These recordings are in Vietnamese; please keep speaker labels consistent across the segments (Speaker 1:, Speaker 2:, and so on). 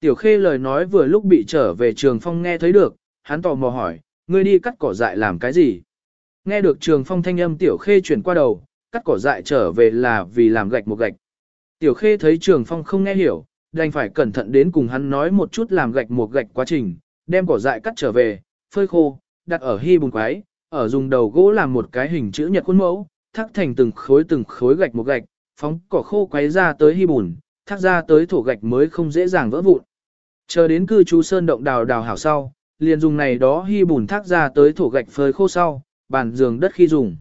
Speaker 1: Tiểu khê lời nói vừa lúc bị trở về trường phong nghe thấy được, hắn tò mò hỏi, ngươi đi cắt cỏ dại làm cái gì? Nghe được trường phong thanh âm tiểu khê chuyển qua đầu, cắt cỏ dại trở về là vì làm gạch một gạch. Tiểu khê thấy trường phong không nghe hiểu, đành phải cẩn thận đến cùng hắn nói một chút làm gạch một gạch quá trình, đem cỏ dại cắt trở về, phơi khô, đặt ở hy bùng quái, ở dùng đầu gỗ làm một cái hình chữ nhật khuôn mẫu, thắt thành từng khối từng khối gạch một gạch, phóng cỏ khô quái ra tới hy bùn, thắt ra tới thổ gạch mới không dễ dàng vỡ vụn. Chờ đến cư trú sơn động đào đào hảo sau, liền dùng này đó hy bùn thác ra tới thổ gạch phơi khô sau, bàn giường đất khi dùng.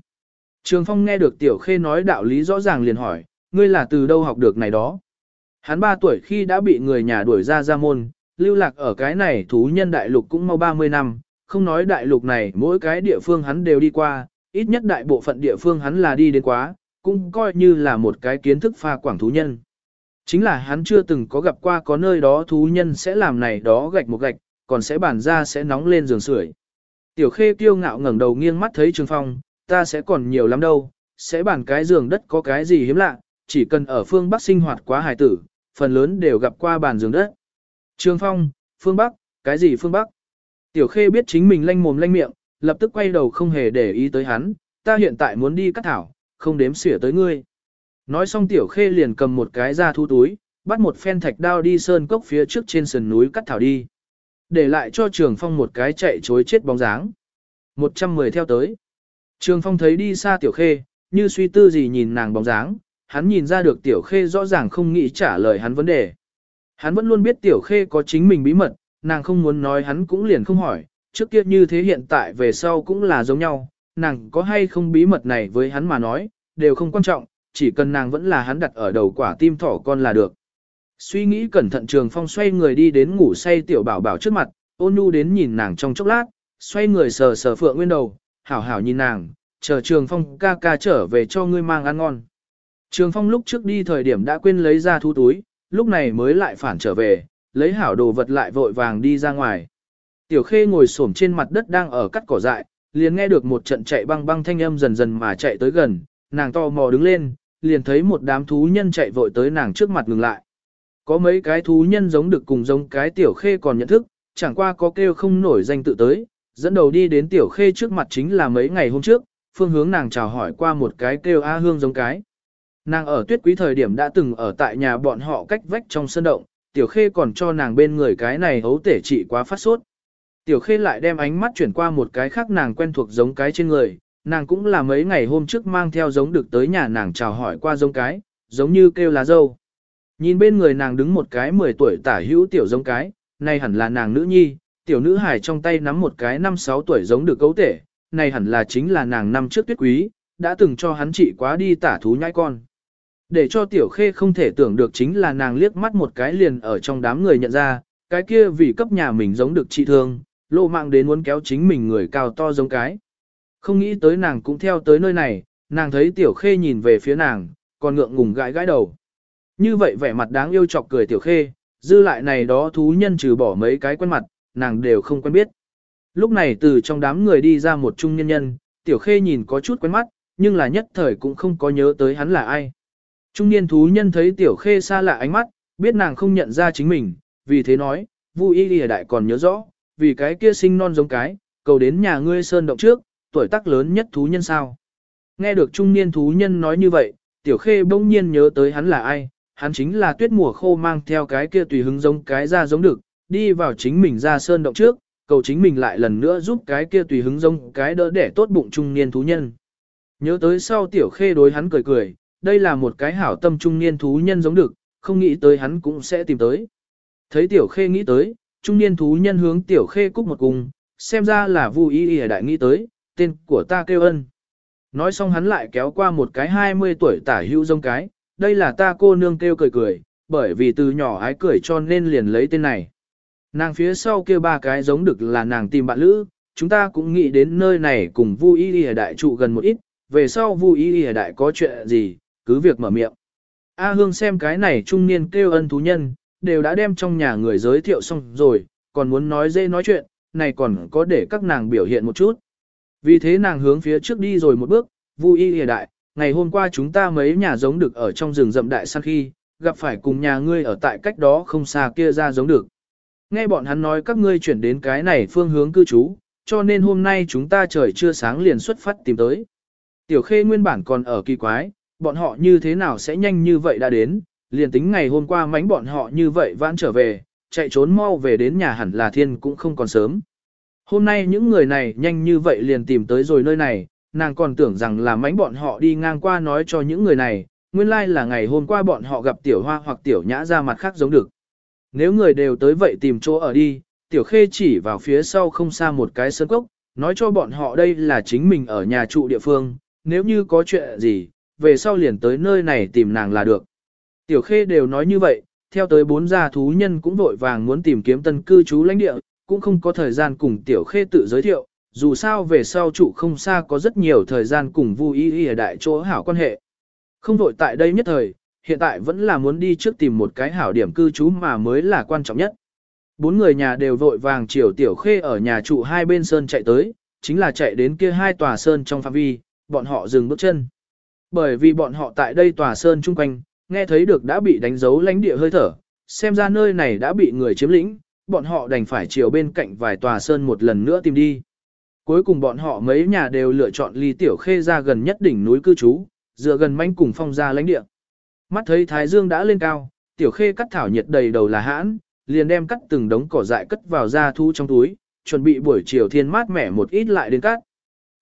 Speaker 1: Trường Phong nghe được Tiểu Khê nói đạo lý rõ ràng liền hỏi, ngươi là từ đâu học được này đó? Hắn 3 tuổi khi đã bị người nhà đuổi ra ra môn, lưu lạc ở cái này thú nhân đại lục cũng mau 30 năm, không nói đại lục này mỗi cái địa phương hắn đều đi qua, ít nhất đại bộ phận địa phương hắn là đi đến quá, cũng coi như là một cái kiến thức pha quảng thú nhân. Chính là hắn chưa từng có gặp qua có nơi đó thú nhân sẽ làm này đó gạch một gạch, còn sẽ bản ra sẽ nóng lên giường sưởi. Tiểu khê kiêu ngạo ngẩng đầu nghiêng mắt thấy Trường Phong, ta sẽ còn nhiều lắm đâu, sẽ bản cái giường đất có cái gì hiếm lạ, chỉ cần ở phương Bắc sinh hoạt quá hài tử, phần lớn đều gặp qua bàn giường đất. Trường Phong, phương Bắc, cái gì phương Bắc? Tiểu khê biết chính mình lanh mồm lanh miệng, lập tức quay đầu không hề để ý tới hắn, ta hiện tại muốn đi cắt thảo, không đếm xỉa tới ngươi. Nói xong tiểu khê liền cầm một cái ra thu túi, bắt một phen thạch đao đi sơn cốc phía trước trên sườn núi cắt thảo đi. Để lại cho trường phong một cái chạy chối chết bóng dáng. 110 theo tới. Trường phong thấy đi xa tiểu khê, như suy tư gì nhìn nàng bóng dáng, hắn nhìn ra được tiểu khê rõ ràng không nghĩ trả lời hắn vấn đề. Hắn vẫn luôn biết tiểu khê có chính mình bí mật, nàng không muốn nói hắn cũng liền không hỏi, trước kia như thế hiện tại về sau cũng là giống nhau, nàng có hay không bí mật này với hắn mà nói, đều không quan trọng, chỉ cần nàng vẫn là hắn đặt ở đầu quả tim thỏ con là được. Suy nghĩ cẩn thận Trường Phong xoay người đi đến ngủ say tiểu bảo bảo trước mặt, ôn nhu đến nhìn nàng trong chốc lát, xoay người sờ sờ phượng nguyên đầu, hảo hảo nhìn nàng, chờ Trường Phong ca ca trở về cho ngươi mang ăn ngon. Trường Phong lúc trước đi thời điểm đã quên lấy ra thu túi, lúc này mới lại phản trở về, lấy hảo đồ vật lại vội vàng đi ra ngoài. Tiểu Khê ngồi xổm trên mặt đất đang ở cắt cỏ dại, liền nghe được một trận chạy băng băng thanh âm dần dần mà chạy tới gần, nàng to mò đứng lên, liền thấy một đám thú nhân chạy vội tới nàng trước mặt ngừng lại. Có mấy cái thú nhân giống được cùng giống cái tiểu khê còn nhận thức, chẳng qua có kêu không nổi danh tự tới, dẫn đầu đi đến tiểu khê trước mặt chính là mấy ngày hôm trước, phương hướng nàng chào hỏi qua một cái kêu A hương giống cái. Nàng ở tuyết quý thời điểm đã từng ở tại nhà bọn họ cách vách trong sân động, tiểu khê còn cho nàng bên người cái này hấu tể trị quá phát sốt. Tiểu khê lại đem ánh mắt chuyển qua một cái khác nàng quen thuộc giống cái trên người, nàng cũng là mấy ngày hôm trước mang theo giống được tới nhà nàng chào hỏi qua giống cái, giống như kêu lá dâu. Nhìn bên người nàng đứng một cái 10 tuổi tả hữu tiểu giống cái, này hẳn là nàng nữ nhi, tiểu nữ hải trong tay nắm một cái 5-6 tuổi giống được cấu tể, này hẳn là chính là nàng năm trước tuyết quý, đã từng cho hắn chị quá đi tả thú nhãi con. Để cho tiểu khê không thể tưởng được chính là nàng liếc mắt một cái liền ở trong đám người nhận ra, cái kia vì cấp nhà mình giống được trị thương, lộ mạng đến muốn kéo chính mình người cao to giống cái. Không nghĩ tới nàng cũng theo tới nơi này, nàng thấy tiểu khê nhìn về phía nàng, còn ngượng ngùng gãi gãi đầu. Như vậy vẻ mặt đáng yêu chọc cười tiểu khê, dư lại này đó thú nhân trừ bỏ mấy cái quen mặt, nàng đều không quen biết. Lúc này từ trong đám người đi ra một trung nhân nhân, tiểu khê nhìn có chút quen mắt, nhưng là nhất thời cũng không có nhớ tới hắn là ai. Trung niên thú nhân thấy tiểu khê xa lạ ánh mắt, biết nàng không nhận ra chính mình, vì thế nói, vui y lìa đại còn nhớ rõ, vì cái kia sinh non giống cái, cầu đến nhà ngươi sơn động trước, tuổi tác lớn nhất thú nhân sao. Nghe được trung niên thú nhân nói như vậy, tiểu khê bỗng nhiên nhớ tới hắn là ai, hắn chính là tuyết mùa khô mang theo cái kia tùy hứng giống cái ra giống được, đi vào chính mình ra sơn động trước, cầu chính mình lại lần nữa giúp cái kia tùy hứng giống cái đỡ để tốt bụng trung niên thú nhân. Nhớ tới sau tiểu khê đối hắn cười cười, đây là một cái hảo tâm trung niên thú nhân giống được, không nghĩ tới hắn cũng sẽ tìm tới. Thấy tiểu khê nghĩ tới, trung niên thú nhân hướng tiểu khê cúc một cung, xem ra là vui ý ý đại nghĩ tới, tên của ta kêu ân. Nói xong hắn lại kéo qua một cái 20 tuổi tả hữu giống cái, đây là ta cô nương kêu cười cười, bởi vì từ nhỏ ái cười cho nên liền lấy tên này. Nàng phía sau kêu ba cái giống được là nàng tìm bạn lữ, chúng ta cũng nghĩ đến nơi này cùng Vu Y Y đại trụ gần một ít, về sau Vu Y Y đại có chuyện gì, cứ việc mở miệng. A Hương xem cái này trung niên kêu ân thú nhân, đều đã đem trong nhà người giới thiệu xong rồi, còn muốn nói dễ nói chuyện, này còn có để các nàng biểu hiện một chút. Vì thế nàng hướng phía trước đi rồi một bước, vui Y hề đại, ngày hôm qua chúng ta mấy nhà giống được ở trong rừng rậm đại săn khi, gặp phải cùng nhà ngươi ở tại cách đó không xa kia ra giống được. Nghe bọn hắn nói các ngươi chuyển đến cái này phương hướng cư trú, cho nên hôm nay chúng ta trời chưa sáng liền xuất phát tìm tới. Tiểu khê nguyên bản còn ở kỳ quái, bọn họ như thế nào sẽ nhanh như vậy đã đến, liền tính ngày hôm qua mánh bọn họ như vậy vãn trở về, chạy trốn mau về đến nhà hẳn là thiên cũng không còn sớm. Hôm nay những người này nhanh như vậy liền tìm tới rồi nơi này, nàng còn tưởng rằng là mánh bọn họ đi ngang qua nói cho những người này, nguyên lai like là ngày hôm qua bọn họ gặp tiểu hoa hoặc tiểu nhã ra mặt khác giống được. Nếu người đều tới vậy tìm chỗ ở đi, tiểu khê chỉ vào phía sau không xa một cái sân cốc, nói cho bọn họ đây là chính mình ở nhà trụ địa phương, nếu như có chuyện gì, về sau liền tới nơi này tìm nàng là được. Tiểu khê đều nói như vậy, theo tới bốn gia thú nhân cũng vội vàng muốn tìm kiếm tân cư trú lãnh địa, cũng không có thời gian cùng tiểu khê tự giới thiệu, dù sao về sau trụ không xa có rất nhiều thời gian cùng vui y ở đại chỗ hảo quan hệ. Không vội tại đây nhất thời, hiện tại vẫn là muốn đi trước tìm một cái hảo điểm cư trú mà mới là quan trọng nhất. Bốn người nhà đều vội vàng chiều tiểu khê ở nhà trụ hai bên sơn chạy tới, chính là chạy đến kia hai tòa sơn trong phạm vi, bọn họ dừng bước chân. Bởi vì bọn họ tại đây tòa sơn chung quanh, nghe thấy được đã bị đánh dấu lãnh địa hơi thở, xem ra nơi này đã bị người chiếm lĩnh, bọn họ đành phải chiều bên cạnh vài tòa sơn một lần nữa tìm đi. Cuối cùng bọn họ mấy nhà đều lựa chọn ly tiểu khê ra gần nhất đỉnh núi cư trú, dựa gần manh cùng phong ra lãnh địa. Mắt thấy thái dương đã lên cao, tiểu khê cắt thảo nhiệt đầy đầu là hãn, liền đem cắt từng đống cỏ dại cất vào ra thu trong túi, chuẩn bị buổi chiều thiên mát mẻ một ít lại đến cắt.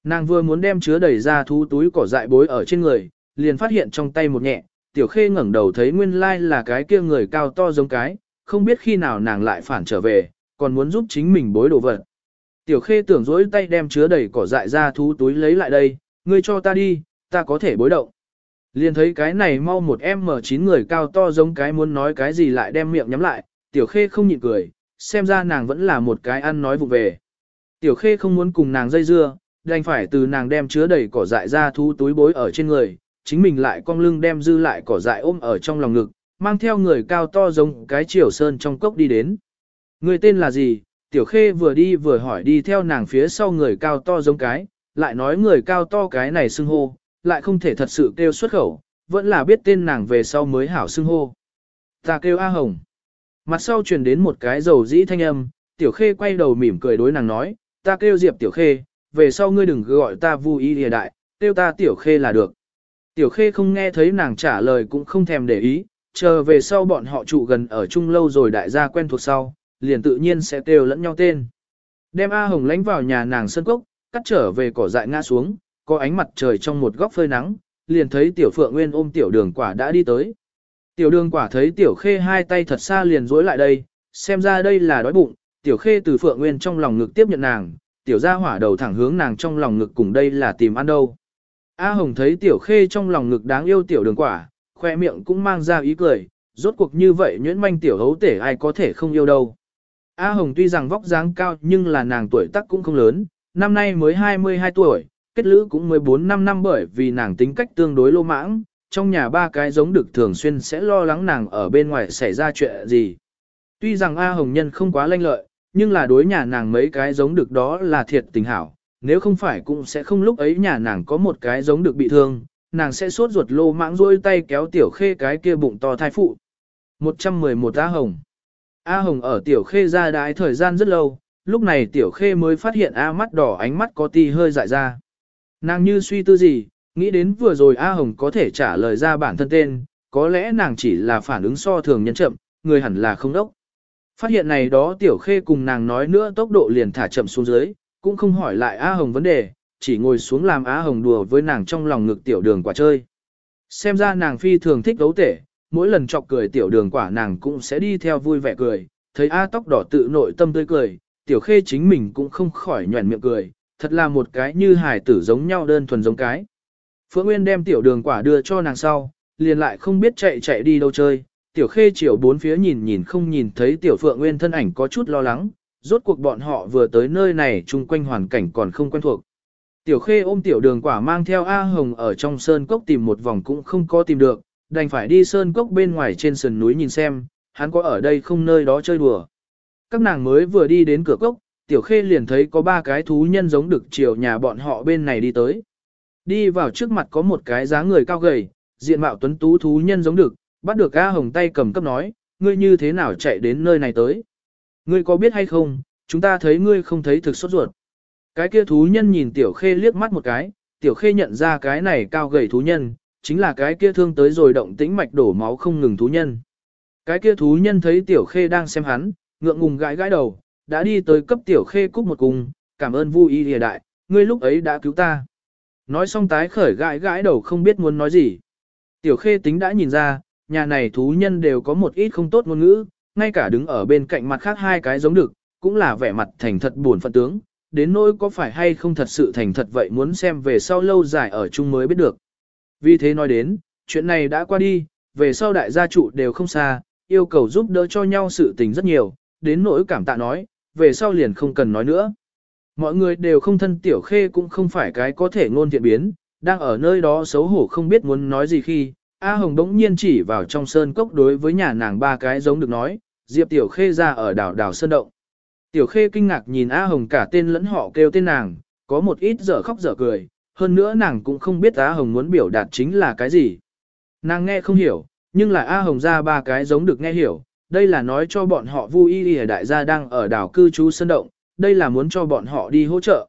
Speaker 1: Nàng vừa muốn đem chứa đầy ra thu túi cỏ dại bối ở trên người, liền phát hiện trong tay một nhẹ, tiểu khê ngẩng đầu thấy nguyên lai là cái kia người cao to giống cái, không biết khi nào nàng lại phản trở về, còn muốn giúp chính mình bối đồ vật. Tiểu khê tưởng dỗi tay đem chứa đầy cỏ dại ra thú túi lấy lại đây, ngươi cho ta đi, ta có thể bối động. Liền thấy cái này mau một em mở chín người cao to giống cái muốn nói cái gì lại đem miệng nhắm lại, tiểu khê không nhịn cười, xem ra nàng vẫn là một cái ăn nói vụ về. Tiểu khê không muốn cùng nàng dây dưa, đành phải từ nàng đem chứa đầy cỏ dại ra thú túi bối ở trên người, chính mình lại cong lưng đem dư lại cỏ dại ôm ở trong lòng ngực, mang theo người cao to giống cái triều sơn trong cốc đi đến. Người tên là gì? Tiểu khê vừa đi vừa hỏi đi theo nàng phía sau người cao to giống cái, lại nói người cao to cái này xưng hô, lại không thể thật sự kêu xuất khẩu, vẫn là biết tên nàng về sau mới hảo xưng hô. Ta kêu A Hồng. Mặt sau truyền đến một cái dầu dĩ thanh âm, Tiểu Khê quay đầu mỉm cười đối nàng nói, ta kêu Diệp Tiểu Khê, về sau ngươi đừng gọi ta Vu Y địa Đại, kêu ta Tiểu Khê là được. Tiểu Khê không nghe thấy nàng trả lời cũng không thèm để ý, chờ về sau bọn họ trụ gần ở chung lâu rồi đại gia quen thuộc sau, liền tự nhiên sẽ kêu lẫn nhau tên. Đem A Hồng lánh vào nhà nàng sân cốc, cắt trở về cỏ dại ngã xuống, có ánh mặt trời trong một góc phơi nắng, liền thấy tiểu phượng nguyên ôm tiểu đường quả đã đi tới. Tiểu đường quả thấy tiểu khê hai tay thật xa liền dối lại đây, xem ra đây là đói bụng, tiểu khê từ phượng nguyên trong lòng ngực tiếp nhận nàng, tiểu ra hỏa đầu thẳng hướng nàng trong lòng ngực cùng đây là tìm ăn đâu. A Hồng thấy tiểu khê trong lòng ngực đáng yêu tiểu đường quả, khoe miệng cũng mang ra ý cười, rốt cuộc như vậy nhuyễn manh tiểu hấu tể ai có thể không yêu đâu. A Hồng tuy rằng vóc dáng cao nhưng là nàng tuổi tác cũng không lớn, năm nay mới 22 tuổi, kết lữ cũng 14 năm năm bởi vì nàng tính cách tương đối lô mãng, trong nhà ba cái giống được thường xuyên sẽ lo lắng nàng ở bên ngoài xảy ra chuyện gì. Tuy rằng A Hồng Nhân không quá lanh lợi, nhưng là đối nhà nàng mấy cái giống được đó là thiệt tình hảo, nếu không phải cũng sẽ không lúc ấy nhà nàng có một cái giống được bị thương, nàng sẽ suốt ruột lô mãng rôi tay kéo tiểu khê cái kia bụng to thai phụ. 111 A Hồng A Hồng ở tiểu khê ra đái thời gian rất lâu, lúc này tiểu khê mới phát hiện A mắt đỏ ánh mắt có ti hơi dại ra. Nàng như suy tư gì, nghĩ đến vừa rồi A Hồng có thể trả lời ra bản thân tên, có lẽ nàng chỉ là phản ứng so thường nhân chậm, người hẳn là không đốc. Phát hiện này đó tiểu khê cùng nàng nói nữa tốc độ liền thả chậm xuống dưới, cũng không hỏi lại A Hồng vấn đề, chỉ ngồi xuống làm á Hồng đùa với nàng trong lòng ngực tiểu đường quả chơi. Xem ra nàng phi thường thích đấu tể, mỗi lần chọc cười tiểu đường quả nàng cũng sẽ đi theo vui vẻ cười, thấy A tóc đỏ tự nội tâm tươi cười, tiểu khê chính mình cũng không khỏi nhuẩn miệng cười, thật là một cái như hải tử giống nhau đơn thuần giống cái. Phượng Nguyên đem tiểu đường quả đưa cho nàng sau, liền lại không biết chạy chạy đi đâu chơi, tiểu khê chiều bốn phía nhìn nhìn không nhìn thấy tiểu Phượng Nguyên thân ảnh có chút lo lắng, rốt cuộc bọn họ vừa tới nơi này chung quanh hoàn cảnh còn không quen thuộc. Tiểu khê ôm tiểu đường quả mang theo A Hồng ở trong sơn cốc tìm một vòng cũng không có tìm được, đành phải đi sơn cốc bên ngoài trên sườn núi nhìn xem, hắn có ở đây không nơi đó chơi đùa. Các nàng mới vừa đi đến cửa cốc, tiểu khê liền thấy có ba cái thú nhân giống được chiều nhà bọn họ bên này đi tới. Đi vào trước mặt có một cái dáng người cao gầy, diện mạo tuấn tú thú nhân giống được, bắt được A Hồng tay cầm cấp nói, ngươi như thế nào chạy đến nơi này tới. Ngươi có biết hay không, chúng ta thấy ngươi không thấy thực sốt ruột. Cái kia thú nhân nhìn tiểu khê liếc mắt một cái, tiểu khê nhận ra cái này cao gầy thú nhân, chính là cái kia thương tới rồi động tĩnh mạch đổ máu không ngừng thú nhân. Cái kia thú nhân thấy tiểu khê đang xem hắn, ngượng ngùng gãi gãi đầu, đã đi tới cấp tiểu khê cúc một cung, cảm ơn vui y địa đại, ngươi lúc ấy đã cứu ta. Nói xong tái khởi gãi gãi đầu không biết muốn nói gì. Tiểu khê tính đã nhìn ra, nhà này thú nhân đều có một ít không tốt ngôn ngữ, ngay cả đứng ở bên cạnh mặt khác hai cái giống được, cũng là vẻ mặt thành thật buồn phận tướng, đến nỗi có phải hay không thật sự thành thật vậy muốn xem về sau lâu dài ở chung mới biết được. Vì thế nói đến, chuyện này đã qua đi, về sau đại gia trụ đều không xa, yêu cầu giúp đỡ cho nhau sự tình rất nhiều, đến nỗi cảm tạ nói, về sau liền không cần nói nữa. Mọi người đều không thân tiểu khê cũng không phải cái có thể ngôn thiện biến, đang ở nơi đó xấu hổ không biết muốn nói gì khi, A Hồng đống nhiên chỉ vào trong sơn cốc đối với nhà nàng ba cái giống được nói, Diệp Tiểu Khê ra ở đảo đảo sơn động. Tiểu Khê kinh ngạc nhìn A Hồng cả tên lẫn họ kêu tên nàng, có một ít dở khóc dở cười, hơn nữa nàng cũng không biết A Hồng muốn biểu đạt chính là cái gì. Nàng nghe không hiểu, nhưng là A Hồng ra ba cái giống được nghe hiểu, đây là nói cho bọn họ vui y đại gia đang ở đảo cư trú sân động, đây là muốn cho bọn họ đi hỗ trợ.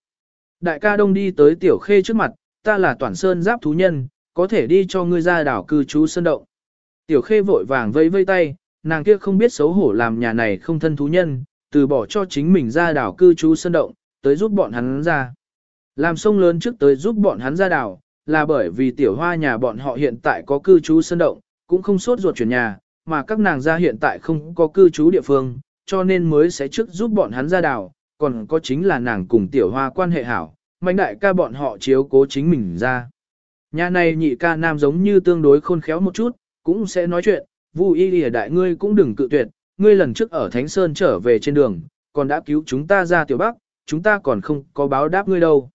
Speaker 1: Đại ca đông đi tới Tiểu Khê trước mặt, ta là toàn sơn giáp thú nhân, có thể đi cho ngươi ra đảo cư trú sân động. Tiểu Khê vội vàng vây vây tay, nàng kia không biết xấu hổ làm nhà này không thân thú nhân, từ bỏ cho chính mình ra đảo cư trú sơn động, tới giúp bọn hắn ra. Làm sông lớn trước tới giúp bọn hắn ra đảo, là bởi vì tiểu hoa nhà bọn họ hiện tại có cư trú sơn động, cũng không sốt ruột chuyển nhà, mà các nàng ra hiện tại không có cư trú địa phương, cho nên mới sẽ trước giúp bọn hắn ra đảo, còn có chính là nàng cùng tiểu hoa quan hệ hảo, mạnh đại ca bọn họ chiếu cố chính mình ra. Nhà này nhị ca nam giống như tương đối khôn khéo một chút, cũng sẽ nói chuyện, Vu y lìa đại ngươi cũng đừng cự tuyệt, ngươi lần trước ở Thánh Sơn trở về trên đường, còn đã cứu chúng ta ra tiểu bắc, chúng ta còn không có báo đáp ngươi đâu.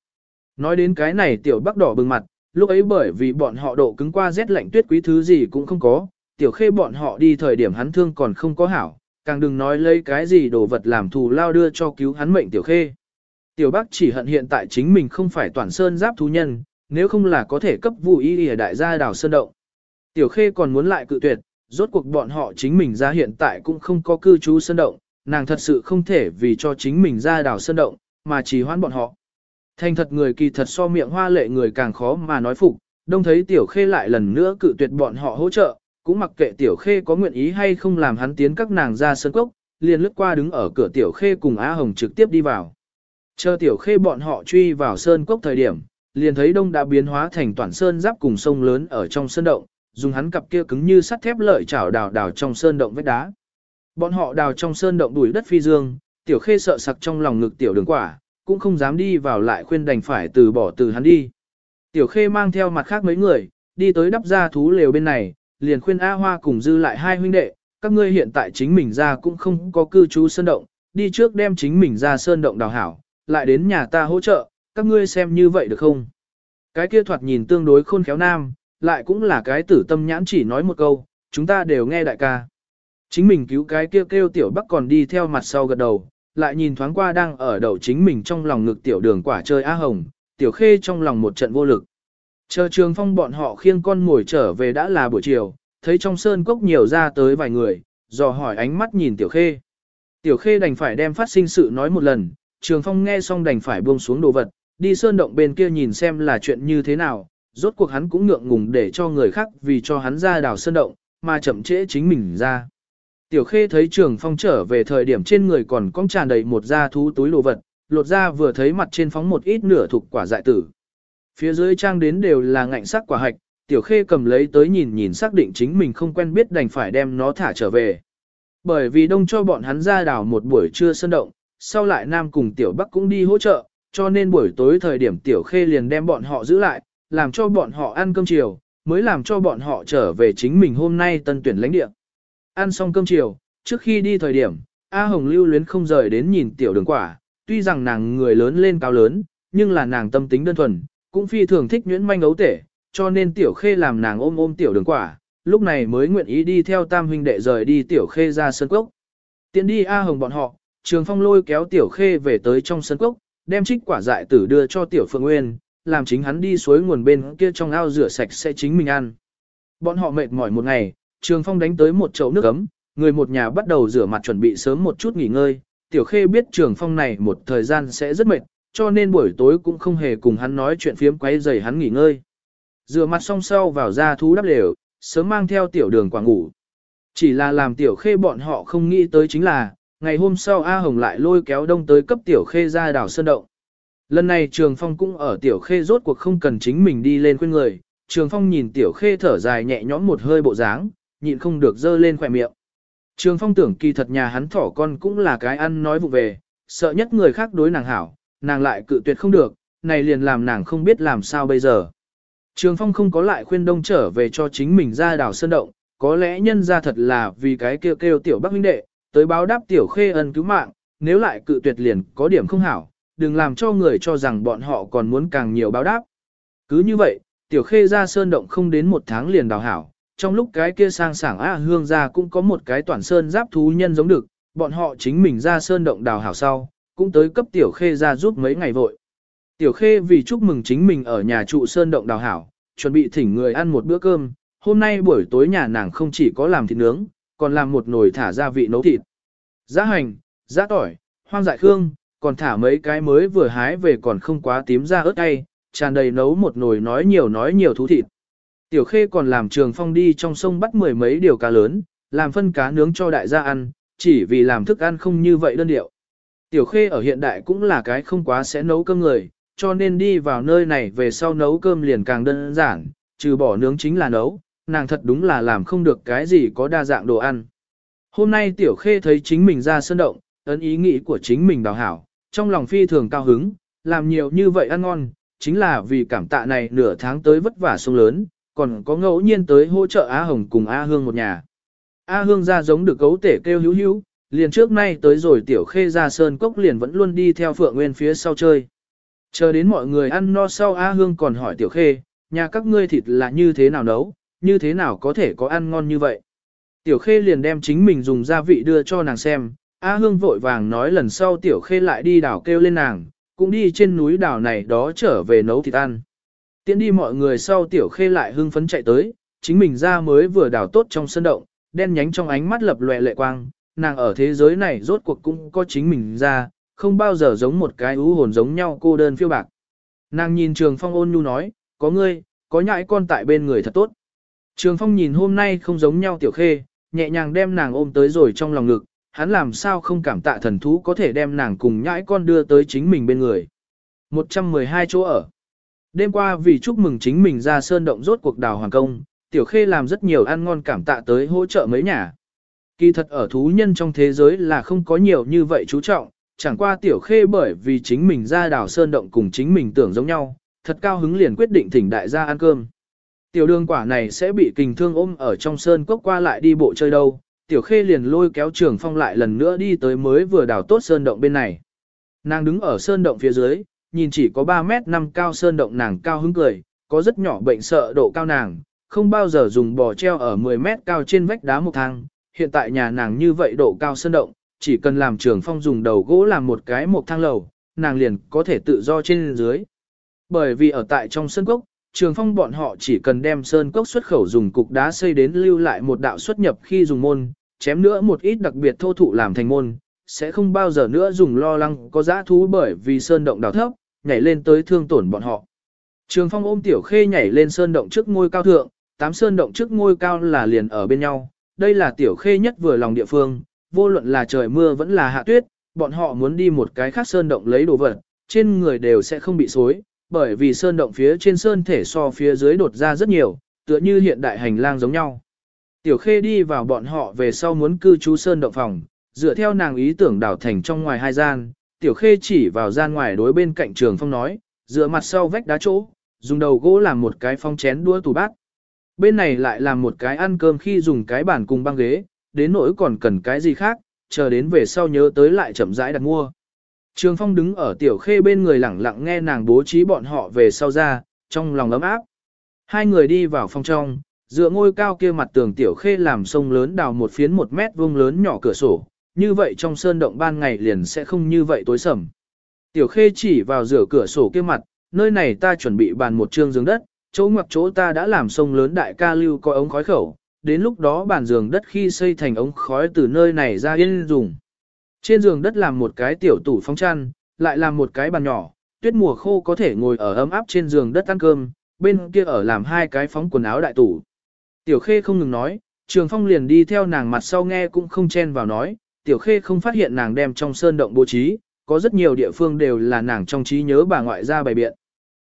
Speaker 1: Nói đến cái này tiểu bắc đỏ bừng mặt, lúc ấy bởi vì bọn họ độ cứng qua rét lạnh tuyết quý thứ gì cũng không có, tiểu khê bọn họ đi thời điểm hắn thương còn không có hảo, càng đừng nói lấy cái gì đồ vật làm thù lao đưa cho cứu hắn mệnh tiểu khê. Tiểu Bắc chỉ hận hiện tại chính mình không phải toàn sơn giáp thú nhân, nếu không là có thể cấp vụ y ở đại gia đảo sơn động. Tiểu khê còn muốn lại cự tuyệt, rốt cuộc bọn họ chính mình ra hiện tại cũng không có cư trú sơn động, nàng thật sự không thể vì cho chính mình ra đảo sơn động, mà chỉ hoãn bọn họ. Thành thật người kỳ thật so miệng hoa lệ người càng khó mà nói phục, đông thấy tiểu khê lại lần nữa cự tuyệt bọn họ hỗ trợ, cũng mặc kệ tiểu khê có nguyện ý hay không làm hắn tiến các nàng ra sơn cốc, liền lướt qua đứng ở cửa tiểu khê cùng Á Hồng trực tiếp đi vào. Chờ tiểu khê bọn họ truy vào sơn cốc thời điểm, liền thấy đông đã biến hóa thành toàn sơn giáp cùng sông lớn ở trong sơn động, dùng hắn cặp kia cứng như sắt thép lợi chảo đào đào trong sơn động vách đá. Bọn họ đào trong sơn động đuổi đất phi dương, tiểu khê sợ sặc trong lòng ngực tiểu đường quả, cũng không dám đi vào lại khuyên đành phải từ bỏ từ hắn đi. Tiểu khê mang theo mặt khác mấy người, đi tới đắp ra thú lều bên này, liền khuyên A Hoa cùng dư lại hai huynh đệ, các ngươi hiện tại chính mình ra cũng không có cư trú sơn động, đi trước đem chính mình ra sơn động đào hảo, lại đến nhà ta hỗ trợ, các ngươi xem như vậy được không? Cái kia thoạt nhìn tương đối khôn khéo nam, lại cũng là cái tử tâm nhãn chỉ nói một câu, chúng ta đều nghe đại ca. Chính mình cứu cái kia kêu, kêu tiểu bắc còn đi theo mặt sau gật đầu, lại nhìn thoáng qua đang ở đầu chính mình trong lòng ngực tiểu đường quả chơi á hồng, tiểu khê trong lòng một trận vô lực. Chờ trường phong bọn họ khiêng con ngồi trở về đã là buổi chiều, thấy trong sơn cốc nhiều ra tới vài người, dò hỏi ánh mắt nhìn tiểu khê. Tiểu khê đành phải đem phát sinh sự nói một lần, trường phong nghe xong đành phải buông xuống đồ vật, đi sơn động bên kia nhìn xem là chuyện như thế nào, rốt cuộc hắn cũng ngượng ngùng để cho người khác vì cho hắn ra đào sơn động, mà chậm trễ chính mình ra. Tiểu khê thấy trường phong trở về thời điểm trên người còn cong tràn đầy một da thú túi đồ vật, lột ra vừa thấy mặt trên phóng một ít nửa thuộc quả dại tử. Phía dưới trang đến đều là ngạnh sắc quả hạch, tiểu khê cầm lấy tới nhìn nhìn xác định chính mình không quen biết đành phải đem nó thả trở về. Bởi vì đông cho bọn hắn ra đào một buổi trưa sơn động, sau lại nam cùng tiểu bắc cũng đi hỗ trợ, cho nên buổi tối thời điểm tiểu khê liền đem bọn họ giữ lại, làm cho bọn họ ăn cơm chiều, mới làm cho bọn họ trở về chính mình hôm nay tân tuyển lãnh địa. Ăn xong cơm chiều, trước khi đi thời điểm, A Hồng lưu luyến không rời đến nhìn tiểu đường quả, tuy rằng nàng người lớn lên cao lớn, nhưng là nàng tâm tính đơn thuần, cũng phi thường thích nhuyễn manh ấu tể, cho nên tiểu khê làm nàng ôm ôm tiểu đường quả, lúc này mới nguyện ý đi theo tam huynh đệ rời đi tiểu khê ra sân cốc. Tiến đi A Hồng bọn họ, trường phong lôi kéo tiểu khê về tới trong sân cốc, đem trích quả dại tử đưa cho tiểu phượng nguyên, làm chính hắn đi suối nguồn bên kia trong ao rửa sạch sẽ chính mình ăn. Bọn họ mệt mỏi một ngày, Trường Phong đánh tới một chậu nước ấm, người một nhà bắt đầu rửa mặt chuẩn bị sớm một chút nghỉ ngơi. Tiểu Khê biết Trường Phong này một thời gian sẽ rất mệt, cho nên buổi tối cũng không hề cùng hắn nói chuyện phiếm quấy rầy hắn nghỉ ngơi. Rửa mặt xong sau vào ra thú đắp lều, sớm mang theo tiểu đường quả ngủ. Chỉ là làm tiểu khê bọn họ không nghĩ tới chính là, ngày hôm sau A Hồng lại lôi kéo đông tới cấp tiểu khê ra đảo sơn động. Lần này Trường Phong cũng ở tiểu khê rốt cuộc không cần chính mình đi lên khuyên người, Trường Phong nhìn tiểu khê thở dài nhẹ nhõm một hơi bộ dáng, nhịn không được dơ lên khỏe miệng. Trường Phong tưởng kỳ thật nhà hắn thỏ con cũng là cái ăn nói vụ về, sợ nhất người khác đối nàng hảo, nàng lại cự tuyệt không được, này liền làm nàng không biết làm sao bây giờ. Trường Phong không có lại khuyên đông trở về cho chính mình ra đảo sơn động, có lẽ nhân ra thật là vì cái kêu kêu tiểu bắc huynh đệ, tới báo đáp tiểu khê ân cứu mạng, nếu lại cự tuyệt liền có điểm không hảo, đừng làm cho người cho rằng bọn họ còn muốn càng nhiều báo đáp. Cứ như vậy, tiểu khê ra sơn động không đến một tháng liền đào hảo, trong lúc cái kia sang sảng A hương ra cũng có một cái toàn sơn giáp thú nhân giống được, bọn họ chính mình ra sơn động đào hảo sau, cũng tới cấp tiểu khê ra giúp mấy ngày vội. Tiểu khê vì chúc mừng chính mình ở nhà trụ sơn động đào hảo, chuẩn bị thỉnh người ăn một bữa cơm, hôm nay buổi tối nhà nàng không chỉ có làm thịt nướng, còn làm một nồi thả gia vị nấu thịt. Giá hành, giá tỏi, hoang dại khương, còn thả mấy cái mới vừa hái về còn không quá tím ra ớt cay, tràn đầy nấu một nồi nói nhiều nói nhiều thú thịt. Tiểu khê còn làm trường phong đi trong sông bắt mười mấy điều cá lớn, làm phân cá nướng cho đại gia ăn, chỉ vì làm thức ăn không như vậy đơn điệu. Tiểu khê ở hiện đại cũng là cái không quá sẽ nấu cơm người, cho nên đi vào nơi này về sau nấu cơm liền càng đơn giản, trừ bỏ nướng chính là nấu, nàng thật đúng là làm không được cái gì có đa dạng đồ ăn. Hôm nay tiểu khê thấy chính mình ra sơn động, ấn ý nghĩ của chính mình đào hảo, trong lòng phi thường cao hứng, làm nhiều như vậy ăn ngon, chính là vì cảm tạ này nửa tháng tới vất vả sông lớn, còn có ngẫu nhiên tới hỗ trợ A Hồng cùng A Hương một nhà. A Hương ra giống được cấu tể kêu hữu hữu, liền trước nay tới rồi tiểu khê ra sơn cốc liền vẫn luôn đi theo Phượng Nguyên phía sau chơi. Chờ đến mọi người ăn no sau A Hương còn hỏi tiểu khê, nhà các ngươi thịt là như thế nào nấu, như thế nào có thể có ăn ngon như vậy. Tiểu khê liền đem chính mình dùng gia vị đưa cho nàng xem, A Hương vội vàng nói lần sau tiểu khê lại đi đảo kêu lên nàng, cũng đi trên núi đảo này đó trở về nấu thịt ăn. Tiến đi mọi người sau tiểu khê lại hưng phấn chạy tới, chính mình ra mới vừa đảo tốt trong sân động, đen nhánh trong ánh mắt lập lòe lệ quang, nàng ở thế giới này rốt cuộc cũng có chính mình ra, không bao giờ giống một cái ú hồn giống nhau cô đơn phiêu bạc. Nàng nhìn trường phong ôn nhu nói, có ngươi, có nhãi con tại bên người thật tốt. Trường phong nhìn hôm nay không giống nhau tiểu khê, nhẹ nhàng đem nàng ôm tới rồi trong lòng ngực, hắn làm sao không cảm tạ thần thú có thể đem nàng cùng nhãi con đưa tới chính mình bên người. 112 chỗ ở. Đêm qua vì chúc mừng chính mình ra sơn động rốt cuộc đào hoàng công, tiểu khê làm rất nhiều ăn ngon cảm tạ tới hỗ trợ mấy nhà. Kỳ thật ở thú nhân trong thế giới là không có nhiều như vậy chú trọng, chẳng qua tiểu khê bởi vì chính mình ra đào sơn động cùng chính mình tưởng giống nhau, thật cao hứng liền quyết định thỉnh đại gia ăn cơm. Tiểu đường quả này sẽ bị kình thương ôm ở trong sơn cốc qua lại đi bộ chơi đâu, tiểu khê liền lôi kéo trường phong lại lần nữa đi tới mới vừa đào tốt sơn động bên này. Nàng đứng ở sơn động phía dưới, nhìn chỉ có 3 mét năm cao sơn động nàng cao hứng cười, có rất nhỏ bệnh sợ độ cao nàng, không bao giờ dùng bò treo ở 10 mét cao trên vách đá một thang, hiện tại nhà nàng như vậy độ cao sơn động, chỉ cần làm trường phong dùng đầu gỗ làm một cái một thang lầu, nàng liền có thể tự do trên dưới. Bởi vì ở tại trong sơn cốc, trường phong bọn họ chỉ cần đem sơn cốc xuất khẩu dùng cục đá xây đến lưu lại một đạo xuất nhập khi dùng môn, chém nữa một ít đặc biệt thô thụ làm thành môn, sẽ không bao giờ nữa dùng lo lắng có giã thú bởi vì sơn động đào thấp, nhảy lên tới thương tổn bọn họ. Trường phong ôm tiểu khê nhảy lên sơn động trước ngôi cao thượng, tám sơn động trước ngôi cao là liền ở bên nhau, đây là tiểu khê nhất vừa lòng địa phương, vô luận là trời mưa vẫn là hạ tuyết, bọn họ muốn đi một cái khác sơn động lấy đồ vật, trên người đều sẽ không bị xối, bởi vì sơn động phía trên sơn thể so phía dưới đột ra rất nhiều, tựa như hiện đại hành lang giống nhau. Tiểu Khê đi vào bọn họ về sau muốn cư trú sơn động phòng, dựa theo nàng ý tưởng đảo thành trong ngoài hai gian, Tiểu Khê chỉ vào gian ngoài đối bên cạnh trường phong nói, dựa mặt sau vách đá chỗ, dùng đầu gỗ làm một cái phong chén đua tủ bát. Bên này lại làm một cái ăn cơm khi dùng cái bàn cùng băng ghế, đến nỗi còn cần cái gì khác, chờ đến về sau nhớ tới lại chậm rãi đặt mua. Trường Phong đứng ở tiểu khê bên người lẳng lặng nghe nàng bố trí bọn họ về sau ra, trong lòng ấm áp. Hai người đi vào phòng trong, dựa ngôi cao kia mặt tường tiểu khê làm sông lớn đào một phiến một mét vuông lớn nhỏ cửa sổ, như vậy trong sơn động ban ngày liền sẽ không như vậy tối sầm. Tiểu khê chỉ vào rửa cửa sổ kia mặt, nơi này ta chuẩn bị bàn một trương giường đất, chỗ ngoặc chỗ ta đã làm sông lớn đại ca lưu có ống khói khẩu, đến lúc đó bàn giường đất khi xây thành ống khói từ nơi này ra yên dùng. Trên giường đất làm một cái tiểu tủ phóng chăn, lại làm một cái bàn nhỏ, tuyết mùa khô có thể ngồi ở ấm áp trên giường đất ăn cơm, bên kia ở làm hai cái phóng quần áo đại tủ. Tiểu khê không ngừng nói, trường phong liền đi theo nàng mặt sau nghe cũng không chen vào nói, tiểu khê không phát hiện nàng đem trong sơn động bố trí, có rất nhiều địa phương đều là nàng trong trí nhớ bà ngoại ra bày biện.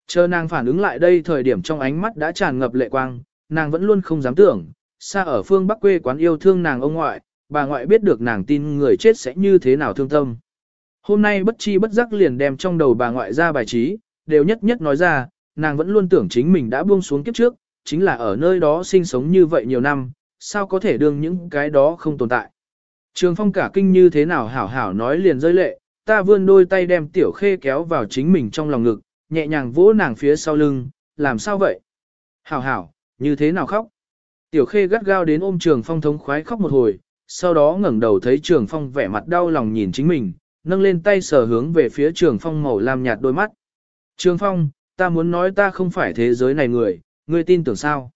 Speaker 1: Chờ nàng phản ứng lại đây thời điểm trong ánh mắt đã tràn ngập lệ quang, nàng vẫn luôn không dám tưởng, xa ở phương Bắc quê quán yêu thương nàng ông ngoại, bà ngoại biết được nàng tin người chết sẽ như thế nào thương tâm. Hôm nay bất chi bất giác liền đem trong đầu bà ngoại ra bài trí, đều nhất nhất nói ra, nàng vẫn luôn tưởng chính mình đã buông xuống kiếp trước, chính là ở nơi đó sinh sống như vậy nhiều năm, sao có thể đương những cái đó không tồn tại. Trường phong cả kinh như thế nào hảo hảo nói liền rơi lệ, ta vươn đôi tay đem tiểu khê kéo vào chính mình trong lòng ngực, nhẹ nhàng vỗ nàng phía sau lưng, làm sao vậy? Hảo hảo, như thế nào khóc? Tiểu khê gắt gao đến ôm trường phong thống khoái khóc một hồi, sau đó ngẩng đầu thấy trường phong vẻ mặt đau lòng nhìn chính mình, nâng lên tay sờ hướng về phía trường phong màu lam nhạt đôi mắt. Trường phong, ta muốn nói ta không phải thế giới này người, ngươi tin tưởng sao?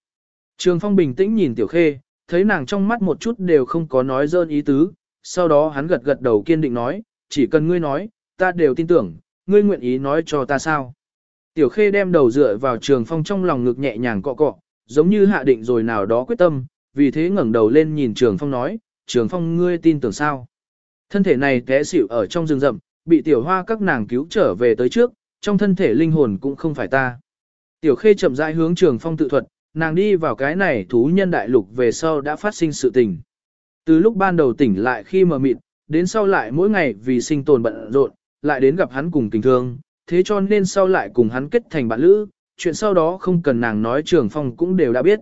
Speaker 1: Trường phong bình tĩnh nhìn tiểu khê, thấy nàng trong mắt một chút đều không có nói dơn ý tứ, sau đó hắn gật gật đầu kiên định nói, chỉ cần ngươi nói, ta đều tin tưởng, ngươi nguyện ý nói cho ta sao. Tiểu khê đem đầu dựa vào trường phong trong lòng ngực nhẹ nhàng cọ cọ, giống như hạ định rồi nào đó quyết tâm, vì thế ngẩng đầu lên nhìn trường phong nói, trường phong ngươi tin tưởng sao. Thân thể này té xỉu ở trong rừng rậm, bị tiểu hoa các nàng cứu trở về tới trước, trong thân thể linh hồn cũng không phải ta. Tiểu khê chậm rãi hướng trường phong tự thuật, nàng đi vào cái này thú nhân đại lục về sau đã phát sinh sự tình. Từ lúc ban đầu tỉnh lại khi mờ mịt, đến sau lại mỗi ngày vì sinh tồn bận rộn, lại đến gặp hắn cùng tình thương, thế cho nên sau lại cùng hắn kết thành bạn lữ, chuyện sau đó không cần nàng nói Trường Phong cũng đều đã biết.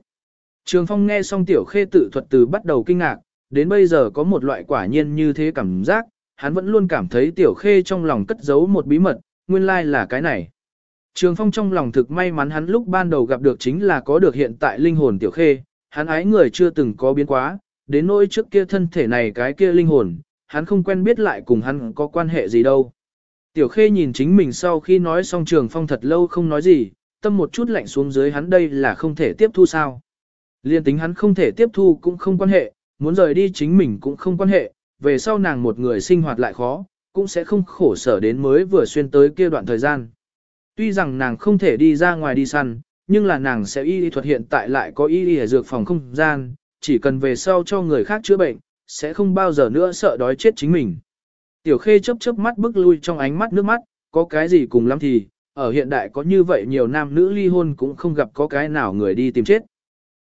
Speaker 1: Trường Phong nghe xong tiểu khê tự thuật từ bắt đầu kinh ngạc, đến bây giờ có một loại quả nhiên như thế cảm giác, hắn vẫn luôn cảm thấy tiểu khê trong lòng cất giấu một bí mật, nguyên lai là cái này. Trường Phong trong lòng thực may mắn hắn lúc ban đầu gặp được chính là có được hiện tại linh hồn tiểu khê, hắn ái người chưa từng có biến quá, đến nỗi trước kia thân thể này cái kia linh hồn, hắn không quen biết lại cùng hắn có quan hệ gì đâu. Tiểu khê nhìn chính mình sau khi nói xong trường phong thật lâu không nói gì, tâm một chút lạnh xuống dưới hắn đây là không thể tiếp thu sao. Liên tính hắn không thể tiếp thu cũng không quan hệ, muốn rời đi chính mình cũng không quan hệ, về sau nàng một người sinh hoạt lại khó, cũng sẽ không khổ sở đến mới vừa xuyên tới kia đoạn thời gian. Tuy rằng nàng không thể đi ra ngoài đi săn, nhưng là nàng sẽ y thuật hiện tại lại có y y dược phòng không gian, chỉ cần về sau cho người khác chữa bệnh, sẽ không bao giờ nữa sợ đói chết chính mình. Tiểu khê chớp chớp mắt bước lui trong ánh mắt nước mắt, có cái gì cùng lắm thì, ở hiện đại có như vậy nhiều nam nữ ly hôn cũng không gặp có cái nào người đi tìm chết.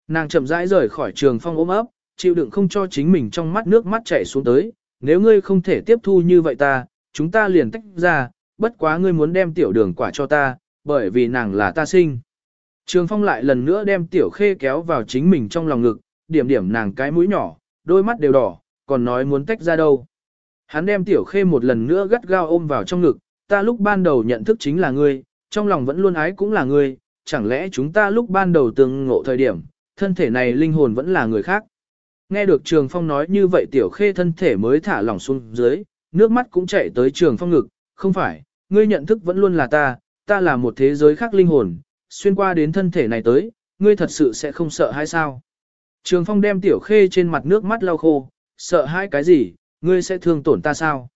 Speaker 1: Nàng chậm rãi rời khỏi trường phong ôm ấp, chịu đựng không cho chính mình trong mắt nước mắt chảy xuống tới, nếu ngươi không thể tiếp thu như vậy ta, chúng ta liền tách ra, bất quá ngươi muốn đem tiểu đường quả cho ta, bởi vì nàng là ta sinh. Trường phong lại lần nữa đem tiểu khê kéo vào chính mình trong lòng ngực, điểm điểm nàng cái mũi nhỏ, đôi mắt đều đỏ, còn nói muốn tách ra đâu. Hắn đem tiểu khê một lần nữa gắt gao ôm vào trong ngực, ta lúc ban đầu nhận thức chính là ngươi, trong lòng vẫn luôn ái cũng là ngươi, chẳng lẽ chúng ta lúc ban đầu từng ngộ thời điểm, thân thể này linh hồn vẫn là người khác. Nghe được Trường Phong nói như vậy tiểu khê thân thể mới thả lỏng xuống dưới, nước mắt cũng chạy tới Trường Phong ngực, không phải, ngươi nhận thức vẫn luôn là ta, ta là một thế giới khác linh hồn, xuyên qua đến thân thể này tới, ngươi thật sự sẽ không sợ hay sao? Trường Phong đem tiểu khê trên mặt nước mắt lau khô, sợ hai cái gì, ngươi sẽ thương tổn ta sao?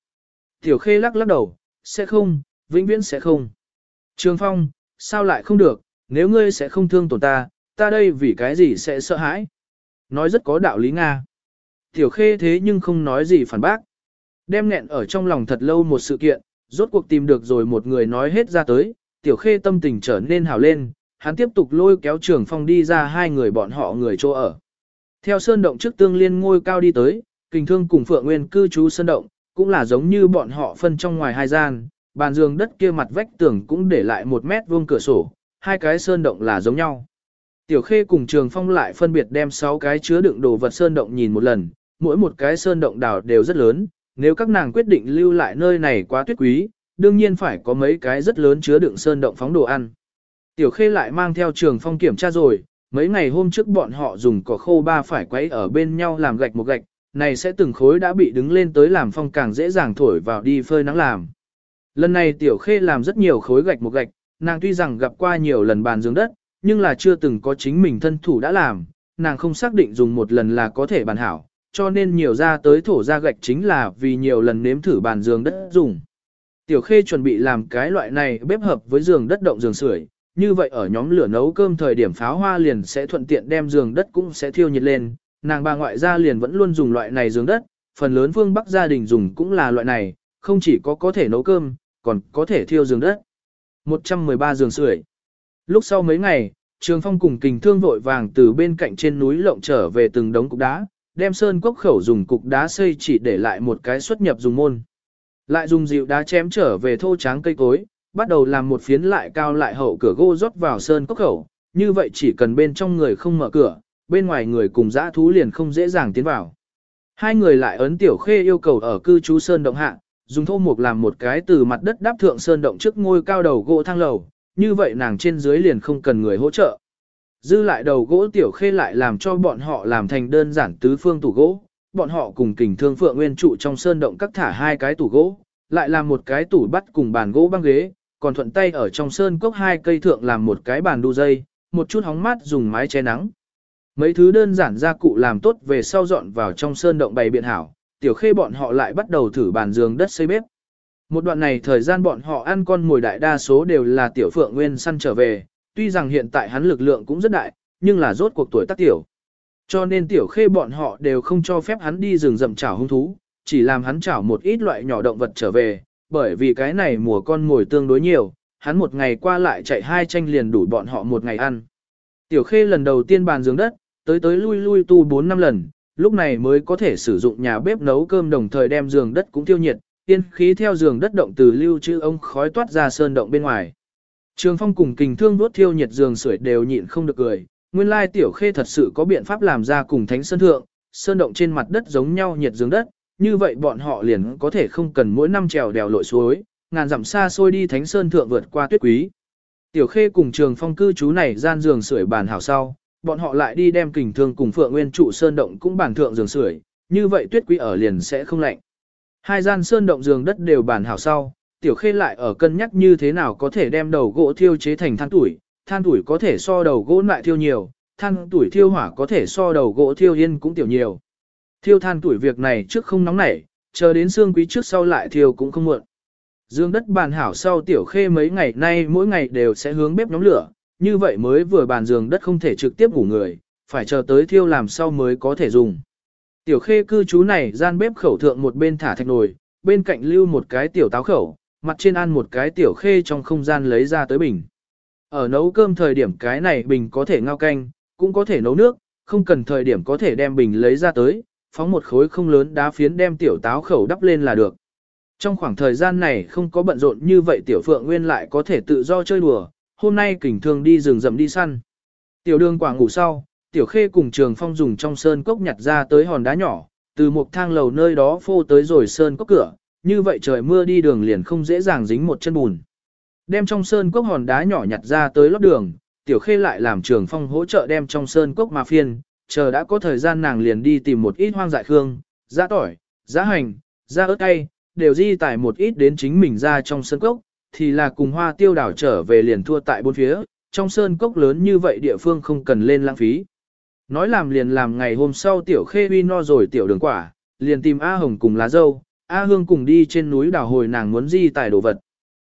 Speaker 1: Tiểu khê lắc lắc đầu, sẽ không, vĩnh viễn sẽ không. Trường Phong, sao lại không được, nếu ngươi sẽ không thương tổn ta, ta đây vì cái gì sẽ sợ hãi? Nói rất có đạo lý Nga. Tiểu khê thế nhưng không nói gì phản bác. Đem nghẹn ở trong lòng thật lâu một sự kiện, rốt cuộc tìm được rồi một người nói hết ra tới, tiểu khê tâm tình trở nên hào lên, hắn tiếp tục lôi kéo trường phong đi ra hai người bọn họ người chỗ ở. Theo sơn động trước tương liên ngôi cao đi tới, kình thương cùng phượng nguyên cư trú sơn động, cũng là giống như bọn họ phân trong ngoài hai gian, bàn giường đất kia mặt vách tường cũng để lại một mét vuông cửa sổ, hai cái sơn động là giống nhau. Tiểu Khê cùng Trường Phong lại phân biệt đem 6 cái chứa đựng đồ vật sơn động nhìn một lần, mỗi một cái sơn động đảo đều rất lớn, nếu các nàng quyết định lưu lại nơi này quá tuyết quý, đương nhiên phải có mấy cái rất lớn chứa đựng sơn động phóng đồ ăn. Tiểu Khê lại mang theo Trường Phong kiểm tra rồi, mấy ngày hôm trước bọn họ dùng cỏ khô ba phải quấy ở bên nhau làm gạch một gạch, này sẽ từng khối đã bị đứng lên tới làm phong càng dễ dàng thổi vào đi phơi nắng làm. Lần này Tiểu Khê làm rất nhiều khối gạch một gạch, nàng tuy rằng gặp qua nhiều lần bàn giường đất, nhưng là chưa từng có chính mình thân thủ đã làm, nàng không xác định dùng một lần là có thể bàn hảo, cho nên nhiều ra tới thổ ra gạch chính là vì nhiều lần nếm thử bàn giường đất dùng. Tiểu Khê chuẩn bị làm cái loại này bếp hợp với giường đất động giường sưởi, như vậy ở nhóm lửa nấu cơm thời điểm pháo hoa liền sẽ thuận tiện đem giường đất cũng sẽ thiêu nhiệt lên, nàng bà ngoại gia liền vẫn luôn dùng loại này giường đất, phần lớn phương Bắc gia đình dùng cũng là loại này, không chỉ có có thể nấu cơm, còn có thể thiêu giường đất. 113 giường sưởi. Lúc sau mấy ngày, Trường Phong cùng kình thương vội vàng từ bên cạnh trên núi lộng trở về từng đống cục đá, đem sơn quốc khẩu dùng cục đá xây chỉ để lại một cái xuất nhập dùng môn. Lại dùng dịu đá chém trở về thô tráng cây cối, bắt đầu làm một phiến lại cao lại hậu cửa gỗ rót vào sơn cốc khẩu, như vậy chỉ cần bên trong người không mở cửa, bên ngoài người cùng dã thú liền không dễ dàng tiến vào. Hai người lại ấn tiểu khê yêu cầu ở cư trú sơn động hạ, dùng thô mục làm một cái từ mặt đất đáp thượng sơn động trước ngôi cao đầu gỗ thang lầu, như vậy nàng trên dưới liền không cần người hỗ trợ. Dư lại đầu gỗ tiểu khê lại làm cho bọn họ làm thành đơn giản tứ phương tủ gỗ, bọn họ cùng kình thương phượng nguyên trụ trong sơn động cắt thả hai cái tủ gỗ, lại làm một cái tủ bắt cùng bàn gỗ băng ghế, còn thuận tay ở trong sơn cốc hai cây thượng làm một cái bàn đu dây, một chút hóng mát dùng mái che nắng. Mấy thứ đơn giản gia cụ làm tốt về sau dọn vào trong sơn động bày biện hảo, tiểu khê bọn họ lại bắt đầu thử bàn giường đất xây bếp. Một đoạn này thời gian bọn họ ăn con mồi đại đa số đều là tiểu phượng nguyên săn trở về, tuy rằng hiện tại hắn lực lượng cũng rất đại, nhưng là rốt cuộc tuổi tác tiểu. Cho nên tiểu khê bọn họ đều không cho phép hắn đi rừng rậm chảo hung thú, chỉ làm hắn chảo một ít loại nhỏ động vật trở về, bởi vì cái này mùa con ngồi tương đối nhiều, hắn một ngày qua lại chạy hai tranh liền đủ bọn họ một ngày ăn. Tiểu khê lần đầu tiên bàn giường đất, tới tới lui lui tu 4 năm lần, lúc này mới có thể sử dụng nhà bếp nấu cơm đồng thời đem giường đất cũng tiêu nhiệt, tiên khí theo giường đất động từ lưu trữ ông khói toát ra sơn động bên ngoài. Trường phong cùng kình thương đốt thiêu nhiệt giường sưởi đều nhịn không được cười, nguyên lai tiểu khê thật sự có biện pháp làm ra cùng thánh sơn thượng, sơn động trên mặt đất giống nhau nhiệt giường đất, như vậy bọn họ liền có thể không cần mỗi năm trèo đèo lội suối, ngàn dặm xa xôi đi thánh sơn thượng vượt qua tuyết quý. Tiểu khê cùng trường phong cư trú này gian giường sưởi bàn hảo sau, bọn họ lại đi đem kình thương cùng phượng nguyên trụ sơn động cũng bàn thượng giường sưởi, như vậy tuyết quý ở liền sẽ không lạnh. Hai gian sơn động giường đất đều bàn hảo sau, tiểu khê lại ở cân nhắc như thế nào có thể đem đầu gỗ thiêu chế thành than tuổi, than tuổi có thể so đầu gỗ lại thiêu nhiều, than tuổi thiêu hỏa có thể so đầu gỗ thiêu yên cũng tiểu nhiều. Thiêu than tuổi việc này trước không nóng nảy, chờ đến xương quý trước sau lại thiêu cũng không muộn. Dương đất bàn hảo sau tiểu khê mấy ngày nay mỗi ngày đều sẽ hướng bếp nhóm lửa, như vậy mới vừa bàn giường đất không thể trực tiếp ngủ người, phải chờ tới thiêu làm sau mới có thể dùng. Tiểu khê cư trú này gian bếp khẩu thượng một bên thả thạch nồi, bên cạnh lưu một cái tiểu táo khẩu, mặt trên ăn một cái tiểu khê trong không gian lấy ra tới bình. Ở nấu cơm thời điểm cái này bình có thể ngao canh, cũng có thể nấu nước, không cần thời điểm có thể đem bình lấy ra tới, phóng một khối không lớn đá phiến đem tiểu táo khẩu đắp lên là được. Trong khoảng thời gian này không có bận rộn như vậy tiểu phượng nguyên lại có thể tự do chơi đùa, hôm nay kình thường đi rừng rậm đi săn. Tiểu đường quả ngủ sau, tiểu khê cùng trường phong dùng trong sơn cốc nhặt ra tới hòn đá nhỏ, từ một thang lầu nơi đó phô tới rồi sơn cốc cửa, như vậy trời mưa đi đường liền không dễ dàng dính một chân bùn. Đem trong sơn cốc hòn đá nhỏ nhặt ra tới lót đường, tiểu khê lại làm trường phong hỗ trợ đem trong sơn cốc mà phiên, chờ đã có thời gian nàng liền đi tìm một ít hoang dại khương, giá tỏi, giá hành, giá ớt cay, đều di tải một ít đến chính mình ra trong sơn cốc, thì là cùng hoa tiêu đảo trở về liền thua tại bốn phía, trong sơn cốc lớn như vậy địa phương không cần lên lãng phí. Nói làm liền làm ngày hôm sau tiểu khê uy no rồi tiểu đường quả, liền tìm A Hồng cùng lá dâu, A Hương cùng đi trên núi đảo hồi nàng muốn di tài đồ vật.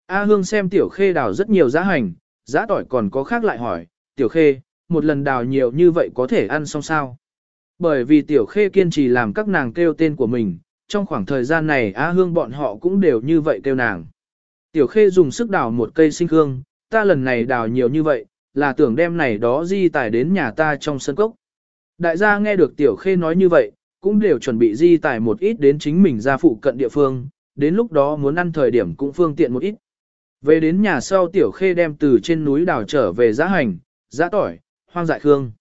Speaker 1: A Hương xem tiểu khê đào rất nhiều giá hành, giá tỏi còn có khác lại hỏi, tiểu khê, một lần đào nhiều như vậy có thể ăn xong sao? Bởi vì tiểu khê kiên trì làm các nàng kêu tên của mình, trong khoảng thời gian này A Hương bọn họ cũng đều như vậy kêu nàng. Tiểu khê dùng sức đào một cây sinh hương, ta lần này đào nhiều như vậy, là tưởng đem này đó di tải đến nhà ta trong sân cốc. Đại gia nghe được tiểu khê nói như vậy, cũng đều chuẩn bị di tải một ít đến chính mình ra phụ cận địa phương, đến lúc đó muốn ăn thời điểm cũng phương tiện một ít. Về đến nhà sau tiểu khê đem từ trên núi đào trở về giá hành, giá tỏi, hoang dại khương.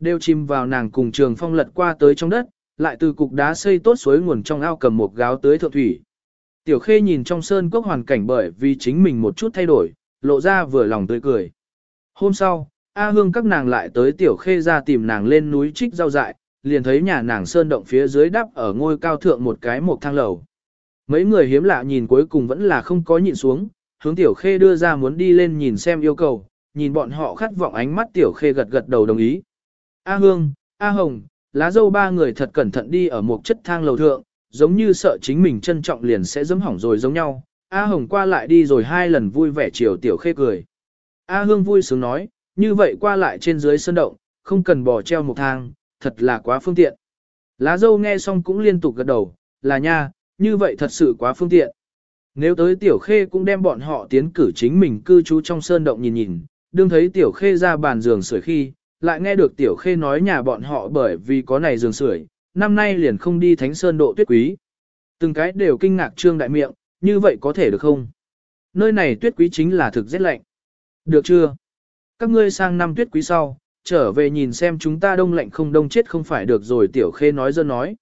Speaker 1: Đều chìm vào nàng cùng trường phong lật qua tới trong đất, lại từ cục đá xây tốt suối nguồn trong ao cầm một gáo tới thượng thủy. Tiểu khê nhìn trong sơn cốc hoàn cảnh bởi vì chính mình một chút thay đổi, lộ ra vừa lòng tươi cười. Hôm sau, A Hương các nàng lại tới tiểu khê ra tìm nàng lên núi trích rau dại, liền thấy nhà nàng sơn động phía dưới đắp ở ngôi cao thượng một cái một thang lầu. Mấy người hiếm lạ nhìn cuối cùng vẫn là không có nhịn xuống, hướng tiểu khê đưa ra muốn đi lên nhìn xem yêu cầu, nhìn bọn họ khát vọng ánh mắt tiểu khê gật gật đầu đồng ý. A Hương, A Hồng, lá dâu ba người thật cẩn thận đi ở một chất thang lầu thượng, giống như sợ chính mình trân trọng liền sẽ dẫm hỏng rồi giống nhau. A Hồng qua lại đi rồi hai lần vui vẻ chiều tiểu khê cười. A Hương vui sướng nói, như vậy qua lại trên dưới sơn động, không cần bò treo một thang, thật là quá phương tiện. Lá dâu nghe xong cũng liên tục gật đầu, là nha, như vậy thật sự quá phương tiện. Nếu tới tiểu khê cũng đem bọn họ tiến cử chính mình cư trú trong sơn động nhìn nhìn, đương thấy tiểu khê ra bàn giường sưởi khi, lại nghe được tiểu khê nói nhà bọn họ bởi vì có này giường sưởi, năm nay liền không đi thánh sơn độ tuyết quý. Từng cái đều kinh ngạc trương đại miệng, như vậy có thể được không? Nơi này tuyết quý chính là thực rất lạnh. Được chưa? Các ngươi sang năm tuyết quý sau, trở về nhìn xem chúng ta đông lạnh không đông chết không phải được rồi tiểu khê nói dân nói.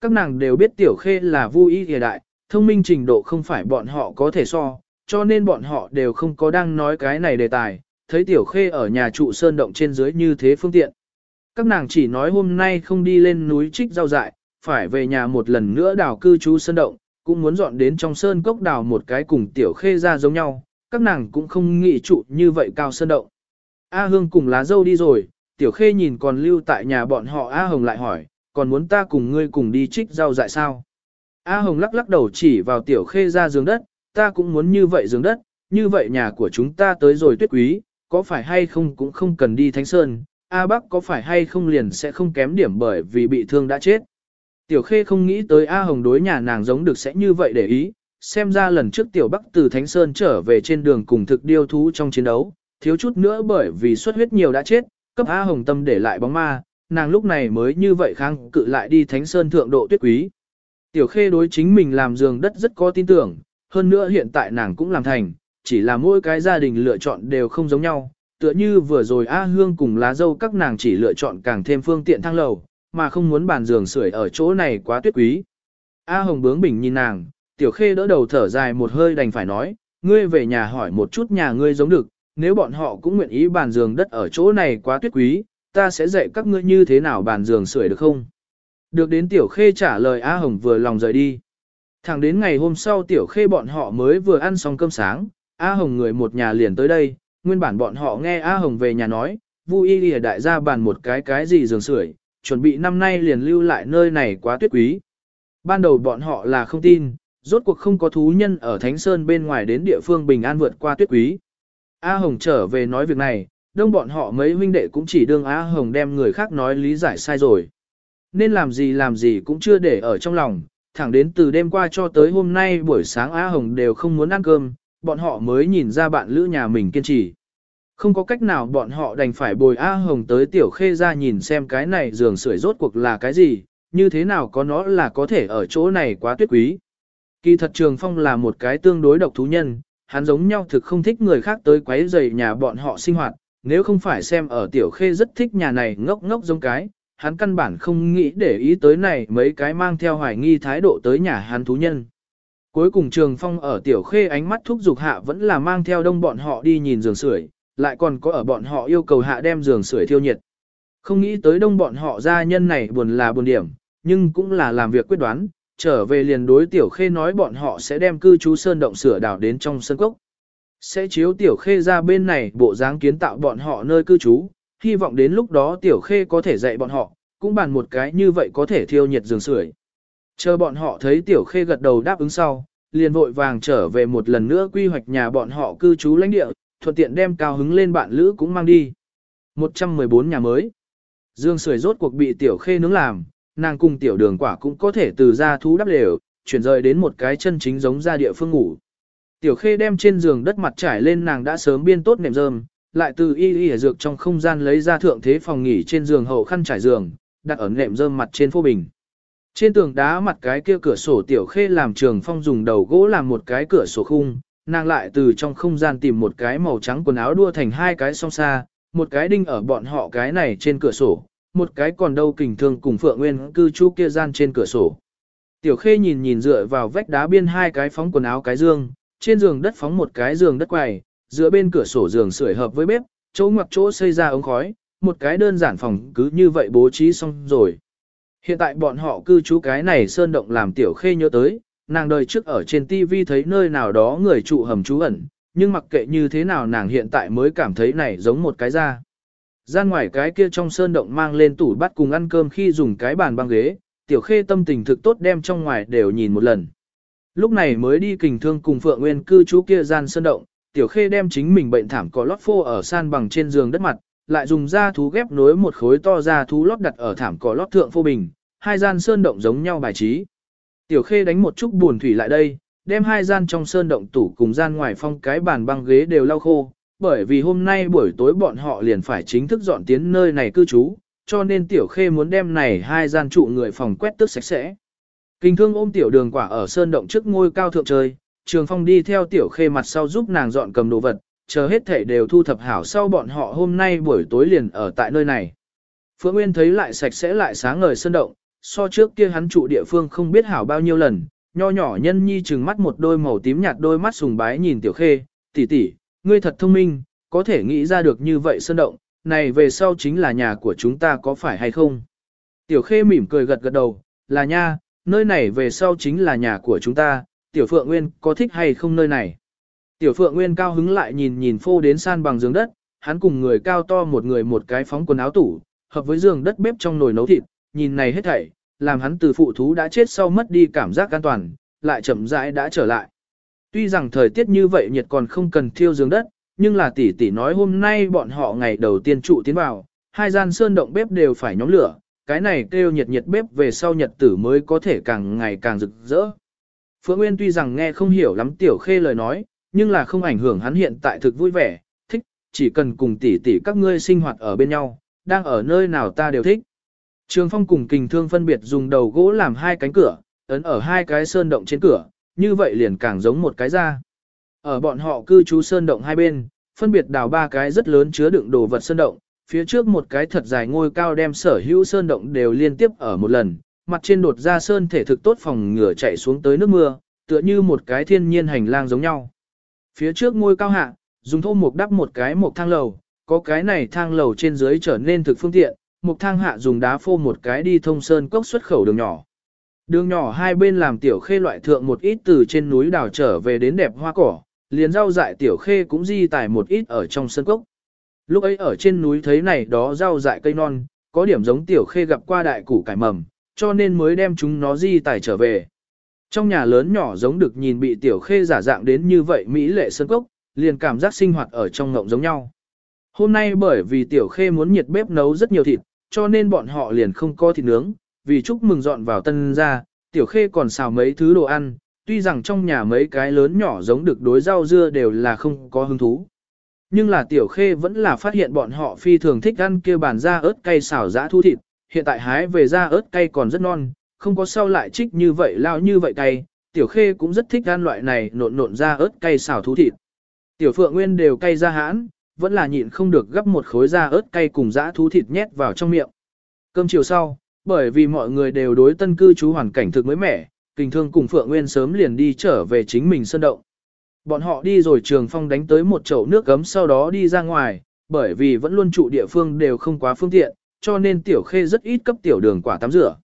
Speaker 1: Các nàng đều biết tiểu khê là vui y hiện đại, thông minh trình độ không phải bọn họ có thể so, cho nên bọn họ đều không có đang nói cái này đề tài, thấy tiểu khê ở nhà trụ sơn động trên dưới như thế phương tiện. Các nàng chỉ nói hôm nay không đi lên núi trích rau dại, phải về nhà một lần nữa đào cư trú sơn động, cũng muốn dọn đến trong sơn cốc đào một cái cùng tiểu khê ra giống nhau, các nàng cũng không nghĩ trụ như vậy cao sơn động. A Hương cùng lá dâu đi rồi, tiểu khê nhìn còn lưu tại nhà bọn họ A Hồng lại hỏi, còn muốn ta cùng ngươi cùng đi trích rau dại sao? A Hồng lắc lắc đầu chỉ vào tiểu khê ra giường đất, ta cũng muốn như vậy giường đất, như vậy nhà của chúng ta tới rồi tuyết quý, có phải hay không cũng không cần đi Thánh Sơn, A Bắc có phải hay không liền sẽ không kém điểm bởi vì bị thương đã chết. Tiểu Khê không nghĩ tới A Hồng đối nhà nàng giống được sẽ như vậy để ý, xem ra lần trước Tiểu Bắc từ Thánh Sơn trở về trên đường cùng thực điêu thú trong chiến đấu, thiếu chút nữa bởi vì xuất huyết nhiều đã chết, cấp A Hồng tâm để lại bóng ma, nàng lúc này mới như vậy kháng cự lại đi Thánh Sơn thượng độ tuyết quý. Tiểu Khê đối chính mình làm giường đất rất có tin tưởng, hơn nữa hiện tại nàng cũng làm thành, chỉ là mỗi cái gia đình lựa chọn đều không giống nhau, tựa như vừa rồi A Hương cùng lá dâu các nàng chỉ lựa chọn càng thêm phương tiện thang lầu, mà không muốn bàn giường sưởi ở chỗ này quá tuyết quý. A Hồng bướng bỉnh nhìn nàng, Tiểu Khê đỡ đầu thở dài một hơi đành phải nói, ngươi về nhà hỏi một chút nhà ngươi giống được, nếu bọn họ cũng nguyện ý bàn giường đất ở chỗ này quá tuyết quý, ta sẽ dạy các ngươi như thế nào bàn giường sưởi được không? Được đến Tiểu Khê trả lời A Hồng vừa lòng rời đi. Thẳng đến ngày hôm sau Tiểu Khê bọn họ mới vừa ăn xong cơm sáng, A Hồng người một nhà liền tới đây, nguyên bản bọn họ nghe A Hồng về nhà nói, vui Y lìa đại gia bàn một cái cái gì giường sưởi, chuẩn bị năm nay liền lưu lại nơi này quá tuyết quý. Ban đầu bọn họ là không tin, rốt cuộc không có thú nhân ở Thánh Sơn bên ngoài đến địa phương bình an vượt qua tuyết quý. A Hồng trở về nói việc này, đông bọn họ mấy huynh đệ cũng chỉ đương A Hồng đem người khác nói lý giải sai rồi. Nên làm gì làm gì cũng chưa để ở trong lòng, thẳng đến từ đêm qua cho tới hôm nay buổi sáng A Hồng đều không muốn ăn cơm, bọn họ mới nhìn ra bạn lữ nhà mình kiên trì. Không có cách nào bọn họ đành phải bồi A Hồng tới tiểu khê ra nhìn xem cái này giường sưởi rốt cuộc là cái gì, như thế nào có nó là có thể ở chỗ này quá tuyết quý. Kỳ thật Trường Phong là một cái tương đối độc thú nhân, hắn giống nhau thực không thích người khác tới quấy rầy nhà bọn họ sinh hoạt, nếu không phải xem ở tiểu khê rất thích nhà này ngốc ngốc giống cái, hắn căn bản không nghĩ để ý tới này mấy cái mang theo hoài nghi thái độ tới nhà hắn thú nhân. Cuối cùng Trường Phong ở tiểu khê ánh mắt thúc giục hạ vẫn là mang theo đông bọn họ đi nhìn giường sưởi, lại còn có ở bọn họ yêu cầu hạ đem giường sưởi thiêu nhiệt. Không nghĩ tới đông bọn họ gia nhân này buồn là buồn điểm, nhưng cũng là làm việc quyết đoán, trở về liền đối tiểu khê nói bọn họ sẽ đem cư trú sơn động sửa đào đến trong sân cốc. Sẽ chiếu tiểu khê ra bên này bộ dáng kiến tạo bọn họ nơi cư trú, hy vọng đến lúc đó tiểu khê có thể dạy bọn họ, cũng bàn một cái như vậy có thể thiêu nhiệt giường sưởi. Chờ bọn họ thấy tiểu khê gật đầu đáp ứng sau, liền vội vàng trở về một lần nữa quy hoạch nhà bọn họ cư trú lãnh địa, thuận tiện đem cao hứng lên bạn lữ cũng mang đi. 114 nhà mới. Dương sưởi rốt cuộc bị tiểu khê nướng làm, nàng cùng tiểu đường quả cũng có thể từ ra thú đắp lều, chuyển rời đến một cái chân chính giống ra địa phương ngủ. Tiểu khê đem trên giường đất mặt trải lên nàng đã sớm biên tốt nệm rơm, lại từ y y dược trong không gian lấy ra thượng thế phòng nghỉ trên giường hậu khăn trải giường, đặt ở nệm rơm mặt trên phô bình. Trên tường đá mặt cái kia cửa sổ tiểu khê làm trường phong dùng đầu gỗ làm một cái cửa sổ khung, nàng lại từ trong không gian tìm một cái màu trắng quần áo đua thành hai cái song xa, một cái đinh ở bọn họ cái này trên cửa sổ, một cái còn đâu kình thương cùng Phượng Nguyên cư trú kia gian trên cửa sổ. Tiểu Khê nhìn nhìn dựa vào vách đá biên hai cái phóng quần áo cái dương, trên giường đất phóng một cái giường đất quầy, giữa bên cửa sổ giường sưởi hợp với bếp, chỗ ngoặc chỗ xây ra ống khói, một cái đơn giản phòng cứ như vậy bố trí xong rồi. Hiện tại bọn họ cư trú cái này sơn động làm Tiểu Khê nhớ tới, nàng đời trước ở trên TV thấy nơi nào đó người trụ hầm trú ẩn, nhưng mặc kệ như thế nào nàng hiện tại mới cảm thấy này giống một cái ra. Gian ngoài cái kia trong sơn động mang lên tủ bắt cùng ăn cơm khi dùng cái bàn băng ghế, tiểu khê tâm tình thực tốt đem trong ngoài đều nhìn một lần. Lúc này mới đi kình thương cùng Phượng Nguyên cư trú kia gian sơn động, tiểu khê đem chính mình bệnh thảm có lót phô ở san bằng trên giường đất mặt, lại dùng da thú ghép nối một khối to da thú lót đặt ở thảm cỏ lót thượng phô bình, hai gian sơn động giống nhau bài trí. Tiểu khê đánh một chút buồn thủy lại đây, đem hai gian trong sơn động tủ cùng gian ngoài phong cái bàn băng ghế đều lau khô, bởi vì hôm nay buổi tối bọn họ liền phải chính thức dọn tiến nơi này cư trú, cho nên tiểu khê muốn đem này hai gian trụ người phòng quét tước sạch sẽ. Kinh thương ôm tiểu đường quả ở sơn động trước ngôi cao thượng trời, trường phong đi theo tiểu khê mặt sau giúp nàng dọn cầm đồ vật, chờ hết thể đều thu thập hảo sau bọn họ hôm nay buổi tối liền ở tại nơi này. Phượng Nguyên thấy lại sạch sẽ lại sáng ngời sơn động, so trước kia hắn trụ địa phương không biết hảo bao nhiêu lần, nho nhỏ nhân nhi trừng mắt một đôi màu tím nhạt đôi mắt sùng bái nhìn tiểu khê, tỷ tỷ, ngươi thật thông minh, có thể nghĩ ra được như vậy sơn động, này về sau chính là nhà của chúng ta có phải hay không? Tiểu khê mỉm cười gật gật đầu, là nha, nơi này về sau chính là nhà của chúng ta, tiểu phượng nguyên có thích hay không nơi này? Tiểu phượng nguyên cao hứng lại nhìn nhìn phô đến san bằng giường đất, hắn cùng người cao to một người một cái phóng quần áo tủ, hợp với giường đất bếp trong nồi nấu thịt, nhìn này hết thảy, làm hắn từ phụ thú đã chết sau mất đi cảm giác an toàn, lại chậm rãi đã trở lại. Tuy rằng thời tiết như vậy nhiệt còn không cần thiêu giường đất, nhưng là tỷ tỷ nói hôm nay bọn họ ngày đầu tiên trụ tiến vào, hai gian sơn động bếp đều phải nhóm lửa, cái này kêu nhiệt nhiệt bếp về sau nhật tử mới có thể càng ngày càng rực rỡ. Phượng Nguyên tuy rằng nghe không hiểu lắm tiểu khê lời nói, nhưng là không ảnh hưởng hắn hiện tại thực vui vẻ, thích, chỉ cần cùng tỷ tỷ các ngươi sinh hoạt ở bên nhau, đang ở nơi nào ta đều thích. Trường phong cùng kình thương phân biệt dùng đầu gỗ làm hai cánh cửa, ấn ở hai cái sơn động trên cửa, như vậy liền càng giống một cái ra. Ở bọn họ cư trú sơn động hai bên, phân biệt đào ba cái rất lớn chứa đựng đồ vật sơn động, phía trước một cái thật dài ngôi cao đem sở hữu sơn động đều liên tiếp ở một lần, mặt trên đột ra sơn thể thực tốt phòng ngừa chạy xuống tới nước mưa, tựa như một cái thiên nhiên hành lang giống nhau. Phía trước ngôi cao hạ, dùng thô mục đắp một cái một thang lầu, có cái này thang lầu trên dưới trở nên thực phương tiện, một thang hạ dùng đá phô một cái đi thông sơn cốc xuất khẩu đường nhỏ. Đường nhỏ hai bên làm tiểu khê loại thượng một ít từ trên núi đào trở về đến đẹp hoa cỏ, liền rau dại tiểu khê cũng di tải một ít ở trong sân cốc. Lúc ấy ở trên núi thấy này đó rau dại cây non, có điểm giống tiểu khê gặp qua đại củ cải mầm, cho nên mới đem chúng nó di tải trở về. Trong nhà lớn nhỏ giống được nhìn bị tiểu khê giả dạng đến như vậy Mỹ lệ sân cốc, liền cảm giác sinh hoạt ở trong ngộng giống nhau. Hôm nay bởi vì tiểu khê muốn nhiệt bếp nấu rất nhiều thịt, cho nên bọn họ liền không có thịt nướng, vì chúc mừng dọn vào tân ra, tiểu khê còn xào mấy thứ đồ ăn, tuy rằng trong nhà mấy cái lớn nhỏ giống được đối rau dưa đều là không có hứng thú. Nhưng là tiểu khê vẫn là phát hiện bọn họ phi thường thích ăn kia bàn da ớt cay xào giã thu thịt, hiện tại hái về da ớt cay còn rất non, không có sau lại trích như vậy lao như vậy cay, tiểu khê cũng rất thích ăn loại này nộn nộn da ớt cay xào thú thịt. Tiểu phượng nguyên đều cay ra hãn, vẫn là nhịn không được gấp một khối da ớt cay cùng dã thú thịt nhét vào trong miệng. Cơm chiều sau, bởi vì mọi người đều đối tân cư trú hoàn cảnh thực mới mẻ, kình thương cùng Phượng Nguyên sớm liền đi trở về chính mình sân động. Bọn họ đi rồi trường phong đánh tới một chậu nước gấm sau đó đi ra ngoài, bởi vì vẫn luôn trụ địa phương đều không quá phương tiện, cho nên tiểu khê rất ít cấp tiểu đường quả tắm rửa.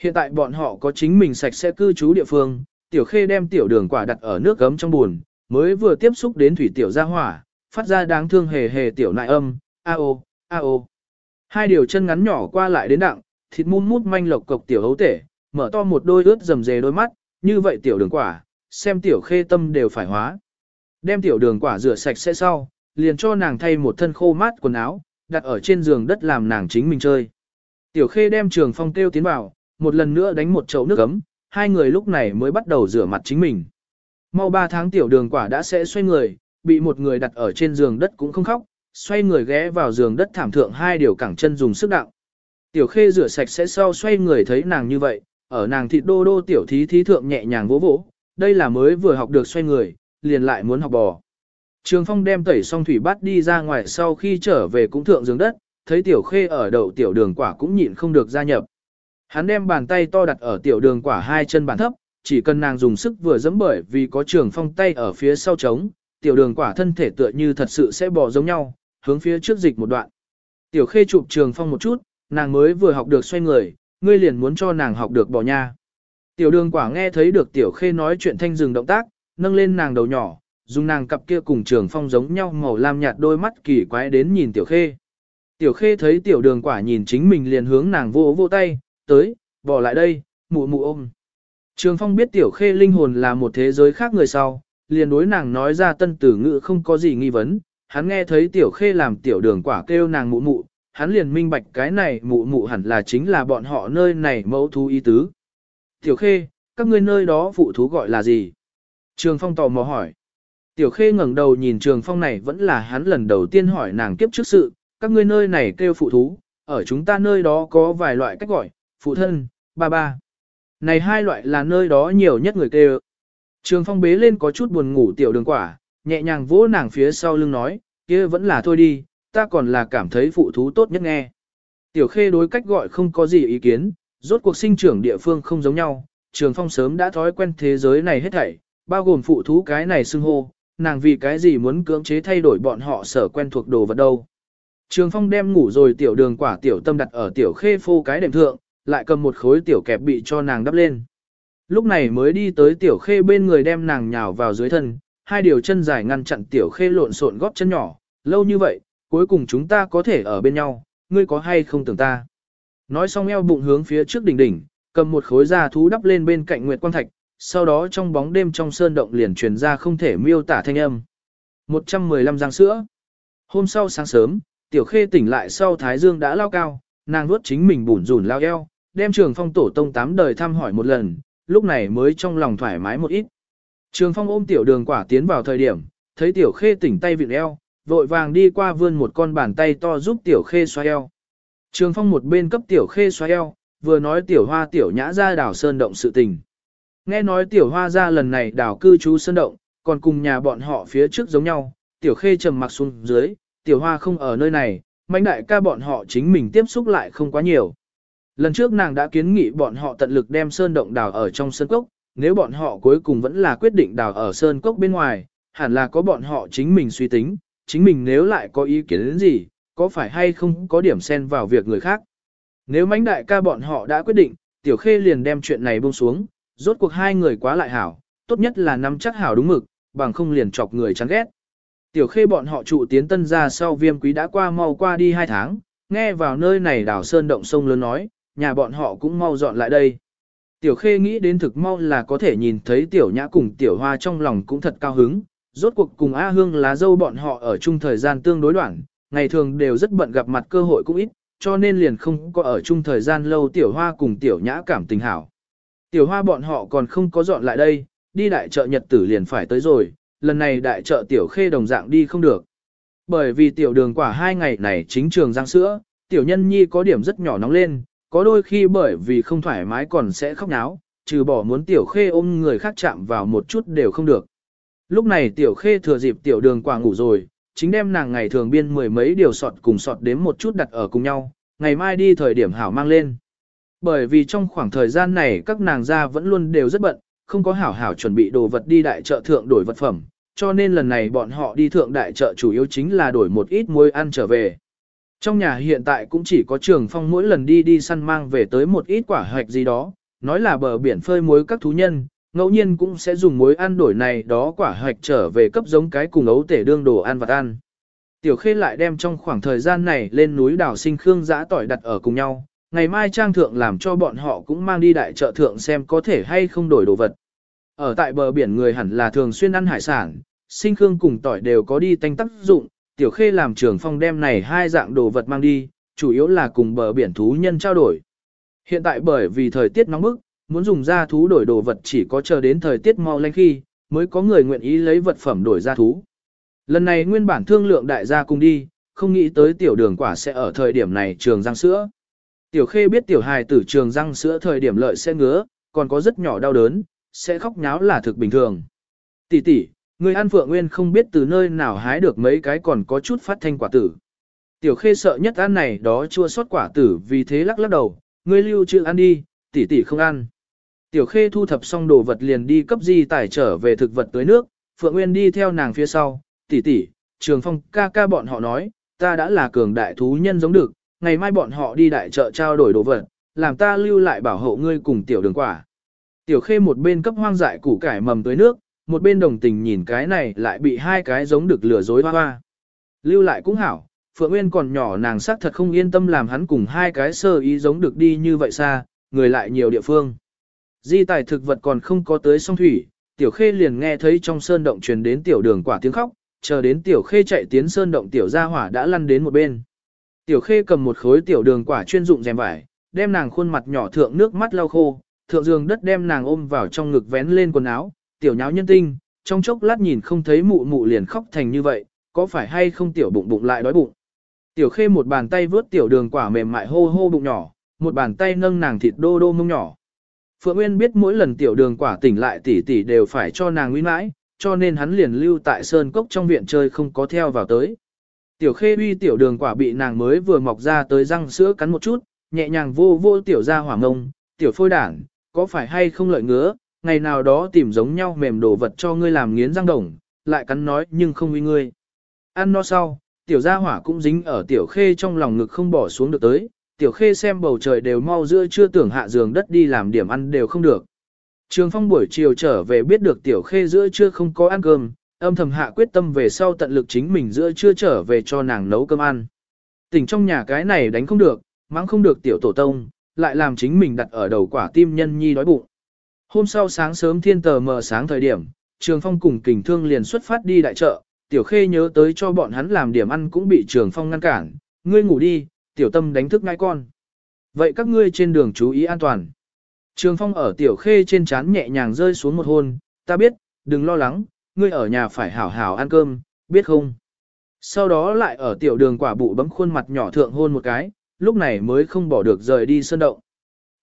Speaker 1: Hiện tại bọn họ có chính mình sạch sẽ cư trú địa phương, tiểu khê đem tiểu đường quả đặt ở nước gấm trong buồn, mới vừa tiếp xúc đến thủy tiểu ra hỏa, phát ra đáng thương hề hề tiểu nại âm, a ô, a ô. Hai điều chân ngắn nhỏ qua lại đến đặng, thịt mum mút manh lộc cộc tiểu hấu tể, mở to một đôi ướt rầm rề đôi mắt, như vậy tiểu đường quả, xem tiểu khê tâm đều phải hóa. Đem tiểu đường quả rửa sạch sẽ sau, liền cho nàng thay một thân khô mát quần áo, đặt ở trên giường đất làm nàng chính mình chơi. Tiểu khê đem trường phong kêu tiến vào, một lần nữa đánh một chậu nước ấm, hai người lúc này mới bắt đầu rửa mặt chính mình. Mau ba tháng tiểu đường quả đã sẽ xoay người, bị một người đặt ở trên giường đất cũng không khóc, xoay người ghé vào giường đất thảm thượng hai điều cẳng chân dùng sức đạo. Tiểu khê rửa sạch sẽ sau xoay người thấy nàng như vậy, ở nàng thịt đô đô tiểu thí thí thượng nhẹ nhàng vỗ vỗ, đây là mới vừa học được xoay người, liền lại muốn học bò. Trường phong đem tẩy xong thủy bát đi ra ngoài sau khi trở về cũng thượng giường đất, thấy tiểu khê ở đầu tiểu đường quả cũng nhịn không được gia nhập. Hắn đem bàn tay to đặt ở tiểu đường quả hai chân bàn thấp, chỉ cần nàng dùng sức vừa dẫm bởi vì có trường phong tay ở phía sau trống, tiểu đường quả thân thể tựa như thật sự sẽ bò giống nhau, hướng phía trước dịch một đoạn. Tiểu khê chụp trường phong một chút, nàng mới vừa học được xoay người, ngươi liền muốn cho nàng học được bỏ nha. Tiểu đường quả nghe thấy được tiểu khê nói chuyện thanh dừng động tác, nâng lên nàng đầu nhỏ, dùng nàng cặp kia cùng trường phong giống nhau màu lam nhạt đôi mắt kỳ quái đến nhìn tiểu khê. Tiểu khê thấy tiểu đường quả nhìn chính mình liền hướng nàng vô vô tay, tới, bỏ lại đây, mụ mụ ôm. Trường phong biết tiểu khê linh hồn là một thế giới khác người sau, liền đối nàng nói ra tân tử ngữ không có gì nghi vấn, hắn nghe thấy tiểu khê làm tiểu đường quả kêu nàng mụ mụ, hắn liền minh bạch cái này mụ mụ hẳn là chính là bọn họ nơi này mẫu thú y tứ. Tiểu khê, các ngươi nơi đó phụ thú gọi là gì? Trường phong tò mò hỏi. Tiểu khê ngẩng đầu nhìn trường phong này vẫn là hắn lần đầu tiên hỏi nàng kiếp trước sự, các ngươi nơi này kêu phụ thú, ở chúng ta nơi đó có vài loại cách gọi, phụ thân, ba ba. Này hai loại là nơi đó nhiều nhất người kêu. Trường phong bế lên có chút buồn ngủ tiểu đường quả, nhẹ nhàng vỗ nàng phía sau lưng nói, kia vẫn là thôi đi, ta còn là cảm thấy phụ thú tốt nhất nghe. Tiểu khê đối cách gọi không có gì ý kiến, rốt cuộc sinh trưởng địa phương không giống nhau, trường phong sớm đã thói quen thế giới này hết thảy, bao gồm phụ thú cái này xưng hô, nàng vì cái gì muốn cưỡng chế thay đổi bọn họ sở quen thuộc đồ vật đâu. Trường phong đem ngủ rồi tiểu đường quả tiểu tâm đặt ở tiểu khê phô cái đệm thượng, lại cầm một khối tiểu kẹp bị cho nàng đắp lên. Lúc này mới đi tới tiểu khê bên người đem nàng nhào vào dưới thân, hai điều chân dài ngăn chặn tiểu khê lộn xộn góp chân nhỏ, lâu như vậy, cuối cùng chúng ta có thể ở bên nhau, ngươi có hay không tưởng ta. Nói xong eo bụng hướng phía trước đỉnh đỉnh, cầm một khối da thú đắp lên bên cạnh Nguyệt Quang Thạch, sau đó trong bóng đêm trong sơn động liền truyền ra không thể miêu tả thanh âm. 115 giang sữa. Hôm sau sáng sớm, Tiểu Khê tỉnh lại sau Thái Dương đã lao cao, nàng nuốt chính mình bủn rủn lao eo, đem Trường Phong tổ tông tám đời thăm hỏi một lần, lúc này mới trong lòng thoải mái một ít. Trường Phong ôm Tiểu Đường quả tiến vào thời điểm, thấy Tiểu Khê tỉnh tay vịn eo, vội vàng đi qua vươn một con bàn tay to giúp Tiểu Khê xoa eo. Trường Phong một bên cấp Tiểu Khê xoa eo, vừa nói Tiểu Hoa Tiểu Nhã ra đảo sơn động sự tình. Nghe nói Tiểu Hoa ra lần này đảo cư trú sơn động, còn cùng nhà bọn họ phía trước giống nhau, Tiểu Khê trầm mặc xuống dưới, Tiểu Hoa không ở nơi này, mạnh đại ca bọn họ chính mình tiếp xúc lại không quá nhiều. Lần trước nàng đã kiến nghị bọn họ tận lực đem sơn động đào ở trong sơn cốc, nếu bọn họ cuối cùng vẫn là quyết định đào ở sơn cốc bên ngoài, hẳn là có bọn họ chính mình suy tính, chính mình nếu lại có ý kiến đến gì, có phải hay không có điểm xen vào việc người khác. Nếu mãnh đại ca bọn họ đã quyết định, tiểu khê liền đem chuyện này buông xuống, rốt cuộc hai người quá lại hảo, tốt nhất là nắm chắc hảo đúng mực, bằng không liền chọc người chán ghét. Tiểu khê bọn họ trụ tiến tân ra sau viêm quý đã qua mau qua đi hai tháng, nghe vào nơi này đảo sơn động sông lớn nói, nhà bọn họ cũng mau dọn lại đây. Tiểu khê nghĩ đến thực mau là có thể nhìn thấy tiểu nhã cùng tiểu hoa trong lòng cũng thật cao hứng, rốt cuộc cùng A Hương lá dâu bọn họ ở chung thời gian tương đối đoạn, ngày thường đều rất bận gặp mặt cơ hội cũng ít, cho nên liền không có ở chung thời gian lâu tiểu hoa cùng tiểu nhã cảm tình hảo. Tiểu hoa bọn họ còn không có dọn lại đây, đi đại chợ nhật tử liền phải tới rồi, lần này đại chợ tiểu khê đồng dạng đi không được. Bởi vì tiểu đường quả hai ngày này chính trường giang sữa, tiểu nhân nhi có điểm rất nhỏ nóng lên, có đôi khi bởi vì không thoải mái còn sẽ khóc náo, trừ bỏ muốn tiểu khê ôm người khác chạm vào một chút đều không được. Lúc này tiểu khê thừa dịp tiểu đường quả ngủ rồi, chính đem nàng ngày thường biên mười mấy điều sọt cùng sọt đếm một chút đặt ở cùng nhau, ngày mai đi thời điểm hảo mang lên. Bởi vì trong khoảng thời gian này các nàng gia vẫn luôn đều rất bận, không có hảo hảo chuẩn bị đồ vật đi đại chợ thượng đổi vật phẩm, cho nên lần này bọn họ đi thượng đại chợ chủ yếu chính là đổi một ít muối ăn trở về. Trong nhà hiện tại cũng chỉ có trường phong mỗi lần đi đi săn mang về tới một ít quả hoạch gì đó, nói là bờ biển phơi muối các thú nhân, ngẫu nhiên cũng sẽ dùng muối ăn đổi này đó quả hoạch trở về cấp giống cái cùng ấu tể đương đồ ăn vật ăn. Tiểu khê lại đem trong khoảng thời gian này lên núi đảo sinh khương giã tỏi đặt ở cùng nhau, ngày mai trang thượng làm cho bọn họ cũng mang đi đại chợ thượng xem có thể hay không đổi đồ vật. Ở tại bờ biển người hẳn là thường xuyên ăn hải sản, sinh khương cùng tỏi đều có đi tanh tác dụng, tiểu khê làm trường phong đem này hai dạng đồ vật mang đi, chủ yếu là cùng bờ biển thú nhân trao đổi. Hiện tại bởi vì thời tiết nóng bức, muốn dùng da thú đổi đồ vật chỉ có chờ đến thời tiết mau lanh khi, mới có người nguyện ý lấy vật phẩm đổi da thú. Lần này nguyên bản thương lượng đại gia cùng đi, không nghĩ tới tiểu đường quả sẽ ở thời điểm này trường răng sữa. Tiểu khê biết tiểu hài tử trường răng sữa thời điểm lợi sẽ ngứa, còn có rất nhỏ đau đớn, sẽ khóc nháo là thực bình thường. Tỷ tỷ, người ăn phượng nguyên không biết từ nơi nào hái được mấy cái còn có chút phát thanh quả tử. Tiểu khê sợ nhất ăn này đó chua sót quả tử vì thế lắc lắc đầu, ngươi lưu chưa ăn đi, tỷ tỷ không ăn. Tiểu khê thu thập xong đồ vật liền đi cấp di tải trở về thực vật tưới nước, Phượng Nguyên đi theo nàng phía sau, tỷ tỷ, trường phong ca ca bọn họ nói, ta đã là cường đại thú nhân giống được, ngày mai bọn họ đi đại chợ trao đổi đồ vật, làm ta lưu lại bảo hộ ngươi cùng tiểu đường quả. Tiểu khê một bên cấp hoang dại củ cải mầm tưới nước, một bên đồng tình nhìn cái này lại bị hai cái giống được lừa dối hoa hoa. Lưu lại cũng hảo, Phượng Nguyên còn nhỏ nàng xác thật không yên tâm làm hắn cùng hai cái sơ ý giống được đi như vậy xa, người lại nhiều địa phương. Di tài thực vật còn không có tới sông thủy, tiểu khê liền nghe thấy trong sơn động truyền đến tiểu đường quả tiếng khóc, chờ đến tiểu khê chạy tiến sơn động tiểu gia hỏa đã lăn đến một bên. Tiểu khê cầm một khối tiểu đường quả chuyên dụng rèm vải, đem nàng khuôn mặt nhỏ thượng nước mắt lau khô, thượng giường đất đem nàng ôm vào trong ngực vén lên quần áo, tiểu nháo nhân tinh, trong chốc lát nhìn không thấy mụ mụ liền khóc thành như vậy, có phải hay không tiểu bụng bụng lại đói bụng. Tiểu khê một bàn tay vớt tiểu đường quả mềm mại hô hô bụng nhỏ, một bàn tay nâng nàng thịt đô đô mông nhỏ. Phượng Nguyên biết mỗi lần tiểu đường quả tỉnh lại tỷ tỷ đều phải cho nàng nguyên mãi, cho nên hắn liền lưu tại sơn cốc trong viện chơi không có theo vào tới. Tiểu khê uy tiểu đường quả bị nàng mới vừa mọc ra tới răng sữa cắn một chút, nhẹ nhàng vô vô tiểu ra hỏa ngông, tiểu phôi đảng, có phải hay không lợi ngứa, ngày nào đó tìm giống nhau mềm đồ vật cho ngươi làm nghiến răng đồng, lại cắn nói nhưng không uy ngươi. Ăn no sau, tiểu gia hỏa cũng dính ở tiểu khê trong lòng ngực không bỏ xuống được tới, tiểu khê xem bầu trời đều mau giữa chưa tưởng hạ giường đất đi làm điểm ăn đều không được. Trường phong buổi chiều trở về biết được tiểu khê giữa trưa không có ăn cơm, âm thầm hạ quyết tâm về sau tận lực chính mình giữa trưa trở về cho nàng nấu cơm ăn. Tỉnh trong nhà cái này đánh không được, mắng không được tiểu tổ tông, lại làm chính mình đặt ở đầu quả tim nhân nhi đói bụng. Hôm sau sáng sớm thiên tờ mờ sáng thời điểm, Trường Phong cùng kình thương liền xuất phát đi đại chợ, Tiểu Khê nhớ tới cho bọn hắn làm điểm ăn cũng bị Trường Phong ngăn cản, ngươi ngủ đi, Tiểu Tâm đánh thức ngai con. Vậy các ngươi trên đường chú ý an toàn. Trường Phong ở Tiểu Khê trên chán nhẹ nhàng rơi xuống một hôn, ta biết, đừng lo lắng, ngươi ở nhà phải hảo hảo ăn cơm, biết không? Sau đó lại ở tiểu đường quả bụ bấm khuôn mặt nhỏ thượng hôn một cái, lúc này mới không bỏ được rời đi sơn động.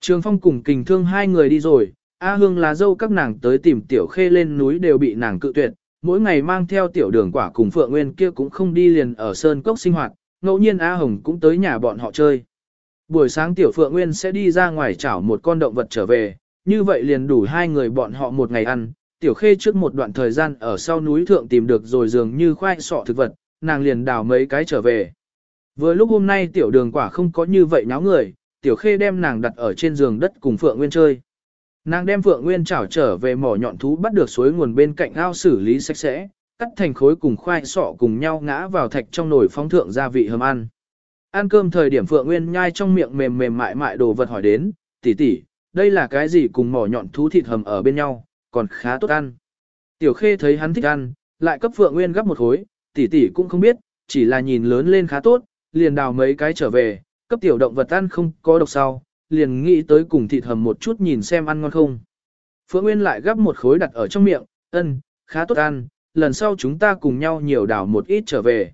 Speaker 1: Trường Phong cùng kình thương hai người đi rồi, A Hương là dâu các nàng tới tìm tiểu khê lên núi đều bị nàng cự tuyệt, mỗi ngày mang theo tiểu đường quả cùng Phượng Nguyên kia cũng không đi liền ở sơn cốc sinh hoạt, ngẫu nhiên A Hồng cũng tới nhà bọn họ chơi. Buổi sáng tiểu Phượng Nguyên sẽ đi ra ngoài chảo một con động vật trở về, như vậy liền đủ hai người bọn họ một ngày ăn. Tiểu Khê trước một đoạn thời gian ở sau núi thượng tìm được rồi dường như khoai sọ thực vật, nàng liền đào mấy cái trở về. Vừa lúc hôm nay tiểu đường quả không có như vậy nháo người, tiểu Khê đem nàng đặt ở trên giường đất cùng Phượng Nguyên chơi. Nàng đem Phượng Nguyên chảo trở về mỏ nhọn thú bắt được suối nguồn bên cạnh ao xử lý sạch sẽ, cắt thành khối cùng khoai sọ cùng nhau ngã vào thạch trong nồi phóng thượng gia vị hầm ăn. Ăn cơm thời điểm Phượng Nguyên nhai trong miệng mềm mềm mại mại đồ vật hỏi đến, tỷ tỷ, đây là cái gì cùng mỏ nhọn thú thịt hầm ở bên nhau, còn khá tốt ăn. Tiểu Khê thấy hắn thích ăn, lại cấp Phượng Nguyên gấp một khối, tỷ tỷ cũng không biết, chỉ là nhìn lớn lên khá tốt, liền đào mấy cái trở về, cấp tiểu động vật ăn không có độc sau, liền nghĩ tới cùng thịt hầm một chút nhìn xem ăn ngon không. Phượng Nguyên lại gấp một khối đặt ở trong miệng, ân, khá tốt ăn, lần sau chúng ta cùng nhau nhiều đảo một ít trở về.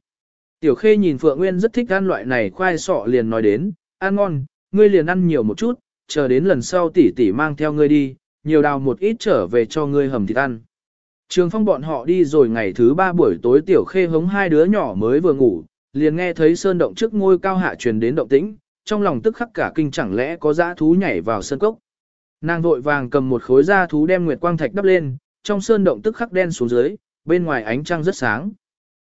Speaker 1: Tiểu Khê nhìn Phượng Nguyên rất thích ăn loại này khoai sọ liền nói đến, ăn ngon, ngươi liền ăn nhiều một chút, chờ đến lần sau tỷ tỷ mang theo ngươi đi, nhiều đào một ít trở về cho ngươi hầm thịt ăn. Trường phong bọn họ đi rồi ngày thứ ba buổi tối Tiểu Khê hống hai đứa nhỏ mới vừa ngủ, liền nghe thấy sơn động trước ngôi cao hạ truyền đến động tĩnh, trong lòng tức khắc cả kinh chẳng lẽ có dã thú nhảy vào sơn cốc. Nàng vội vàng cầm một khối da thú đem nguyệt quang thạch đắp lên, trong sơn động tức khắc đen xuống dưới, bên ngoài ánh trăng rất sáng.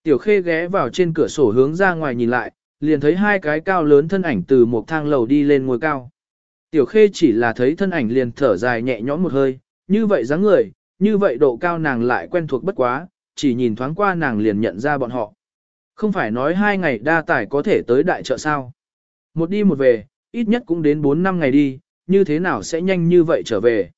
Speaker 1: Tiểu khê ghé vào trên cửa sổ hướng ra ngoài nhìn lại, liền thấy hai cái cao lớn thân ảnh từ một thang lầu đi lên ngôi cao. Tiểu khê chỉ là thấy thân ảnh liền thở dài nhẹ nhõm một hơi, như vậy dáng người, như vậy độ cao nàng lại quen thuộc bất quá, chỉ nhìn thoáng qua nàng liền nhận ra bọn họ. Không phải nói hai ngày đa tải có thể tới đại chợ sao. Một đi một về, ít nhất cũng đến 4 năm ngày đi, như thế nào sẽ nhanh như vậy trở về.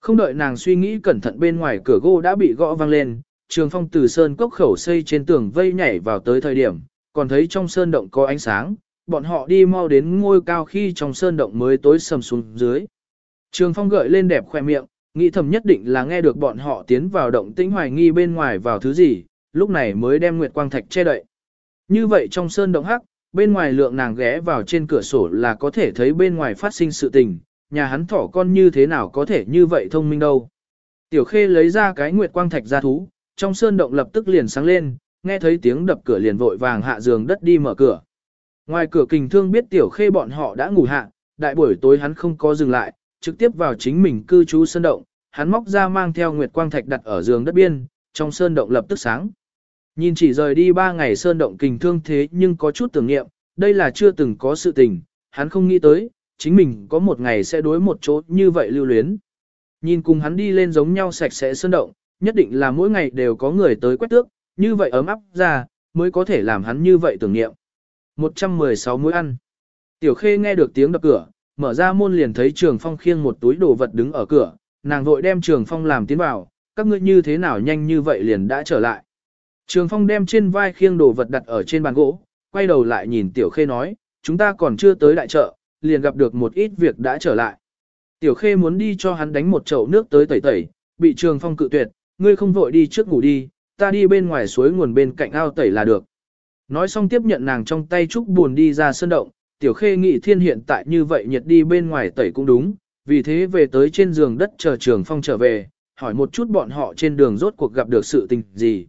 Speaker 1: Không đợi nàng suy nghĩ cẩn thận bên ngoài cửa gỗ đã bị gõ vang lên, trường phong từ sơn cốc khẩu xây trên tường vây nhảy vào tới thời điểm, còn thấy trong sơn động có ánh sáng, bọn họ đi mau đến ngôi cao khi trong sơn động mới tối sầm xuống dưới. Trường phong gợi lên đẹp khoe miệng, nghĩ thầm nhất định là nghe được bọn họ tiến vào động tĩnh hoài nghi bên ngoài vào thứ gì, lúc này mới đem nguyệt quang thạch che đậy. Như vậy trong sơn động hắc, bên ngoài lượng nàng ghé vào trên cửa sổ là có thể thấy bên ngoài phát sinh sự tình, nhà hắn thỏ con như thế nào có thể như vậy thông minh đâu. Tiểu khê lấy ra cái nguyệt quang thạch ra thú, trong sơn động lập tức liền sáng lên, nghe thấy tiếng đập cửa liền vội vàng hạ giường đất đi mở cửa. Ngoài cửa kình thương biết tiểu khê bọn họ đã ngủ hạ, đại buổi tối hắn không có dừng lại, trực tiếp vào chính mình cư trú sơn động, hắn móc ra mang theo nguyệt quang thạch đặt ở giường đất biên, trong sơn động lập tức sáng. Nhìn chỉ rời đi ba ngày sơn động kình thương thế nhưng có chút tưởng niệm, đây là chưa từng có sự tình, hắn không nghĩ tới, chính mình có một ngày sẽ đối một chỗ như vậy lưu luyến. Nhìn cùng hắn đi lên giống nhau sạch sẽ sơn động, nhất định là mỗi ngày đều có người tới quét tước, như vậy ấm áp ra, mới có thể làm hắn như vậy tưởng niệm. 116 mũi ăn. Tiểu Khê nghe được tiếng đập cửa, mở ra môn liền thấy Trường Phong khiêng một túi đồ vật đứng ở cửa, nàng vội đem Trường Phong làm tiến vào, các ngươi như thế nào nhanh như vậy liền đã trở lại. Trường Phong đem trên vai khiêng đồ vật đặt ở trên bàn gỗ, quay đầu lại nhìn Tiểu Khê nói, chúng ta còn chưa tới đại chợ, liền gặp được một ít việc đã trở lại. Tiểu Khê muốn đi cho hắn đánh một chậu nước tới tẩy tẩy, bị Trường Phong cự tuyệt, ngươi không vội đi trước ngủ đi, ta đi bên ngoài suối nguồn bên cạnh ao tẩy là được. Nói xong tiếp nhận nàng trong tay trúc buồn đi ra sân động, Tiểu Khê nghị thiên hiện tại như vậy nhiệt đi bên ngoài tẩy cũng đúng, vì thế về tới trên giường đất chờ Trường Phong trở về, hỏi một chút bọn họ trên đường rốt cuộc gặp được sự tình gì.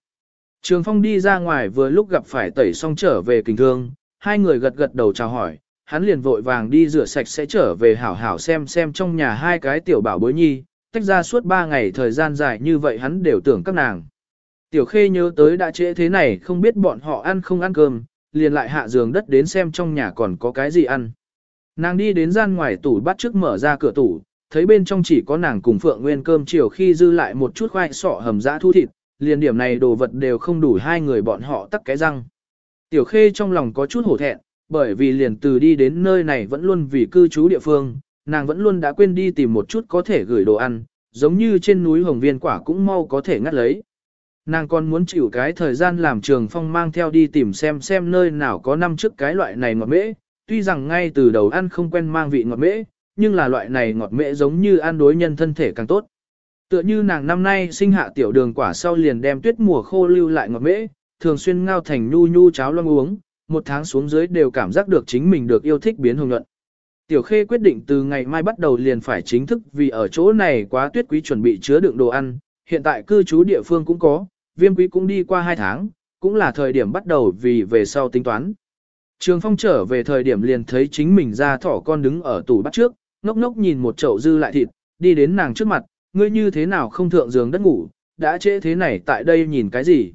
Speaker 1: Trường Phong đi ra ngoài vừa lúc gặp phải tẩy xong trở về kinh thương, hai người gật gật đầu chào hỏi, hắn liền vội vàng đi rửa sạch sẽ trở về hảo hảo xem xem trong nhà hai cái tiểu bảo bối nhi, tách ra suốt ba ngày thời gian dài như vậy hắn đều tưởng các nàng. Tiểu khê nhớ tới đã trễ thế này không biết bọn họ ăn không ăn cơm, liền lại hạ giường đất đến xem trong nhà còn có cái gì ăn. Nàng đi đến gian ngoài tủ bắt trước mở ra cửa tủ, thấy bên trong chỉ có nàng cùng Phượng Nguyên cơm chiều khi dư lại một chút khoai sọ hầm dã thu thịt, liền điểm này đồ vật đều không đủ hai người bọn họ tắc cái răng. Tiểu Khê trong lòng có chút hổ thẹn, bởi vì liền từ đi đến nơi này vẫn luôn vì cư trú địa phương, nàng vẫn luôn đã quên đi tìm một chút có thể gửi đồ ăn, giống như trên núi Hồng Viên quả cũng mau có thể ngắt lấy. Nàng còn muốn chịu cái thời gian làm trường phong mang theo đi tìm xem xem nơi nào có năm trước cái loại này ngọt mễ, tuy rằng ngay từ đầu ăn không quen mang vị ngọt mễ, nhưng là loại này ngọt mễ giống như ăn đối nhân thân thể càng tốt. Tựa như nàng năm nay sinh hạ tiểu đường quả sau liền đem tuyết mùa khô lưu lại ngọt mễ, thường xuyên ngao thành nhu nhu cháo loang uống, một tháng xuống dưới đều cảm giác được chính mình được yêu thích biến hồng nhuận. Tiểu Khê quyết định từ ngày mai bắt đầu liền phải chính thức vì ở chỗ này quá tuyết quý chuẩn bị chứa đựng đồ ăn, hiện tại cư trú địa phương cũng có, viêm quý cũng đi qua hai tháng, cũng là thời điểm bắt đầu vì về sau tính toán. Trường Phong trở về thời điểm liền thấy chính mình ra thỏ con đứng ở tủ bắt trước, ngốc ngốc nhìn một chậu dư lại thịt, đi đến nàng trước mặt, ngươi như thế nào không thượng giường đất ngủ, đã trễ thế này tại đây nhìn cái gì.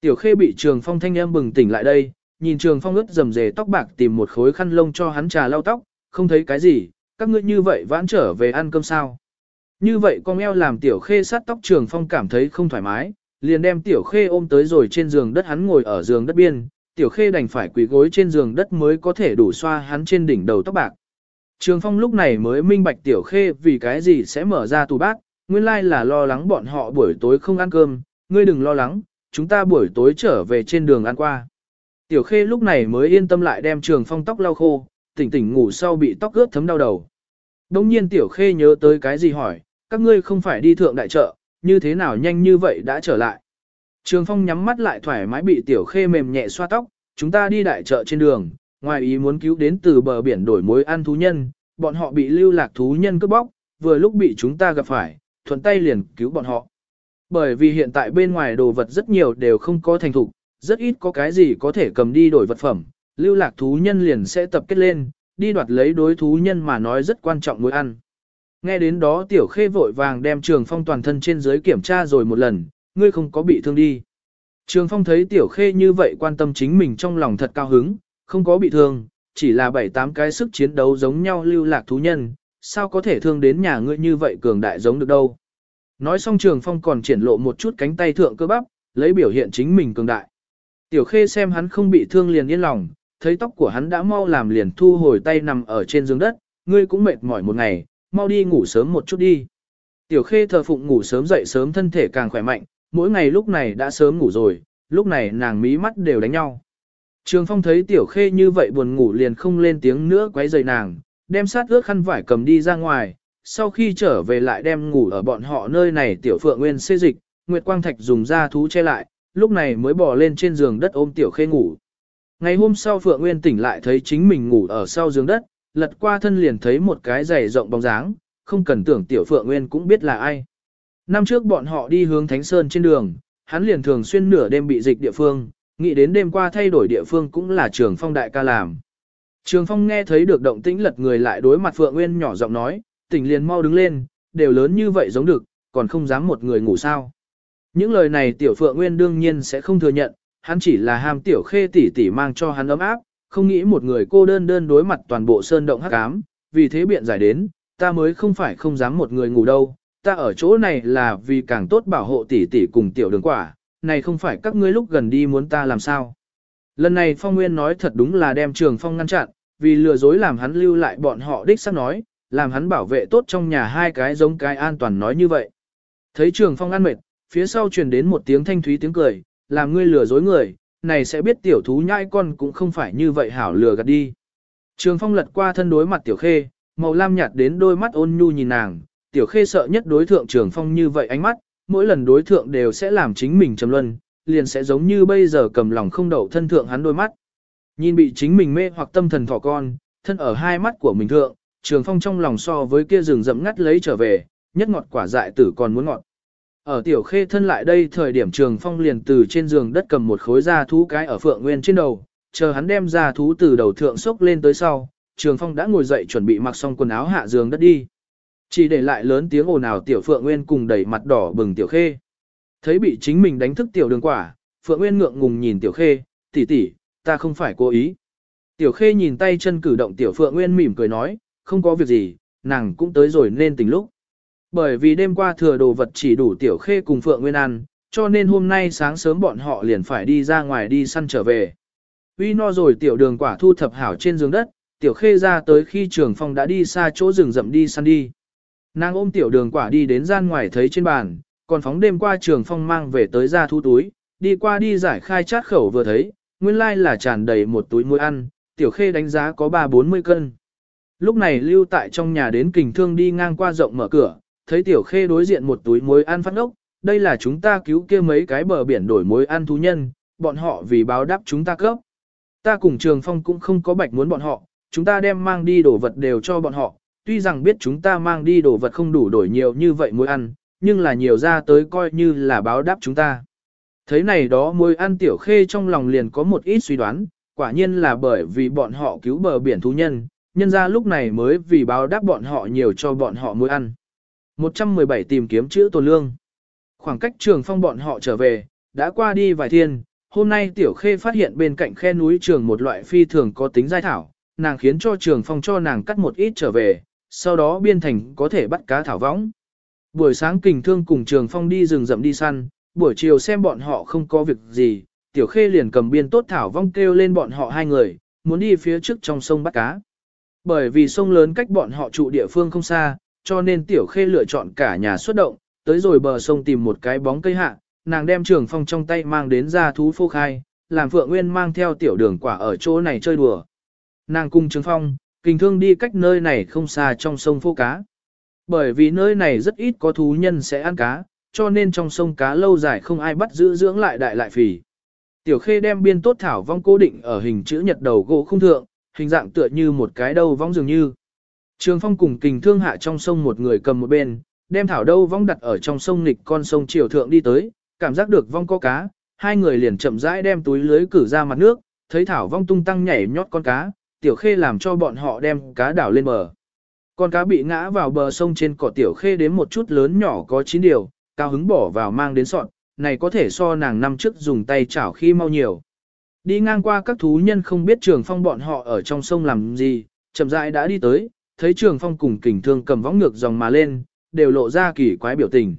Speaker 1: Tiểu Khê bị Trường Phong thanh em bừng tỉnh lại đây, nhìn Trường Phong ướt rầm rề tóc bạc tìm một khối khăn lông cho hắn trà lau tóc, không thấy cái gì, các ngươi như vậy vãn trở về ăn cơm sao. Như vậy con eo làm Tiểu Khê sát tóc Trường Phong cảm thấy không thoải mái, liền đem Tiểu Khê ôm tới rồi trên giường đất hắn ngồi ở giường đất biên, Tiểu Khê đành phải quỳ gối trên giường đất mới có thể đủ xoa hắn trên đỉnh đầu tóc bạc. Trường Phong lúc này mới minh bạch Tiểu Khê vì cái gì sẽ mở ra tủ bát, nguyên lai là lo lắng bọn họ buổi tối không ăn cơm, ngươi đừng lo lắng, chúng ta buổi tối trở về trên đường ăn qua. Tiểu Khê lúc này mới yên tâm lại đem Trường Phong tóc lau khô, tỉnh tỉnh ngủ sau bị tóc ướt thấm đau đầu. Đông nhiên Tiểu Khê nhớ tới cái gì hỏi, các ngươi không phải đi thượng đại chợ, như thế nào nhanh như vậy đã trở lại. Trường Phong nhắm mắt lại thoải mái bị Tiểu Khê mềm nhẹ xoa tóc, chúng ta đi đại chợ trên đường, ngoài ý muốn cứu đến từ bờ biển đổi mối ăn thú nhân, bọn họ bị lưu lạc thú nhân cướp bóc, vừa lúc bị chúng ta gặp phải, thuận tay liền cứu bọn họ. Bởi vì hiện tại bên ngoài đồ vật rất nhiều đều không có thành thục, rất ít có cái gì có thể cầm đi đổi vật phẩm, lưu lạc thú nhân liền sẽ tập kết lên, đi đoạt lấy đối thú nhân mà nói rất quan trọng mối ăn. Nghe đến đó tiểu khê vội vàng đem trường phong toàn thân trên dưới kiểm tra rồi một lần, ngươi không có bị thương đi. Trường phong thấy tiểu khê như vậy quan tâm chính mình trong lòng thật cao hứng, không có bị thương, chỉ là bảy tám cái sức chiến đấu giống nhau lưu lạc thú nhân, sao có thể thương đến nhà ngươi như vậy cường đại giống được đâu. Nói xong trường phong còn triển lộ một chút cánh tay thượng cơ bắp, lấy biểu hiện chính mình cường đại. Tiểu khê xem hắn không bị thương liền yên lòng, thấy tóc của hắn đã mau làm liền thu hồi tay nằm ở trên giường đất, ngươi cũng mệt mỏi một ngày, mau đi ngủ sớm một chút đi. Tiểu khê thờ phụng ngủ sớm dậy sớm thân thể càng khỏe mạnh, mỗi ngày lúc này đã sớm ngủ rồi, lúc này nàng mí mắt đều đánh nhau. Trường phong thấy tiểu khê như vậy buồn ngủ liền không lên tiếng nữa quấy rầy nàng, đem sát ướt khăn vải cầm đi ra ngoài, sau khi trở về lại đem ngủ ở bọn họ nơi này tiểu phượng nguyên xê dịch, Nguyệt Quang Thạch dùng da thú che lại, lúc này mới bỏ lên trên giường đất ôm tiểu khê ngủ. Ngày hôm sau Phượng Nguyên tỉnh lại thấy chính mình ngủ ở sau giường đất, lật qua thân liền thấy một cái giày rộng bóng dáng, không cần tưởng tiểu Phượng Nguyên cũng biết là ai. Năm trước bọn họ đi hướng Thánh Sơn trên đường, hắn liền thường xuyên nửa đêm bị dịch địa phương, nghĩ đến đêm qua thay đổi địa phương cũng là trường phong đại ca làm. Trường phong nghe thấy được động tĩnh lật người lại đối mặt Phượng Nguyên nhỏ giọng nói, tỉnh liền mau đứng lên, đều lớn như vậy giống được, còn không dám một người ngủ sao. Những lời này tiểu Phượng Nguyên đương nhiên sẽ không thừa nhận, hắn chỉ là ham tiểu khê tỷ tỷ mang cho hắn ấm áp, không nghĩ một người cô đơn đơn đối mặt toàn bộ sơn động hắc ám, vì thế biện giải đến, ta mới không phải không dám một người ngủ đâu, ta ở chỗ này là vì càng tốt bảo hộ tỷ tỷ cùng tiểu đường quả, này không phải các ngươi lúc gần đi muốn ta làm sao. Lần này Phong Nguyên nói thật đúng là đem Trường Phong ngăn chặn, vì lừa dối làm hắn lưu lại bọn họ đích sắp nói, làm hắn bảo vệ tốt trong nhà hai cái giống cái an toàn nói như vậy. Thấy Trường Phong ăn mệt, phía sau truyền đến một tiếng thanh thúy tiếng cười, làm ngươi lừa dối người, này sẽ biết tiểu thú nhãi con cũng không phải như vậy hảo lừa gạt đi. Trường Phong lật qua thân đối mặt tiểu khê, màu lam nhạt đến đôi mắt ôn nhu nhìn nàng, tiểu khê sợ nhất đối thượng Trường Phong như vậy ánh mắt, mỗi lần đối thượng đều sẽ làm chính mình trầm luân, liền sẽ giống như bây giờ cầm lòng không đậu thân thượng hắn đôi mắt. Nhìn bị chính mình mê hoặc tâm thần thỏ con, thân ở hai mắt của mình thượng, Trường Phong trong lòng so với kia rừng rậm ngắt lấy trở về, nhất ngọt quả dại tử còn muốn ngọt. Ở tiểu khê thân lại đây thời điểm Trường Phong liền từ trên giường đất cầm một khối da thú cái ở phượng nguyên trên đầu, chờ hắn đem da thú từ đầu thượng sốc lên tới sau, Trường Phong đã ngồi dậy chuẩn bị mặc xong quần áo hạ giường đất đi. Chỉ để lại lớn tiếng ồn ào tiểu Phượng Nguyên cùng đẩy mặt đỏ bừng tiểu khê. Thấy bị chính mình đánh thức tiểu đường quả, Phượng Nguyên ngượng ngùng nhìn tiểu khê, tỷ tỷ, ta không phải cố ý. Tiểu khê nhìn tay chân cử động tiểu Phượng Nguyên mỉm cười nói, không có việc gì, nàng cũng tới rồi nên tỉnh lúc. Bởi vì đêm qua thừa đồ vật chỉ đủ tiểu khê cùng Phượng Nguyên ăn, cho nên hôm nay sáng sớm bọn họ liền phải đi ra ngoài đi săn trở về. Uy no rồi tiểu đường quả thu thập hảo trên giường đất, tiểu khê ra tới khi trường phong đã đi xa chỗ rừng rậm đi săn đi. Nàng ôm tiểu đường quả đi đến gian ngoài thấy trên bàn, còn phóng đêm qua trường phong mang về tới ra thu túi, đi qua đi giải khai chát khẩu vừa thấy, nguyên lai là tràn đầy một túi muối ăn, tiểu khê đánh giá có 3-40 cân. Lúc này lưu tại trong nhà đến kình thương đi ngang qua rộng mở cửa, thấy tiểu khê đối diện một túi muối ăn phát ốc, đây là chúng ta cứu kia mấy cái bờ biển đổi muối ăn thú nhân, bọn họ vì báo đáp chúng ta cấp. Ta cùng trường phong cũng không có bạch muốn bọn họ, chúng ta đem mang đi đồ vật đều cho bọn họ, tuy rằng biết chúng ta mang đi đồ vật không đủ đổi nhiều như vậy muối ăn, nhưng là nhiều ra tới coi như là báo đáp chúng ta. Thấy này đó muối ăn tiểu khê trong lòng liền có một ít suy đoán, quả nhiên là bởi vì bọn họ cứu bờ biển thú nhân, nhân ra lúc này mới vì báo đáp bọn họ nhiều cho bọn họ muối ăn. 117 tìm kiếm chữ tồn lương. Khoảng cách trường phong bọn họ trở về, đã qua đi vài thiên, hôm nay tiểu khê phát hiện bên cạnh khe núi trường một loại phi thường có tính giai thảo, nàng khiến cho trường phong cho nàng cắt một ít trở về, sau đó biên thành có thể bắt cá thảo võng. Buổi sáng kình thương cùng trường phong đi rừng rậm đi săn, buổi chiều xem bọn họ không có việc gì, tiểu khê liền cầm biên tốt thảo vong kêu lên bọn họ hai người, muốn đi phía trước trong sông bắt cá. Bởi vì sông lớn cách bọn họ trụ địa phương không xa, cho nên tiểu khê lựa chọn cả nhà xuất động, tới rồi bờ sông tìm một cái bóng cây hạ, nàng đem trường phong trong tay mang đến ra thú phô khai, làm Phượng Nguyên mang theo tiểu đường quả ở chỗ này chơi đùa. Nàng cùng trường phong, kinh thương đi cách nơi này không xa trong sông phô cá. Bởi vì nơi này rất ít có thú nhân sẽ ăn cá, cho nên trong sông cá lâu dài không ai bắt giữ dưỡng lại đại lại phì. Tiểu khê đem biên tốt thảo vong cố định ở hình chữ nhật đầu gỗ không thượng, hình dạng tựa như một cái đầu vong dường như. Trường phong cùng kình thương hạ trong sông một người cầm một bên, đem thảo đâu vong đặt ở trong sông nghịch con sông chiều thượng đi tới, cảm giác được vong có cá, hai người liền chậm rãi đem túi lưới cử ra mặt nước, thấy thảo vong tung tăng nhảy nhót con cá, tiểu khê làm cho bọn họ đem cá đảo lên bờ. Con cá bị ngã vào bờ sông trên cỏ tiểu khê đến một chút lớn nhỏ có 9 điều, cao hứng bỏ vào mang đến sọn, này có thể so nàng năm trước dùng tay chảo khi mau nhiều. Đi ngang qua các thú nhân không biết trường phong bọn họ ở trong sông làm gì, chậm rãi đã đi tới, thấy trường phong cùng kình thương cầm võng ngược dòng mà lên, đều lộ ra kỳ quái biểu tình.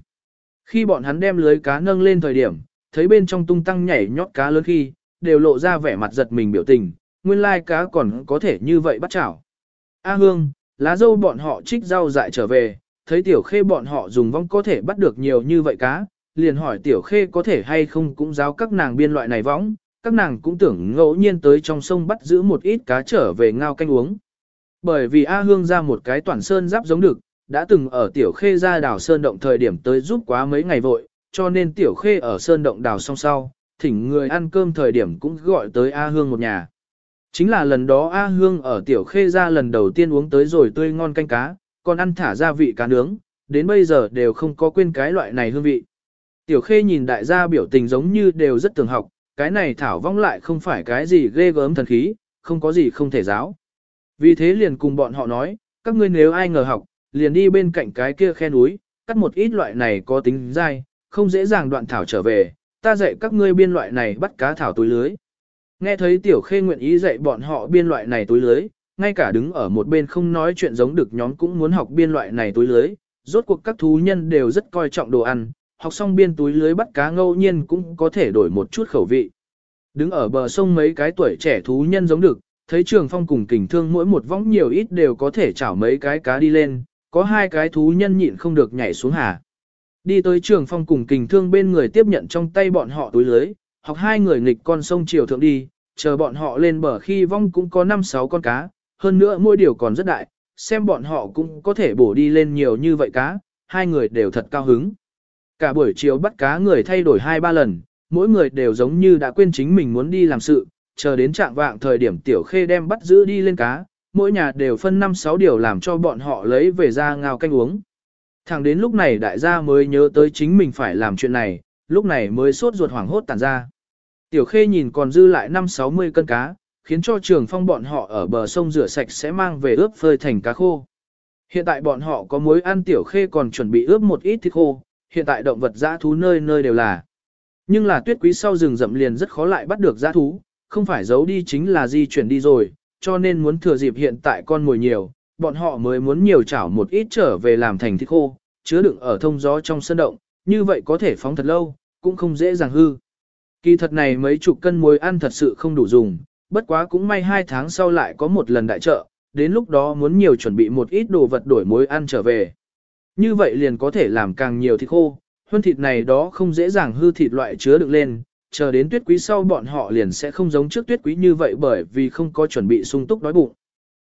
Speaker 1: Khi bọn hắn đem lưới cá nâng lên thời điểm, thấy bên trong tung tăng nhảy nhót cá lớn khi, đều lộ ra vẻ mặt giật mình biểu tình, nguyên lai cá còn có thể như vậy bắt chảo. A Hương, lá dâu bọn họ trích rau dại trở về, thấy tiểu khê bọn họ dùng vong có thể bắt được nhiều như vậy cá, liền hỏi tiểu khê có thể hay không cũng giáo các nàng biên loại này võng, các nàng cũng tưởng ngẫu nhiên tới trong sông bắt giữ một ít cá trở về ngao canh uống. Bởi vì A Hương ra một cái toàn sơn giáp giống được, đã từng ở tiểu khê ra đào sơn động thời điểm tới giúp quá mấy ngày vội, cho nên tiểu khê ở sơn động đào xong sau, thỉnh người ăn cơm thời điểm cũng gọi tới A Hương một nhà. Chính là lần đó A Hương ở Tiểu Khê ra lần đầu tiên uống tới rồi tươi ngon canh cá, còn ăn thả gia vị cá nướng, đến bây giờ đều không có quên cái loại này hương vị. Tiểu Khê nhìn đại gia biểu tình giống như đều rất tường học, cái này thảo vong lại không phải cái gì ghê gớm thần khí, không có gì không thể giáo. Vì thế liền cùng bọn họ nói, các ngươi nếu ai ngờ học, liền đi bên cạnh cái kia khe núi, cắt một ít loại này có tính dai, không dễ dàng đoạn thảo trở về, ta dạy các ngươi biên loại này bắt cá thảo túi lưới. Nghe thấy tiểu khê nguyện ý dạy bọn họ biên loại này túi lưới, ngay cả đứng ở một bên không nói chuyện giống được nhóm cũng muốn học biên loại này túi lưới, rốt cuộc các thú nhân đều rất coi trọng đồ ăn, học xong biên túi lưới bắt cá ngẫu nhiên cũng có thể đổi một chút khẩu vị. Đứng ở bờ sông mấy cái tuổi trẻ thú nhân giống được, thấy trường phong cùng kình thương mỗi một võng nhiều ít đều có thể chảo mấy cái cá đi lên, có hai cái thú nhân nhịn không được nhảy xuống hà. Đi tới trường phong cùng kình thương bên người tiếp nhận trong tay bọn họ túi lưới, học hai người nghịch con sông chiều thượng đi, chờ bọn họ lên bờ khi vong cũng có 5-6 con cá, hơn nữa mỗi điều còn rất đại, xem bọn họ cũng có thể bổ đi lên nhiều như vậy cá, hai người đều thật cao hứng. Cả buổi chiều bắt cá người thay đổi hai ba lần, mỗi người đều giống như đã quên chính mình muốn đi làm sự, chờ đến trạng vạng thời điểm tiểu khê đem bắt giữ đi lên cá, mỗi nhà đều phân 5-6 điều làm cho bọn họ lấy về ra ngao canh uống. Thẳng đến lúc này đại gia mới nhớ tới chính mình phải làm chuyện này, lúc này mới sốt ruột hoảng hốt tàn ra. Tiểu khê nhìn còn dư lại 5-60 cân cá, khiến cho trường phong bọn họ ở bờ sông rửa sạch sẽ mang về ướp phơi thành cá khô. Hiện tại bọn họ có muối ăn tiểu khê còn chuẩn bị ướp một ít thịt khô, hiện tại động vật dã thú nơi nơi đều là. Nhưng là tuyết quý sau rừng rậm liền rất khó lại bắt được dã thú, không phải giấu đi chính là di chuyển đi rồi, cho nên muốn thừa dịp hiện tại con mồi nhiều, bọn họ mới muốn nhiều chảo một ít trở về làm thành thịt khô, chứa đựng ở thông gió trong sân động, như vậy có thể phóng thật lâu, cũng không dễ dàng hư. Kỳ thật này mấy chục cân muối ăn thật sự không đủ dùng, bất quá cũng may hai tháng sau lại có một lần đại trợ, đến lúc đó muốn nhiều chuẩn bị một ít đồ vật đổi muối ăn trở về. Như vậy liền có thể làm càng nhiều thịt khô, hơn thịt này đó không dễ dàng hư thịt loại chứa được lên, chờ đến tuyết quý sau bọn họ liền sẽ không giống trước tuyết quý như vậy bởi vì không có chuẩn bị sung túc đói bụng.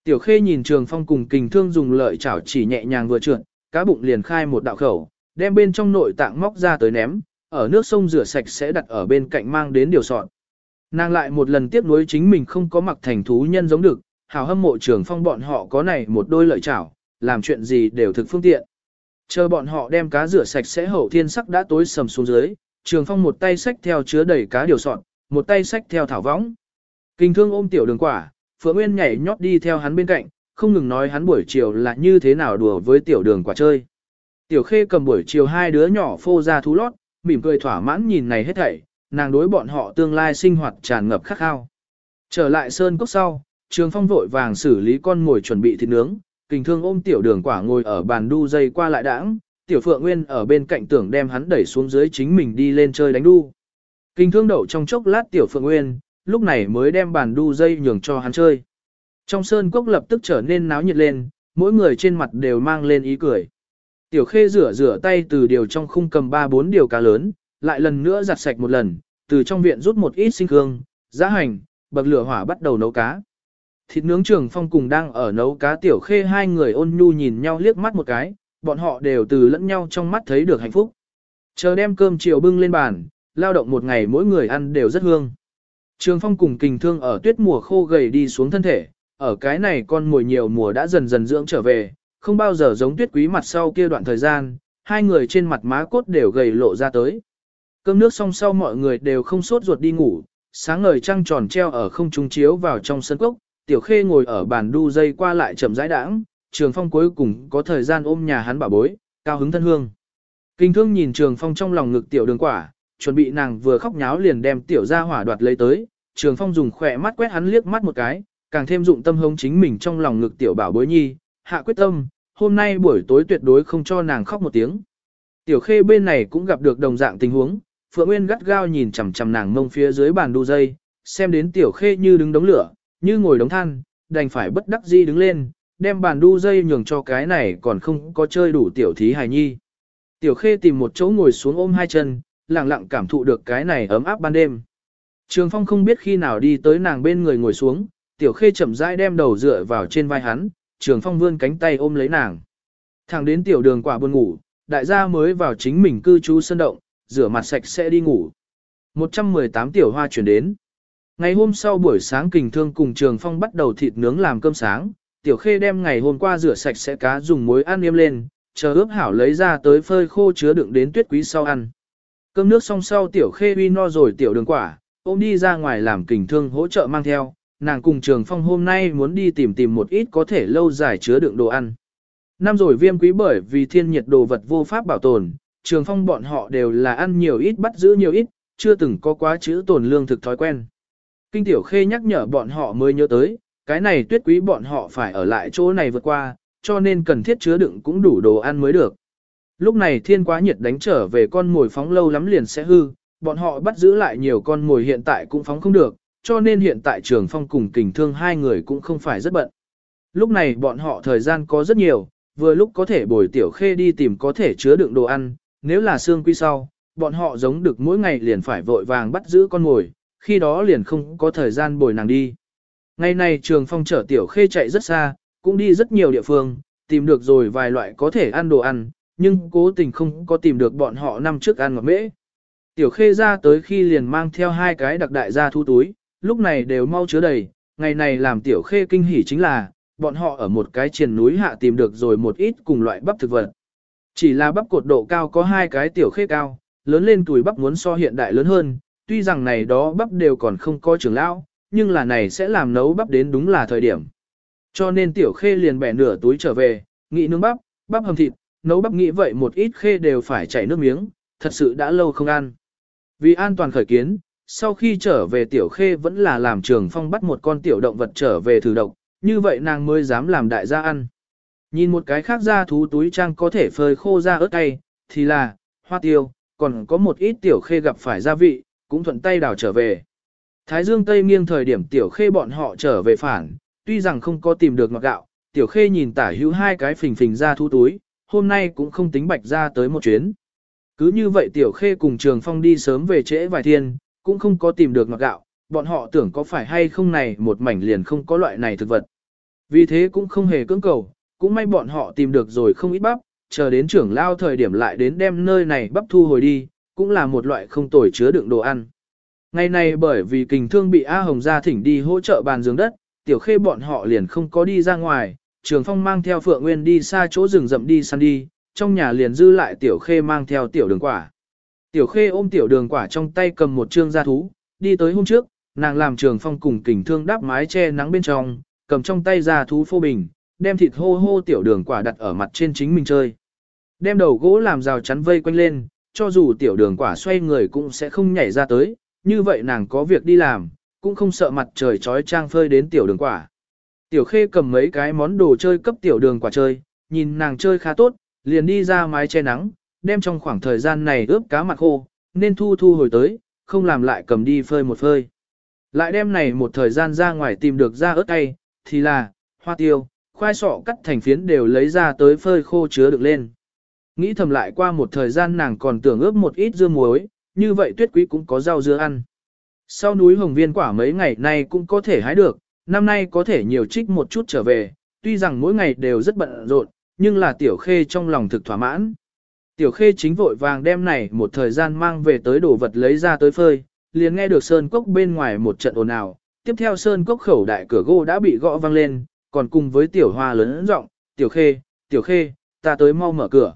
Speaker 1: Tiểu khê nhìn trường phong cùng kình thương dùng lợi chảo chỉ nhẹ nhàng vừa trượt, cá bụng liền khai một đạo khẩu, đem bên trong nội tạng móc ra tới ném, ở nước sông rửa sạch sẽ đặt ở bên cạnh mang đến điều sọt. Nàng lại một lần tiếp nối chính mình không có mặc thành thú nhân giống được, hào hâm mộ trường phong bọn họ có này một đôi lợi chảo, làm chuyện gì đều thực phương tiện. Chờ bọn họ đem cá rửa sạch sẽ hậu thiên sắc đã tối sầm xuống dưới, trường phong một tay xách theo chứa đầy cá điều sọt, một tay xách theo thảo võng. Kinh thương ôm tiểu đường quả, Phượng Nguyên nhảy nhót đi theo hắn bên cạnh, không ngừng nói hắn buổi chiều là như thế nào đùa với tiểu đường quả chơi. Tiểu khê cầm buổi chiều hai đứa nhỏ phô ra thú lót, mỉm cười thỏa mãn nhìn này hết thảy, nàng đối bọn họ tương lai sinh hoạt tràn ngập khắc khao. Trở lại sơn cốc sau, trường phong vội vàng xử lý con ngồi chuẩn bị thịt nướng, kình thương ôm tiểu đường quả ngồi ở bàn đu dây qua lại đãng, tiểu phượng nguyên ở bên cạnh tưởng đem hắn đẩy xuống dưới chính mình đi lên chơi đánh đu. Kinh thương đậu trong chốc lát tiểu phượng nguyên, lúc này mới đem bàn đu dây nhường cho hắn chơi. Trong sơn cốc lập tức trở nên náo nhiệt lên, mỗi người trên mặt đều mang lên ý cười. Tiểu khê rửa rửa tay từ điều trong khung cầm ba bốn điều cá lớn, lại lần nữa giặt sạch một lần, từ trong viện rút một ít sinh hương, giá hành, bậc lửa hỏa bắt đầu nấu cá. Thịt nướng trường phong cùng đang ở nấu cá tiểu khê hai người ôn nhu nhìn nhau liếc mắt một cái, bọn họ đều từ lẫn nhau trong mắt thấy được hạnh phúc. Chờ đem cơm chiều bưng lên bàn, lao động một ngày mỗi người ăn đều rất hương. Trường phong cùng kình thương ở tuyết mùa khô gầy đi xuống thân thể, ở cái này con mùi nhiều mùa đã dần dần dưỡng trở về, không bao giờ giống tuyết quý mặt sau kia đoạn thời gian, hai người trên mặt má cốt đều gầy lộ ra tới. Cơm nước xong sau mọi người đều không sốt ruột đi ngủ, sáng ngời trăng tròn treo ở không trung chiếu vào trong sân cốc, tiểu khê ngồi ở bàn đu dây qua lại chậm rãi đãng, trường phong cuối cùng có thời gian ôm nhà hắn bảo bối, cao hứng thân hương. Kinh thương nhìn trường phong trong lòng ngực tiểu đường quả, chuẩn bị nàng vừa khóc nháo liền đem tiểu ra hỏa đoạt lấy tới, trường phong dùng khỏe mắt quét hắn liếc mắt một cái, càng thêm dụng tâm hống chính mình trong lòng ngực tiểu bảo bối nhi, hạ quyết tâm, hôm nay buổi tối tuyệt đối không cho nàng khóc một tiếng. Tiểu khê bên này cũng gặp được đồng dạng tình huống, Phượng Nguyên gắt gao nhìn chằm chằm nàng mông phía dưới bàn đu dây, xem đến tiểu khê như đứng đống lửa, như ngồi đống than, đành phải bất đắc dĩ đứng lên, đem bàn đu dây nhường cho cái này còn không có chơi đủ tiểu thí hài nhi. Tiểu khê tìm một chỗ ngồi xuống ôm hai chân, lặng lặng cảm thụ được cái này ấm áp ban đêm. Trường Phong không biết khi nào đi tới nàng bên người ngồi xuống, tiểu khê chậm rãi đem đầu dựa vào trên vai hắn, Trường Phong vươn cánh tay ôm lấy nàng. Thẳng đến tiểu đường quả buồn ngủ, đại gia mới vào chính mình cư trú sân động, rửa mặt sạch sẽ đi ngủ. 118 tiểu hoa chuyển đến. Ngày hôm sau buổi sáng kình thương cùng Trường Phong bắt đầu thịt nướng làm cơm sáng, tiểu khê đem ngày hôm qua rửa sạch sẽ cá dùng muối ăn niêm lên, chờ ướp hảo lấy ra tới phơi khô chứa đựng đến tuyết quý sau ăn. Cơm nước xong sau tiểu khê uy no rồi tiểu đường quả, ôm đi ra ngoài làm kình thương hỗ trợ mang theo, nàng cùng trường phong hôm nay muốn đi tìm tìm một ít có thể lâu dài chứa đựng đồ ăn. Năm rồi viêm quý bởi vì thiên nhiệt đồ vật vô pháp bảo tồn, trường phong bọn họ đều là ăn nhiều ít bắt giữ nhiều ít, chưa từng có quá chữ tồn lương thực thói quen. Kinh tiểu khê nhắc nhở bọn họ mới nhớ tới, cái này tuyết quý bọn họ phải ở lại chỗ này vượt qua, cho nên cần thiết chứa đựng cũng đủ đồ ăn mới được. Lúc này thiên quá nhiệt đánh trở về con mồi phóng lâu lắm liền sẽ hư, bọn họ bắt giữ lại nhiều con mồi hiện tại cũng phóng không được, cho nên hiện tại trường phong cùng kình thương hai người cũng không phải rất bận. Lúc này bọn họ thời gian có rất nhiều, vừa lúc có thể bồi tiểu khê đi tìm có thể chứa đựng đồ ăn, nếu là xương quy sau, bọn họ giống được mỗi ngày liền phải vội vàng bắt giữ con mồi, khi đó liền không có thời gian bồi nàng đi. Ngày này trường phong chở tiểu khê chạy rất xa, cũng đi rất nhiều địa phương, tìm được rồi vài loại có thể ăn đồ ăn, nhưng cố tình không có tìm được bọn họ năm trước ăn ngọt mễ. Tiểu khê ra tới khi liền mang theo hai cái đặc đại ra thu túi, lúc này đều mau chứa đầy, ngày này làm tiểu khê kinh hỉ chính là, bọn họ ở một cái triền núi hạ tìm được rồi một ít cùng loại bắp thực vật. Chỉ là bắp cột độ cao có hai cái tiểu khê cao, lớn lên tuổi bắp muốn so hiện đại lớn hơn, tuy rằng này đó bắp đều còn không có trưởng lão, nhưng là này sẽ làm nấu bắp đến đúng là thời điểm. Cho nên tiểu khê liền bẻ nửa túi trở về, nghĩ nướng bắp, bắp hầm thịt, nấu bắp nghĩ vậy một ít khê đều phải chảy nước miếng, thật sự đã lâu không ăn. Vì an toàn khởi kiến, sau khi trở về tiểu khê vẫn là làm trường phong bắt một con tiểu động vật trở về thử độc, như vậy nàng mới dám làm đại gia ăn. Nhìn một cái khác ra thú túi trang có thể phơi khô ra ớt tay thì là, hoa tiêu, còn có một ít tiểu khê gặp phải gia vị, cũng thuận tay đào trở về. Thái dương Tây nghiêng thời điểm tiểu khê bọn họ trở về phản, tuy rằng không có tìm được ngọt gạo, tiểu khê nhìn tả hữu hai cái phình phình ra thú túi, hôm nay cũng không tính bạch ra tới một chuyến. Cứ như vậy tiểu khê cùng trường phong đi sớm về trễ vài thiên, cũng không có tìm được ngọt gạo, bọn họ tưởng có phải hay không này một mảnh liền không có loại này thực vật. Vì thế cũng không hề cưỡng cầu, cũng may bọn họ tìm được rồi không ít bắp, chờ đến trưởng lao thời điểm lại đến đem nơi này bắp thu hồi đi, cũng là một loại không tồi chứa đựng đồ ăn. Ngày này bởi vì kình thương bị A Hồng gia thỉnh đi hỗ trợ bàn giường đất, tiểu khê bọn họ liền không có đi ra ngoài, trường phong mang theo Phượng Nguyên đi xa chỗ rừng rậm đi săn đi, trong nhà liền dư lại tiểu khê mang theo tiểu đường quả. Tiểu khê ôm tiểu đường quả trong tay cầm một trương gia thú, đi tới hôm trước, nàng làm trường phong cùng kình thương đắp mái che nắng bên trong, cầm trong tay gia thú phô bình, đem thịt hô hô tiểu đường quả đặt ở mặt trên chính mình chơi. Đem đầu gỗ làm rào chắn vây quanh lên, cho dù tiểu đường quả xoay người cũng sẽ không nhảy ra tới, như vậy nàng có việc đi làm, cũng không sợ mặt trời trói trang phơi đến tiểu đường quả. Tiểu khê cầm mấy cái món đồ chơi cấp tiểu đường quả chơi, nhìn nàng chơi khá tốt, liền đi ra mái che nắng, đem trong khoảng thời gian này ướp cá mặt khô, nên thu thu hồi tới, không làm lại cầm đi phơi một phơi. Lại đem này một thời gian ra ngoài tìm được ra ớt cay, thì là, hoa tiêu, khoai sọ cắt thành phiến đều lấy ra tới phơi khô chứa được lên. Nghĩ thầm lại qua một thời gian nàng còn tưởng ướp một ít dưa muối, như vậy tuyết quý cũng có rau dưa ăn. Sau núi hồng viên quả mấy ngày nay cũng có thể hái được, năm nay có thể nhiều trích một chút trở về, tuy rằng mỗi ngày đều rất bận rộn, nhưng là tiểu khê trong lòng thực thỏa mãn. Tiểu khê chính vội vàng đem này một thời gian mang về tới đồ vật lấy ra tới phơi, liền nghe được sơn cốc bên ngoài một trận ồn ào, tiếp theo sơn cốc khẩu đại cửa gỗ đã bị gõ vang lên, còn cùng với tiểu hoa lớn giọng, tiểu khê, tiểu khê, ta tới mau mở cửa.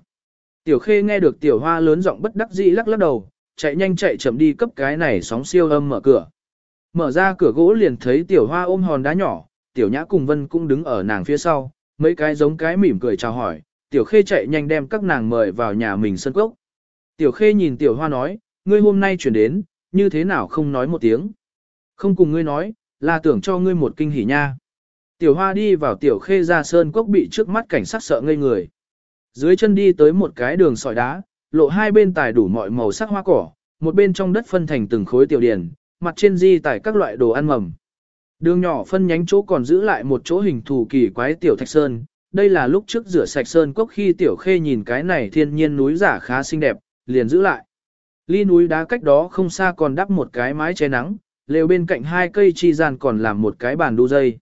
Speaker 1: Tiểu khê nghe được tiểu hoa lớn giọng bất đắc dĩ lắc lắc đầu, chạy nhanh chạy chậm đi cấp cái này sóng siêu âm mở cửa. Mở ra cửa gỗ liền thấy tiểu hoa ôm hòn đá nhỏ, tiểu nhã cùng vân cũng đứng ở nàng phía sau, mấy cái giống cái mỉm cười chào hỏi, tiểu khê chạy nhanh đem các nàng mời vào nhà mình sân cốc. Tiểu khê nhìn tiểu hoa nói, ngươi hôm nay chuyển đến, như thế nào không nói một tiếng. Không cùng ngươi nói, là tưởng cho ngươi một kinh hỉ nha. Tiểu hoa đi vào tiểu khê ra sơn cốc bị trước mắt cảnh sát sợ ngây người. Dưới chân đi tới một cái đường sỏi đá, lộ hai bên tài đủ mọi màu sắc hoa cỏ, một bên trong đất phân thành từng khối tiểu điển, mặt trên di tải các loại đồ ăn mầm. Đường nhỏ phân nhánh chỗ còn giữ lại một chỗ hình thù kỳ quái tiểu thạch sơn, đây là lúc trước rửa sạch sơn cốc khi tiểu khê nhìn cái này thiên nhiên núi giả khá xinh đẹp, liền giữ lại. Ly núi đá cách đó không xa còn đắp một cái mái che nắng, lều bên cạnh hai cây chi gian còn làm một cái bàn đu dây.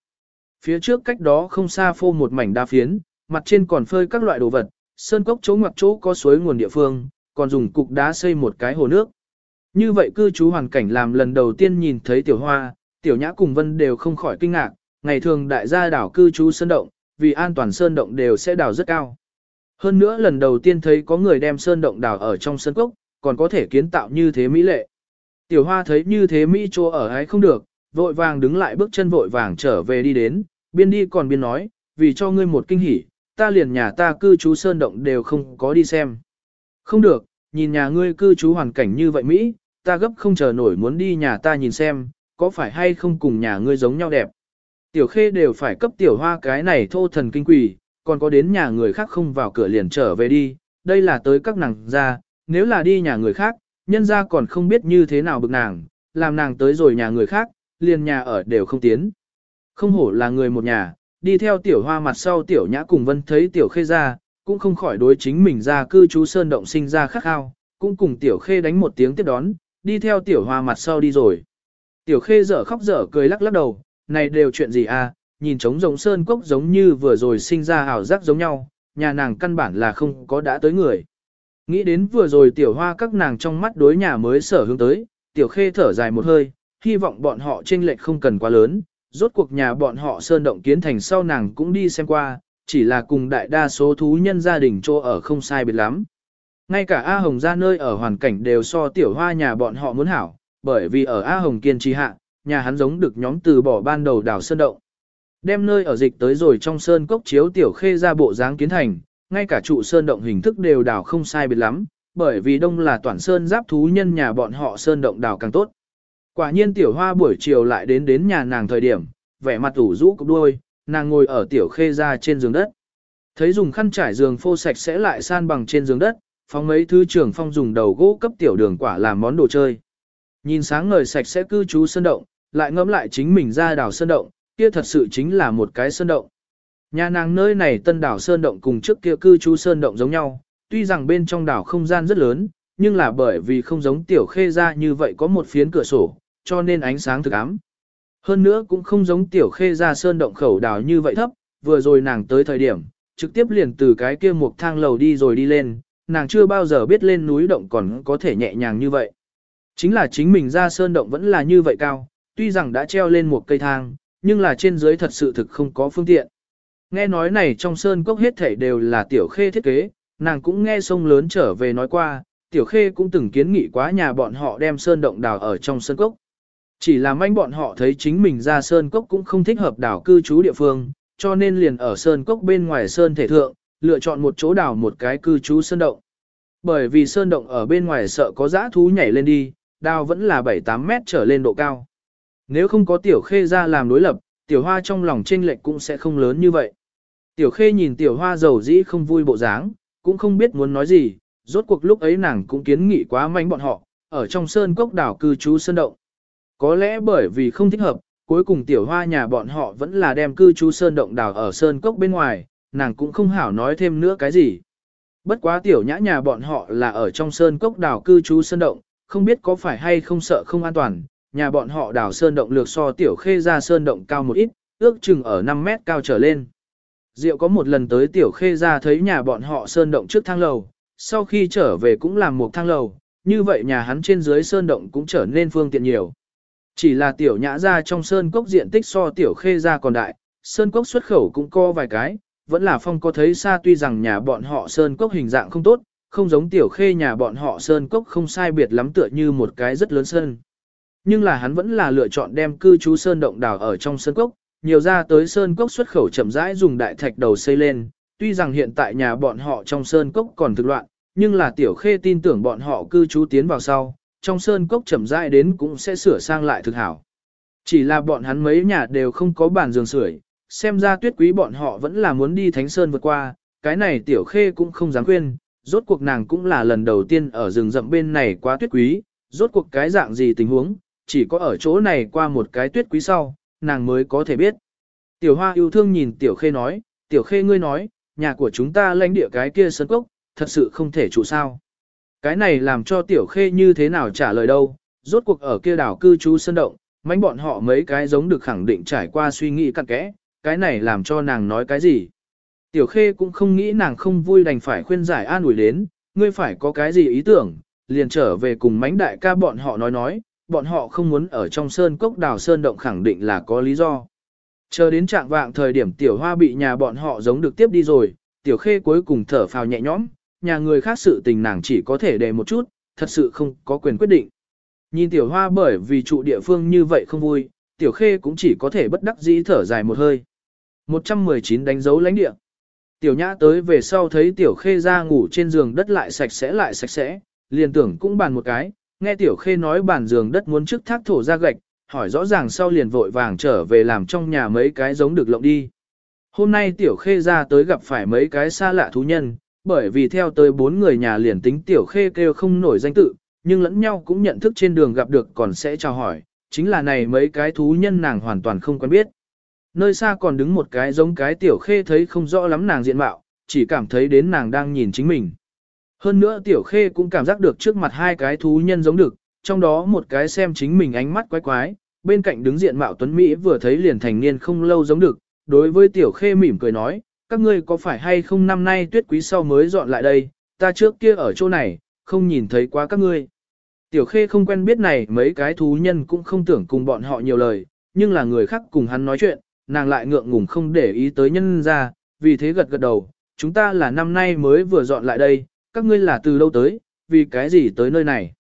Speaker 1: Phía trước cách đó không xa phô một mảnh đa phiến, mặt trên còn phơi các loại đồ vật, sơn cốc chỗ ngoặc chỗ có suối nguồn địa phương, còn dùng cục đá xây một cái hồ nước. Như vậy cư trú hoàn cảnh làm lần đầu tiên nhìn thấy tiểu hoa, tiểu nhã cùng vân đều không khỏi kinh ngạc, ngày thường đại gia đảo cư trú sơn động, vì an toàn sơn động đều sẽ đào rất cao. Hơn nữa lần đầu tiên thấy có người đem sơn động đào ở trong sơn cốc, còn có thể kiến tạo như thế mỹ lệ. Tiểu hoa thấy như thế mỹ chỗ ở ấy không được, vội vàng đứng lại bước chân vội vàng trở về đi đến, biên đi còn biên nói, vì cho ngươi một kinh hỉ, ta liền nhà ta cư trú sơn động đều không có đi xem. Không được, nhìn nhà ngươi cư trú hoàn cảnh như vậy Mỹ, ta gấp không chờ nổi muốn đi nhà ta nhìn xem, có phải hay không cùng nhà ngươi giống nhau đẹp. Tiểu khê đều phải cấp tiểu hoa cái này thô thần kinh quỷ, còn có đến nhà người khác không vào cửa liền trở về đi, đây là tới các nàng ra, nếu là đi nhà người khác, nhân ra còn không biết như thế nào bực nàng, làm nàng tới rồi nhà người khác, liền nhà ở đều không tiến. Không hổ là người một nhà, đi theo tiểu hoa mặt sau tiểu nhã cùng vân thấy tiểu khê ra, cũng không khỏi đối chính mình ra cư trú sơn động sinh ra khắc khao, cũng cùng tiểu khê đánh một tiếng tiếp đón, đi theo tiểu hoa mặt sau đi rồi. Tiểu khê dở khóc dở cười lắc lắc đầu, này đều chuyện gì à, nhìn trống rồng sơn cốc giống như vừa rồi sinh ra ảo giác giống nhau, nhà nàng căn bản là không có đã tới người. Nghĩ đến vừa rồi tiểu hoa các nàng trong mắt đối nhà mới sở hướng tới, tiểu khê thở dài một hơi, hy vọng bọn họ tranh lệch không cần quá lớn, rốt cuộc nhà bọn họ sơn động kiến thành sau nàng cũng đi xem qua, chỉ là cùng đại đa số thú nhân gia đình chỗ ở không sai biệt lắm. Ngay cả A Hồng ra nơi ở hoàn cảnh đều so tiểu hoa nhà bọn họ muốn hảo, bởi vì ở A Hồng kiên trì hạ, nhà hắn giống được nhóm từ bỏ ban đầu đảo sơn động. Đem nơi ở dịch tới rồi trong sơn cốc chiếu tiểu khê ra bộ dáng kiến thành, ngay cả trụ sơn động hình thức đều đảo không sai biệt lắm, bởi vì đông là toàn sơn giáp thú nhân nhà bọn họ sơn động đảo càng tốt. Quả nhiên tiểu hoa buổi chiều lại đến đến nhà nàng thời điểm, vẻ mặt ủ rũ cục đuôi, nàng ngồi ở tiểu khê ra trên giường đất. Thấy dùng khăn trải giường phô sạch sẽ lại san bằng trên giường đất, phóng mấy thứ trưởng phong dùng đầu gỗ cấp tiểu đường quả làm món đồ chơi. Nhìn sáng ngời sạch sẽ cư trú sơn động, lại ngẫm lại chính mình ra đảo sơn động, kia thật sự chính là một cái sơn động. Nhà nàng nơi này tân đảo sơn động cùng trước kia cư trú sơn động giống nhau, tuy rằng bên trong đảo không gian rất lớn, nhưng là bởi vì không giống tiểu khê ra như vậy có một phiến cửa sổ, cho nên ánh sáng thực ám. Hơn nữa cũng không giống tiểu khê ra sơn động khẩu đào như vậy thấp, vừa rồi nàng tới thời điểm, trực tiếp liền từ cái kia một thang lầu đi rồi đi lên, nàng chưa bao giờ biết lên núi động còn có thể nhẹ nhàng như vậy. Chính là chính mình ra sơn động vẫn là như vậy cao, tuy rằng đã treo lên một cây thang, nhưng là trên dưới thật sự thực không có phương tiện. Nghe nói này trong sơn cốc hết thảy đều là tiểu khê thiết kế, nàng cũng nghe sông lớn trở về nói qua, tiểu khê cũng từng kiến nghị quá nhà bọn họ đem sơn động đào ở trong sơn cốc. Chỉ là manh bọn họ thấy chính mình ra sơn cốc cũng không thích hợp đảo cư trú địa phương, cho nên liền ở sơn cốc bên ngoài sơn thể thượng, lựa chọn một chỗ đảo một cái cư trú sơn động. Bởi vì sơn động ở bên ngoài sợ có dã thú nhảy lên đi, đào vẫn là 7-8 mét trở lên độ cao. Nếu không có tiểu khê ra làm đối lập, tiểu hoa trong lòng chênh lệch cũng sẽ không lớn như vậy. Tiểu khê nhìn tiểu hoa giàu dĩ không vui bộ dáng, cũng không biết muốn nói gì, rốt cuộc lúc ấy nàng cũng kiến nghị quá manh bọn họ, ở trong sơn cốc đảo cư trú sơn động. Có lẽ bởi vì không thích hợp, cuối cùng tiểu hoa nhà bọn họ vẫn là đem cư trú sơn động đào ở sơn cốc bên ngoài, nàng cũng không hảo nói thêm nữa cái gì. Bất quá tiểu nhã nhà bọn họ là ở trong sơn cốc đào cư trú sơn động, không biết có phải hay không sợ không an toàn, nhà bọn họ đào sơn động lược so tiểu khê ra sơn động cao một ít, ước chừng ở 5 mét cao trở lên. Diệu có một lần tới tiểu khê ra thấy nhà bọn họ sơn động trước thang lầu, sau khi trở về cũng làm một thang lầu, như vậy nhà hắn trên dưới sơn động cũng trở nên phương tiện nhiều. Chỉ là tiểu nhã ra trong sơn cốc diện tích so tiểu khê ra còn đại, sơn cốc xuất khẩu cũng có vài cái, vẫn là phong có thấy xa tuy rằng nhà bọn họ sơn cốc hình dạng không tốt, không giống tiểu khê nhà bọn họ sơn cốc không sai biệt lắm tựa như một cái rất lớn sơn. Nhưng là hắn vẫn là lựa chọn đem cư trú sơn động đào ở trong sơn cốc, nhiều ra tới sơn cốc xuất khẩu chậm rãi dùng đại thạch đầu xây lên, tuy rằng hiện tại nhà bọn họ trong sơn cốc còn thực loạn, nhưng là tiểu khê tin tưởng bọn họ cư trú tiến vào sau, trong sơn cốc chậm rãi đến cũng sẽ sửa sang lại thực hảo. Chỉ là bọn hắn mấy nhà đều không có bàn giường sưởi, xem ra tuyết quý bọn họ vẫn là muốn đi thánh sơn vượt qua, cái này tiểu khê cũng không dám khuyên, rốt cuộc nàng cũng là lần đầu tiên ở rừng rậm bên này qua tuyết quý, rốt cuộc cái dạng gì tình huống, chỉ có ở chỗ này qua một cái tuyết quý sau, nàng mới có thể biết. Tiểu hoa yêu thương nhìn tiểu khê nói, tiểu khê ngươi nói, nhà của chúng ta lãnh địa cái kia sơn cốc, thật sự không thể trụ sao. Cái này làm cho tiểu khê như thế nào trả lời đâu, rốt cuộc ở kia đảo cư trú sơn động, mánh bọn họ mấy cái giống được khẳng định trải qua suy nghĩ cặn kẽ, cái này làm cho nàng nói cái gì. Tiểu khê cũng không nghĩ nàng không vui đành phải khuyên giải an ủi đến, ngươi phải có cái gì ý tưởng, liền trở về cùng mánh đại ca bọn họ nói nói, bọn họ không muốn ở trong sơn cốc đào sơn động khẳng định là có lý do. Chờ đến trạng vạng thời điểm tiểu hoa bị nhà bọn họ giống được tiếp đi rồi, tiểu khê cuối cùng thở phào nhẹ nhõm, nhà người khác sự tình nàng chỉ có thể đề một chút, thật sự không có quyền quyết định. Nhìn tiểu hoa bởi vì trụ địa phương như vậy không vui, tiểu khê cũng chỉ có thể bất đắc dĩ thở dài một hơi. 119 đánh dấu lãnh địa. Tiểu nhã tới về sau thấy tiểu khê ra ngủ trên giường đất lại sạch sẽ lại sạch sẽ, liền tưởng cũng bàn một cái, nghe tiểu khê nói bàn giường đất muốn trước thác thổ ra gạch, hỏi rõ ràng sau liền vội vàng trở về làm trong nhà mấy cái giống được lộng đi. Hôm nay tiểu khê ra tới gặp phải mấy cái xa lạ thú nhân, bởi vì theo tới bốn người nhà liền tính tiểu khê kêu không nổi danh tự, nhưng lẫn nhau cũng nhận thức trên đường gặp được còn sẽ chào hỏi, chính là này mấy cái thú nhân nàng hoàn toàn không quen biết. Nơi xa còn đứng một cái giống cái tiểu khê thấy không rõ lắm nàng diện mạo, chỉ cảm thấy đến nàng đang nhìn chính mình. Hơn nữa tiểu khê cũng cảm giác được trước mặt hai cái thú nhân giống được, trong đó một cái xem chính mình ánh mắt quái quái, bên cạnh đứng diện mạo tuấn Mỹ vừa thấy liền thành niên không lâu giống được, đối với tiểu khê mỉm cười nói, các ngươi có phải hay không năm nay tuyết quý sau mới dọn lại đây, ta trước kia ở chỗ này, không nhìn thấy quá các ngươi. Tiểu khê không quen biết này mấy cái thú nhân cũng không tưởng cùng bọn họ nhiều lời, nhưng là người khác cùng hắn nói chuyện, nàng lại ngượng ngùng không để ý tới nhân ra, vì thế gật gật đầu, chúng ta là năm nay mới vừa dọn lại đây, các ngươi là từ lâu tới, vì cái gì tới nơi này.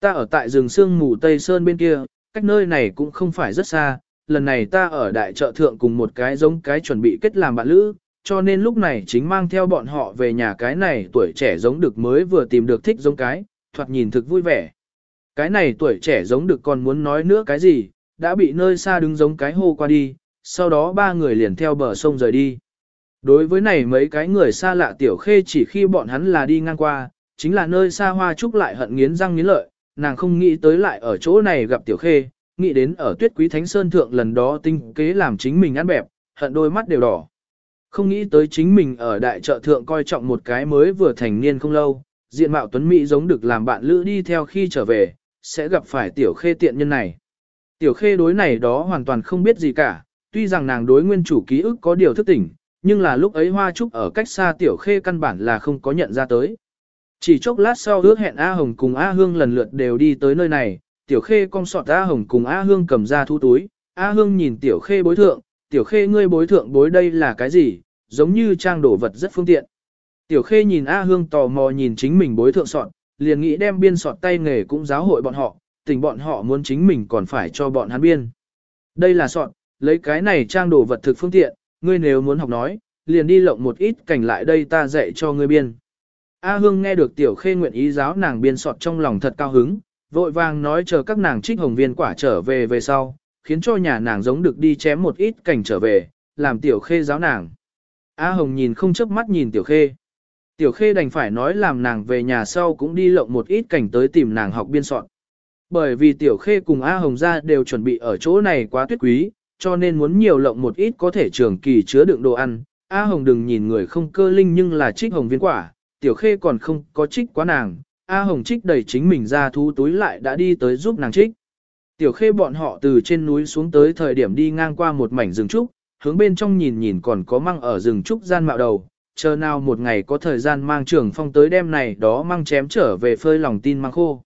Speaker 1: Ta ở tại rừng sương mù Tây Sơn bên kia, cách nơi này cũng không phải rất xa, lần này ta ở đại chợ thượng cùng một cái giống cái chuẩn bị kết làm bạn lữ, cho nên lúc này chính mang theo bọn họ về nhà cái này tuổi trẻ giống được mới vừa tìm được thích giống cái, thoạt nhìn thực vui vẻ. Cái này tuổi trẻ giống được còn muốn nói nữa cái gì, đã bị nơi xa đứng giống cái hô qua đi, sau đó ba người liền theo bờ sông rời đi. Đối với này mấy cái người xa lạ tiểu khê chỉ khi bọn hắn là đi ngang qua, chính là nơi xa hoa trúc lại hận nghiến răng nghiến lợi, nàng không nghĩ tới lại ở chỗ này gặp tiểu khê, nghĩ đến ở tuyết quý thánh sơn thượng lần đó tinh kế làm chính mình ăn bẹp, hận đôi mắt đều đỏ. Không nghĩ tới chính mình ở đại chợ thượng coi trọng một cái mới vừa thành niên không lâu, diện mạo tuấn mỹ giống được làm bạn lữ đi theo khi trở về, sẽ gặp phải tiểu khê tiện nhân này. Tiểu khê đối này đó hoàn toàn không biết gì cả, tuy rằng nàng đối nguyên chủ ký ức có điều thức tỉnh, nhưng là lúc ấy hoa trúc ở cách xa tiểu khê căn bản là không có nhận ra tới. Chỉ chốc lát sau ước hẹn A Hồng cùng A Hương lần lượt đều đi tới nơi này, tiểu khê cong sọt A Hồng cùng A Hương cầm ra thu túi, A Hương nhìn tiểu khê bối thượng, tiểu khê ngươi bối thượng bối đây là cái gì, giống như trang đổ vật rất phương tiện. Tiểu khê nhìn A Hương tò mò nhìn chính mình bối thượng sọt, liền nghĩ đem biên sọt tay nghề cũng giáo hội bọn họ, tình bọn họ muốn chính mình còn phải cho bọn hắn biên. Đây là sọt, lấy cái này trang đồ vật thực phương tiện, ngươi nếu muốn học nói, liền đi lộng một ít cảnh lại đây ta dạy cho ngươi biên. A Hương nghe được tiểu khê nguyện ý giáo nàng biên sọt trong lòng thật cao hứng, vội vàng nói chờ các nàng trích hồng viên quả trở về về sau, khiến cho nhà nàng giống được đi chém một ít cảnh trở về, làm tiểu khê giáo nàng. A Hồng nhìn không chớp mắt nhìn tiểu khê. Tiểu khê đành phải nói làm nàng về nhà sau cũng đi lộng một ít cảnh tới tìm nàng học biên soạn. Bởi vì tiểu khê cùng A Hồng ra đều chuẩn bị ở chỗ này quá tuyết quý, cho nên muốn nhiều lộng một ít có thể trường kỳ chứa đựng đồ ăn. A Hồng đừng nhìn người không cơ linh nhưng là trích hồng viên quả, tiểu khê còn không có trích quá nàng. A Hồng trích đầy chính mình ra thu túi lại đã đi tới giúp nàng trích. Tiểu khê bọn họ từ trên núi xuống tới thời điểm đi ngang qua một mảnh rừng trúc, hướng bên trong nhìn nhìn còn có măng ở rừng trúc gian mạo đầu, chờ nào một ngày có thời gian mang trưởng phong tới đêm này đó mang chém trở về phơi lòng tin mang khô.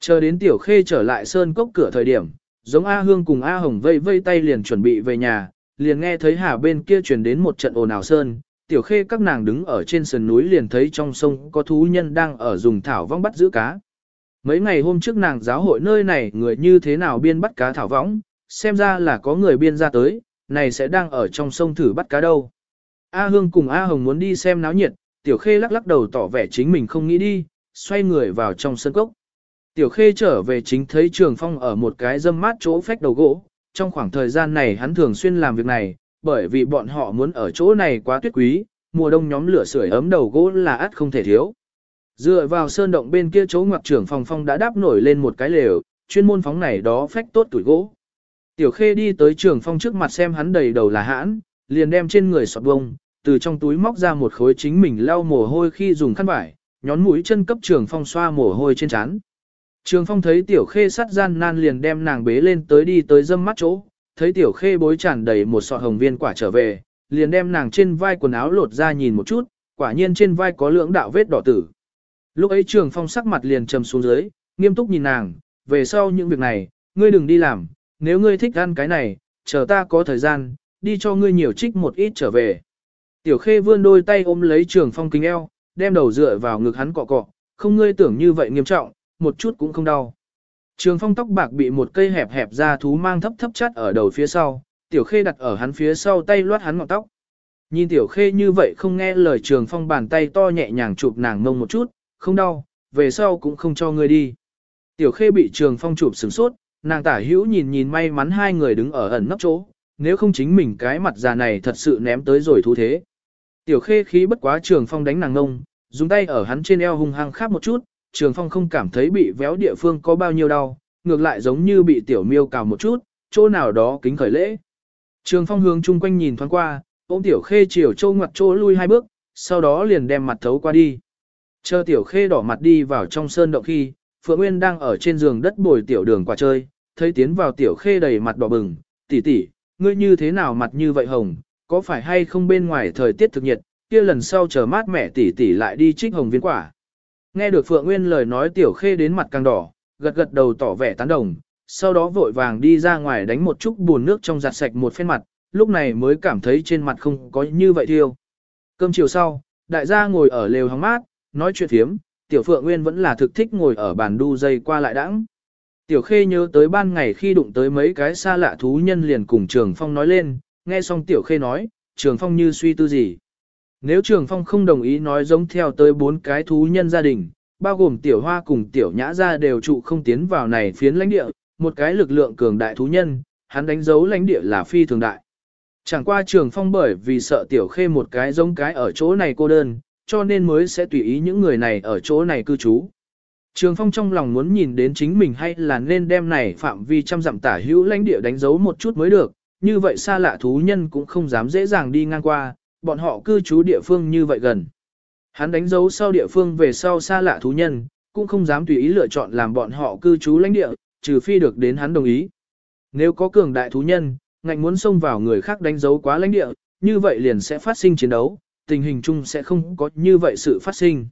Speaker 1: Chờ đến tiểu khê trở lại sơn cốc cửa thời điểm, giống A Hương cùng A Hồng vây vây tay liền chuẩn bị về nhà, liền nghe thấy hà bên kia truyền đến một trận ồn ào sơn, tiểu khê các nàng đứng ở trên sườn núi liền thấy trong sông có thú nhân đang ở dùng thảo vong bắt giữ cá. Mấy ngày hôm trước nàng giáo hội nơi này người như thế nào biên bắt cá thảo võng, xem ra là có người biên ra tới, này sẽ đang ở trong sông thử bắt cá đâu. A Hương cùng A Hồng muốn đi xem náo nhiệt, Tiểu Khê lắc lắc đầu tỏ vẻ chính mình không nghĩ đi, xoay người vào trong sân cốc. Tiểu Khê trở về chính thấy Trường Phong ở một cái dâm mát chỗ phách đầu gỗ, trong khoảng thời gian này hắn thường xuyên làm việc này, bởi vì bọn họ muốn ở chỗ này quá tuyết quý, mùa đông nhóm lửa sưởi ấm đầu gỗ là ắt không thể thiếu. Dựa vào sơn động bên kia chỗ ngoặc trưởng phòng phong đã đáp nổi lên một cái lều, chuyên môn phóng này đó phách tốt tuổi gỗ. Tiểu Khê đi tới Trường Phong trước mặt xem hắn đầy đầu là hãn, liền đem trên người sọt bông, từ trong túi móc ra một khối chính mình lau mồ hôi khi dùng khăn vải, nhón mũi chân cấp Trường Phong xoa mồ hôi trên trán. Trường Phong thấy Tiểu Khê sắt gian nan liền đem nàng bế lên tới đi tới dâm mắt chỗ, thấy Tiểu Khê bối tràn đầy một sọt hồng viên quả trở về, liền đem nàng trên vai quần áo lột ra nhìn một chút, quả nhiên trên vai có lưỡng đạo vết đỏ tử. Lúc ấy Trường Phong sắc mặt liền trầm xuống dưới, nghiêm túc nhìn nàng, về sau những việc này, ngươi đừng đi làm, nếu ngươi thích ăn cái này, chờ ta có thời gian, đi cho ngươi nhiều trích một ít trở về. Tiểu khê vươn đôi tay ôm lấy trường phong kính eo, đem đầu dựa vào ngực hắn cọ cọ, không ngươi tưởng như vậy nghiêm trọng, một chút cũng không đau. Trường phong tóc bạc bị một cây hẹp hẹp ra thú mang thấp thấp chắt ở đầu phía sau, tiểu khê đặt ở hắn phía sau tay loát hắn ngọn tóc. Nhìn tiểu khê như vậy không nghe lời trường phong bàn tay to nhẹ nhàng chụp nàng mông một chút, không đau, về sau cũng không cho ngươi đi. Tiểu khê bị trường phong chụp sửng sốt, nàng tả hữu nhìn nhìn may mắn hai người đứng ở ẩn nấp chỗ, nếu không chính mình cái mặt già này thật sự ném tới rồi thú thế. Tiểu khê khí bất quá trường phong đánh nàng ngông, dùng tay ở hắn trên eo hung hăng khắp một chút, Trường Phong không cảm thấy bị véo địa phương có bao nhiêu đau, ngược lại giống như bị tiểu miêu cào một chút, chỗ nào đó kính khởi lễ. Trường Phong hướng chung quanh nhìn thoáng qua, ôm tiểu khê chiều châu ngoặt chỗ lui hai bước, sau đó liền đem mặt thấu qua đi. Chờ tiểu khê đỏ mặt đi vào trong sơn động khi, Phượng Nguyên đang ở trên giường đất bồi tiểu đường quả chơi, thấy tiến vào tiểu khê đầy mặt đỏ bừng, tỷ tỷ, ngươi như thế nào mặt như vậy hồng, có phải hay không bên ngoài thời tiết thực nhiệt, kia lần sau chờ mát mẹ tỷ tỷ lại đi trích hồng viên quả. Nghe được Phượng Nguyên lời nói tiểu khê đến mặt càng đỏ, gật gật đầu tỏ vẻ tán đồng, sau đó vội vàng đi ra ngoài đánh một chút buồn nước trong giặt sạch một phen mặt, lúc này mới cảm thấy trên mặt không có như vậy thiêu. Cơm chiều sau, đại gia ngồi ở lều hóng mát, nói chuyện thiếm, tiểu Phượng Nguyên vẫn là thực thích ngồi ở bàn đu dây qua lại đãng. Tiểu Khê nhớ tới ban ngày khi đụng tới mấy cái xa lạ thú nhân liền cùng Trường Phong nói lên, nghe xong Tiểu Khê nói, Trường Phong như suy tư gì. Nếu Trường Phong không đồng ý nói giống theo tới bốn cái thú nhân gia đình, bao gồm Tiểu Hoa cùng Tiểu Nhã ra đều trụ không tiến vào này phiến lãnh địa, một cái lực lượng cường đại thú nhân, hắn đánh dấu lãnh địa là phi thường đại. Chẳng qua Trường Phong bởi vì sợ Tiểu Khê một cái giống cái ở chỗ này cô đơn, cho nên mới sẽ tùy ý những người này ở chỗ này cư trú. Trường Phong trong lòng muốn nhìn đến chính mình hay là nên đem này phạm vi trăm dặm tả hữu lãnh địa đánh dấu một chút mới được, như vậy xa lạ thú nhân cũng không dám dễ dàng đi ngang qua, bọn họ cư trú địa phương như vậy gần. Hắn đánh dấu sau địa phương về sau xa lạ thú nhân, cũng không dám tùy ý lựa chọn làm bọn họ cư trú lãnh địa, trừ phi được đến hắn đồng ý. Nếu có cường đại thú nhân, ngạnh muốn xông vào người khác đánh dấu quá lãnh địa, như vậy liền sẽ phát sinh chiến đấu, tình hình chung sẽ không có như vậy sự phát sinh.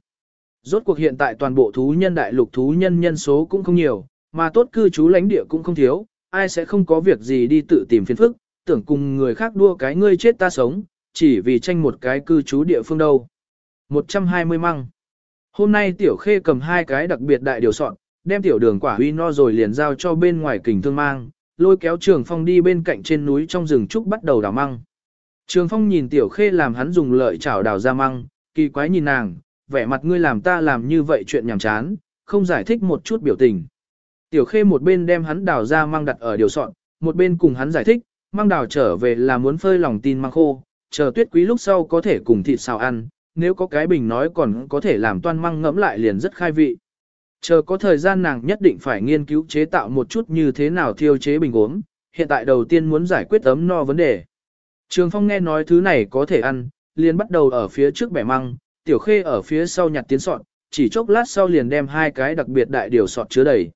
Speaker 1: Rốt cuộc hiện tại toàn bộ thú nhân đại lục thú nhân nhân số cũng không nhiều, mà tốt cư trú lãnh địa cũng không thiếu, ai sẽ không có việc gì đi tự tìm phiền phức, tưởng cùng người khác đua cái ngươi chết ta sống, chỉ vì tranh một cái cư trú địa phương đâu. 120 măng. Hôm nay tiểu khê cầm hai cái đặc biệt đại điều soạn, đem tiểu đường quả huy no rồi liền giao cho bên ngoài kình thương mang, lôi kéo trường phong đi bên cạnh trên núi trong rừng trúc bắt đầu đào măng. Trường phong nhìn tiểu khê làm hắn dùng lợi chảo đào ra măng, kỳ quái nhìn nàng, vẻ mặt ngươi làm ta làm như vậy chuyện nhảm chán, không giải thích một chút biểu tình. Tiểu khê một bên đem hắn đào ra măng đặt ở điều soạn, một bên cùng hắn giải thích, măng đào trở về là muốn phơi lòng tin măng khô, chờ tuyết quý lúc sau có thể cùng thịt xào ăn, nếu có cái bình nói còn có thể làm toan măng ngẫm lại liền rất khai vị. Chờ có thời gian nàng nhất định phải nghiên cứu chế tạo một chút như thế nào thiêu chế bình uống, hiện tại đầu tiên muốn giải quyết ấm no vấn đề. Trường Phong nghe nói thứ này có thể ăn, liền bắt đầu ở phía trước bẻ măng, tiểu khê ở phía sau nhặt tiến sọt, chỉ chốc lát sau liền đem hai cái đặc biệt đại điều sọt chứa đầy.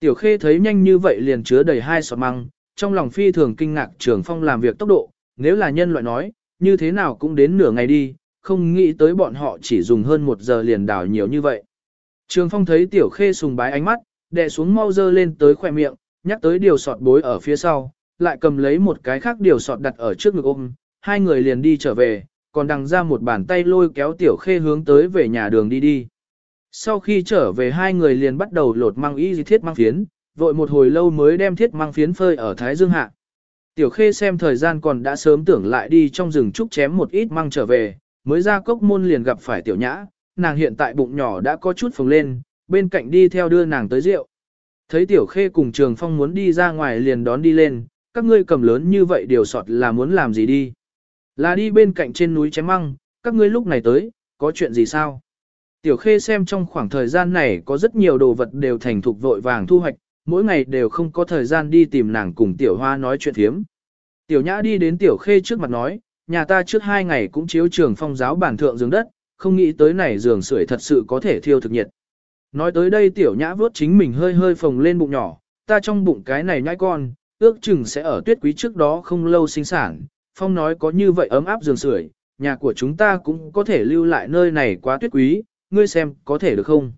Speaker 1: Tiểu khê thấy nhanh như vậy liền chứa đầy hai sọt măng, trong lòng phi thường kinh ngạc Trường Phong làm việc tốc độ, nếu là nhân loại nói, như thế nào cũng đến nửa ngày đi, không nghĩ tới bọn họ chỉ dùng hơn một giờ liền đào nhiều như vậy. Trường Phong thấy Tiểu Khê sùng bái ánh mắt, đè xuống mau dơ lên tới khỏe miệng, nhắc tới điều sọt bối ở phía sau, lại cầm lấy một cái khác điều sọt đặt ở trước ngực ôm, hai người liền đi trở về, còn đằng ra một bàn tay lôi kéo Tiểu Khê hướng tới về nhà đường đi đi. Sau khi trở về hai người liền bắt đầu lột mang y thiết mang phiến, vội một hồi lâu mới đem thiết mang phiến phơi ở Thái Dương Hạ. Tiểu Khê xem thời gian còn đã sớm tưởng lại đi trong rừng trúc chém một ít măng trở về, mới ra cốc môn liền gặp phải Tiểu Nhã, nàng hiện tại bụng nhỏ đã có chút phồng lên, bên cạnh đi theo đưa nàng tới rượu. Thấy Tiểu Khê cùng Trường Phong muốn đi ra ngoài liền đón đi lên, các ngươi cầm lớn như vậy điều sọt là muốn làm gì đi? Là đi bên cạnh trên núi chém măng, các ngươi lúc này tới, có chuyện gì sao? Tiểu Khê xem trong khoảng thời gian này có rất nhiều đồ vật đều thành thục vội vàng thu hoạch, mỗi ngày đều không có thời gian đi tìm nàng cùng Tiểu Hoa nói chuyện thiếm. Tiểu Nhã đi đến Tiểu Khê trước mặt nói, nhà ta trước hai ngày cũng chiếu trường phong giáo bản thượng giường đất, không nghĩ tới này giường sưởi thật sự có thể thiêu thực nhiệt. Nói tới đây Tiểu Nhã vớt chính mình hơi hơi phồng lên bụng nhỏ, ta trong bụng cái này nhãi con, ước chừng sẽ ở tuyết quý trước đó không lâu sinh sản, phong nói có như vậy ấm áp giường sưởi, nhà của chúng ta cũng có thể lưu lại nơi này quá tuyết quý, ngươi xem có thể được không?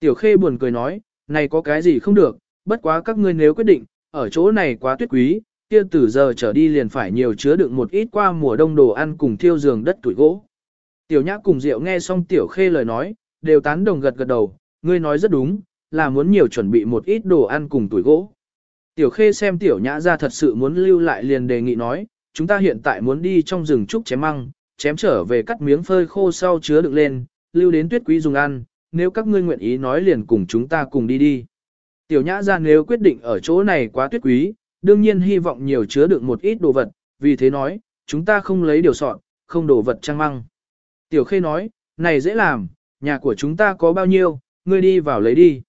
Speaker 1: Tiểu Khê buồn cười nói, này có cái gì không được, bất quá các ngươi nếu quyết định, ở chỗ này quá tuyết quý, kia từ giờ trở đi liền phải nhiều chứa đựng một ít qua mùa đông đồ ăn cùng thiêu giường đất tuổi gỗ. Tiểu Nhã cùng Diệu nghe xong Tiểu Khê lời nói, đều tán đồng gật gật đầu, ngươi nói rất đúng, là muốn nhiều chuẩn bị một ít đồ ăn cùng tuổi gỗ. Tiểu Khê xem Tiểu Nhã ra thật sự muốn lưu lại liền đề nghị nói, chúng ta hiện tại muốn đi trong rừng trúc chém măng, chém trở về cắt miếng phơi khô sau chứa đựng lên, lưu đến tuyết quý dùng ăn, nếu các ngươi nguyện ý nói liền cùng chúng ta cùng đi đi. Tiểu nhã ra nếu quyết định ở chỗ này quá tuyết quý, đương nhiên hy vọng nhiều chứa đựng một ít đồ vật, vì thế nói, chúng ta không lấy điều sọt, không đồ vật trang măng. Tiểu khê nói, này dễ làm, nhà của chúng ta có bao nhiêu, ngươi đi vào lấy đi.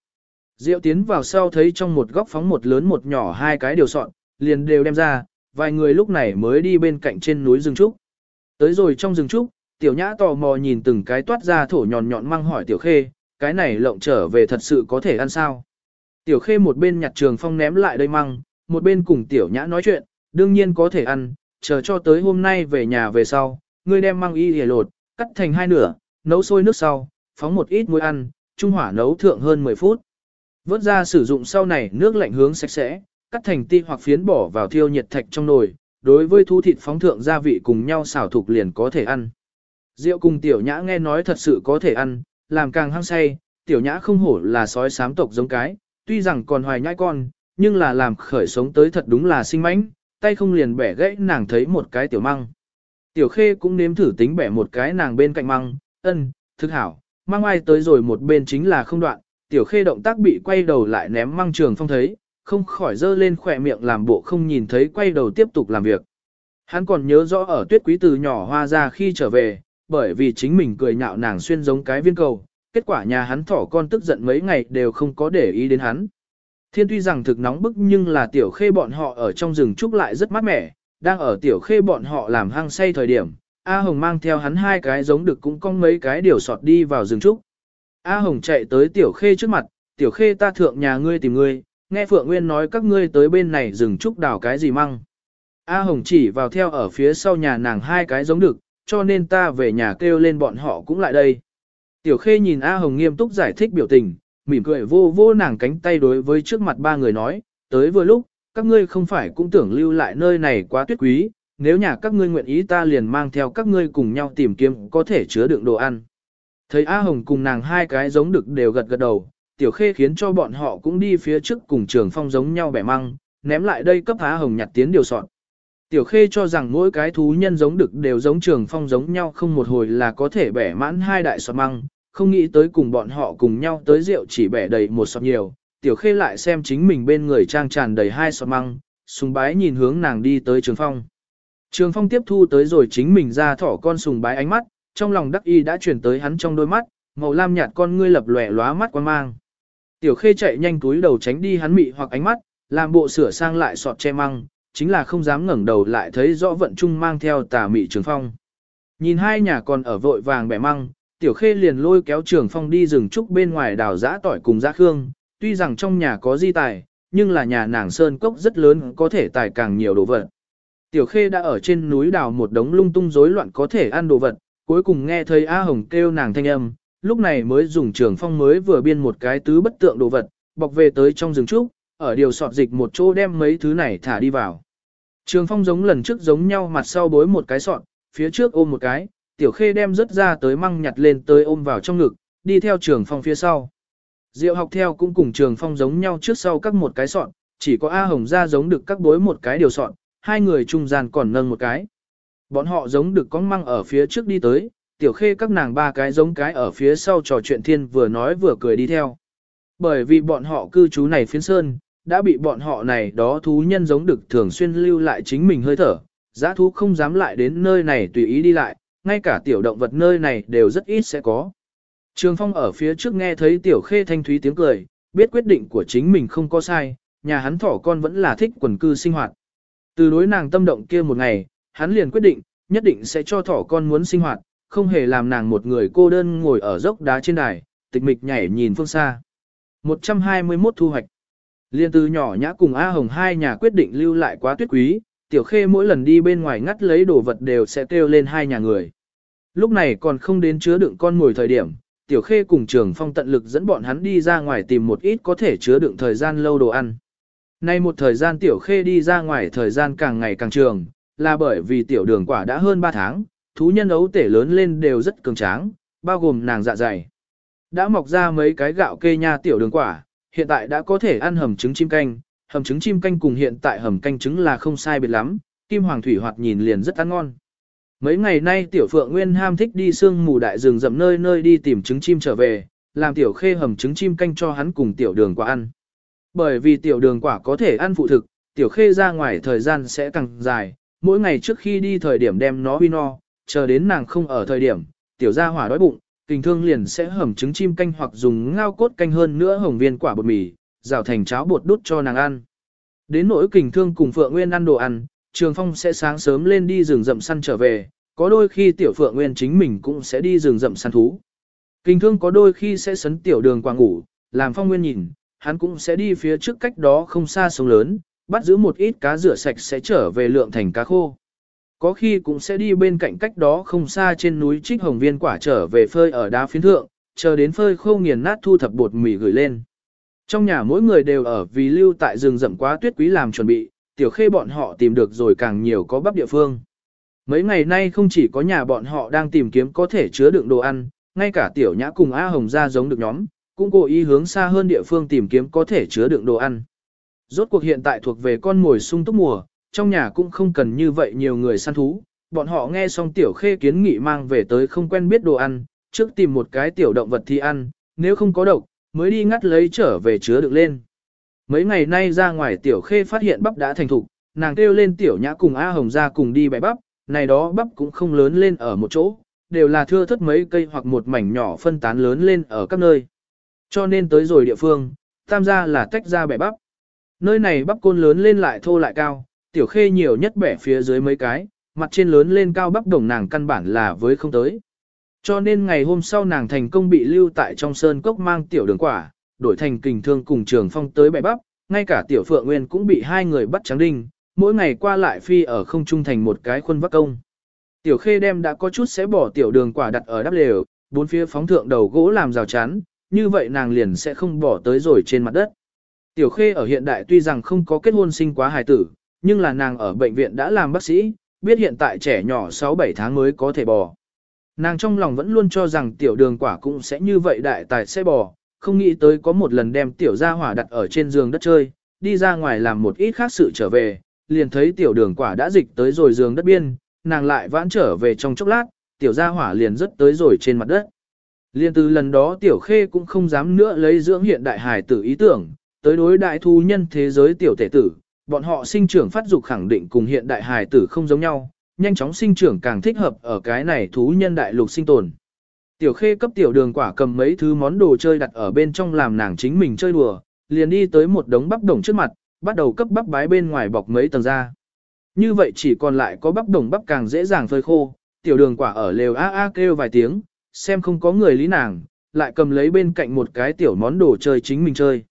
Speaker 1: Diệu tiến vào sau thấy trong một góc phóng một lớn một nhỏ hai cái điều soạn, liền đều đem ra, vài người lúc này mới đi bên cạnh trên núi rừng trúc. Tới rồi trong rừng trúc, tiểu nhã tò mò nhìn từng cái toát ra thổ nhọn nhọn măng hỏi tiểu khê, cái này lộng trở về thật sự có thể ăn sao? Tiểu khê một bên nhặt trường phong ném lại đây măng, một bên cùng tiểu nhã nói chuyện, đương nhiên có thể ăn, chờ cho tới hôm nay về nhà về sau, ngươi đem măng y hề lột, cắt thành hai nửa, nấu sôi nước sau, phóng một ít muối ăn, trung hỏa nấu thượng hơn 10 phút. Vớt ra sử dụng sau này nước lạnh hướng sạch sẽ, cắt thành ti hoặc phiến bỏ vào thiêu nhiệt thạch trong nồi, đối với thu thịt phóng thượng gia vị cùng nhau xào thục liền có thể ăn. Rượu cùng tiểu nhã nghe nói thật sự có thể ăn, làm càng hăng say, tiểu nhã không hổ là sói sám tộc giống cái, tuy rằng còn hoài nhãi con, nhưng là làm khởi sống tới thật đúng là sinh mãnh, tay không liền bẻ gãy nàng thấy một cái tiểu măng. Tiểu khê cũng nếm thử tính bẻ một cái nàng bên cạnh măng, ân, thức hảo, mang ai tới rồi một bên chính là không đoạn, tiểu khê động tác bị quay đầu lại ném măng trường phong thấy, không khỏi dơ lên khỏe miệng làm bộ không nhìn thấy quay đầu tiếp tục làm việc. Hắn còn nhớ rõ ở tuyết quý từ nhỏ hoa ra khi trở về, bởi vì chính mình cười nhạo nàng xuyên giống cái viên cầu, kết quả nhà hắn thỏ con tức giận mấy ngày đều không có để ý đến hắn. Thiên tuy rằng thực nóng bức nhưng là tiểu khê bọn họ ở trong rừng trúc lại rất mát mẻ, đang ở tiểu khê bọn họ làm hang say thời điểm, A Hồng mang theo hắn hai cái giống được cũng có mấy cái điều sọt đi vào rừng trúc. A Hồng chạy tới tiểu khê trước mặt, tiểu khê ta thượng nhà ngươi tìm ngươi, nghe Phượng Nguyên nói các ngươi tới bên này rừng trúc đào cái gì măng. A Hồng chỉ vào theo ở phía sau nhà nàng hai cái giống được, cho nên ta về nhà kêu lên bọn họ cũng lại đây. Tiểu Khê nhìn A Hồng nghiêm túc giải thích biểu tình, mỉm cười vô vô nàng cánh tay đối với trước mặt ba người nói, tới vừa lúc, các ngươi không phải cũng tưởng lưu lại nơi này quá tuyết quý, nếu nhà các ngươi nguyện ý ta liền mang theo các ngươi cùng nhau tìm kiếm có thể chứa đựng đồ ăn. Thấy A Hồng cùng nàng hai cái giống được đều gật gật đầu, Tiểu Khê khiến cho bọn họ cũng đi phía trước cùng trường phong giống nhau bẻ măng, ném lại đây cấp A Hồng nhặt tiến điều soạn. Tiểu Khê cho rằng mỗi cái thú nhân giống được đều giống trường phong giống nhau không một hồi là có thể bẻ mãn hai đại soạt măng, không nghĩ tới cùng bọn họ cùng nhau tới rượu chỉ bẻ đầy một soạt nhiều. Tiểu Khê lại xem chính mình bên người trang tràn đầy hai soạt măng, sùng bái nhìn hướng nàng đi tới trường phong. Trường phong tiếp thu tới rồi chính mình ra thỏ con sùng bái ánh mắt, trong lòng đắc y đã chuyển tới hắn trong đôi mắt, màu lam nhạt con ngươi lập lòe lóa mắt quan mang. Tiểu Khê chạy nhanh túi đầu tránh đi hắn mị hoặc ánh mắt, làm bộ sửa sang lại sọt che măng, chính là không dám ngẩng đầu lại thấy rõ vận trung mang theo tà mị trường phong. Nhìn hai nhà còn ở vội vàng bẻ măng, tiểu khê liền lôi kéo trường phong đi rừng trúc bên ngoài đào giã tỏi cùng giã khương, tuy rằng trong nhà có di tài, nhưng là nhà nàng sơn cốc rất lớn có thể tài càng nhiều đồ vật. Tiểu khê đã ở trên núi đào một đống lung tung rối loạn có thể ăn đồ vật, cuối cùng nghe thấy A Hồng kêu nàng thanh âm, lúc này mới dùng trường phong mới vừa biên một cái tứ bất tượng đồ vật, bọc về tới trong rừng trúc, ở điều sọt dịch một chỗ đem mấy thứ này thả đi vào. Trường phong giống lần trước giống nhau mặt sau bối một cái sọt, phía trước ôm một cái, tiểu khê đem rớt ra tới măng nhặt lên tới ôm vào trong ngực, đi theo trường phong phía sau. Diệu học theo cũng cùng trường phong giống nhau trước sau các một cái sọt, chỉ có A Hồng ra giống được các bối một cái điều sọt, hai người trung gian còn nâng một cái. Bọn họ giống được con măng ở phía trước đi tới, tiểu khê các nàng ba cái giống cái ở phía sau trò chuyện thiên vừa nói vừa cười đi theo. Bởi vì bọn họ cư trú này phiến sơn, đã bị bọn họ này đó thú nhân giống được thường xuyên lưu lại chính mình hơi thở, giã thú không dám lại đến nơi này tùy ý đi lại, ngay cả tiểu động vật nơi này đều rất ít sẽ có. Trường Phong ở phía trước nghe thấy tiểu khê thanh thúy tiếng cười, biết quyết định của chính mình không có sai, nhà hắn thỏ con vẫn là thích quần cư sinh hoạt. Từ đối nàng tâm động kia một ngày, hắn liền quyết định, nhất định sẽ cho thỏ con muốn sinh hoạt, không hề làm nàng một người cô đơn ngồi ở dốc đá trên đài, tịch mịch nhảy nhìn phương xa. 121 thu hoạch Liên từ nhỏ nhã cùng A Hồng hai nhà quyết định lưu lại quá tuyết quý, tiểu khê mỗi lần đi bên ngoài ngắt lấy đồ vật đều sẽ kêu lên hai nhà người. Lúc này còn không đến chứa đựng con ngồi thời điểm, tiểu khê cùng trường phong tận lực dẫn bọn hắn đi ra ngoài tìm một ít có thể chứa đựng thời gian lâu đồ ăn. Nay một thời gian tiểu khê đi ra ngoài thời gian càng ngày càng trường, là bởi vì tiểu đường quả đã hơn 3 tháng, thú nhân ấu tể lớn lên đều rất cường tráng, bao gồm nàng dạ dày. Đã mọc ra mấy cái gạo kê nha tiểu đường quả, hiện tại đã có thể ăn hầm trứng chim canh, hầm trứng chim canh cùng hiện tại hầm canh trứng là không sai biệt lắm, kim hoàng thủy hoạt nhìn liền rất ăn ngon. Mấy ngày nay tiểu phượng nguyên ham thích đi sương mù đại rừng rậm nơi nơi đi tìm trứng chim trở về, làm tiểu khê hầm trứng chim canh cho hắn cùng tiểu đường quả ăn. Bởi vì tiểu đường quả có thể ăn phụ thực, tiểu khê ra ngoài thời gian sẽ càng dài, mỗi ngày trước khi đi thời điểm đem nó huy no, chờ đến nàng không ở thời điểm, tiểu gia hỏa đói bụng, kình thương liền sẽ hầm trứng chim canh hoặc dùng ngao cốt canh hơn nữa hồng viên quả bột mì, rào thành cháo bột đút cho nàng ăn. Đến nỗi kình thương cùng Phượng Nguyên ăn đồ ăn, Trường Phong sẽ sáng sớm lên đi rừng rậm săn trở về, có đôi khi tiểu Phượng Nguyên chính mình cũng sẽ đi rừng rậm săn thú. Kình thương có đôi khi sẽ sấn tiểu đường quả ngủ, làm Phong Nguyên nhìn, hắn cũng sẽ đi phía trước cách đó không xa sông lớn, bắt giữ một ít cá rửa sạch sẽ trở về lượng thành cá khô. Có khi cũng sẽ đi bên cạnh cách đó không xa trên núi trích hồng viên quả trở về phơi ở đá phiến thượng, chờ đến phơi khô nghiền nát thu thập bột mì gửi lên. Trong nhà mỗi người đều ở vì lưu tại rừng rậm quá tuyết quý làm chuẩn bị, tiểu khê bọn họ tìm được rồi càng nhiều có bắp địa phương. Mấy ngày nay không chỉ có nhà bọn họ đang tìm kiếm có thể chứa đựng đồ ăn, ngay cả tiểu nhã cùng A Hồng ra giống được nhóm, cũng cố ý hướng xa hơn địa phương tìm kiếm có thể chứa đựng đồ ăn. Rốt cuộc hiện tại thuộc về con mồi sung túc mùa, trong nhà cũng không cần như vậy nhiều người săn thú. Bọn họ nghe xong tiểu khê kiến nghị mang về tới không quen biết đồ ăn, trước tìm một cái tiểu động vật thì ăn, nếu không có độc, mới đi ngắt lấy trở về chứa được lên. Mấy ngày nay ra ngoài tiểu khê phát hiện bắp đã thành thục, nàng kêu lên tiểu nhã cùng A Hồng ra cùng đi bẻ bắp, này đó bắp cũng không lớn lên ở một chỗ, đều là thưa thất mấy cây hoặc một mảnh nhỏ phân tán lớn lên ở các nơi. Cho nên tới rồi địa phương, tam gia là tách ra bẻ bắp. Nơi này bắp côn lớn lên lại thô lại cao, tiểu khê nhiều nhất bẻ phía dưới mấy cái, mặt trên lớn lên cao bắp đồng nàng căn bản là với không tới. Cho nên ngày hôm sau nàng thành công bị lưu tại trong sơn cốc mang tiểu đường quả, đổi thành kình thương cùng trường phong tới bẻ bắp, ngay cả tiểu phượng nguyên cũng bị hai người bắt trắng đinh, mỗi ngày qua lại phi ở không trung thành một cái khuôn vắc công. Tiểu khê đem đã có chút sẽ bỏ tiểu đường quả đặt ở đắp lều, bốn phía phóng thượng đầu gỗ làm rào chắn, như vậy nàng liền sẽ không bỏ tới rồi trên mặt đất. Tiểu khê ở hiện đại tuy rằng không có kết hôn sinh quá hài tử, nhưng là nàng ở bệnh viện đã làm bác sĩ, biết hiện tại trẻ nhỏ 6-7 tháng mới có thể bò. Nàng trong lòng vẫn luôn cho rằng tiểu đường quả cũng sẽ như vậy đại tài sẽ bò, không nghĩ tới có một lần đem tiểu gia hỏa đặt ở trên giường đất chơi, đi ra ngoài làm một ít khác sự trở về, liền thấy tiểu đường quả đã dịch tới rồi giường đất biên, nàng lại vãn trở về trong chốc lát, tiểu gia hỏa liền rất tới rồi trên mặt đất. Liên từ lần đó tiểu khê cũng không dám nữa lấy dưỡng hiện đại hài tử ý tưởng, tới đối đại thu nhân thế giới tiểu tể tử, bọn họ sinh trưởng phát dục khẳng định cùng hiện đại hài tử không giống nhau, nhanh chóng sinh trưởng càng thích hợp ở cái này thú nhân đại lục sinh tồn. Tiểu khê cấp tiểu đường quả cầm mấy thứ món đồ chơi đặt ở bên trong làm nàng chính mình chơi đùa, liền đi tới một đống bắp đồng trước mặt, bắt đầu cấp bắp bái bên ngoài bọc mấy tầng ra. Như vậy chỉ còn lại có bắp đồng bắp càng dễ dàng phơi khô, tiểu đường quả ở lều a a kêu vài tiếng, xem không có người lý nàng, lại cầm lấy bên cạnh một cái tiểu món đồ chơi chính mình chơi.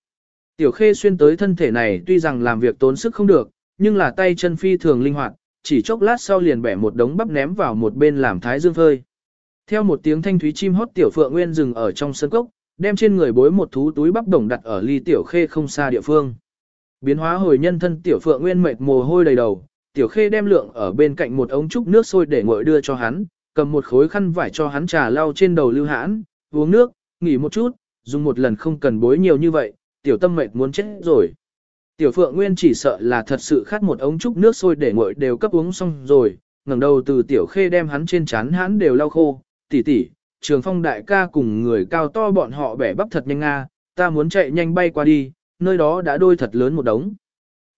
Speaker 1: Tiểu khê xuyên tới thân thể này tuy rằng làm việc tốn sức không được, nhưng là tay chân phi thường linh hoạt, chỉ chốc lát sau liền bẻ một đống bắp ném vào một bên làm thái dương phơi. Theo một tiếng thanh thúy chim hót tiểu phượng nguyên dừng ở trong sân cốc, đem trên người bối một thú túi bắp đồng đặt ở ly tiểu khê không xa địa phương. Biến hóa hồi nhân thân tiểu phượng nguyên mệt mồ hôi đầy đầu, tiểu khê đem lượng ở bên cạnh một ống trúc nước sôi để nguội đưa cho hắn, cầm một khối khăn vải cho hắn trà lau trên đầu lưu hãn, uống nước, nghỉ một chút, dùng một lần không cần bối nhiều như vậy, tiểu tâm mệt muốn chết rồi. Tiểu Phượng Nguyên chỉ sợ là thật sự khát một ống trúc nước sôi để nguội đều cấp uống xong rồi, ngẩng đầu từ tiểu khê đem hắn trên chán hắn đều lau khô, tỷ tỷ, trường phong đại ca cùng người cao to bọn họ bẻ bắp thật nhanh nga, ta muốn chạy nhanh bay qua đi, nơi đó đã đôi thật lớn một đống.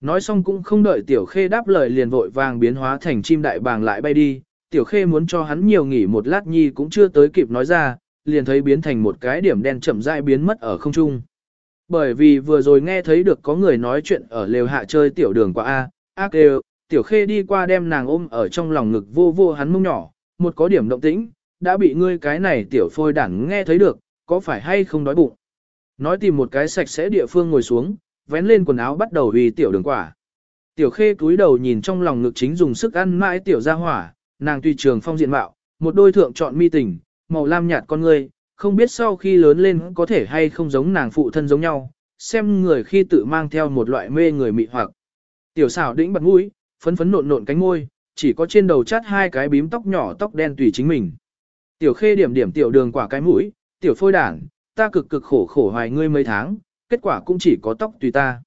Speaker 1: Nói xong cũng không đợi tiểu khê đáp lời liền vội vàng biến hóa thành chim đại bàng lại bay đi, tiểu khê muốn cho hắn nhiều nghỉ một lát nhi cũng chưa tới kịp nói ra, liền thấy biến thành một cái điểm đen chậm rãi biến mất ở không trung. Bởi vì vừa rồi nghe thấy được có người nói chuyện ở lều hạ chơi tiểu đường qua A, ác đều, tiểu khê đi qua đem nàng ôm ở trong lòng ngực vô vô hắn mông nhỏ, một có điểm động tĩnh, đã bị ngươi cái này tiểu phôi đảng nghe thấy được, có phải hay không đói bụng. Nói tìm một cái sạch sẽ địa phương ngồi xuống, vén lên quần áo bắt đầu vì tiểu đường quả. Tiểu khê cúi đầu nhìn trong lòng ngực chính dùng sức ăn mãi tiểu ra hỏa, nàng tùy trường phong diện mạo, một đôi thượng chọn mi tình, màu lam nhạt con ngươi, không biết sau khi lớn lên có thể hay không giống nàng phụ thân giống nhau, xem người khi tự mang theo một loại mê người mị hoặc. Tiểu xảo đĩnh bật mũi, phấn phấn nộn nộn cánh môi, chỉ có trên đầu chát hai cái bím tóc nhỏ tóc đen tùy chính mình. Tiểu khê điểm điểm tiểu đường quả cái mũi, tiểu phôi đảng, ta cực cực khổ khổ hoài ngươi mấy tháng, kết quả cũng chỉ có tóc tùy ta.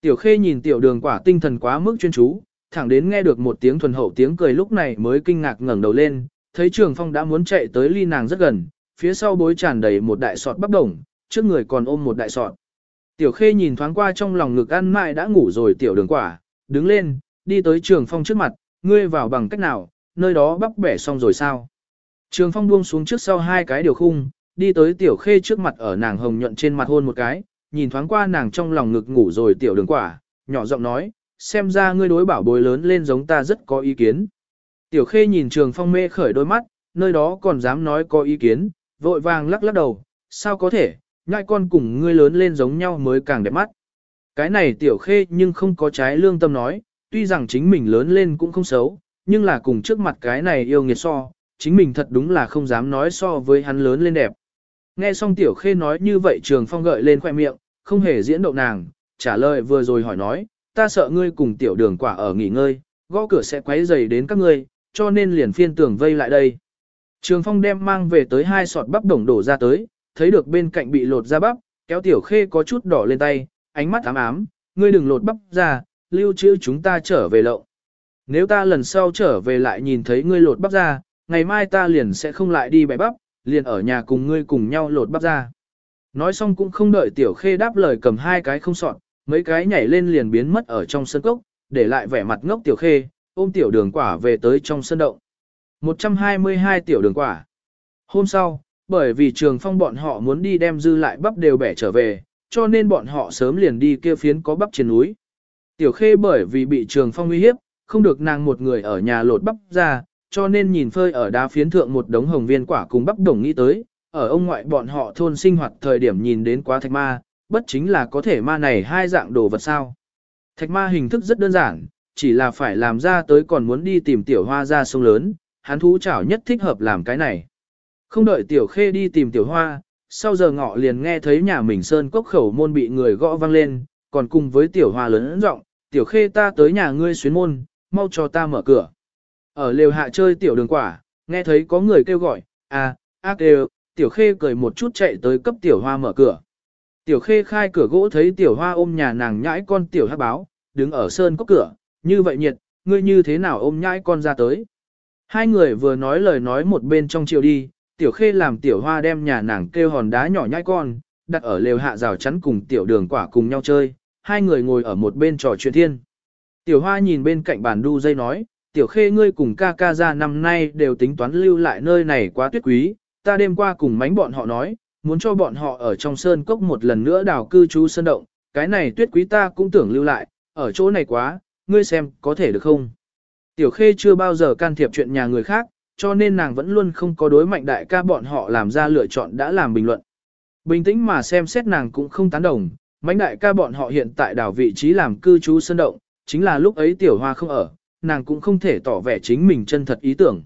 Speaker 1: Tiểu khê nhìn tiểu đường quả tinh thần quá mức chuyên chú, thẳng đến nghe được một tiếng thuần hậu tiếng cười lúc này mới kinh ngạc ngẩng đầu lên, thấy trường phong đã muốn chạy tới ly nàng rất gần, phía sau bối tràn đầy một đại sọt bắp đồng, trước người còn ôm một đại sọt. Tiểu khê nhìn thoáng qua trong lòng ngực ăn mãi đã ngủ rồi tiểu đường quả, đứng lên, đi tới trường phong trước mặt, ngươi vào bằng cách nào, nơi đó bắp bẻ xong rồi sao. Trường phong buông xuống trước sau hai cái điều khung, đi tới tiểu khê trước mặt ở nàng hồng nhuận trên mặt hôn một cái, nhìn thoáng qua nàng trong lòng ngực ngủ rồi tiểu đường quả, nhỏ giọng nói, xem ra ngươi đối bảo bối lớn lên giống ta rất có ý kiến. Tiểu khê nhìn trường phong mê khởi đôi mắt, nơi đó còn dám nói có ý kiến, vội vàng lắc lắc đầu, sao có thể, nhai con cùng ngươi lớn lên giống nhau mới càng đẹp mắt. Cái này tiểu khê nhưng không có trái lương tâm nói, tuy rằng chính mình lớn lên cũng không xấu, nhưng là cùng trước mặt cái này yêu nghiệt so, chính mình thật đúng là không dám nói so với hắn lớn lên đẹp. Nghe xong tiểu khê nói như vậy trường phong gợi lên khoẻ miệng, không hề diễn đậu nàng, trả lời vừa rồi hỏi nói, ta sợ ngươi cùng tiểu đường quả ở nghỉ ngơi, gõ cửa sẽ quấy rầy đến các ngươi, cho nên liền phiên tưởng vây lại đây. Trường phong đem mang về tới hai sọt bắp đồng đổ ra tới, thấy được bên cạnh bị lột ra bắp, kéo tiểu khê có chút đỏ lên tay, ánh mắt ám ám, ngươi đừng lột bắp ra, lưu trữ chúng ta trở về lậu. Nếu ta lần sau trở về lại nhìn thấy ngươi lột bắp ra, ngày mai ta liền sẽ không lại đi bẻ bắp, liền ở nhà cùng ngươi cùng nhau lột bắp ra. Nói xong cũng không đợi tiểu khê đáp lời cầm hai cái không sọt, mấy cái nhảy lên liền biến mất ở trong sân cốc, để lại vẻ mặt ngốc tiểu khê, ôm tiểu đường quả về tới trong sân động. 122 tiểu đường quả. Hôm sau, bởi vì trường phong bọn họ muốn đi đem dư lại bắp đều bẻ trở về, cho nên bọn họ sớm liền đi kia phiến có bắp trên núi. Tiểu khê bởi vì bị trường phong uy hiếp, không được nàng một người ở nhà lột bắp ra, cho nên nhìn phơi ở đá phiến thượng một đống hồng viên quả cùng bắp đồng nghĩ tới, ở ông ngoại bọn họ thôn sinh hoạt thời điểm nhìn đến quá thạch ma, bất chính là có thể ma này hai dạng đồ vật sao. Thạch ma hình thức rất đơn giản, chỉ là phải làm ra tới còn muốn đi tìm tiểu hoa ra sông lớn, hắn thú chảo nhất thích hợp làm cái này. Không đợi tiểu khê đi tìm tiểu hoa, sau giờ ngọ liền nghe thấy nhà mình sơn cốc khẩu môn bị người gõ vang lên, còn cùng với tiểu hoa lớn giọng tiểu khê ta tới nhà ngươi xuyến môn, mau cho ta mở cửa. Ở lều hạ chơi tiểu đường quả, nghe thấy có người kêu gọi, à, ác đều, tiểu khê cười một chút chạy tới cấp tiểu hoa mở cửa. Tiểu khê khai cửa gỗ thấy tiểu hoa ôm nhà nàng nhãi con tiểu hát báo, đứng ở sơn cốc cửa, như vậy nhiệt, ngươi như thế nào ôm nhãi con ra tới. Hai người vừa nói lời nói một bên trong chiều đi, tiểu khê làm tiểu hoa đem nhà nàng kêu hòn đá nhỏ nhãi con, đặt ở lều hạ rào chắn cùng tiểu đường quả cùng nhau chơi, hai người ngồi ở một bên trò chuyện thiên. Tiểu hoa nhìn bên cạnh bàn đu dây nói, tiểu khê ngươi cùng ca ca ra năm nay đều tính toán lưu lại nơi này quá tuyết quý, ta đêm qua cùng mánh bọn họ nói, muốn cho bọn họ ở trong sơn cốc một lần nữa đào cư trú sơn động, cái này tuyết quý ta cũng tưởng lưu lại, ở chỗ này quá, ngươi xem có thể được không? Tiểu khê chưa bao giờ can thiệp chuyện nhà người khác, cho nên nàng vẫn luôn không có đối mạnh đại ca bọn họ làm ra lựa chọn đã làm bình luận. Bình tĩnh mà xem xét nàng cũng không tán đồng, mạnh đại ca bọn họ hiện tại đảo vị trí làm cư trú sơn động, chính là lúc ấy tiểu hoa không ở, nàng cũng không thể tỏ vẻ chính mình chân thật ý tưởng.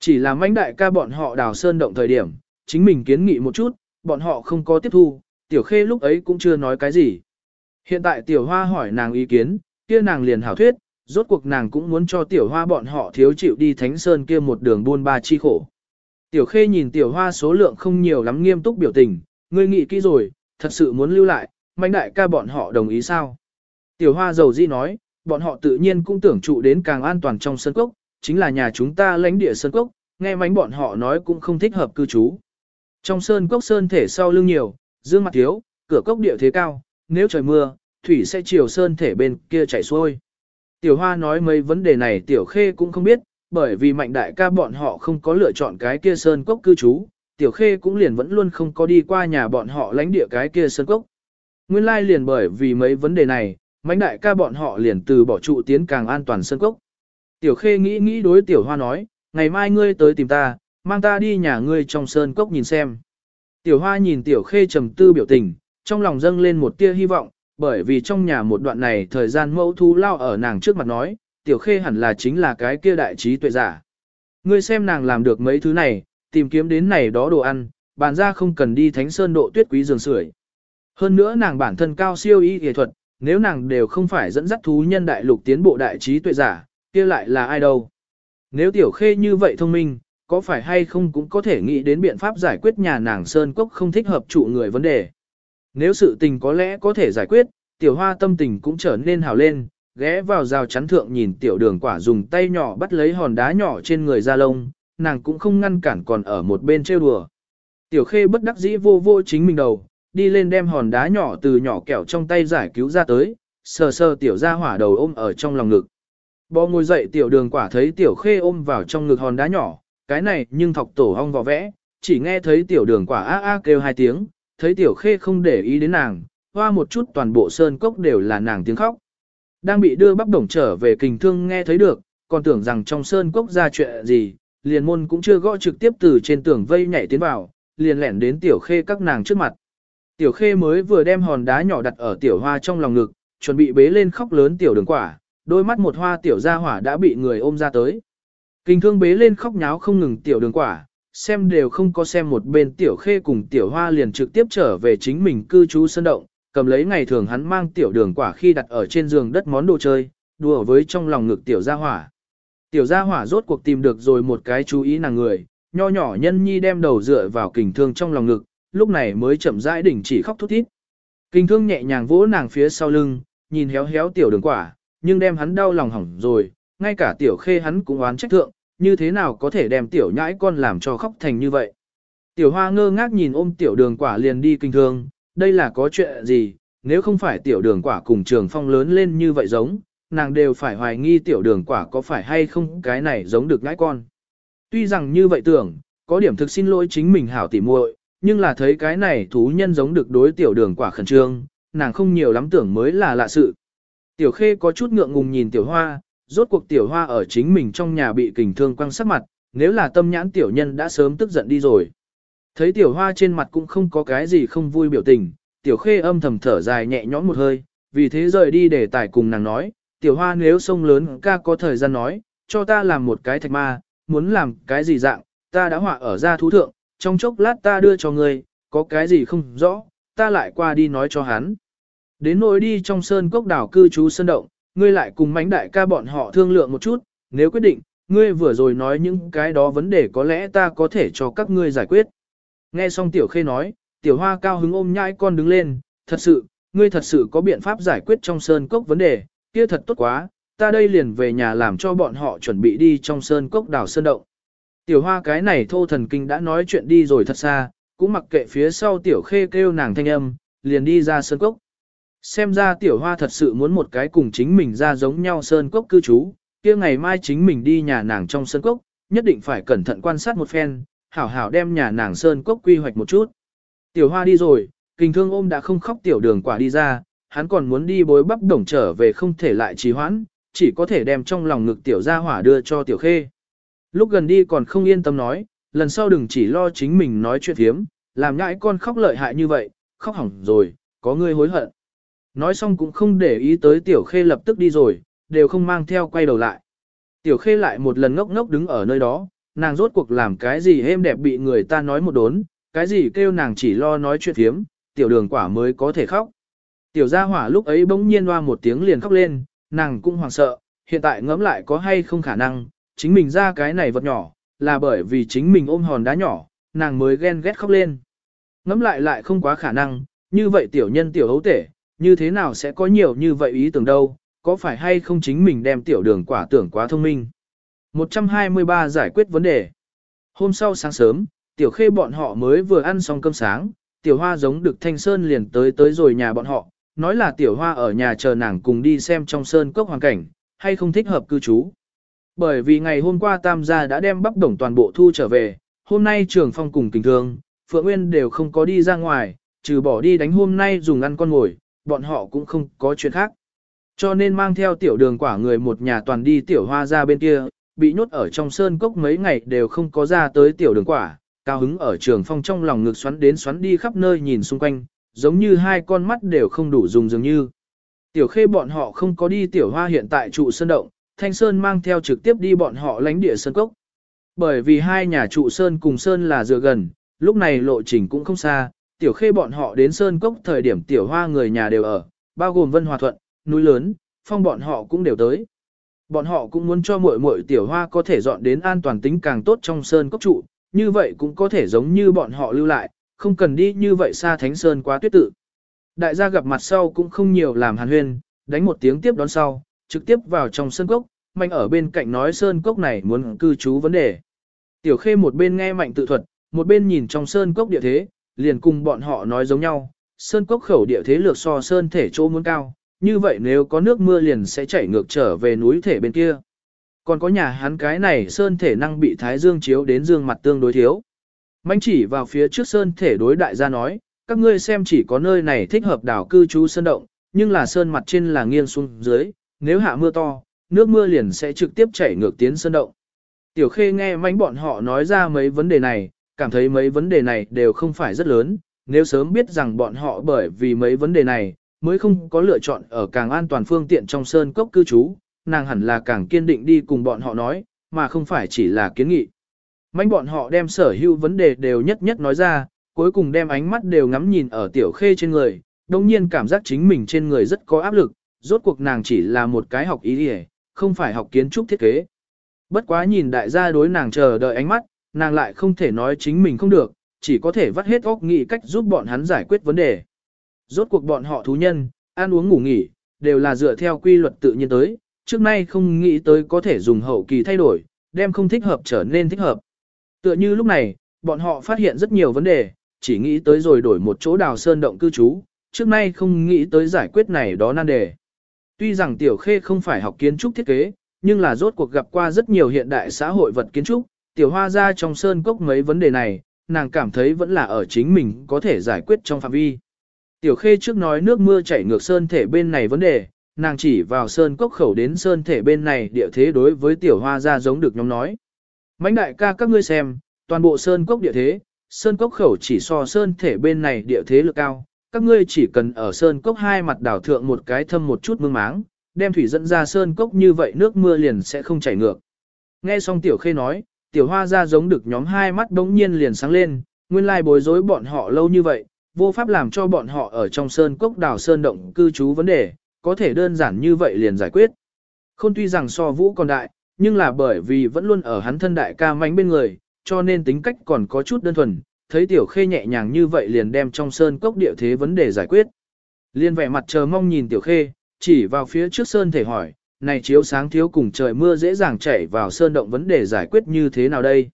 Speaker 1: Chỉ là mạnh đại ca bọn họ đào sơn động thời điểm, chính mình kiến nghị một chút, bọn họ không có tiếp thu, tiểu khê lúc ấy cũng chưa nói cái gì. Hiện tại tiểu hoa hỏi nàng ý kiến, kia nàng liền hảo thuyết, rốt cuộc nàng cũng muốn cho tiểu hoa bọn họ thiếu chịu đi thánh sơn kia một đường buôn ba chi khổ. Tiểu khê nhìn tiểu hoa số lượng không nhiều lắm nghiêm túc biểu tình, ngươi nghĩ kỹ rồi, thật sự muốn lưu lại, mạnh đại ca bọn họ đồng ý sao? Tiểu hoa giàu di nói, bọn họ tự nhiên cũng tưởng trụ đến càng an toàn trong sân cốc, chính là nhà chúng ta lãnh địa sơn cốc, nghe mánh bọn họ nói cũng không thích hợp cư trú. Trong sơn cốc sơn thể sau lưng nhiều, dương mặt thiếu, cửa cốc địa thế cao, nếu trời mưa, thủy sẽ chiều sơn thể bên kia chảy xuôi. Tiểu Hoa nói mấy vấn đề này Tiểu Khê cũng không biết, bởi vì mạnh đại ca bọn họ không có lựa chọn cái kia sơn cốc cư trú, Tiểu Khê cũng liền vẫn luôn không có đi qua nhà bọn họ lãnh địa cái kia sơn cốc. Nguyên lai liền bởi vì mấy vấn đề này, mạnh đại ca bọn họ liền từ bỏ trụ tiến càng an toàn sơn cốc. Tiểu Khê nghĩ nghĩ đối Tiểu Hoa nói, ngày mai ngươi tới tìm ta, mang ta đi nhà ngươi trong sơn cốc nhìn xem. Tiểu Hoa nhìn Tiểu Khê trầm tư biểu tình, trong lòng dâng lên một tia hy vọng, bởi vì trong nhà một đoạn này thời gian mẫu thú lao ở nàng trước mặt nói, Tiểu Khê hẳn là chính là cái kia đại trí tuệ giả. Ngươi xem nàng làm được mấy thứ này, tìm kiếm đến này đó đồ ăn, bàn ra không cần đi thánh sơn độ tuyết quý giường sưởi. Hơn nữa nàng bản thân cao siêu y y thuật, nếu nàng đều không phải dẫn dắt thú nhân đại lục tiến bộ đại trí tuệ giả, kia lại là ai đâu. Nếu tiểu khê như vậy thông minh, có phải hay không cũng có thể nghĩ đến biện pháp giải quyết nhà nàng Sơn Cốc không thích hợp trụ người vấn đề. Nếu sự tình có lẽ có thể giải quyết, tiểu hoa tâm tình cũng trở nên hào lên, ghé vào rào chắn thượng nhìn tiểu đường quả dùng tay nhỏ bắt lấy hòn đá nhỏ trên người ra lông, nàng cũng không ngăn cản còn ở một bên trêu đùa. Tiểu khê bất đắc dĩ vô vô chính mình đầu, đi lên đem hòn đá nhỏ từ nhỏ kẹo trong tay giải cứu ra tới, sờ sờ tiểu ra hỏa đầu ôm ở trong lòng ngực. Bò ngồi dậy tiểu đường quả thấy tiểu khê ôm vào trong ngực hòn đá nhỏ, cái này nhưng thọc tổ hong vò vẽ, chỉ nghe thấy tiểu đường quả a a kêu hai tiếng, thấy tiểu khê không để ý đến nàng, hoa một chút toàn bộ sơn cốc đều là nàng tiếng khóc. Đang bị đưa bắp đồng trở về kình thương nghe thấy được, còn tưởng rằng trong sơn cốc ra chuyện gì, liền môn cũng chưa gõ trực tiếp từ trên tường vây nhảy tiến vào, liền lẻn đến tiểu khê các nàng trước mặt. Tiểu khê mới vừa đem hòn đá nhỏ đặt ở tiểu hoa trong lòng ngực, chuẩn bị bế lên khóc lớn tiểu đường quả, đôi mắt một hoa tiểu gia hỏa đã bị người ôm ra tới. Kinh thương bế lên khóc nháo không ngừng tiểu đường quả, xem đều không có xem một bên tiểu khê cùng tiểu hoa liền trực tiếp trở về chính mình cư trú sân động, cầm lấy ngày thường hắn mang tiểu đường quả khi đặt ở trên giường đất món đồ chơi, đùa với trong lòng ngực tiểu gia hỏa. Tiểu gia hỏa rốt cuộc tìm được rồi một cái chú ý nàng người, nho nhỏ nhân nhi đem đầu dựa vào kình thương trong lòng ngực, lúc này mới chậm rãi đỉnh chỉ khóc thút thít. Kình thương nhẹ nhàng vỗ nàng phía sau lưng, nhìn héo héo tiểu đường quả, nhưng đem hắn đau lòng hỏng rồi, ngay cả tiểu khê hắn cũng oán trách thượng, như thế nào có thể đem tiểu nhãi con làm cho khóc thành như vậy. Tiểu hoa ngơ ngác nhìn ôm tiểu đường quả liền đi kinh thương, đây là có chuyện gì, nếu không phải tiểu đường quả cùng trường phong lớn lên như vậy giống, nàng đều phải hoài nghi tiểu đường quả có phải hay không cái này giống được nhãi con. Tuy rằng như vậy tưởng, có điểm thực xin lỗi chính mình hảo tỉ muội, nhưng là thấy cái này thú nhân giống được đối tiểu đường quả khẩn trương, nàng không nhiều lắm tưởng mới là lạ sự. Tiểu khê có chút ngượng ngùng nhìn tiểu hoa, rốt cuộc tiểu hoa ở chính mình trong nhà bị kình thương quăng sắc mặt, nếu là tâm nhãn tiểu nhân đã sớm tức giận đi rồi. Thấy tiểu hoa trên mặt cũng không có cái gì không vui biểu tình, tiểu khê âm thầm thở dài nhẹ nhõm một hơi, vì thế rời đi để tải cùng nàng nói, tiểu hoa nếu sông lớn ca có thời gian nói, cho ta làm một cái thạch ma, muốn làm cái gì dạng, ta đã họa ở ra thú thượng, trong chốc lát ta đưa cho ngươi, có cái gì không rõ, ta lại qua đi nói cho hắn. Đến nỗi đi trong sơn cốc đảo cư trú sơn động, ngươi lại cùng mánh đại ca bọn họ thương lượng một chút, nếu quyết định, ngươi vừa rồi nói những cái đó vấn đề có lẽ ta có thể cho các ngươi giải quyết. Nghe xong tiểu khê nói, tiểu hoa cao hứng ôm nhãi con đứng lên, thật sự, ngươi thật sự có biện pháp giải quyết trong sơn cốc vấn đề, kia thật tốt quá, ta đây liền về nhà làm cho bọn họ chuẩn bị đi trong sơn cốc đảo sơn động. Tiểu hoa cái này thô thần kinh đã nói chuyện đi rồi thật xa, cũng mặc kệ phía sau tiểu khê kêu nàng thanh âm, liền đi ra sơn cốc. Xem ra tiểu hoa thật sự muốn một cái cùng chính mình ra giống nhau sơn cốc cư trú, kia ngày mai chính mình đi nhà nàng trong sơn cốc, nhất định phải cẩn thận quan sát một phen, hảo hảo đem nhà nàng sơn cốc quy hoạch một chút. Tiểu hoa đi rồi, kinh thương ôm đã không khóc tiểu đường quả đi ra, hắn còn muốn đi bối bắp đồng trở về không thể lại trì hoãn, chỉ có thể đem trong lòng ngực tiểu gia hỏa đưa cho tiểu khê. Lúc gần đi còn không yên tâm nói, lần sau đừng chỉ lo chính mình nói chuyện thiếm, làm ngãi con khóc lợi hại như vậy, khóc hỏng rồi, có người hối hận. Nói xong cũng không để ý tới tiểu khê lập tức đi rồi, đều không mang theo quay đầu lại. Tiểu khê lại một lần ngốc ngốc đứng ở nơi đó, nàng rốt cuộc làm cái gì êm đẹp bị người ta nói một đốn, cái gì kêu nàng chỉ lo nói chuyện thiếm, tiểu đường quả mới có thể khóc. Tiểu gia hỏa lúc ấy bỗng nhiên hoa một tiếng liền khóc lên, nàng cũng hoảng sợ, hiện tại ngẫm lại có hay không khả năng, chính mình ra cái này vật nhỏ, là bởi vì chính mình ôm hòn đá nhỏ, nàng mới ghen ghét khóc lên. Ngẫm lại lại không quá khả năng, như vậy tiểu nhân tiểu hấu tể, như thế nào sẽ có nhiều như vậy ý tưởng đâu, có phải hay không chính mình đem tiểu đường quả tưởng quá thông minh. 123 giải quyết vấn đề. Hôm sau sáng sớm, tiểu khê bọn họ mới vừa ăn xong cơm sáng, tiểu hoa giống được thanh sơn liền tới tới rồi nhà bọn họ, nói là tiểu hoa ở nhà chờ nàng cùng đi xem trong sơn cốc hoàn cảnh, hay không thích hợp cư trú. Bởi vì ngày hôm qua tam gia đã đem bắp đồng toàn bộ thu trở về, hôm nay trường phong cùng tình thương, Phượng Nguyên đều không có đi ra ngoài, trừ bỏ đi đánh hôm nay dùng ăn con ngồi, bọn họ cũng không có chuyện khác. Cho nên mang theo tiểu đường quả người một nhà toàn đi tiểu hoa ra bên kia, bị nhốt ở trong sơn cốc mấy ngày đều không có ra tới tiểu đường quả, cao hứng ở trường phong trong lòng ngực xoắn đến xoắn đi khắp nơi nhìn xung quanh, giống như hai con mắt đều không đủ dùng dường như. Tiểu khê bọn họ không có đi tiểu hoa hiện tại trụ sơn động, thanh sơn mang theo trực tiếp đi bọn họ lánh địa sơn cốc. Bởi vì hai nhà trụ sơn cùng sơn là dựa gần, lúc này lộ trình cũng không xa, tiểu khê bọn họ đến sơn cốc thời điểm tiểu hoa người nhà đều ở, bao gồm vân hòa thuận, núi lớn, phong bọn họ cũng đều tới. Bọn họ cũng muốn cho muội muội tiểu hoa có thể dọn đến an toàn tính càng tốt trong sơn cốc trụ, như vậy cũng có thể giống như bọn họ lưu lại, không cần đi như vậy xa thánh sơn quá tuyết tự. Đại gia gặp mặt sau cũng không nhiều làm hàn huyên, đánh một tiếng tiếp đón sau, trực tiếp vào trong sơn cốc, mạnh ở bên cạnh nói sơn cốc này muốn cư trú vấn đề. Tiểu khê một bên nghe mạnh tự thuật, một bên nhìn trong sơn cốc địa thế, liền cùng bọn họ nói giống nhau, sơn cốc khẩu địa thế lược so sơn thể chỗ muốn cao, như vậy nếu có nước mưa liền sẽ chảy ngược trở về núi thể bên kia. Còn có nhà hắn cái này sơn thể năng bị thái dương chiếu đến dương mặt tương đối thiếu. Mạnh chỉ vào phía trước sơn thể đối đại gia nói, các ngươi xem chỉ có nơi này thích hợp đảo cư trú sơn động, nhưng là sơn mặt trên là nghiêng xuống dưới, nếu hạ mưa to, nước mưa liền sẽ trực tiếp chảy ngược tiến sơn động. Tiểu khê nghe mánh bọn họ nói ra mấy vấn đề này, cảm thấy mấy vấn đề này đều không phải rất lớn, nếu sớm biết rằng bọn họ bởi vì mấy vấn đề này, mới không có lựa chọn ở càng an toàn phương tiện trong sơn cốc cư trú, nàng hẳn là càng kiên định đi cùng bọn họ nói, mà không phải chỉ là kiến nghị. Mánh bọn họ đem sở hữu vấn đề đều nhất nhất nói ra, cuối cùng đem ánh mắt đều ngắm nhìn ở tiểu khê trên người, đồng nhiên cảm giác chính mình trên người rất có áp lực, rốt cuộc nàng chỉ là một cái học ý hề, không phải học kiến trúc thiết kế. Bất quá nhìn đại gia đối nàng chờ đợi ánh mắt, nàng lại không thể nói chính mình không được, chỉ có thể vắt hết óc nghĩ cách giúp bọn hắn giải quyết vấn đề. Rốt cuộc bọn họ thú nhân, ăn uống ngủ nghỉ, đều là dựa theo quy luật tự nhiên tới, trước nay không nghĩ tới có thể dùng hậu kỳ thay đổi, đem không thích hợp trở nên thích hợp. Tựa như lúc này, bọn họ phát hiện rất nhiều vấn đề, chỉ nghĩ tới rồi đổi một chỗ đào sơn động cư trú, trước nay không nghĩ tới giải quyết này đó nan đề. Tuy rằng Tiểu Khê không phải học kiến trúc thiết kế, nhưng là rốt cuộc gặp qua rất nhiều hiện đại xã hội vật kiến trúc, Tiểu Hoa ra trong sơn cốc mấy vấn đề này, nàng cảm thấy vẫn là ở chính mình có thể giải quyết trong phạm vi. Tiểu Khê trước nói nước mưa chảy ngược sơn thể bên này vấn đề, nàng chỉ vào sơn cốc khẩu đến sơn thể bên này địa thế đối với Tiểu Hoa ra giống được nhóm nói. Mánh đại ca các ngươi xem, toàn bộ sơn cốc địa thế, sơn cốc khẩu chỉ so sơn thể bên này địa thế lực cao, các ngươi chỉ cần ở sơn cốc hai mặt đảo thượng một cái thâm một chút mương máng, đem thủy dẫn ra sơn cốc như vậy nước mưa liền sẽ không chảy ngược. Nghe xong tiểu khê nói, tiểu hoa ra giống được nhóm hai mắt đống nhiên liền sáng lên, nguyên lai bối rối bọn họ lâu như vậy, vô pháp làm cho bọn họ ở trong sơn cốc đảo sơn động cư trú vấn đề, có thể đơn giản như vậy liền giải quyết. Không tuy rằng so vũ còn đại, nhưng là bởi vì vẫn luôn ở hắn thân đại ca mánh bên người, cho nên tính cách còn có chút đơn thuần, thấy tiểu khê nhẹ nhàng như vậy liền đem trong sơn cốc địa thế vấn đề giải quyết. Liên vẻ mặt chờ mong nhìn tiểu khê, chỉ vào phía trước sơn thể hỏi, này chiếu sáng thiếu cùng trời mưa dễ dàng chảy vào sơn động vấn đề giải quyết như thế nào đây?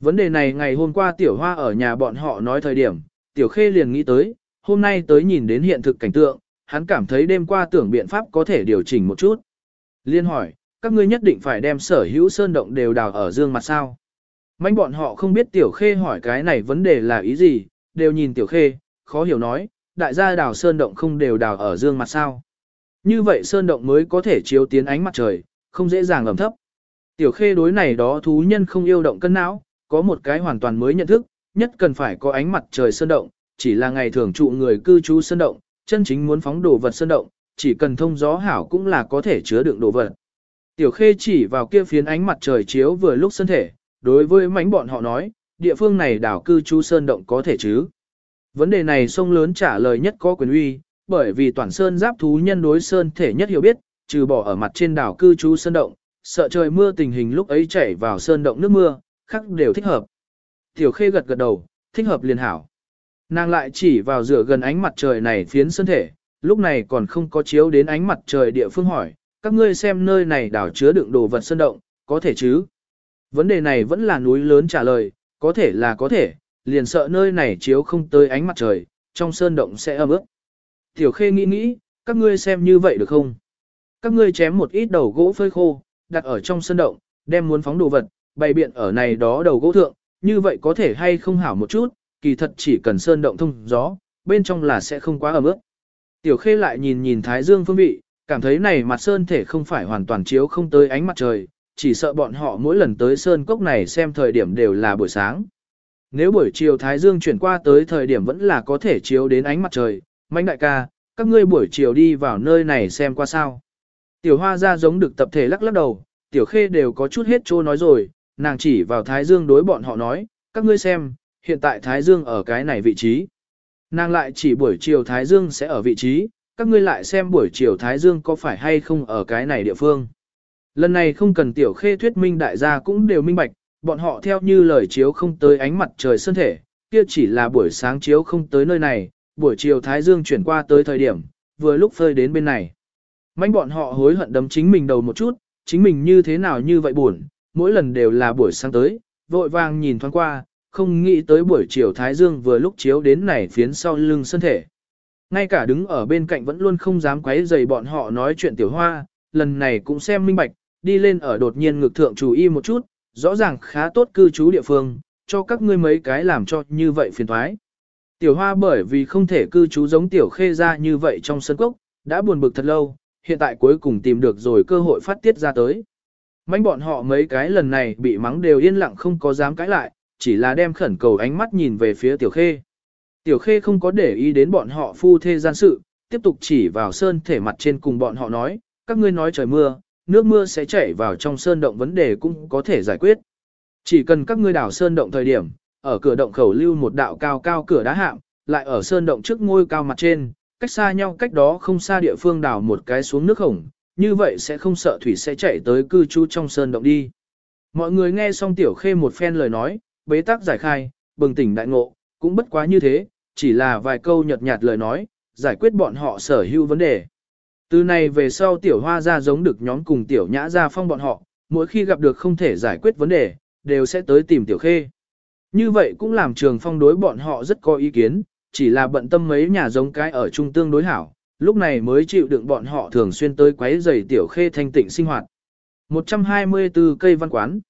Speaker 1: Vấn đề này ngày hôm qua tiểu hoa ở nhà bọn họ nói thời điểm, tiểu khê liền nghĩ tới, hôm nay tới nhìn đến hiện thực cảnh tượng, hắn cảm thấy đêm qua tưởng biện pháp có thể điều chỉnh một chút. Liên hỏi, các ngươi nhất định phải đem sở hữu sơn động đều đào ở dương mặt sao? Mánh bọn họ không biết tiểu khê hỏi cái này vấn đề là ý gì, đều nhìn tiểu khê, khó hiểu nói, đại gia đào sơn động không đều đào ở dương mặt sao. Như vậy sơn động mới có thể chiếu tiến ánh mặt trời, không dễ dàng ẩm thấp. Tiểu khê đối này đó thú nhân không yêu động cân não, có một cái hoàn toàn mới nhận thức, nhất cần phải có ánh mặt trời sơn động, chỉ là ngày thường trụ người cư trú sơn động, chân chính muốn phóng đồ vật sơn động, chỉ cần thông gió hảo cũng là có thể chứa đựng đồ vật. Tiểu khê chỉ vào kia phiến ánh mặt trời chiếu vừa lúc sơn thể, đối với mánh bọn họ nói, địa phương này đảo cư trú sơn động có thể chứ. Vấn đề này sông lớn trả lời nhất có quyền uy, bởi vì toàn sơn giáp thú nhân đối sơn thể nhất hiểu biết, trừ bỏ ở mặt trên đảo cư trú sơn động, sợ trời mưa tình hình lúc ấy chảy vào sơn động nước mưa, khắc đều thích hợp. Tiểu khê gật gật đầu, thích hợp liền hảo. Nàng lại chỉ vào rửa gần ánh mặt trời này phiến sơn thể, lúc này còn không có chiếu đến ánh mặt trời địa phương hỏi, các ngươi xem nơi này đảo chứa đựng đồ vật sơn động, có thể chứ? Vấn đề này vẫn là núi lớn trả lời, có thể là có thể, liền sợ nơi này chiếu không tới ánh mặt trời, trong sơn động sẽ ấm ướt. Tiểu khê nghĩ nghĩ, các ngươi xem như vậy được không? Các ngươi chém một ít đầu gỗ phơi khô, đặt ở trong sơn động, đem muốn phóng đồ vật, bày biện ở này đó đầu gỗ thượng, như vậy có thể hay không hảo một chút, kỳ thật chỉ cần sơn động thông gió, bên trong là sẽ không quá ẩm ướt. Tiểu khê lại nhìn nhìn thái dương phương vị, cảm thấy này mặt sơn thể không phải hoàn toàn chiếu không tới ánh mặt trời, chỉ sợ bọn họ mỗi lần tới sơn cốc này xem thời điểm đều là buổi sáng. Nếu buổi chiều Thái Dương chuyển qua tới thời điểm vẫn là có thể chiếu đến ánh mặt trời, mạnh đại ca, các ngươi buổi chiều đi vào nơi này xem qua sao. Tiểu hoa ra giống được tập thể lắc lắc đầu, tiểu khê đều có chút hết trô nói rồi, nàng chỉ vào Thái Dương đối bọn họ nói, các ngươi xem, hiện tại Thái Dương ở cái này vị trí. Nàng lại chỉ buổi chiều Thái Dương sẽ ở vị trí, các ngươi lại xem buổi chiều Thái Dương có phải hay không ở cái này địa phương. Lần này không cần tiểu khê thuyết minh đại gia cũng đều minh bạch, bọn họ theo như lời chiếu không tới ánh mặt trời sơn thể, kia chỉ là buổi sáng chiếu không tới nơi này, buổi chiều Thái Dương chuyển qua tới thời điểm, vừa lúc phơi đến bên này. Mánh bọn họ hối hận đấm chính mình đầu một chút, chính mình như thế nào như vậy buồn, mỗi lần đều là buổi sáng tới, vội vàng nhìn thoáng qua, không nghĩ tới buổi chiều Thái Dương vừa lúc chiếu đến này phiến sau lưng sơn thể. Ngay cả đứng ở bên cạnh vẫn luôn không dám quấy rầy bọn họ nói chuyện tiểu hoa, lần này cũng xem minh bạch, đi lên ở đột nhiên ngực thượng chú ý một chút, rõ ràng khá tốt cư trú địa phương, cho các ngươi mấy cái làm cho như vậy phiền thoái. Tiểu hoa bởi vì không thể cư trú giống tiểu khê ra như vậy trong sân cốc, đã buồn bực thật lâu, hiện tại cuối cùng tìm được rồi cơ hội phát tiết ra tới. Mánh bọn họ mấy cái lần này bị mắng đều yên lặng không có dám cãi lại, chỉ là đem khẩn cầu ánh mắt nhìn về phía tiểu khê. Tiểu khê không có để ý đến bọn họ phu thê gian sự, tiếp tục chỉ vào sơn thể mặt trên cùng bọn họ nói, các ngươi nói trời mưa, nước mưa sẽ chảy vào trong sơn động vấn đề cũng có thể giải quyết. Chỉ cần các ngươi đảo sơn động thời điểm, ở cửa động khẩu lưu một đạo cao cao cửa đá hạm, lại ở sơn động trước ngôi cao mặt trên, cách xa nhau cách đó không xa địa phương đào một cái xuống nước hổng, như vậy sẽ không sợ thủy sẽ chạy tới cư trú trong sơn động đi. Mọi người nghe xong tiểu khê một phen lời nói, bế tắc giải khai, bừng tỉnh đại ngộ, cũng bất quá như thế, chỉ là vài câu nhợt nhạt lời nói, giải quyết bọn họ sở hữu vấn đề. Từ này về sau tiểu hoa ra giống được nhóm cùng tiểu nhã ra phong bọn họ, mỗi khi gặp được không thể giải quyết vấn đề, đều sẽ tới tìm tiểu khê. Như vậy cũng làm trường phong đối bọn họ rất có ý kiến, chỉ là bận tâm mấy nhà giống cái ở trung tương đối hảo, lúc này mới chịu đựng bọn họ thường xuyên tới quấy giày tiểu khê thanh tịnh sinh hoạt. 124 cây văn quán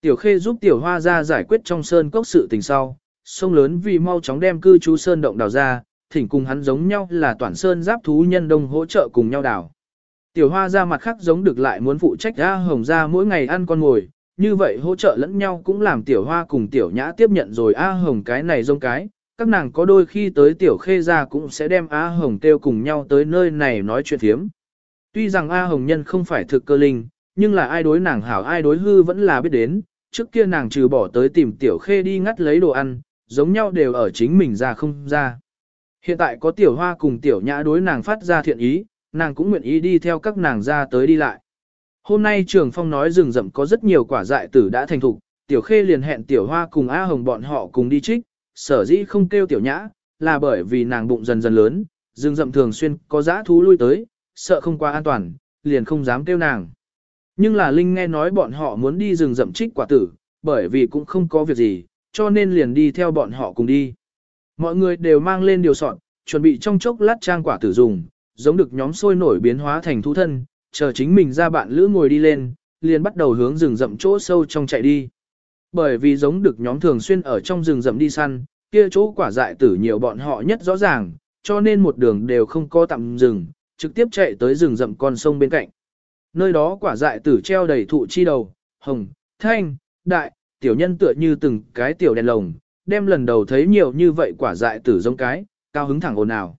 Speaker 1: Tiểu khê giúp tiểu hoa ra giải quyết trong sơn cốc sự tình sau, sông lớn vì mau chóng đem cư trú sơn động đào ra, thỉnh cùng hắn giống nhau là toàn sơn giáp thú nhân đông hỗ trợ cùng nhau đào. Tiểu hoa ra mặt khác giống được lại muốn phụ trách ra hồng ra mỗi ngày ăn con ngồi, như vậy hỗ trợ lẫn nhau cũng làm tiểu hoa cùng tiểu nhã tiếp nhận rồi A hồng cái này dông cái, các nàng có đôi khi tới tiểu khê ra cũng sẽ đem A hồng kêu cùng nhau tới nơi này nói chuyện thiếm. Tuy rằng A hồng nhân không phải thực cơ linh, nhưng là ai đối nàng hảo ai đối hư vẫn là biết đến, trước kia nàng trừ bỏ tới tìm tiểu khê đi ngắt lấy đồ ăn, giống nhau đều ở chính mình ra không ra. Hiện tại có tiểu hoa cùng tiểu nhã đối nàng phát ra thiện ý, nàng cũng nguyện ý đi theo các nàng ra tới đi lại. Hôm nay trường phong nói rừng rậm có rất nhiều quả dại tử đã thành thục, tiểu khê liền hẹn tiểu hoa cùng A hồng bọn họ cùng đi trích, sở dĩ không kêu tiểu nhã, là bởi vì nàng bụng dần dần lớn, rừng rậm thường xuyên có dã thú lui tới, sợ không qua an toàn, liền không dám kêu nàng. Nhưng là Linh nghe nói bọn họ muốn đi rừng rậm trích quả tử, bởi vì cũng không có việc gì, cho nên liền đi theo bọn họ cùng đi. Mọi người đều mang lên điều soạn, chuẩn bị trong chốc lát trang quả tử dùng, giống được nhóm sôi nổi biến hóa thành thú thân, chờ chính mình ra bạn lữ ngồi đi lên, liền bắt đầu hướng rừng rậm chỗ sâu trong chạy đi. Bởi vì giống được nhóm thường xuyên ở trong rừng rậm đi săn, kia chỗ quả dại tử nhiều bọn họ nhất rõ ràng, cho nên một đường đều không có tạm dừng, trực tiếp chạy tới rừng rậm con sông bên cạnh. Nơi đó quả dại tử treo đầy thụ chi đầu, hồng, thanh, đại, tiểu nhân tựa như từng cái tiểu đèn lồng, đem lần đầu thấy nhiều như vậy quả dại tử giống cái, cao hứng thẳng ồn ào.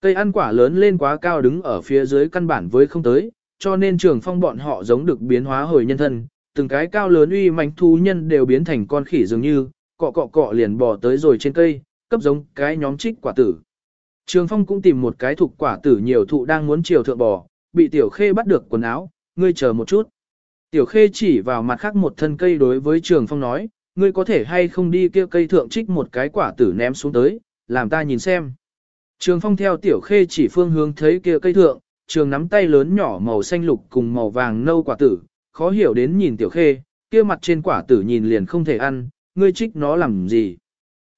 Speaker 1: Cây ăn quả lớn lên quá cao đứng ở phía dưới căn bản với không tới, cho nên trường phong bọn họ giống được biến hóa hồi nhân thân, từng cái cao lớn uy mãnh thú nhân đều biến thành con khỉ dường như, cọ cọ cọ liền bò tới rồi trên cây, cấp giống cái nhóm trích quả tử. Trường phong cũng tìm một cái thuộc quả tử nhiều thụ đang muốn chiều thượng bò, bị tiểu khê bắt được quần áo, ngươi chờ một chút. Tiểu khê chỉ vào mặt khác một thân cây đối với trường phong nói, ngươi có thể hay không đi kia cây thượng trích một cái quả tử ném xuống tới, làm ta nhìn xem. Trường phong theo tiểu khê chỉ phương hướng thấy kia cây thượng, trường nắm tay lớn nhỏ màu xanh lục cùng màu vàng nâu quả tử, khó hiểu đến nhìn tiểu khê, kia mặt trên quả tử nhìn liền không thể ăn, ngươi trích nó làm gì.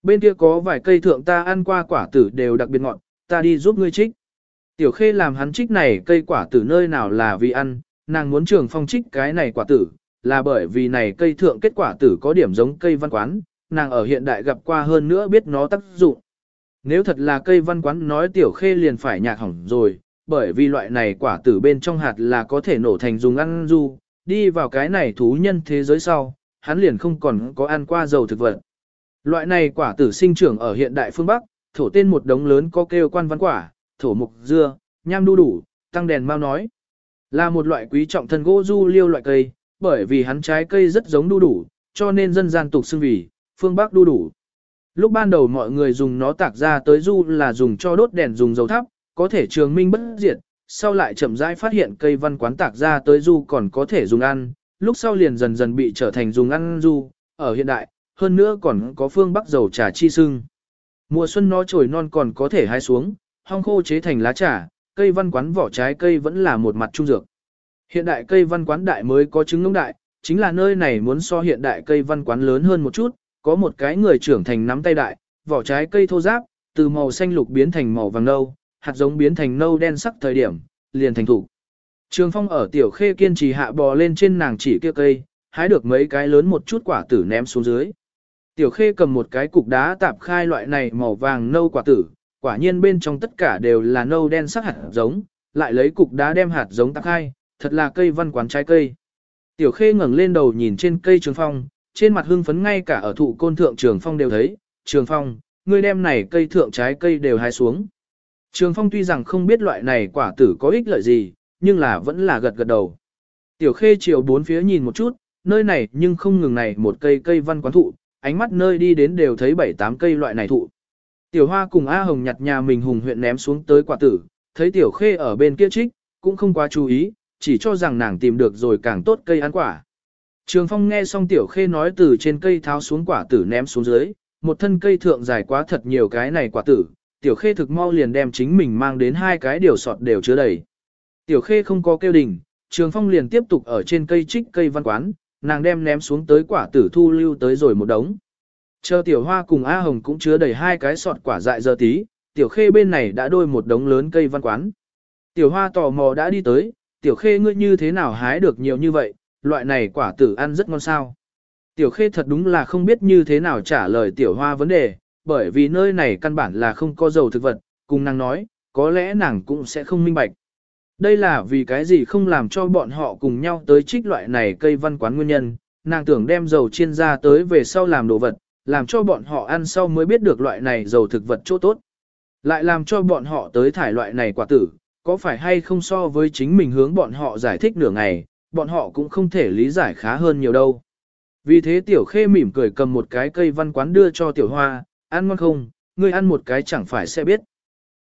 Speaker 1: Bên kia có vài cây thượng ta ăn qua quả tử đều đặc biệt ngọt, ta đi giúp ngươi trích. Tiểu khê làm hắn trích này cây quả tử nơi nào là vì ăn, nàng muốn trường phong trích cái này quả tử, là bởi vì này cây thượng kết quả tử có điểm giống cây văn quán, nàng ở hiện đại gặp qua hơn nữa biết nó tác dụng. Nếu thật là cây văn quán nói tiểu khê liền phải nhạc hỏng rồi, bởi vì loại này quả tử bên trong hạt là có thể nổ thành dùng ăn du, đi vào cái này thú nhân thế giới sau, hắn liền không còn có ăn qua dầu thực vật. Loại này quả tử sinh trưởng ở hiện đại phương Bắc, thổ tên một đống lớn có kêu quan văn quả, thổ mục dưa, nham đu đủ, tăng đèn mau nói. Là một loại quý trọng thân gỗ du liêu loại cây, bởi vì hắn trái cây rất giống đu đủ, cho nên dân gian tục xưng vì, phương Bắc đu đủ. Lúc ban đầu mọi người dùng nó tạc ra tới du là dùng cho đốt đèn dùng dầu thắp, có thể trường minh bất diệt, sau lại chậm rãi phát hiện cây văn quán tạc ra tới du còn có thể dùng ăn, lúc sau liền dần dần bị trở thành dùng ăn du, ở hiện đại, hơn nữa còn có phương Bắc dầu trà chi sưng. Mùa xuân nó trồi non còn có thể hái xuống, hong khô chế thành lá trà, cây văn quán vỏ trái cây vẫn là một mặt trung dược. Hiện đại cây văn quán đại mới có trứng ngỗng đại, chính là nơi này muốn so hiện đại cây văn quán lớn hơn một chút, có một cái người trưởng thành nắm tay đại, vỏ trái cây thô ráp, từ màu xanh lục biến thành màu vàng nâu, hạt giống biến thành nâu đen sắc thời điểm, liền thành thủ. Trường phong ở tiểu khê kiên trì hạ bò lên trên nàng chỉ kia cây, hái được mấy cái lớn một chút quả tử ném xuống dưới. Tiểu khê cầm một cái cục đá tạp khai loại này màu vàng nâu quả tử, quả nhiên bên trong tất cả đều là nâu đen sắc hạt giống, lại lấy cục đá đem hạt giống tạp khai, thật là cây văn quán trái cây. Tiểu khê ngẩng lên đầu nhìn trên cây trường phong, trên mặt hưng phấn ngay cả ở thụ côn thượng trường phong đều thấy, trường phong, ngươi đem này cây thượng trái cây đều hái xuống. Trường phong tuy rằng không biết loại này quả tử có ích lợi gì, nhưng là vẫn là gật gật đầu. Tiểu khê chiều bốn phía nhìn một chút, nơi này nhưng không ngừng này một cây cây văn quán thụ, ánh mắt nơi đi đến đều thấy bảy tám cây loại này thụ. Tiểu hoa cùng A Hồng nhặt nhà mình hùng huyện ném xuống tới quả tử, thấy tiểu khê ở bên kia trích, cũng không quá chú ý, chỉ cho rằng nàng tìm được rồi càng tốt cây ăn quả. Trường phong nghe xong tiểu khê nói từ trên cây tháo xuống quả tử ném xuống dưới, một thân cây thượng dài quá thật nhiều cái này quả tử, tiểu khê thực mau liền đem chính mình mang đến hai cái điều sọt đều chứa đầy. Tiểu khê không có kêu đình, trường phong liền tiếp tục ở trên cây trích cây văn quán, nàng đem ném xuống tới quả tử thu lưu tới rồi một đống. Chờ tiểu hoa cùng A Hồng cũng chứa đầy hai cái sọt quả dại giờ tí, tiểu khê bên này đã đôi một đống lớn cây văn quán. Tiểu hoa tò mò đã đi tới, tiểu khê ngươi như thế nào hái được nhiều như vậy, loại này quả tử ăn rất ngon sao. Tiểu khê thật đúng là không biết như thế nào trả lời tiểu hoa vấn đề, bởi vì nơi này căn bản là không có dầu thực vật, cùng nàng nói, có lẽ nàng cũng sẽ không minh bạch. Đây là vì cái gì không làm cho bọn họ cùng nhau tới trích loại này cây văn quán nguyên nhân, nàng tưởng đem dầu chiên ra tới về sau làm đồ vật, làm cho bọn họ ăn sau mới biết được loại này dầu thực vật chỗ tốt. Lại làm cho bọn họ tới thải loại này quả tử, có phải hay không so với chính mình hướng bọn họ giải thích nửa ngày, bọn họ cũng không thể lý giải khá hơn nhiều đâu. Vì thế tiểu khê mỉm cười cầm một cái cây văn quán đưa cho tiểu hoa, ăn ngon không, ngươi ăn một cái chẳng phải sẽ biết.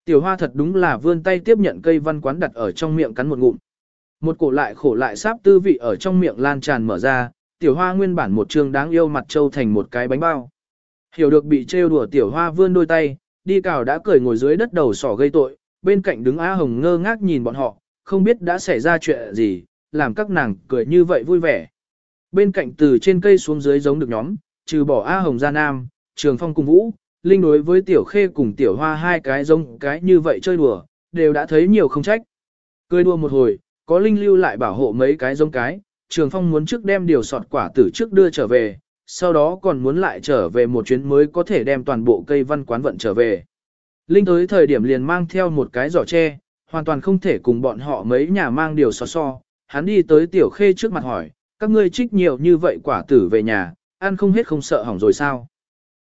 Speaker 1: Tiểu hoa thật đúng là vươn tay tiếp nhận cây văn quán đặt ở trong miệng cắn một ngụm. Một cổ lại khổ lại sáp tư vị ở trong miệng lan tràn mở ra, tiểu hoa nguyên bản một trường đáng yêu mặt trâu thành một cái bánh bao. Hiểu được bị trêu đùa tiểu hoa vươn đôi tay, đi cào đã cười ngồi dưới đất đầu sỏ gây tội, bên cạnh đứng Á Hồng ngơ ngác nhìn bọn họ, không biết đã xảy ra chuyện gì, làm các nàng cười như vậy vui vẻ. Bên cạnh từ trên cây xuống dưới giống được nhóm, trừ bỏ A Hồng ra nam, Trường Phong cùng Vũ, Linh đối với Tiểu Khê cùng Tiểu Hoa hai cái giống cái như vậy chơi đùa, đều đã thấy nhiều không trách. Cười đùa một hồi, có Linh lưu lại bảo hộ mấy cái giống cái, Trường Phong muốn trước đem điều sọt quả tử trước đưa trở về, sau đó còn muốn lại trở về một chuyến mới có thể đem toàn bộ cây văn quán vận trở về. Linh tới thời điểm liền mang theo một cái giỏ tre, hoàn toàn không thể cùng bọn họ mấy nhà mang điều so so. Hắn đi tới tiểu khê trước mặt hỏi, các ngươi trích nhiều như vậy quả tử về nhà, ăn không hết không sợ hỏng rồi sao?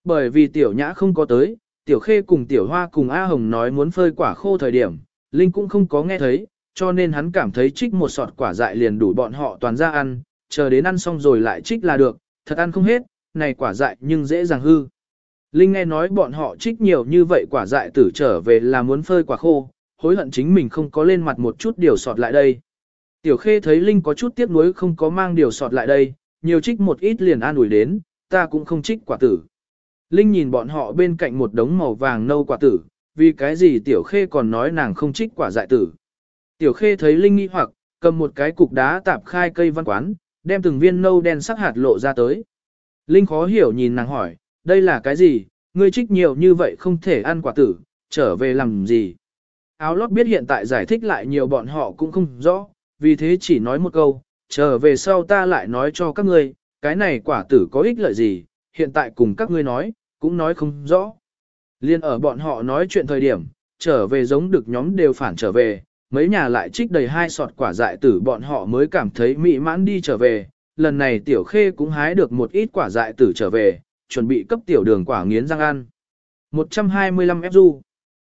Speaker 1: Bởi vì tiểu nhã không có tới, tiểu khê cùng tiểu hoa cùng A Hồng nói muốn phơi quả khô thời điểm, Linh cũng không có nghe thấy, cho nên hắn cảm thấy trích một sọt quả dại liền đủ bọn họ toàn ra ăn, chờ đến ăn xong rồi lại trích là được, thật ăn không hết, này quả dại nhưng dễ dàng hư. Linh nghe nói bọn họ trích nhiều như vậy quả dại tử trở về là muốn phơi quả khô, hối hận chính mình không có lên mặt một chút điều sọt lại đây. Tiểu khê thấy Linh có chút tiếc nuối không có mang điều sọt lại đây, nhiều trích một ít liền an ủi đến, ta cũng không trích quả tử. Linh nhìn bọn họ bên cạnh một đống màu vàng nâu quả tử, vì cái gì tiểu khê còn nói nàng không trích quả dại tử. Tiểu khê thấy Linh nghi hoặc, cầm một cái cục đá tạp khai cây văn quán, đem từng viên nâu đen sắc hạt lộ ra tới. Linh khó hiểu nhìn nàng hỏi, đây là cái gì, ngươi trích nhiều như vậy không thể ăn quả tử, trở về làm gì. Áo lót biết hiện tại giải thích lại nhiều bọn họ cũng không rõ, vì thế chỉ nói một câu, trở về sau ta lại nói cho các ngươi, cái này quả tử có ích lợi gì, hiện tại cùng các ngươi nói, cũng nói không rõ. Liên ở bọn họ nói chuyện thời điểm, trở về giống được nhóm đều phản trở về, mấy nhà lại trích đầy hai sọt quả dại tử bọn họ mới cảm thấy mỹ mãn đi trở về, lần này tiểu khê cũng hái được một ít quả dại tử trở về, chuẩn bị cấp tiểu đường quả nghiến răng ăn. 125 ép du.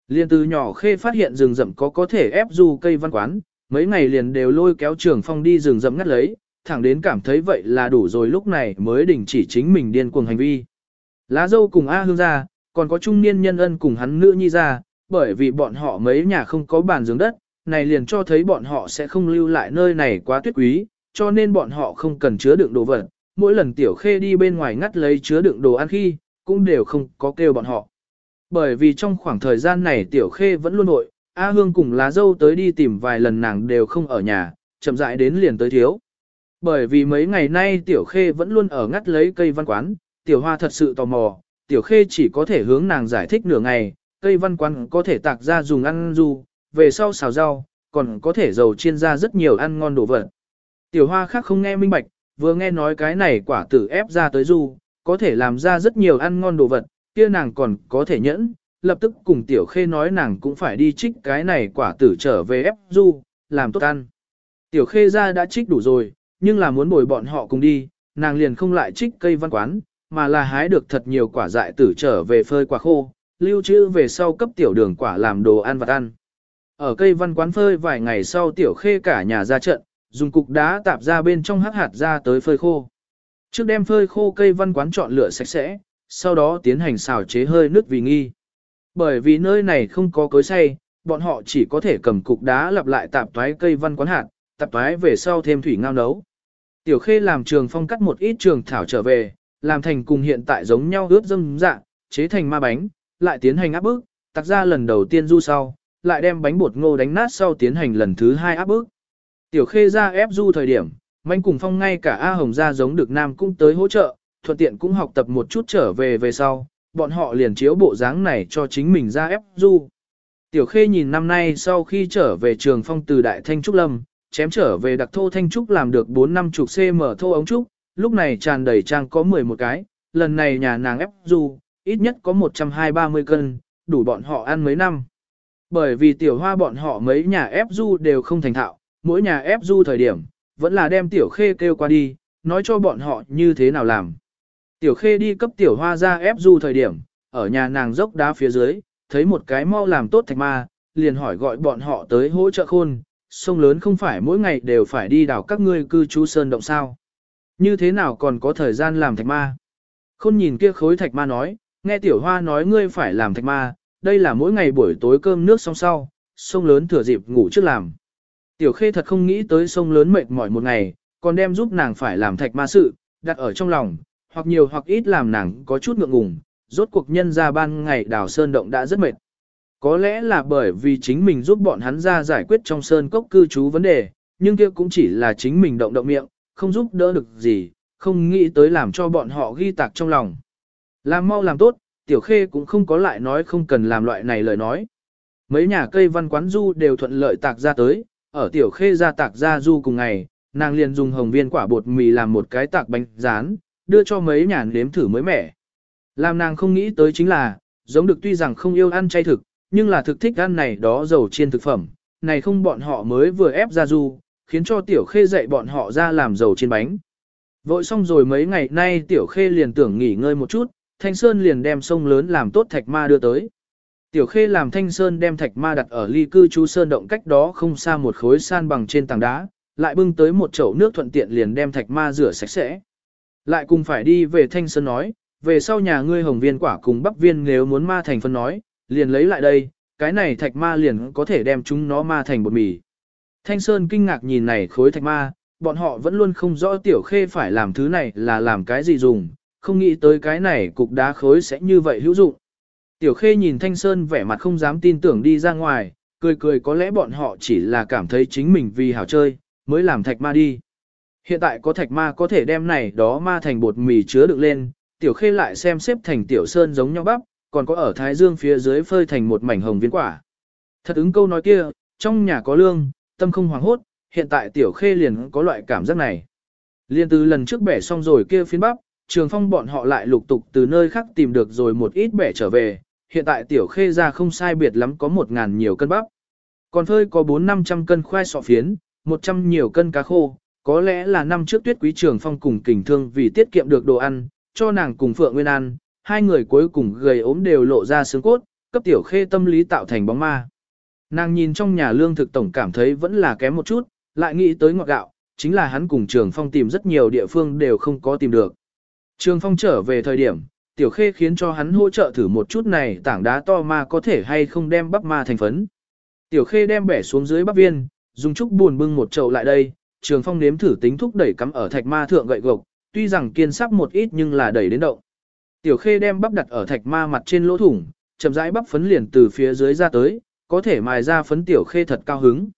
Speaker 1: Liên từ nhỏ khê phát hiện rừng rậm có có thể ép du cây văn quán, mấy ngày liền đều lôi kéo trường phong đi rừng rậm ngắt lấy, thẳng đến cảm thấy vậy là đủ rồi lúc này mới đình chỉ chính mình điên cuồng hành vi. Lá dâu cùng A hương ra, còn có trung niên nhân ân cùng hắn nữ nhi ra, bởi vì bọn họ mấy nhà không có bàn giường đất, này liền cho thấy bọn họ sẽ không lưu lại nơi này quá tuyết quý, cho nên bọn họ không cần chứa đựng đồ vật, mỗi lần tiểu khê đi bên ngoài ngắt lấy chứa đựng đồ ăn khi, cũng đều không có kêu bọn họ. Bởi vì trong khoảng thời gian này tiểu khê vẫn luôn nội, A Hương cùng lá dâu tới đi tìm vài lần nàng đều không ở nhà, chậm rãi đến liền tới thiếu. Bởi vì mấy ngày nay tiểu khê vẫn luôn ở ngắt lấy cây văn quán, tiểu hoa thật sự tò mò, tiểu khê chỉ có thể hướng nàng giải thích nửa ngày, cây văn quán có thể tạc ra dùng ăn du, về sau xào rau, còn có thể dầu chiên ra rất nhiều ăn ngon đồ vật. Tiểu hoa khác không nghe minh bạch, vừa nghe nói cái này quả tử ép ra tới du, có thể làm ra rất nhiều ăn ngon đồ vật, kia nàng còn có thể nhẫn, lập tức cùng tiểu khê nói nàng cũng phải đi trích cái này quả tử trở về ép du, làm tốt ăn. Tiểu khê ra đã trích đủ rồi, nhưng là muốn bồi bọn họ cùng đi, nàng liền không lại trích cây văn quán, mà là hái được thật nhiều quả dại tử trở về phơi quả khô, lưu trữ về sau cấp tiểu đường quả làm đồ ăn vặt ăn. Ở cây văn quán phơi vài ngày sau tiểu khê cả nhà ra trận, dùng cục đá tạp ra bên trong hắc hạt ra tới phơi khô. Trước đem phơi khô cây văn quán chọn lựa sạch sẽ, sau đó tiến hành xào chế hơi nước vì nghi. Bởi vì nơi này không có cối xay, bọn họ chỉ có thể cầm cục đá lặp lại tạp toái cây văn quán hạt, tạp toái về sau thêm thủy ngao nấu. Tiểu khê làm trường phong cắt một ít trường thảo trở về, làm thành cùng hiện tại giống nhau ướt dâm dạ, chế thành ma bánh, lại tiến hành áp bức, tặc ra lần đầu tiên du sau, lại đem bánh bột ngô đánh nát sau tiến hành lần thứ hai áp bức. Tiểu khê ra ép du thời điểm, manh cùng phong ngay cả A Hồng ra giống được Nam cũng tới hỗ trợ, thuận tiện cũng học tập một chút trở về về sau, bọn họ liền chiếu bộ dáng này cho chính mình ra ép du. Tiểu khê nhìn năm nay sau khi trở về trường phong từ Đại Thanh Trúc Lâm, chém trở về đặc thô Thanh Trúc làm được 4 năm chục cm thô ống trúc, lúc này tràn đầy trang có 11 cái, lần này nhà nàng ép du, ít nhất có 120-30 cân, đủ bọn họ ăn mấy năm. Bởi vì tiểu hoa bọn họ mấy nhà ép du đều không thành thạo, mỗi nhà ép du thời điểm, vẫn là đem tiểu khê kêu qua đi, nói cho bọn họ như thế nào làm. Tiểu khê đi cấp tiểu hoa ra ép du thời điểm, ở nhà nàng dốc đá phía dưới, thấy một cái mau làm tốt thạch ma, liền hỏi gọi bọn họ tới hỗ trợ khôn, sông lớn không phải mỗi ngày đều phải đi đào các ngươi cư trú sơn động sao. Như thế nào còn có thời gian làm thạch ma? Khôn nhìn kia khối thạch ma nói, nghe tiểu hoa nói ngươi phải làm thạch ma, đây là mỗi ngày buổi tối cơm nước xong sau, sông lớn thừa dịp ngủ trước làm. Tiểu khê thật không nghĩ tới sông lớn mệt mỏi một ngày, còn đem giúp nàng phải làm thạch ma sự, đặt ở trong lòng, hoặc nhiều hoặc ít làm nàng có chút ngượng ngùng, rốt cuộc nhân ra ban ngày đào sơn động đã rất mệt. Có lẽ là bởi vì chính mình giúp bọn hắn ra giải quyết trong sơn cốc cư trú vấn đề, nhưng kia cũng chỉ là chính mình động động miệng, không giúp đỡ được gì, không nghĩ tới làm cho bọn họ ghi tạc trong lòng. Làm mau làm tốt, tiểu khê cũng không có lại nói không cần làm loại này lời nói. Mấy nhà cây văn quán du đều thuận lợi tạc ra tới, ở tiểu khê ra tạc ra du cùng ngày, nàng liền dùng hồng viên quả bột mì làm một cái tạc bánh rán, đưa cho mấy nhà nếm thử mới mẻ. Làm nàng không nghĩ tới chính là, giống được tuy rằng không yêu ăn chay thực, nhưng là thực thích ăn này đó dầu chiên thực phẩm, này không bọn họ mới vừa ép ra du, khiến cho tiểu khê dạy bọn họ ra làm dầu trên bánh. Vội xong rồi mấy ngày nay tiểu khê liền tưởng nghỉ ngơi một chút, Thanh Sơn liền đem sông lớn làm tốt thạch ma đưa tới. Tiểu khê làm Thanh Sơn đem thạch ma đặt ở ly cư chú Sơn động cách đó không xa một khối san bằng trên tảng đá, lại bưng tới một chậu nước thuận tiện liền đem thạch ma rửa sạch sẽ. Lại cùng phải đi về Thanh Sơn nói, về sau nhà ngươi hồng viên quả cùng bắp viên nếu muốn ma thành phân nói, liền lấy lại đây, cái này thạch ma liền có thể đem chúng nó ma thành bột mì. Thanh Sơn kinh ngạc nhìn này khối thạch ma, bọn họ vẫn luôn không rõ tiểu khê phải làm thứ này là làm cái gì dùng, không nghĩ tới cái này cục đá khối sẽ như vậy hữu dụng. Tiểu khê nhìn Thanh Sơn vẻ mặt không dám tin tưởng đi ra ngoài, cười cười có lẽ bọn họ chỉ là cảm thấy chính mình vì hảo chơi, mới làm thạch ma đi. Hiện tại có thạch ma có thể đem này đó ma thành bột mì chứa được lên, tiểu khê lại xem xếp thành tiểu sơn giống nhau bắp, còn có ở thái dương phía dưới phơi thành một mảnh hồng viên quả. Thật ứng câu nói kia, trong nhà có lương, tâm không hoảng hốt, hiện tại tiểu khê liền có loại cảm giác này. Liên từ lần trước bẻ xong rồi kia phiến bắp, trường phong bọn họ lại lục tục từ nơi khác tìm được rồi một ít bẻ trở về, hiện tại tiểu khê ra không sai biệt lắm có một ngàn nhiều cân bắp. Còn phơi có 4-500 cân khoai sọ phiến, 100 nhiều cân cá khô, có lẽ là năm trước tuyết quý trường phong cùng kình thương vì tiết kiệm được đồ ăn, cho nàng cùng Phượng Nguyên ăn, hai người cuối cùng gầy ốm đều lộ ra xương cốt, cấp tiểu khê tâm lý tạo thành bóng ma. Nàng nhìn trong nhà lương thực tổng cảm thấy vẫn là kém một chút, lại nghĩ tới ngọt gạo, chính là hắn cùng Trường Phong tìm rất nhiều địa phương đều không có tìm được. Trường Phong trở về thời điểm, Tiểu Khê khiến cho hắn hỗ trợ thử một chút này tảng đá to ma có thể hay không đem bắp ma thành phấn. Tiểu Khê đem bẻ xuống dưới bắp viên, dùng chút buồn bưng một chậu lại đây, Trường Phong nếm thử tính thúc đẩy cắm ở thạch ma thượng gậy gộc, tuy rằng kiên sắc một ít nhưng là đẩy đến động. Tiểu Khê đem bắp đặt ở thạch ma mặt trên lỗ thủng, chậm rãi bắp phấn liền từ phía dưới ra tới, có thể mài ra phấn Tiểu Khê thật cao hứng.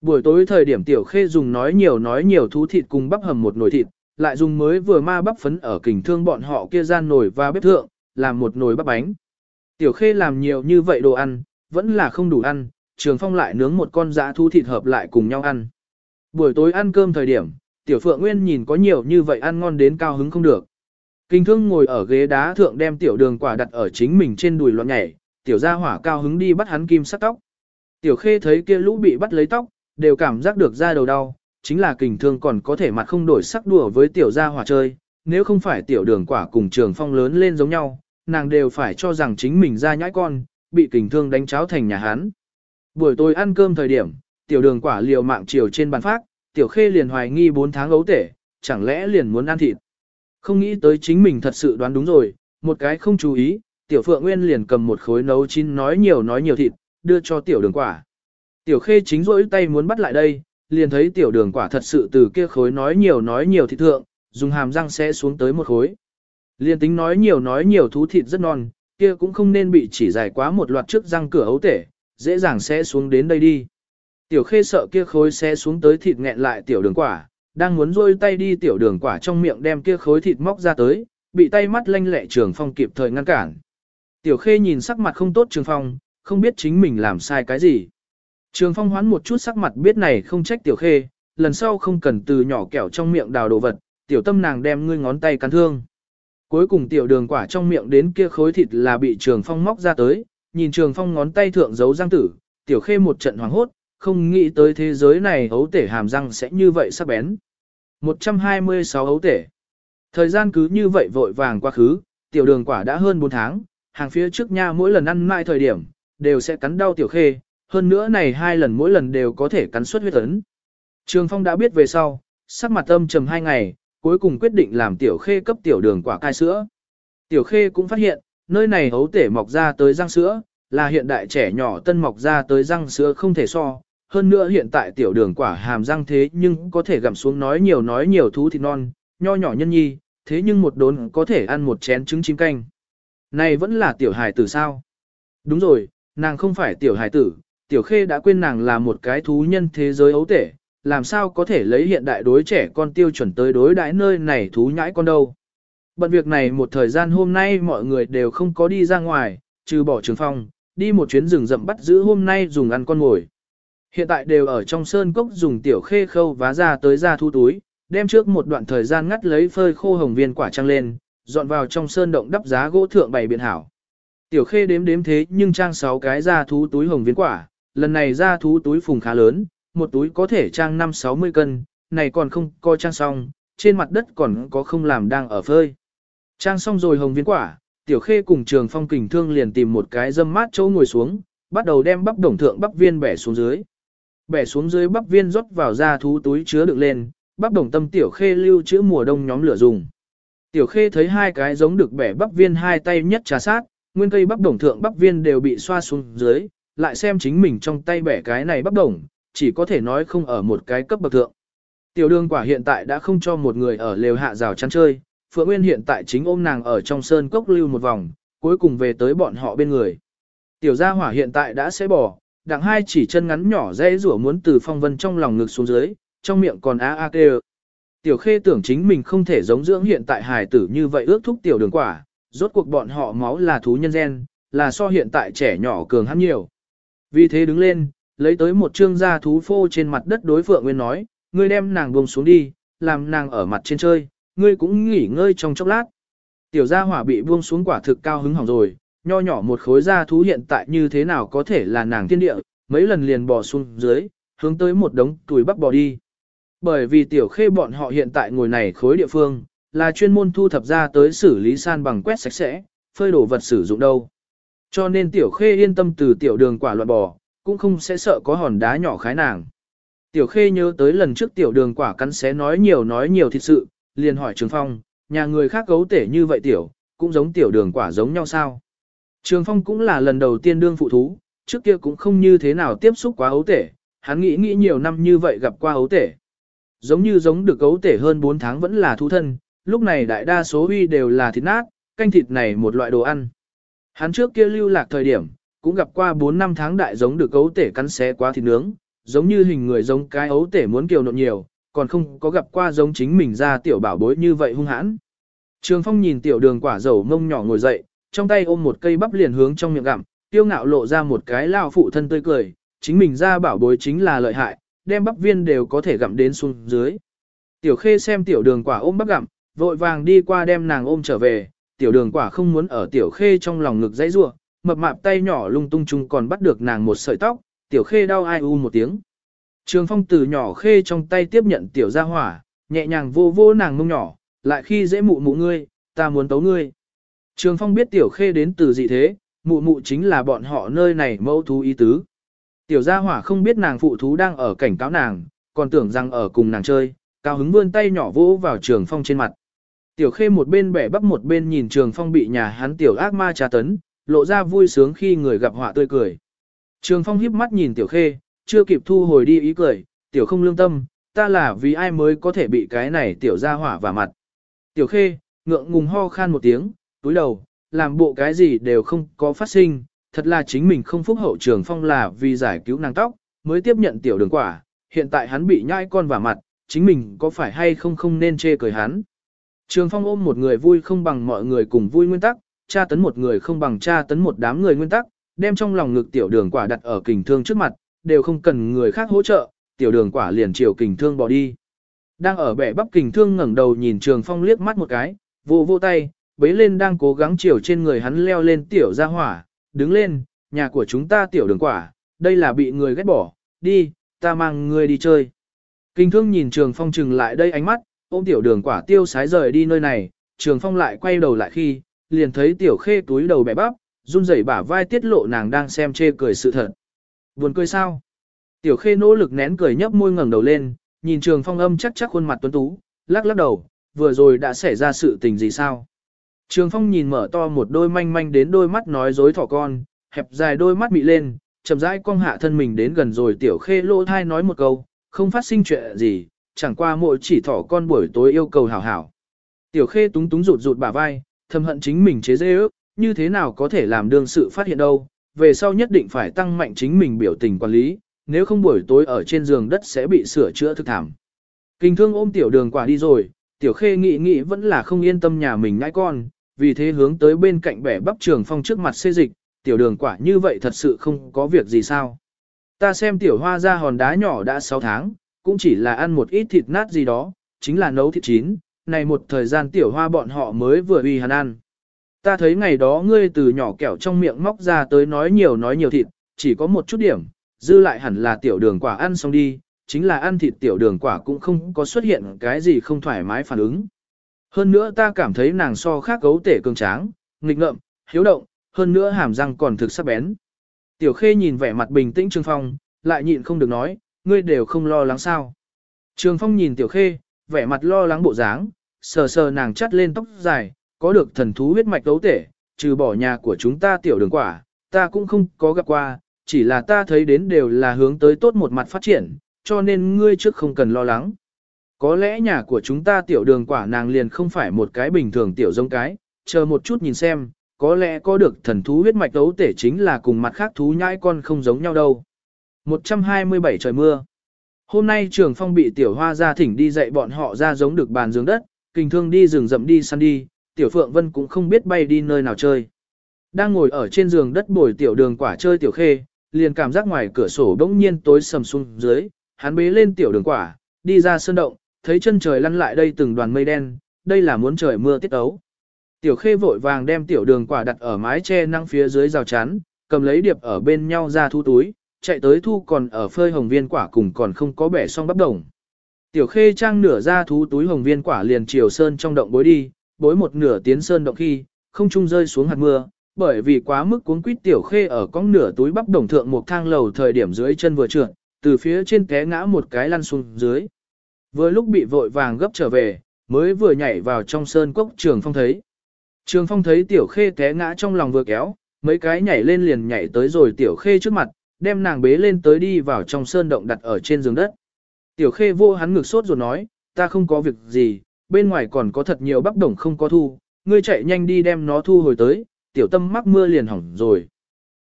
Speaker 1: Buổi tối thời điểm Tiểu Khê dùng nói nhiều nói nhiều thú thịt cùng bắp hầm một nồi thịt, lại dùng mới vừa ma bắp phấn ở kình thương bọn họ kia gian nồi và bếp thượng, làm một nồi bắp bánh. Tiểu Khê làm nhiều như vậy đồ ăn, vẫn là không đủ ăn, Trường Phong lại nướng một con dã thú thịt hợp lại cùng nhau ăn. Buổi tối ăn cơm thời điểm, Tiểu Phượng Nguyên nhìn có nhiều như vậy ăn ngon đến cao hứng không được. Kinh thương ngồi ở ghế đá thượng đem tiểu đường quả đặt ở chính mình trên đùi loạn nhảy, tiểu gia hỏa cao hứng đi bắt hắn kim sắc tóc. Tiểu khê thấy kia lũ bị bắt lấy tóc, đều cảm giác được da đầu đau, chính là kình thương còn có thể mặt không đổi sắc đùa với tiểu gia hỏa chơi, nếu không phải tiểu đường quả cùng trường phong lớn lên giống nhau, nàng đều phải cho rằng chính mình ra nhãi con, bị kình thương đánh cháo thành nhà hán. Buổi tối ăn cơm thời điểm, tiểu đường quả liều mạng chiều trên bàn phát, tiểu khê liền hoài nghi 4 tháng ấu tể, chẳng lẽ liền muốn ăn thịt. Không nghĩ tới chính mình thật sự đoán đúng rồi, một cái không chú ý, tiểu phượng nguyên liền cầm một khối nấu chín nói nhiều nói nhiều thịt, đưa cho tiểu đường quả. Tiểu khê chính rỗi tay muốn bắt lại đây, liền thấy tiểu đường quả thật sự từ kia khối nói nhiều nói nhiều thịt thượng, dùng hàm răng sẽ xuống tới một khối. Liền tính nói nhiều nói nhiều thú thịt rất non, kia cũng không nên bị chỉ dài quá một loạt trước răng cửa ấu tể, dễ dàng sẽ xuống đến đây đi. Tiểu khê sợ kia khối sẽ xuống tới thịt nghẹn lại tiểu đường quả, đang muốn rôi tay đi tiểu đường quả trong miệng đem kia khối thịt móc ra tới, bị tay mắt lanh lẹ trường phong kịp thời ngăn cản. Tiểu khê nhìn sắc mặt không tốt trường phong, không biết chính mình làm sai cái gì. Trường phong hoán một chút sắc mặt biết này không trách tiểu khê, lần sau không cần từ nhỏ kẹo trong miệng đào đồ vật, tiểu tâm nàng đem ngươi ngón tay cắn thương. Cuối cùng tiểu đường quả trong miệng đến kia khối thịt là bị trường phong móc ra tới, nhìn trường phong ngón tay thượng giấu răng tử, tiểu khê một trận hoảng hốt, không nghĩ tới thế giới này ấu tể hàm răng sẽ như vậy sắc bén. 126 ấu tể. Thời gian cứ như vậy vội vàng quá khứ, tiểu đường quả đã hơn 4 tháng, hàng phía trước nha mỗi lần ăn mai thời điểm, đều sẽ cắn đau tiểu khê, hơn nữa này hai lần mỗi lần đều có thể cắn suất huyết ấn. Trường Phong đã biết về sau, sắc mặt âm trầm hai ngày, cuối cùng quyết định làm tiểu khê cấp tiểu đường quả cai sữa. Tiểu khê cũng phát hiện, nơi này hấu tể mọc ra tới răng sữa, là hiện đại trẻ nhỏ tân mọc ra tới răng sữa không thể so, hơn nữa hiện tại tiểu đường quả hàm răng thế nhưng có thể gặm xuống nói nhiều nói nhiều thú thịt non, nho nhỏ nhân nhi, thế nhưng một đốn có thể ăn một chén trứng chim canh. Này vẫn là tiểu hài tử sao? Đúng rồi, nàng không phải tiểu hài tử, tiểu khê đã quên nàng là một cái thú nhân thế giới ấu tể, làm sao có thể lấy hiện đại đối trẻ con tiêu chuẩn tới đối đãi nơi này thú nhãi con đâu. Bận việc này một thời gian hôm nay mọi người đều không có đi ra ngoài, trừ bỏ trường phong, đi một chuyến rừng rậm bắt giữ hôm nay dùng ăn con ngồi. Hiện tại đều ở trong sơn cốc dùng tiểu khê khâu vá ra tới ra thu túi, đem trước một đoạn thời gian ngắt lấy phơi khô hồng viên quả trăng lên, dọn vào trong sơn động đắp giá gỗ thượng bày biện hảo. Tiểu khê đếm đếm thế nhưng trang 6 cái ra thú túi hồng viên quả, lần này ra thú túi phùng khá lớn, một túi có thể trang 5-60 cân, này còn không coi trang xong, trên mặt đất còn có không làm đang ở phơi. Trang xong rồi hồng viên quả, tiểu khê cùng trường phong kình thương liền tìm một cái dâm mát chỗ ngồi xuống, bắt đầu đem bắp đồng thượng bắp viên bẻ xuống dưới bẻ xuống dưới bắp viên rót vào ra thú túi chứa đựng lên, bắp đồng tâm tiểu khê lưu chữa mùa đông nhóm lửa dùng. Tiểu khê thấy hai cái giống được bẻ bắp viên hai tay nhất trà sát, nguyên cây bắp đồng thượng bắp viên đều bị xoa xuống dưới, lại xem chính mình trong tay bẻ cái này bắp đồng, chỉ có thể nói không ở một cái cấp bậc thượng. Tiểu đương quả hiện tại đã không cho một người ở lều hạ rào chăn chơi, Phượng Nguyên hiện tại chính ôm nàng ở trong sơn cốc lưu một vòng, cuối cùng về tới bọn họ bên người. Tiểu gia hỏa hiện tại đã sẽ bỏ, đặng hai chỉ chân ngắn nhỏ dễ rủa muốn từ phong vân trong lòng ngực xuống dưới, trong miệng còn á a kêu. Tiểu khê tưởng chính mình không thể giống dưỡng hiện tại hài tử như vậy ước thúc tiểu đường quả, rốt cuộc bọn họ máu là thú nhân gen, là so hiện tại trẻ nhỏ cường hắn nhiều. Vì thế đứng lên, lấy tới một trương da thú phô trên mặt đất đối Phượng Nguyên nói, ngươi đem nàng buông xuống đi, làm nàng ở mặt trên chơi, ngươi cũng nghỉ ngơi trong chốc lát. Tiểu gia hỏa bị buông xuống quả thực cao hứng hỏng rồi, nho nhỏ một khối da thú hiện tại như thế nào có thể là nàng thiên địa, mấy lần liền bò xuống dưới, hướng tới một đống tuổi bắp bò đi. Bởi vì tiểu khê bọn họ hiện tại ngồi này khối địa phương, là chuyên môn thu thập ra tới xử lý san bằng quét sạch sẽ, phơi đồ vật sử dụng đâu. Cho nên tiểu khê yên tâm từ tiểu đường quả loạn bò, cũng không sẽ sợ có hòn đá nhỏ khái nàng. Tiểu khê nhớ tới lần trước tiểu đường quả cắn xé nói nhiều nói nhiều thật sự, liền hỏi Trường Phong, nhà người khác gấu tể như vậy tiểu, cũng giống tiểu đường quả giống nhau sao? Trường Phong cũng là lần đầu tiên đương phụ thú, trước kia cũng không như thế nào tiếp xúc quá ấu tể, hắn nghĩ nghĩ nhiều năm như vậy gặp qua ấu tể. Giống như giống được cấu tể hơn 4 tháng vẫn là thú thân, lúc này đại đa số huy đều là thịt nát, canh thịt này một loại đồ ăn. Hắn trước kia lưu lạc thời điểm, cũng gặp qua 4 năm tháng đại giống được cấu tể cắn xé quá thịt nướng, giống như hình người giống cái ấu tể muốn kiều nộn nhiều, còn không có gặp qua giống chính mình ra tiểu bảo bối như vậy hung hãn. Trường Phong nhìn tiểu đường quả dầu mông nhỏ ngồi dậy, trong tay ôm một cây bắp liền hướng trong miệng gặm, tiêu ngạo lộ ra một cái lao phụ thân tươi cười, chính mình ra bảo bối chính là lợi hại, đem bắp viên đều có thể gặm đến xuống dưới. Tiểu khê xem tiểu đường quả ôm bắp gặm, vội vàng đi qua đem nàng ôm trở về, tiểu đường quả không muốn ở tiểu khê trong lòng ngực dãy rua, mập mạp tay nhỏ lung tung chung còn bắt được nàng một sợi tóc, tiểu khê đau ai u một tiếng. Trường phong từ nhỏ khê trong tay tiếp nhận tiểu gia hỏa, nhẹ nhàng vô vô nàng mông nhỏ, lại khi dễ mụ mụ ngươi, ta muốn tấu ngươi. Trường phong biết tiểu khê đến từ dị thế, mụ mụ chính là bọn họ nơi này mẫu thú ý tứ. Tiểu gia hỏa không biết nàng phụ thú đang ở cảnh cáo nàng, còn tưởng rằng ở cùng nàng chơi, cao hứng vươn tay nhỏ vỗ vào trường phong trên mặt. Tiểu khê một bên bẻ bắp một bên nhìn trường phong bị nhà hắn tiểu ác ma trà tấn, lộ ra vui sướng khi người gặp họa tươi cười. Trường phong híp mắt nhìn tiểu khê, chưa kịp thu hồi đi ý cười, tiểu không lương tâm, ta là vì ai mới có thể bị cái này tiểu ra hỏa và mặt. Tiểu khê, ngượng ngùng ho khan một tiếng, túi đầu, làm bộ cái gì đều không có phát sinh, thật là chính mình không phúc hậu trường phong là vì giải cứu nàng tóc, mới tiếp nhận tiểu đường quả, hiện tại hắn bị nhai con vào mặt, chính mình có phải hay không không nên chê cười hắn. Trường phong ôm một người vui không bằng mọi người cùng vui nguyên tắc, tra tấn một người không bằng tra tấn một đám người nguyên tắc, đem trong lòng ngực tiểu đường quả đặt ở kình thương trước mặt, đều không cần người khác hỗ trợ, tiểu đường quả liền chiều kình thương bỏ đi. Đang ở bẻ bắp kình thương ngẩng đầu nhìn trường phong liếc mắt một cái, vô vô tay, bế lên đang cố gắng chiều trên người hắn leo lên tiểu ra hỏa, đứng lên, nhà của chúng ta tiểu đường quả, đây là bị người ghét bỏ, đi, ta mang người đi chơi. kinh thương nhìn trường phong trừng lại đây ánh mắt, ôm tiểu đường quả tiêu sái rời đi nơi này, trường phong lại quay đầu lại khi, liền thấy tiểu khê túi đầu bẻ bắp, run rẩy bả vai tiết lộ nàng đang xem chê cười sự thật. Buồn cười sao? Tiểu khê nỗ lực nén cười nhấp môi ngẩng đầu lên, nhìn trường phong âm chắc chắc khuôn mặt tuấn tú, lắc lắc đầu, vừa rồi đã xảy ra sự tình gì sao? Trường phong nhìn mở to một đôi manh manh đến đôi mắt nói dối thỏ con, hẹp dài đôi mắt bị lên, chậm rãi cong hạ thân mình đến gần rồi tiểu khê lỗ thai nói một câu, không phát sinh chuyện gì, chẳng qua mỗi chỉ thỏ con buổi tối yêu cầu hảo hảo. Tiểu khê túng túng rụt rụt bả vai, thầm hận chính mình chế dễ ước, như thế nào có thể làm đương sự phát hiện đâu, về sau nhất định phải tăng mạnh chính mình biểu tình quản lý, nếu không buổi tối ở trên giường đất sẽ bị sửa chữa thực thảm. Kinh thương ôm tiểu đường quả đi rồi, tiểu khê nghĩ nghĩ vẫn là không yên tâm nhà mình ngãi con, vì thế hướng tới bên cạnh bẻ bắp trường phong trước mặt xê dịch, tiểu đường quả như vậy thật sự không có việc gì sao. Ta xem tiểu hoa ra hòn đá nhỏ đã 6 tháng, cũng chỉ là ăn một ít thịt nát gì đó, chính là nấu thịt chín, này một thời gian tiểu hoa bọn họ mới vừa uy hắn ăn. Ta thấy ngày đó ngươi từ nhỏ kẹo trong miệng móc ra tới nói nhiều nói nhiều thịt, chỉ có một chút điểm, dư lại hẳn là tiểu đường quả ăn xong đi, chính là ăn thịt tiểu đường quả cũng không có xuất hiện cái gì không thoải mái phản ứng. Hơn nữa ta cảm thấy nàng so khác gấu tể cường tráng, nghịch ngợm, hiếu động, hơn nữa hàm răng còn thực sắc bén. Tiểu khê nhìn vẻ mặt bình tĩnh Trương Phong, lại nhịn không được nói, ngươi đều không lo lắng sao. Trương Phong nhìn tiểu khê, vẻ mặt lo lắng bộ dáng, sờ sờ nàng chắt lên tóc dài, có được thần thú huyết mạch đấu tể, trừ bỏ nhà của chúng ta tiểu đường quả, ta cũng không có gặp qua, chỉ là ta thấy đến đều là hướng tới tốt một mặt phát triển, cho nên ngươi trước không cần lo lắng. Có lẽ nhà của chúng ta tiểu đường quả nàng liền không phải một cái bình thường tiểu giống cái, chờ một chút nhìn xem, có lẽ có được thần thú huyết mạch đấu tể chính là cùng mặt khác thú nhãi con không giống nhau đâu. 127 trời mưa Hôm nay trường phong bị tiểu hoa ra thỉnh đi dạy bọn họ ra giống được bàn giường đất, kinh thương đi rừng rậm đi săn đi, tiểu phượng vân cũng không biết bay đi nơi nào chơi. Đang ngồi ở trên giường đất bồi tiểu đường quả chơi tiểu khê, liền cảm giác ngoài cửa sổ bỗng nhiên tối sầm xuống dưới, hắn bế lên tiểu đường quả, đi ra sơn động, thấy chân trời lăn lại đây từng đoàn mây đen, đây là muốn trời mưa tiết ấu. Tiểu khê vội vàng đem tiểu đường quả đặt ở mái che năng phía dưới rào chắn, cầm lấy điệp ở bên nhau ra thu túi, chạy tới thu còn ở phơi hồng viên quả cùng còn không có bẻ xong bắp đồng. Tiểu khê trang nửa ra thú túi hồng viên quả liền chiều sơn trong động bối đi, bối một nửa tiến sơn động khi, không trung rơi xuống hạt mưa, bởi vì quá mức cuốn quýt tiểu khê ở con nửa túi bắp đồng thượng một thang lầu thời điểm dưới chân vừa trượt, từ phía trên té ngã một cái lăn xuống dưới. Vừa lúc bị vội vàng gấp trở về, mới vừa nhảy vào trong sơn cốc trường phong thấy. Trường phong thấy tiểu khê té ngã trong lòng vừa kéo, mấy cái nhảy lên liền nhảy tới rồi tiểu khê trước mặt, đem nàng bế lên tới đi vào trong sơn động đặt ở trên giường đất. Tiểu khê vô hắn ngực sốt rồi nói, ta không có việc gì, bên ngoài còn có thật nhiều bắp đồng không có thu, ngươi chạy nhanh đi đem nó thu hồi tới, tiểu tâm mắc mưa liền hỏng rồi.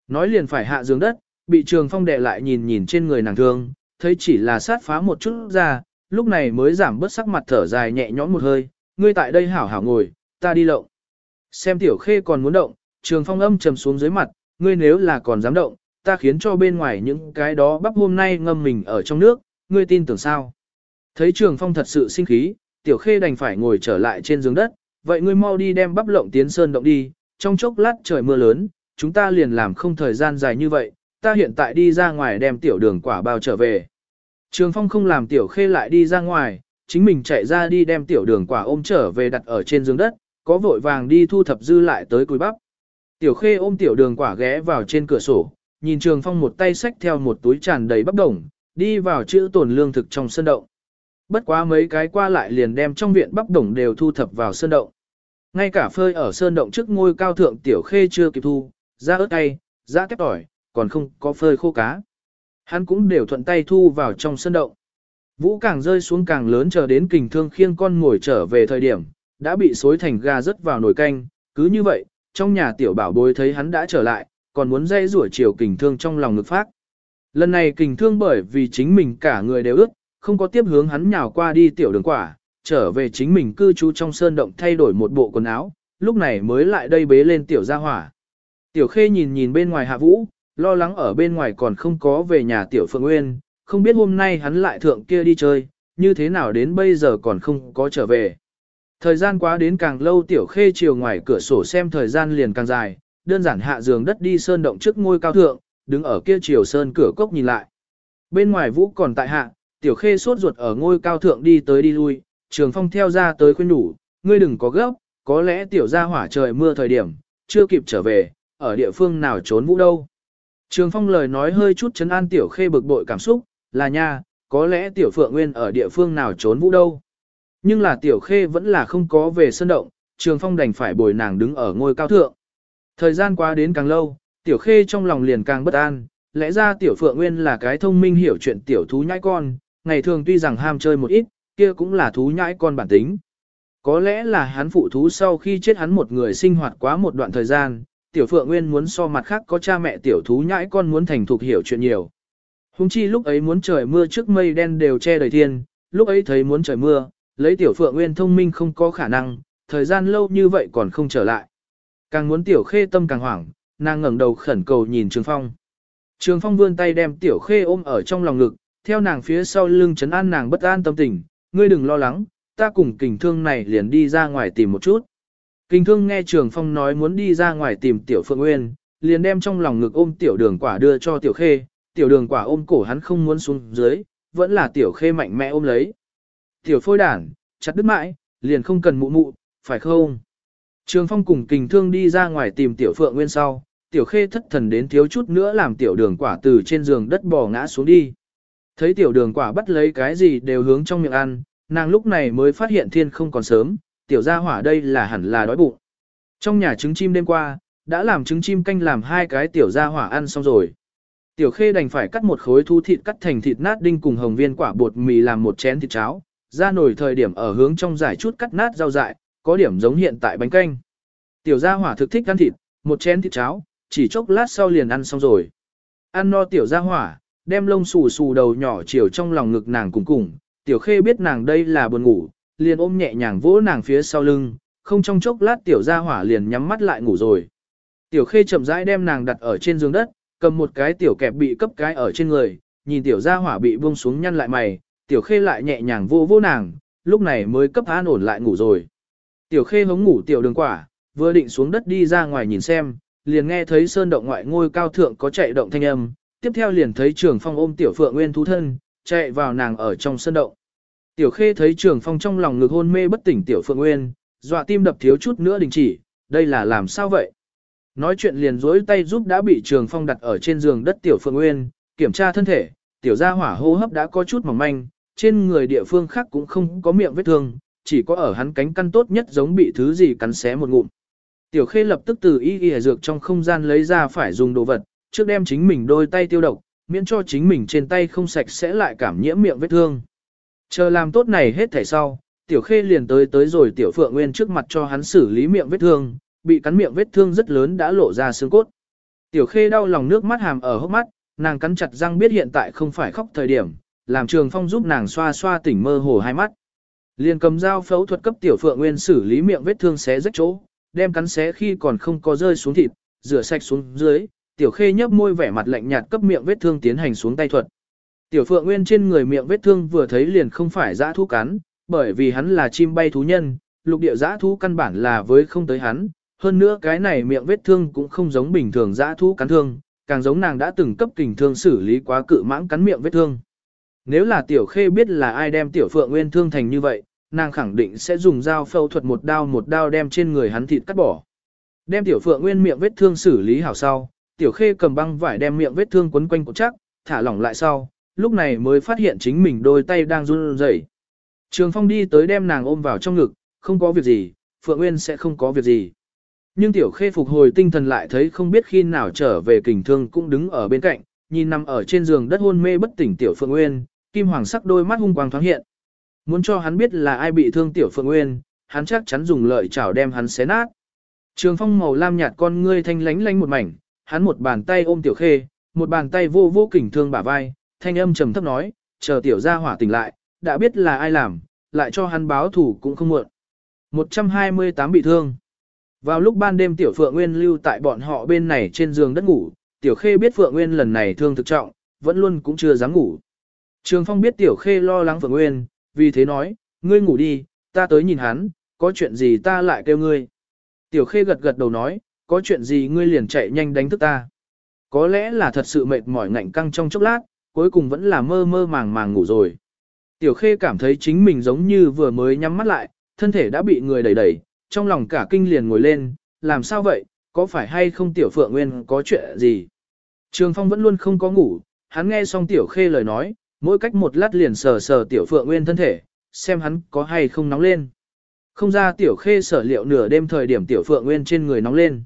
Speaker 1: Nói liền phải hạ giường đất, bị trường phong đệ lại nhìn nhìn trên người nàng thương, thấy chỉ là sát phá một chút ra, lúc này mới giảm bớt sắc mặt thở dài nhẹ nhõm một hơi, ngươi tại đây hảo hảo ngồi, ta đi lộng. Xem tiểu khê còn muốn động, trường phong âm trầm xuống dưới mặt, ngươi nếu là còn dám động, ta khiến cho bên ngoài những cái đó bắp hôm nay ngâm mình ở trong nước, ngươi tin tưởng sao? Thấy Trường Phong thật sự sinh khí, Tiểu Khê đành phải ngồi trở lại trên giường đất, vậy ngươi mau đi đem bắp lộng tiến sơn động đi, trong chốc lát trời mưa lớn, chúng ta liền làm không thời gian dài như vậy, ta hiện tại đi ra ngoài đem tiểu đường quả bao trở về. Trường Phong không làm Tiểu Khê lại đi ra ngoài, chính mình chạy ra đi đem tiểu đường quả ôm trở về đặt ở trên giường đất, có vội vàng đi thu thập dư lại tới cùi bắp. Tiểu Khê ôm tiểu đường quả ghé vào trên cửa sổ, nhìn Trường Phong một tay xách theo một túi tràn đầy bắp đồng, đi vào chữ tồn lương thực trong sân động. Bất quá mấy cái qua lại liền đem trong viện bắp đồng đều thu thập vào sơn động. Ngay cả phơi ở sơn động trước ngôi cao thượng tiểu khê chưa kịp thu, ra ớt cay, ra tép tỏi, còn không có phơi khô cá. Hắn cũng đều thuận tay thu vào trong sơn động. Vũ càng rơi xuống càng lớn chờ đến kình thương khiêng con ngồi trở về thời điểm, đã bị xối thành gà rớt vào nồi canh, cứ như vậy, trong nhà tiểu bảo bối thấy hắn đã trở lại, còn muốn dây rủa chiều kình thương trong lòng ngực phát. Lần này kình thương bởi vì chính mình cả người đều ướt, không có tiếp hướng hắn nhào qua đi tiểu đường quả, trở về chính mình cư trú trong sơn động thay đổi một bộ quần áo, lúc này mới lại đây bế lên tiểu gia hỏa. Tiểu khê nhìn nhìn bên ngoài hạ vũ, lo lắng ở bên ngoài còn không có về nhà tiểu phượng nguyên, không biết hôm nay hắn lại thượng kia đi chơi, như thế nào đến bây giờ còn không có trở về. Thời gian quá đến càng lâu tiểu khê chiều ngoài cửa sổ xem thời gian liền càng dài, đơn giản hạ giường đất đi sơn động trước ngôi cao thượng, đứng ở kia chiều sơn cửa cốc nhìn lại. Bên ngoài vũ còn tại hạ, tiểu khê suốt ruột ở ngôi cao thượng đi tới đi lui, trường phong theo ra tới khuyên đủ, ngươi đừng có gấp, có lẽ tiểu gia hỏa trời mưa thời điểm, chưa kịp trở về, ở địa phương nào trốn vũ đâu. Trường phong lời nói hơi chút chấn an tiểu khê bực bội cảm xúc, là nha, có lẽ tiểu phượng nguyên ở địa phương nào trốn vũ đâu. Nhưng là tiểu khê vẫn là không có về sân động, trường phong đành phải bồi nàng đứng ở ngôi cao thượng. Thời gian qua đến càng lâu, tiểu khê trong lòng liền càng bất an, lẽ ra tiểu phượng nguyên là cái thông minh hiểu chuyện tiểu thú nhãi con, ngày thường tuy rằng ham chơi một ít, kia cũng là thú nhãi con bản tính. Có lẽ là hắn phụ thú sau khi chết hắn một người sinh hoạt quá một đoạn thời gian, tiểu phượng nguyên muốn so mặt khác có cha mẹ tiểu thú nhãi con muốn thành thục hiểu chuyện nhiều. Hùng chi lúc ấy muốn trời mưa trước mây đen đều che đầy thiên, lúc ấy thấy muốn trời mưa, lấy tiểu phượng nguyên thông minh không có khả năng, thời gian lâu như vậy còn không trở lại. Càng muốn tiểu khê tâm càng hoảng, nàng ngẩng đầu khẩn cầu nhìn Trường Phong. Trường Phong vươn tay đem tiểu khê ôm ở trong lòng ngực, theo nàng phía sau lưng chấn an nàng bất an tâm tình, ngươi đừng lo lắng, ta cùng kình thương này liền đi ra ngoài tìm một chút. Kình thương nghe Trường Phong nói muốn đi ra ngoài tìm tiểu Phượng Nguyên, liền đem trong lòng ngực ôm tiểu đường quả đưa cho tiểu khê, tiểu đường quả ôm cổ hắn không muốn xuống dưới, vẫn là tiểu khê mạnh mẽ ôm lấy. Tiểu phôi đản, chặt đứt mãi, liền không cần mụ mụ, phải không? Trường Phong cùng kình thương đi ra ngoài tìm tiểu Phượng Nguyên sau, tiểu khê thất thần đến thiếu chút nữa làm tiểu đường quả từ trên giường đất bò ngã xuống đi. Thấy tiểu đường quả bắt lấy cái gì đều hướng trong miệng ăn, nàng lúc này mới phát hiện thiên không còn sớm, tiểu gia hỏa đây là hẳn là đói bụng. Trong nhà trứng chim đêm qua, đã làm trứng chim canh làm hai cái tiểu gia hỏa ăn xong rồi. Tiểu khê đành phải cắt một khối thu thịt cắt thành thịt nát đinh cùng hồng viên quả bột mì làm một chén thịt cháo, ra nổi thời điểm ở hướng trong giải chút cắt nát rau dại, có điểm giống hiện tại bánh canh. Tiểu gia hỏa thực thích ăn thịt, một chén thịt cháo, chỉ chốc lát sau liền ăn xong rồi. Ăn no tiểu gia hỏa, đem lông xù xù đầu nhỏ chiều trong lòng ngực nàng cùng cùng, tiểu khê biết nàng đây là buồn ngủ, liền ôm nhẹ nhàng vỗ nàng phía sau lưng, không trong chốc lát tiểu gia hỏa liền nhắm mắt lại ngủ rồi. Tiểu khê chậm rãi đem nàng đặt ở trên giường đất, cầm một cái tiểu kẹp bị cấp cái ở trên người, nhìn tiểu gia hỏa bị buông xuống nhăn lại mày, tiểu khê lại nhẹ nhàng vô vô nàng, lúc này mới cấp an ổn lại ngủ rồi. Tiểu khê hống ngủ tiểu đường quả, vừa định xuống đất đi ra ngoài nhìn xem, liền nghe thấy sơn động ngoại ngôi cao thượng có chạy động thanh âm, tiếp theo liền thấy trường phong ôm tiểu phượng nguyên thú thân, chạy vào nàng ở trong sơn động. Tiểu khê thấy trường phong trong lòng ngực hôn mê bất tỉnh tiểu phượng nguyên, dọa tim đập thiếu chút nữa đình chỉ, đây là làm sao vậy? Nói chuyện liền dối tay giúp đã bị trường phong đặt ở trên giường đất tiểu phượng nguyên, kiểm tra thân thể, tiểu gia hỏa hô hấp đã có chút mỏng manh, trên người địa phương khác cũng không có miệng vết thương, chỉ có ở hắn cánh căn tốt nhất giống bị thứ gì cắn xé một ngụm. Tiểu khê lập tức từ y y dược trong không gian lấy ra phải dùng đồ vật, trước đem chính mình đôi tay tiêu độc, miễn cho chính mình trên tay không sạch sẽ lại cảm nhiễm miệng vết thương. Chờ làm tốt này hết thảy sau, tiểu khê liền tới tới rồi tiểu phượng nguyên trước mặt cho hắn xử lý miệng vết thương, bị cắn miệng vết thương rất lớn đã lộ ra xương cốt. Tiểu khê đau lòng nước mắt hàm ở hốc mắt, nàng cắn chặt răng biết hiện tại không phải khóc thời điểm, làm trường phong giúp nàng xoa xoa tỉnh mơ hồ hai mắt. Liền cầm dao phẫu thuật cấp tiểu phượng nguyên xử lý miệng vết thương xé rách chỗ, đem cắn xé khi còn không có rơi xuống thịt, rửa sạch xuống dưới, tiểu khê nhấp môi vẻ mặt lạnh nhạt cấp miệng vết thương tiến hành xuống tay thuật. Tiểu phượng nguyên trên người miệng vết thương vừa thấy liền không phải dã thú cắn, bởi vì hắn là chim bay thú nhân, lục địa dã thú căn bản là với không tới hắn, hơn nữa cái này miệng vết thương cũng không giống bình thường dã thú cắn thương, càng giống nàng đã từng cấp kình thương xử lý quá cự mãng cắn miệng vết thương. Nếu là tiểu khê biết là ai đem tiểu phượng nguyên thương thành như vậy, nàng khẳng định sẽ dùng dao phẫu thuật một đao một đao đem trên người hắn thịt cắt bỏ. Đem tiểu phượng nguyên miệng vết thương xử lý hảo sau, tiểu khê cầm băng vải đem miệng vết thương quấn quanh cột chắc, thả lỏng lại sau, lúc này mới phát hiện chính mình đôi tay đang run rẩy. Trường phong đi tới đem nàng ôm vào trong ngực, không có việc gì, phượng nguyên sẽ không có việc gì. Nhưng tiểu khê phục hồi tinh thần lại thấy không biết khi nào trở về kình thương cũng đứng ở bên cạnh, nhìn nằm ở trên giường đất hôn mê bất tỉnh tiểu phượng nguyên, kim hoàng sắc đôi mắt hung quang thoáng hiện. Muốn cho hắn biết là ai bị thương tiểu phượng nguyên, hắn chắc chắn dùng lợi chảo đem hắn xé nát. Trường phong màu lam nhạt con ngươi thanh lánh lánh một mảnh, hắn một bàn tay ôm tiểu khê, một bàn tay vô vô kình thương bả vai, thanh âm trầm thấp nói, chờ tiểu gia hỏa tỉnh lại, đã biết là ai làm, lại cho hắn báo thủ cũng không muộn. 128 bị thương. Vào lúc ban đêm tiểu Phượng Nguyên lưu tại bọn họ bên này trên giường đất ngủ, tiểu khê biết Phượng Nguyên lần này thương thực trọng, vẫn luôn cũng chưa dám ngủ. Trường Phong biết tiểu khê lo lắng Phượng Nguyên, vì thế nói, ngươi ngủ đi, ta tới nhìn hắn, có chuyện gì ta lại kêu ngươi. Tiểu khê gật gật đầu nói, có chuyện gì ngươi liền chạy nhanh đánh thức ta. Có lẽ là thật sự mệt mỏi ngạnh căng trong chốc lát, cuối cùng vẫn là mơ mơ màng màng ngủ rồi. Tiểu khê cảm thấy chính mình giống như vừa mới nhắm mắt lại, thân thể đã bị người đẩy đẩy, trong lòng cả kinh liền ngồi lên, làm sao vậy, có phải hay không tiểu phượng nguyên có chuyện gì. Trường phong vẫn luôn không có ngủ, hắn nghe xong tiểu khê lời nói, mỗi cách một lát liền sờ sờ tiểu phượng nguyên thân thể, xem hắn có hay không nóng lên. Không ra tiểu khê sở liệu nửa đêm thời điểm tiểu phượng nguyên trên người nóng lên.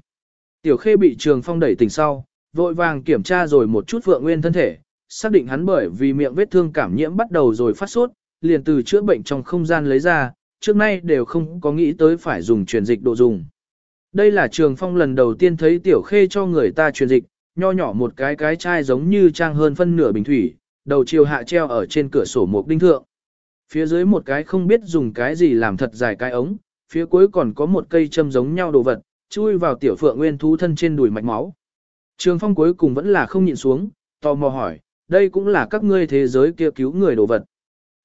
Speaker 1: Tiểu khê bị trường phong đẩy tỉnh sau, vội vàng kiểm tra rồi một chút phượng nguyên thân thể, xác định hắn bởi vì miệng vết thương cảm nhiễm bắt đầu rồi phát sốt, liền từ chữa bệnh trong không gian lấy ra, trước nay đều không có nghĩ tới phải dùng truyền dịch độ dùng. Đây là trường phong lần đầu tiên thấy tiểu khê cho người ta truyền dịch, nho nhỏ một cái cái chai giống như trang hơn phân nửa bình thủy, đầu chiều hạ treo ở trên cửa sổ một đinh thượng. Phía dưới một cái không biết dùng cái gì làm thật dài cái ống, phía cuối còn có một cây châm giống nhau đồ vật, chui vào tiểu phượng nguyên thú thân trên đùi mạch máu. Trường phong cuối cùng vẫn là không nhịn xuống, tò mò hỏi, đây cũng là các ngươi thế giới kia cứu người đồ vật.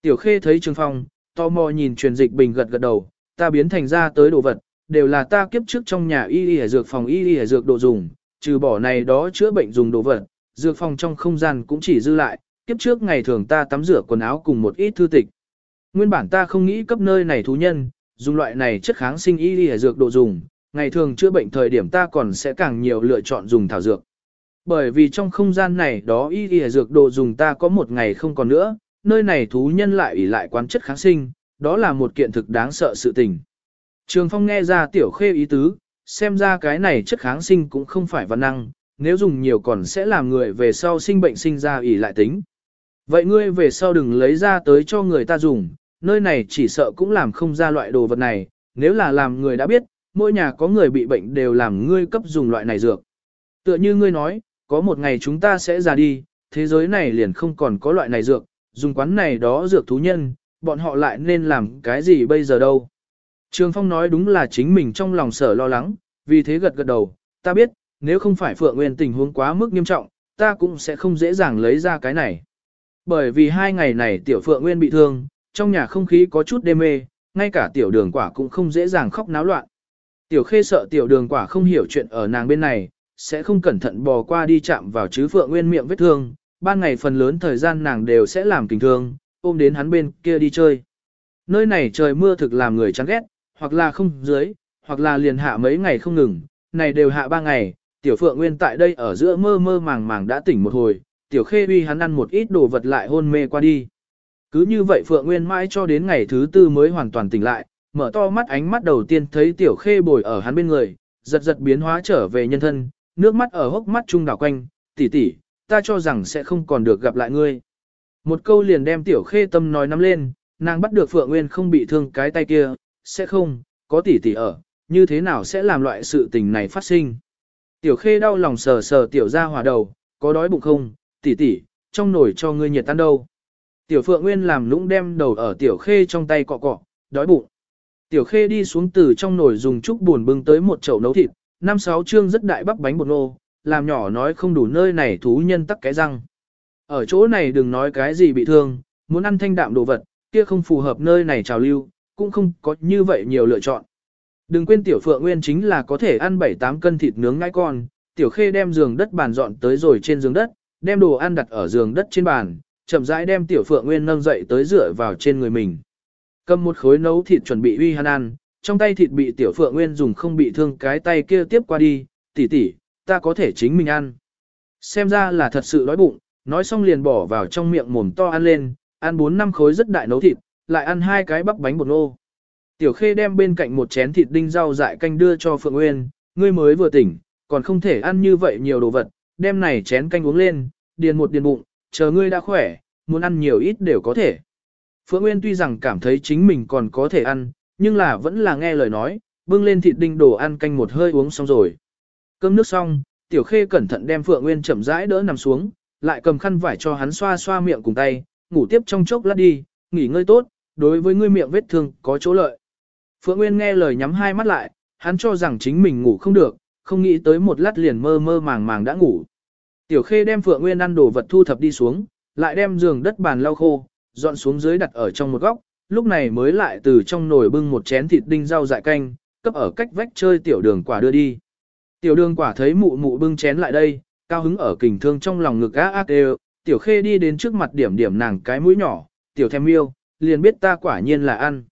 Speaker 1: Tiểu khê thấy trường phong, tò mò nhìn truyền dịch bình gật gật đầu, ta biến thành ra tới đồ vật, đều là ta kiếp trước trong nhà y y dược phòng y y dược đồ dùng, trừ bỏ này đó chữa bệnh dùng đồ vật, dược phòng trong không gian cũng chỉ dư lại, kiếp trước ngày thường ta tắm rửa quần áo cùng một ít thư tịch. Nguyên bản ta không nghĩ cấp nơi này thú nhân, dùng loại này chất kháng sinh y y dược đồ dùng, ngày thường chữa bệnh thời điểm ta còn sẽ càng nhiều lựa chọn dùng thảo dược. Bởi vì trong không gian này đó y y dược đồ dùng ta có một ngày không còn nữa, nơi này thú nhân lại ủy lại quán chất kháng sinh, đó là một kiện thực đáng sợ sự tình. Trường Phong nghe ra tiểu khê ý tứ, xem ra cái này chất kháng sinh cũng không phải văn năng, nếu dùng nhiều còn sẽ làm người về sau sinh bệnh sinh ra ủy lại tính. Vậy ngươi về sau đừng lấy ra tới cho người ta dùng, nơi này chỉ sợ cũng làm không ra loại đồ vật này, nếu là làm người đã biết, mỗi nhà có người bị bệnh đều làm ngươi cấp dùng loại này dược. Tựa như ngươi nói, có một ngày chúng ta sẽ ra đi, thế giới này liền không còn có loại này dược, dùng quán này đó dược thú nhân, bọn họ lại nên làm cái gì bây giờ đâu. Trường Phong nói đúng là chính mình trong lòng sở lo lắng, vì thế gật gật đầu, ta biết, nếu không phải Phượng Nguyên tình huống quá mức nghiêm trọng, ta cũng sẽ không dễ dàng lấy ra cái này. Bởi vì hai ngày này tiểu Phượng Nguyên bị thương, trong nhà không khí có chút đê mê, ngay cả tiểu đường quả cũng không dễ dàng khóc náo loạn. Tiểu khê sợ tiểu đường quả không hiểu chuyện ở nàng bên này, sẽ không cẩn thận bò qua đi chạm vào chứ Phượng Nguyên miệng vết thương, ban ngày phần lớn thời gian nàng đều sẽ làm kinh thương, ôm đến hắn bên kia đi chơi. Nơi này trời mưa thực làm người chán ghét, hoặc là không dưới, hoặc là liền hạ mấy ngày không ngừng, này đều hạ ba ngày, tiểu phượng nguyên tại đây ở giữa mơ mơ màng màng đã tỉnh một hồi, tiểu khê uy hắn ăn một ít đồ vật lại hôn mê qua đi. Cứ như vậy phượng nguyên mãi cho đến ngày thứ tư mới hoàn toàn tỉnh lại, mở to mắt ánh mắt đầu tiên thấy tiểu khê bồi ở hắn bên người, giật giật biến hóa trở về nhân thân, nước mắt ở hốc mắt trung đảo quanh, tỷ tỷ, ta cho rằng sẽ không còn được gặp lại ngươi. Một câu liền đem tiểu khê tâm nói nắm lên, nàng bắt được Phượng Nguyên không bị thương cái tay kia, sẽ không, có tỷ tỷ ở, như thế nào sẽ làm loại sự tình này phát sinh. Tiểu khê đau lòng sờ sờ tiểu ra hỏa đầu, có đói bụng không, tỷ tỷ, trong nồi cho ngươi nhiệt tan đâu. Tiểu Phượng Nguyên làm lũng đem đầu ở tiểu khê trong tay cọ cọ, đói bụng. Tiểu khê đi xuống từ trong nồi dùng chút buồn bưng tới một chậu nấu thịt, năm sáu chương rất đại bắp bánh bột nô, làm nhỏ nói không đủ nơi này thú nhân tắc cái răng. Ở chỗ này đừng nói cái gì bị thương, muốn ăn thanh đạm đồ vật, kia không phù hợp nơi này trào lưu, cũng không có như vậy nhiều lựa chọn. Đừng quên tiểu phượng nguyên chính là có thể ăn 7-8 cân thịt nướng ngai con, tiểu khê đem giường đất bàn dọn tới rồi trên giường đất, đem đồ ăn đặt ở giường đất trên bàn, chậm rãi đem tiểu phượng nguyên nâng dậy tới dựa vào trên người mình. Cầm một khối nấu thịt chuẩn bị uy hắn ăn, trong tay thịt bị tiểu phượng nguyên dùng không bị thương cái tay kia tiếp qua đi, tỷ tỷ, ta có thể chính mình ăn. Xem ra là thật sự đói bụng, nói xong liền bỏ vào trong miệng mồm to ăn lên, ăn 4 năm khối rất đại nấu thịt, lại ăn hai cái bắp bánh bột nô. Tiểu Khê đem bên cạnh một chén thịt đinh rau dại canh đưa cho Phượng Nguyên, ngươi mới vừa tỉnh, còn không thể ăn như vậy nhiều đồ vật, đem này chén canh uống lên, điền một điền bụng, chờ ngươi đã khỏe, muốn ăn nhiều ít đều có thể. Phượng Nguyên tuy rằng cảm thấy chính mình còn có thể ăn, nhưng là vẫn là nghe lời nói, bưng lên thịt đinh đồ ăn canh một hơi uống xong rồi. Cơm nước xong, Tiểu Khê cẩn thận đem Phượng Nguyên chậm rãi đỡ nằm xuống, lại cầm khăn vải cho hắn xoa xoa miệng cùng tay, ngủ tiếp trong chốc lát đi, nghỉ ngơi tốt, đối với ngươi miệng vết thương có chỗ lợi. Phượng Nguyên nghe lời nhắm hai mắt lại, hắn cho rằng chính mình ngủ không được, không nghĩ tới một lát liền mơ mơ màng màng đã ngủ. Tiểu Khê đem Phượng Nguyên ăn đồ vật thu thập đi xuống, lại đem giường đất bàn lau khô, dọn xuống dưới đặt ở trong một góc, lúc này mới lại từ trong nồi bưng một chén thịt đinh rau dại canh, cấp ở cách vách chơi tiểu đường quả đưa đi. Tiểu đường quả thấy mụ mụ bưng chén lại đây, cao hứng ở kình thương trong lòng ngực á ác đều, tiểu khê đi đến trước mặt điểm điểm nàng cái mũi nhỏ, tiểu thèm yêu, liền biết ta quả nhiên là ăn.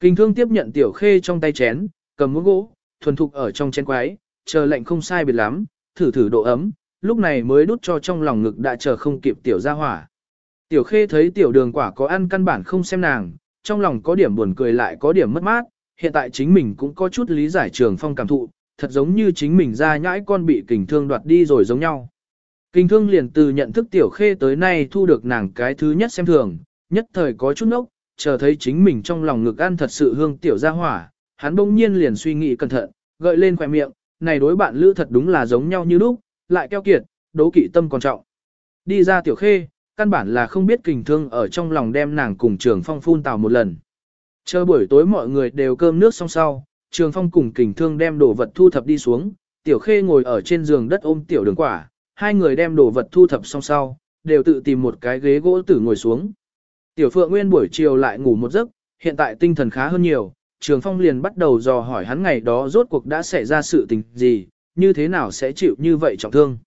Speaker 1: Kình thương tiếp nhận tiểu khê trong tay chén, cầm muỗng gỗ, thuần thục ở trong chén quái, chờ lệnh không sai biệt lắm, thử thử độ ấm, lúc này mới đút cho trong lòng ngực đã chờ không kịp tiểu ra hỏa. Tiểu khê thấy tiểu đường quả có ăn căn bản không xem nàng, trong lòng có điểm buồn cười lại có điểm mất mát, hiện tại chính mình cũng có chút lý giải trường phong cảm thụ, thật giống như chính mình ra nhãi con bị kình thương đoạt đi rồi giống nhau. Kình thương liền từ nhận thức tiểu khê tới nay thu được nàng cái thứ nhất xem thường, nhất thời có chút nốc, chờ thấy chính mình trong lòng ngực ăn thật sự hương tiểu ra hỏa, hắn bỗng nhiên liền suy nghĩ cẩn thận, gợi lên khỏe miệng, này đối bạn lữ thật đúng là giống nhau như lúc, lại keo kiệt, đố kỵ tâm còn trọng. Đi ra tiểu khê, căn bản là không biết kình thương ở trong lòng đem nàng cùng trường phong phun tào một lần. Chờ buổi tối mọi người đều cơm nước xong sau, trường phong cùng kình thương đem đồ vật thu thập đi xuống, tiểu khê ngồi ở trên giường đất ôm tiểu đường quả, hai người đem đồ vật thu thập xong sau, đều tự tìm một cái ghế gỗ tử ngồi xuống. Tiểu phượng nguyên buổi chiều lại ngủ một giấc, hiện tại tinh thần khá hơn nhiều, trường phong liền bắt đầu dò hỏi hắn ngày đó rốt cuộc đã xảy ra sự tình gì, như thế nào sẽ chịu như vậy trọng thương.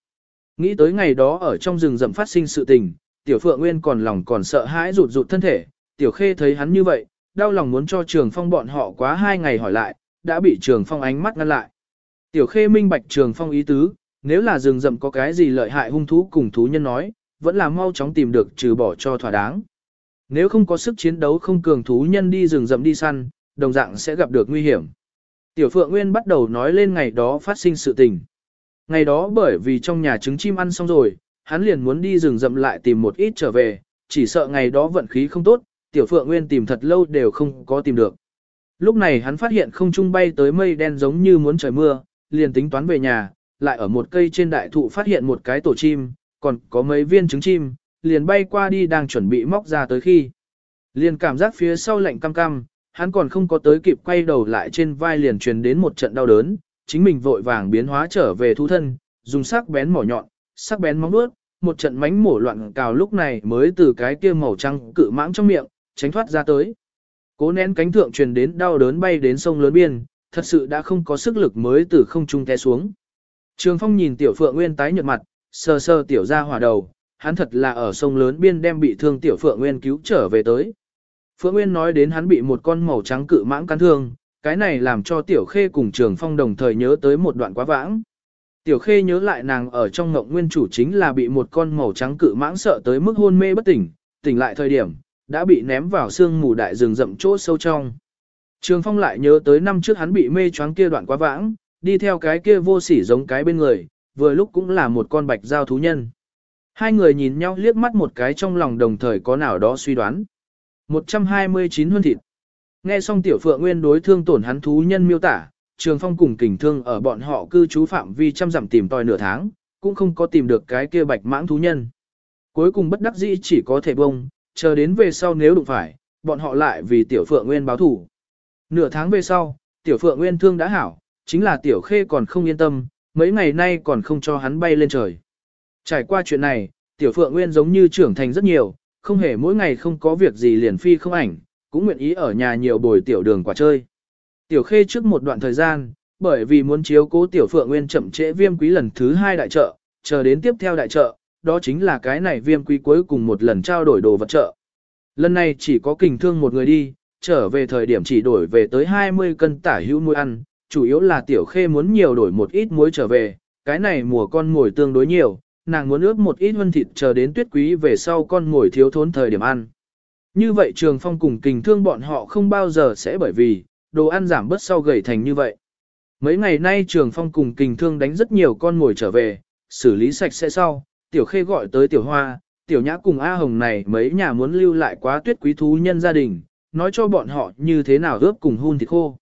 Speaker 1: Nghĩ tới ngày đó ở trong rừng rậm phát sinh sự tình, tiểu phượng nguyên còn lòng còn sợ hãi rụt rụt thân thể, tiểu khê thấy hắn như vậy, đau lòng muốn cho trường phong bọn họ quá hai ngày hỏi lại, đã bị trường phong ánh mắt ngăn lại. Tiểu khê minh bạch trường phong ý tứ, nếu là rừng rậm có cái gì lợi hại hung thú cùng thú nhân nói, vẫn là mau chóng tìm được trừ bỏ cho thỏa đáng. Nếu không có sức chiến đấu không cường thú nhân đi rừng rậm đi săn, đồng dạng sẽ gặp được nguy hiểm. Tiểu Phượng Nguyên bắt đầu nói lên ngày đó phát sinh sự tình. Ngày đó bởi vì trong nhà trứng chim ăn xong rồi, hắn liền muốn đi rừng rậm lại tìm một ít trở về, chỉ sợ ngày đó vận khí không tốt, Tiểu Phượng Nguyên tìm thật lâu đều không có tìm được. Lúc này hắn phát hiện không trung bay tới mây đen giống như muốn trời mưa, liền tính toán về nhà, lại ở một cây trên đại thụ phát hiện một cái tổ chim, còn có mấy viên trứng chim, liền bay qua đi đang chuẩn bị móc ra tới khi. Liền cảm giác phía sau lạnh cam cam, hắn còn không có tới kịp quay đầu lại trên vai liền truyền đến một trận đau đớn, chính mình vội vàng biến hóa trở về thu thân, dùng sắc bén mỏ nhọn, sắc bén móng vuốt, một trận mánh mổ loạn cào lúc này mới từ cái kia màu trắng cự mãng trong miệng, tránh thoát ra tới. Cố nén cánh thượng truyền đến đau đớn bay đến sông lớn biên, thật sự đã không có sức lực mới từ không trung té xuống. Trường Phong nhìn Tiểu Phượng Nguyên tái nhợt mặt, sờ sờ tiểu ra hỏa đầu, hắn thật là ở sông lớn biên đem bị thương Tiểu Phượng Nguyên cứu trở về tới. Phượng Nguyên nói đến hắn bị một con màu trắng cự mãng cắn thương, cái này làm cho Tiểu Khê cùng Trường Phong đồng thời nhớ tới một đoạn quá vãng. Tiểu Khê nhớ lại nàng ở trong ngộng nguyên chủ chính là bị một con màu trắng cự mãng sợ tới mức hôn mê bất tỉnh, tỉnh lại thời điểm, đã bị ném vào sương mù đại rừng rậm chỗ sâu trong. Trường Phong lại nhớ tới năm trước hắn bị mê choáng kia đoạn quá vãng, đi theo cái kia vô sỉ giống cái bên người, vừa lúc cũng là một con bạch giao thú nhân. Hai người nhìn nhau liếc mắt một cái trong lòng đồng thời có nào đó suy đoán. 129 huân thịt. Nghe xong tiểu phượng nguyên đối thương tổn hắn thú nhân miêu tả, trường phong cùng kình thương ở bọn họ cư trú phạm vi trăm dặm tìm tòi nửa tháng, cũng không có tìm được cái kia bạch mãng thú nhân. Cuối cùng bất đắc dĩ chỉ có thể bông, chờ đến về sau nếu đụng phải, bọn họ lại vì tiểu phượng nguyên báo thủ. Nửa tháng về sau, tiểu phượng nguyên thương đã hảo, chính là tiểu khê còn không yên tâm, mấy ngày nay còn không cho hắn bay lên trời. Trải qua chuyện này, tiểu phượng nguyên giống như trưởng thành rất nhiều, không hề mỗi ngày không có việc gì liền phi không ảnh, cũng nguyện ý ở nhà nhiều bồi tiểu đường quả chơi. Tiểu khê trước một đoạn thời gian, bởi vì muốn chiếu cố tiểu phượng nguyên chậm trễ viêm quý lần thứ hai đại trợ, chờ đến tiếp theo đại trợ, đó chính là cái này viêm quý cuối cùng một lần trao đổi đồ vật trợ. Lần này chỉ có kình thương một người đi, trở về thời điểm chỉ đổi về tới 20 cân tả hữu muối ăn, chủ yếu là tiểu khê muốn nhiều đổi một ít muối trở về, cái này mùa con ngồi tương đối nhiều, nàng muốn ướp một ít vân thịt chờ đến tuyết quý về sau con ngồi thiếu thốn thời điểm ăn. Như vậy trường phong cùng kình thương bọn họ không bao giờ sẽ bởi vì, đồ ăn giảm bớt sau gầy thành như vậy. Mấy ngày nay trường phong cùng kình thương đánh rất nhiều con ngồi trở về, xử lý sạch sẽ sau, tiểu khê gọi tới tiểu hoa, tiểu nhã cùng A Hồng này mấy nhà muốn lưu lại quá tuyết quý thú nhân gia đình, nói cho bọn họ như thế nào ướp cùng hun thịt khô.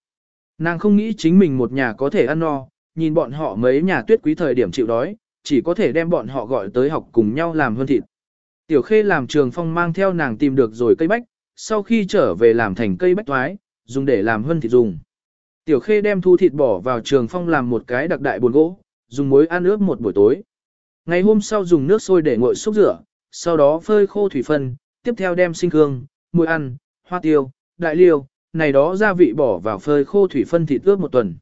Speaker 1: Nàng không nghĩ chính mình một nhà có thể ăn no, nhìn bọn họ mấy nhà tuyết quý thời điểm chịu đói, chỉ có thể đem bọn họ gọi tới học cùng nhau làm hơn thịt. Tiểu khê làm trường phong mang theo nàng tìm được rồi cây bách, sau khi trở về làm thành cây bách thoái, dùng để làm hân thịt dùng. Tiểu khê đem thu thịt bỏ vào trường phong làm một cái đặc đại buồn gỗ, dùng muối ăn ướp một buổi tối. Ngày hôm sau dùng nước sôi để nguội xúc rửa, sau đó phơi khô thủy phân, tiếp theo đem sinh cương, muối ăn, hoa tiêu, đại liêu, này đó gia vị bỏ vào phơi khô thủy phân thịt ướp một tuần.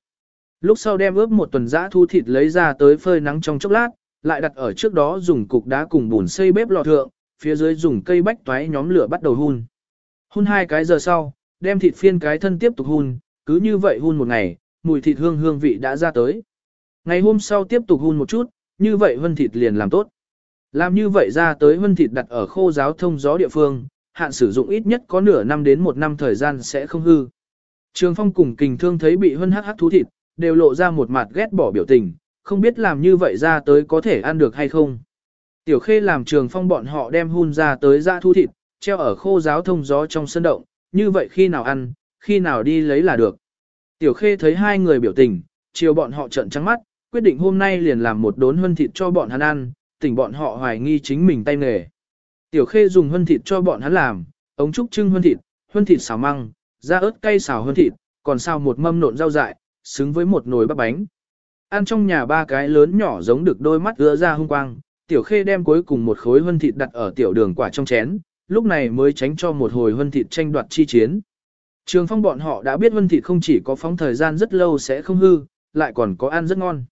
Speaker 1: Lúc sau đem ướp một tuần giã thu thịt lấy ra tới phơi nắng trong chốc lát, lại đặt ở trước đó dùng cục đá cùng bùn xây bếp lò thượng, phía dưới dùng cây bách toái nhóm lửa bắt đầu hun. Hun hai cái giờ sau, đem thịt phiên cái thân tiếp tục hun, cứ như vậy hun một ngày, mùi thịt hương hương vị đã ra tới. Ngày hôm sau tiếp tục hun một chút, như vậy vân thịt liền làm tốt. Làm như vậy ra tới vân thịt đặt ở khô giáo thông gió địa phương, hạn sử dụng ít nhất có nửa năm đến một năm thời gian sẽ không hư. Trường phong cùng kình thương thấy bị hân hắc hắc thú thịt, đều lộ ra một mặt ghét bỏ biểu tình, không biết làm như vậy ra tới có thể ăn được hay không. Tiểu khê làm trường phong bọn họ đem hun ra tới ra thu thịt, treo ở khô giáo thông gió trong sân động, như vậy khi nào ăn, khi nào đi lấy là được. Tiểu khê thấy hai người biểu tình, chiều bọn họ trợn trắng mắt, quyết định hôm nay liền làm một đốn hân thịt cho bọn hắn ăn, tỉnh bọn họ hoài nghi chính mình tay nghề. Tiểu khê dùng hân thịt cho bọn hắn làm, ống trúc trưng hân thịt, hân thịt xào măng, da ớt cay xào hân thịt, còn xào một mâm nộn rau dại, xứng với một nồi bắp bánh. Ăn trong nhà ba cái lớn nhỏ giống được đôi mắt ưa ra hung quang, tiểu khê đem cuối cùng một khối hân thịt đặt ở tiểu đường quả trong chén, lúc này mới tránh cho một hồi hân thịt tranh đoạt chi chiến. Trường phong bọn họ đã biết hân thịt không chỉ có phóng thời gian rất lâu sẽ không hư, lại còn có ăn rất ngon.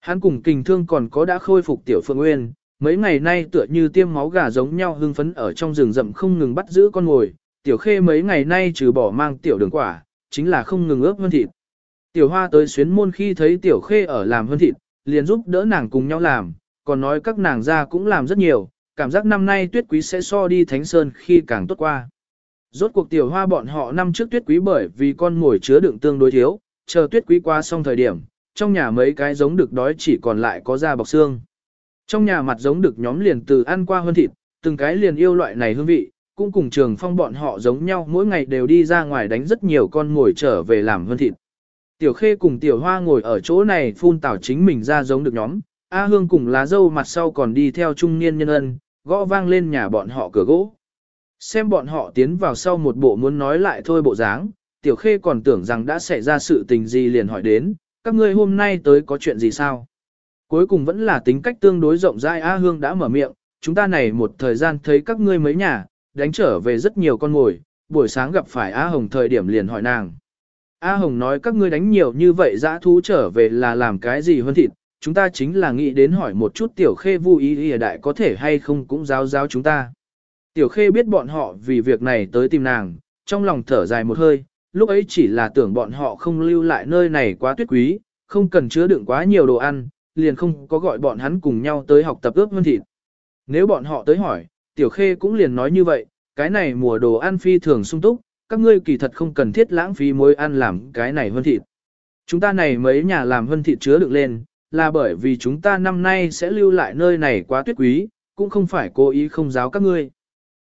Speaker 1: Hắn cùng kình thương còn có đã khôi phục tiểu phượng nguyên, mấy ngày nay tựa như tiêm máu gà giống nhau hưng phấn ở trong rừng rậm không ngừng bắt giữ con ngồi, tiểu khê mấy ngày nay trừ bỏ mang tiểu đường quả, chính là không ngừng ướp hơn thịt. Tiểu hoa tới xuyến môn khi thấy tiểu khê ở làm hơn thịt, liền giúp đỡ nàng cùng nhau làm, còn nói các nàng ra cũng làm rất nhiều, cảm giác năm nay tuyết quý sẽ so đi Thánh Sơn khi càng tốt qua. Rốt cuộc tiểu hoa bọn họ năm trước tuyết quý bởi vì con ngồi chứa đựng tương đối thiếu, chờ tuyết quý qua xong thời điểm, trong nhà mấy cái giống được đói chỉ còn lại có da bọc xương. Trong nhà mặt giống được nhóm liền từ ăn qua hơn thịt, từng cái liền yêu loại này hương vị, cũng cùng trường phong bọn họ giống nhau mỗi ngày đều đi ra ngoài đánh rất nhiều con ngồi trở về làm hơn thịt. Tiểu khê cùng tiểu hoa ngồi ở chỗ này phun tảo chính mình ra giống được nhóm, A hương cùng lá dâu mặt sau còn đi theo trung niên nhân ân, gõ vang lên nhà bọn họ cửa gỗ. Xem bọn họ tiến vào sau một bộ muốn nói lại thôi bộ dáng, tiểu khê còn tưởng rằng đã xảy ra sự tình gì liền hỏi đến, các ngươi hôm nay tới có chuyện gì sao? Cuối cùng vẫn là tính cách tương đối rộng rãi A Hương đã mở miệng, chúng ta này một thời gian thấy các ngươi mấy nhà, đánh trở về rất nhiều con ngồi, buổi sáng gặp phải A Hồng thời điểm liền hỏi nàng. A Hồng nói các ngươi đánh nhiều như vậy dã thú trở về là làm cái gì hơn thịt, chúng ta chính là nghĩ đến hỏi một chút tiểu khê vui ý ý đại có thể hay không cũng giáo giáo chúng ta. Tiểu khê biết bọn họ vì việc này tới tìm nàng, trong lòng thở dài một hơi, lúc ấy chỉ là tưởng bọn họ không lưu lại nơi này quá tuyết quý, không cần chứa đựng quá nhiều đồ ăn, liền không có gọi bọn hắn cùng nhau tới học tập ướp hơn thịt. Nếu bọn họ tới hỏi, Tiểu Khê cũng liền nói như vậy, cái này mùa đồ ăn phi thường sung túc, các ngươi kỳ thật không cần thiết lãng phí muối ăn làm cái này hơn thịt. Chúng ta này mấy nhà làm hơn thịt chứa được lên, là bởi vì chúng ta năm nay sẽ lưu lại nơi này quá tuyết quý, cũng không phải cố ý không giáo các ngươi.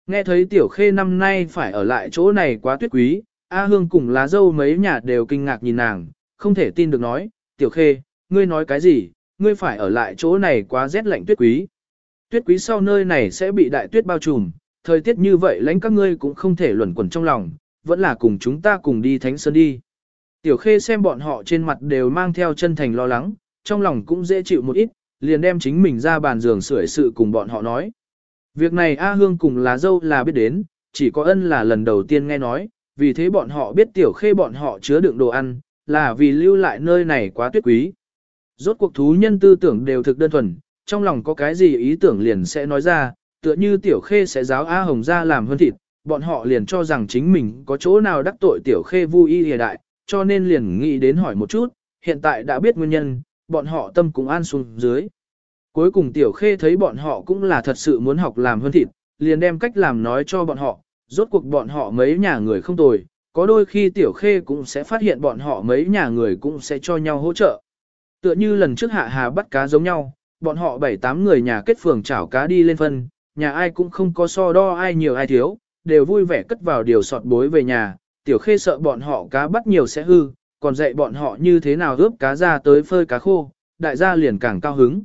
Speaker 1: Nghe thấy Tiểu Khê năm nay phải ở lại chỗ này quá tuyết quý, A Hương cùng lá dâu mấy nhà đều kinh ngạc nhìn nàng, không thể tin được nói, Tiểu Khê, ngươi nói cái gì, ngươi phải ở lại chỗ này quá rét lạnh tuyết quý. Tuyết quý sau nơi này sẽ bị đại tuyết bao trùm, thời tiết như vậy lãnh các ngươi cũng không thể luẩn quẩn trong lòng, vẫn là cùng chúng ta cùng đi Thánh Sơn đi. Tiểu Khê xem bọn họ trên mặt đều mang theo chân thành lo lắng, trong lòng cũng dễ chịu một ít, liền đem chính mình ra bàn giường sưởi sự cùng bọn họ nói. Việc này A Hương cùng lá dâu là biết đến, chỉ có ân là lần đầu tiên nghe nói, vì thế bọn họ biết tiểu khê bọn họ chứa đựng đồ ăn, là vì lưu lại nơi này quá tuyết quý. Rốt cuộc thú nhân tư tưởng đều thực đơn thuần, trong lòng có cái gì ý tưởng liền sẽ nói ra, tựa như tiểu khê sẽ giáo A Hồng ra làm hơn thịt, bọn họ liền cho rằng chính mình có chỗ nào đắc tội tiểu khê vui y hề đại, cho nên liền nghĩ đến hỏi một chút, hiện tại đã biết nguyên nhân, bọn họ tâm cũng an xuống dưới. Cuối cùng tiểu khê thấy bọn họ cũng là thật sự muốn học làm hơn thịt, liền đem cách làm nói cho bọn họ, rốt cuộc bọn họ mấy nhà người không tồi, có đôi khi tiểu khê cũng sẽ phát hiện bọn họ mấy nhà người cũng sẽ cho nhau hỗ trợ. Tựa như lần trước hạ hà bắt cá giống nhau, bọn họ bảy tám người nhà kết phường chảo cá đi lên phân, nhà ai cũng không có so đo ai nhiều ai thiếu, đều vui vẻ cất vào điều sọt bối về nhà, tiểu khê sợ bọn họ cá bắt nhiều sẽ hư, còn dạy bọn họ như thế nào ướp cá ra tới phơi cá khô, đại gia liền càng cao hứng.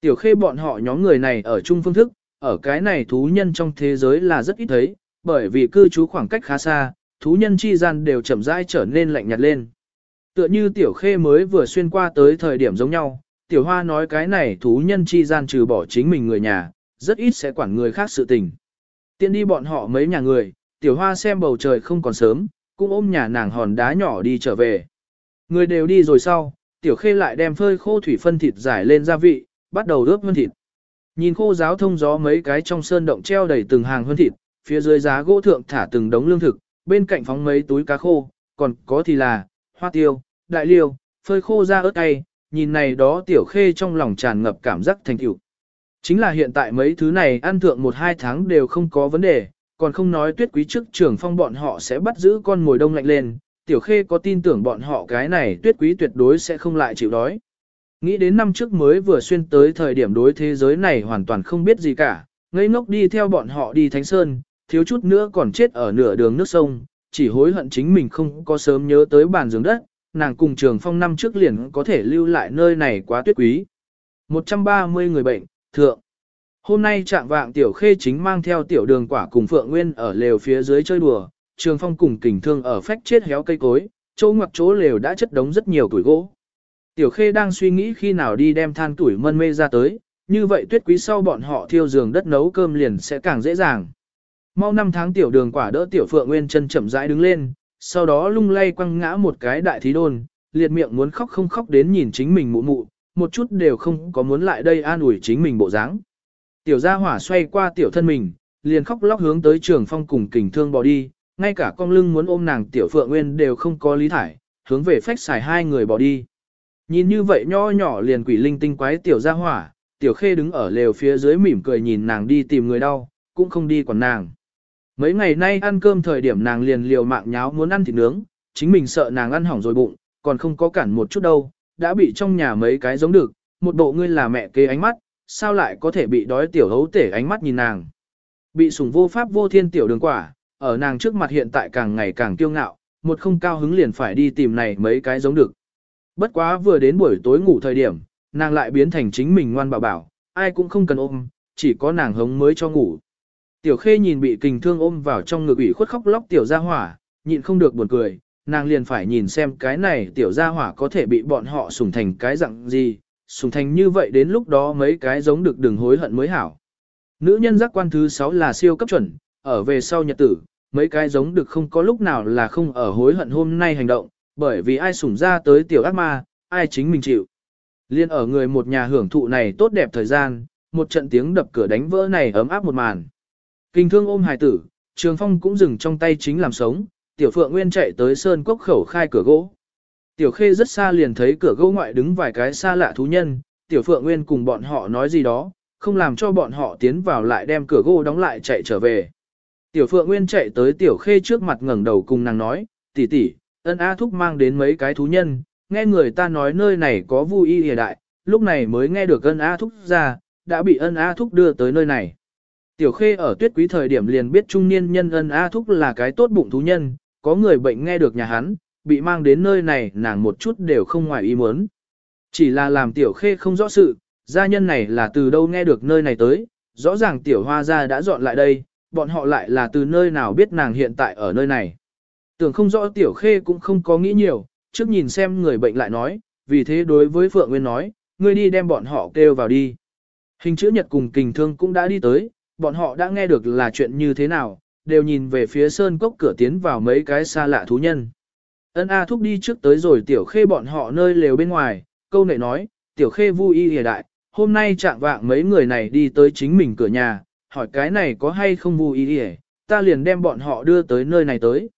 Speaker 1: Tiểu khê bọn họ nhóm người này ở chung phương thức, ở cái này thú nhân trong thế giới là rất ít thấy, bởi vì cư trú khoảng cách khá xa, thú nhân chi gian đều chậm rãi trở nên lạnh nhạt lên. Tựa như tiểu khê mới vừa xuyên qua tới thời điểm giống nhau, tiểu hoa nói cái này thú nhân chi gian trừ bỏ chính mình người nhà, rất ít sẽ quản người khác sự tình. Tiện đi bọn họ mấy nhà người, tiểu hoa xem bầu trời không còn sớm, cũng ôm nhà nàng hòn đá nhỏ đi trở về. Người đều đi rồi sau, tiểu khê lại đem phơi khô thủy phân thịt giải lên gia vị, bắt đầu ướp hơn thịt. Nhìn khô giáo thông gió mấy cái trong sơn động treo đầy từng hàng hơn thịt, phía dưới giá gỗ thượng thả từng đống lương thực, bên cạnh phóng mấy túi cá khô, còn có thì là, hoa tiêu, đại liêu, phơi khô ra ớt cay, nhìn này đó tiểu khê trong lòng tràn ngập cảm giác thành tựu. Chính là hiện tại mấy thứ này ăn thượng một hai tháng đều không có vấn đề, còn không nói tuyết quý trước trường phong bọn họ sẽ bắt giữ con mồi đông lạnh lên, tiểu khê có tin tưởng bọn họ cái này tuyết quý tuyệt đối sẽ không lại chịu đói. Nghĩ đến năm trước mới vừa xuyên tới thời điểm đối thế giới này hoàn toàn không biết gì cả, ngây ngốc đi theo bọn họ đi Thánh Sơn, thiếu chút nữa còn chết ở nửa đường nước sông, chỉ hối hận chính mình không có sớm nhớ tới bàn giường đất, nàng cùng trường phong năm trước liền có thể lưu lại nơi này quá tuyết quý. 130 người bệnh, thượng. Hôm nay trạng vạng tiểu khê chính mang theo tiểu đường quả cùng phượng nguyên ở lều phía dưới chơi đùa, trường phong cùng kình thương ở phách chết héo cây cối, chỗ ngoặc chỗ lều đã chất đống rất nhiều tuổi gỗ. Tiểu khê đang suy nghĩ khi nào đi đem than tuổi mân mê ra tới, như vậy tuyết quý sau bọn họ thiêu giường đất nấu cơm liền sẽ càng dễ dàng. Mau năm tháng tiểu đường quả đỡ tiểu phượng nguyên chân chậm rãi đứng lên, sau đó lung lay quăng ngã một cái đại thí đôn, liệt miệng muốn khóc không khóc đến nhìn chính mình mụ mụ, một chút đều không có muốn lại đây an ủi chính mình bộ dáng. Tiểu gia hỏa xoay qua tiểu thân mình, liền khóc lóc hướng tới trường phong cùng kình thương bỏ đi, ngay cả con lưng muốn ôm nàng tiểu phượng nguyên đều không có lý thải, hướng về phách xài hai người bỏ đi. Nhìn như vậy nho nhỏ liền quỷ linh tinh quái tiểu gia hỏa, tiểu khê đứng ở lều phía dưới mỉm cười nhìn nàng đi tìm người đau, cũng không đi còn nàng. Mấy ngày nay ăn cơm thời điểm nàng liền liều mạng nháo muốn ăn thịt nướng, chính mình sợ nàng ăn hỏng rồi bụng, còn không có cản một chút đâu, đã bị trong nhà mấy cái giống được, một bộ ngươi là mẹ kế ánh mắt, sao lại có thể bị đói tiểu hấu tể ánh mắt nhìn nàng. Bị sủng vô pháp vô thiên tiểu đường quả, ở nàng trước mặt hiện tại càng ngày càng kiêu ngạo, một không cao hứng liền phải đi tìm này mấy cái giống được. Bất quá vừa đến buổi tối ngủ thời điểm, nàng lại biến thành chính mình ngoan bảo bảo, ai cũng không cần ôm, chỉ có nàng hống mới cho ngủ. Tiểu khê nhìn bị kình thương ôm vào trong ngực ủy khuất khóc lóc tiểu gia hỏa, nhịn không được buồn cười, nàng liền phải nhìn xem cái này tiểu gia hỏa có thể bị bọn họ sủng thành cái dạng gì, sùng thành như vậy đến lúc đó mấy cái giống được đừng hối hận mới hảo. Nữ nhân giác quan thứ 6 là siêu cấp chuẩn, ở về sau nhật tử, mấy cái giống được không có lúc nào là không ở hối hận hôm nay hành động, bởi vì ai sủng ra tới tiểu ác ma, ai chính mình chịu. Liên ở người một nhà hưởng thụ này tốt đẹp thời gian, một trận tiếng đập cửa đánh vỡ này ấm áp một màn. Kinh thương ôm hài tử, Trường Phong cũng dừng trong tay chính làm sống, Tiểu Phượng Nguyên chạy tới sơn cốc khẩu khai cửa gỗ. Tiểu Khê rất xa liền thấy cửa gỗ ngoại đứng vài cái xa lạ thú nhân, Tiểu Phượng Nguyên cùng bọn họ nói gì đó, không làm cho bọn họ tiến vào lại đem cửa gỗ đóng lại chạy trở về. Tiểu Phượng Nguyên chạy tới Tiểu Khê trước mặt ngẩng đầu cùng nàng nói, tỷ tỷ, ân A Thúc mang đến mấy cái thú nhân, nghe người ta nói nơi này có vui y hề đại, lúc này mới nghe được ân A Thúc ra, đã bị ân A Thúc đưa tới nơi này. Tiểu Khê ở tuyết quý thời điểm liền biết trung niên nhân ân A Thúc là cái tốt bụng thú nhân, có người bệnh nghe được nhà hắn, bị mang đến nơi này nàng một chút đều không ngoài ý muốn. Chỉ là làm Tiểu Khê không rõ sự, gia nhân này là từ đâu nghe được nơi này tới, rõ ràng Tiểu Hoa gia đã dọn lại đây, bọn họ lại là từ nơi nào biết nàng hiện tại ở nơi này. Tưởng không rõ Tiểu Khê cũng không có nghĩ nhiều, trước nhìn xem người bệnh lại nói, vì thế đối với Phượng Nguyên nói, ngươi đi đem bọn họ kêu vào đi. Hình chữ nhật cùng kình thương cũng đã đi tới, bọn họ đã nghe được là chuyện như thế nào, đều nhìn về phía sơn cốc cửa tiến vào mấy cái xa lạ thú nhân. Ân A thúc đi trước tới rồi tiểu khê bọn họ nơi lều bên ngoài, câu nệ nói, tiểu khê vui y hề đại, hôm nay chạm vạng mấy người này đi tới chính mình cửa nhà, hỏi cái này có hay không vui y hề, ta liền đem bọn họ đưa tới nơi này tới.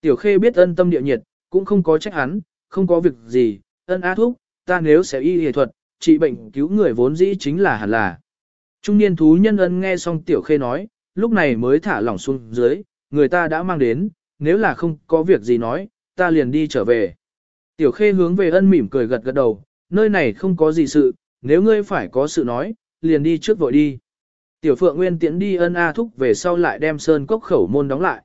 Speaker 1: Tiểu khê biết ân tâm địa nhiệt, cũng không có trách hắn, không có việc gì, ân A thúc, ta nếu sẽ y hề thuật, trị bệnh cứu người vốn dĩ chính là hẳn là. Trung niên thú nhân ân nghe xong tiểu khê nói, lúc này mới thả lỏng xuống dưới, người ta đã mang đến, nếu là không có việc gì nói, ta liền đi trở về. Tiểu khê hướng về ân mỉm cười gật gật đầu, nơi này không có gì sự, nếu ngươi phải có sự nói, liền đi trước vội đi. Tiểu phượng nguyên tiễn đi ân A thúc về sau lại đem sơn cốc khẩu môn đóng lại.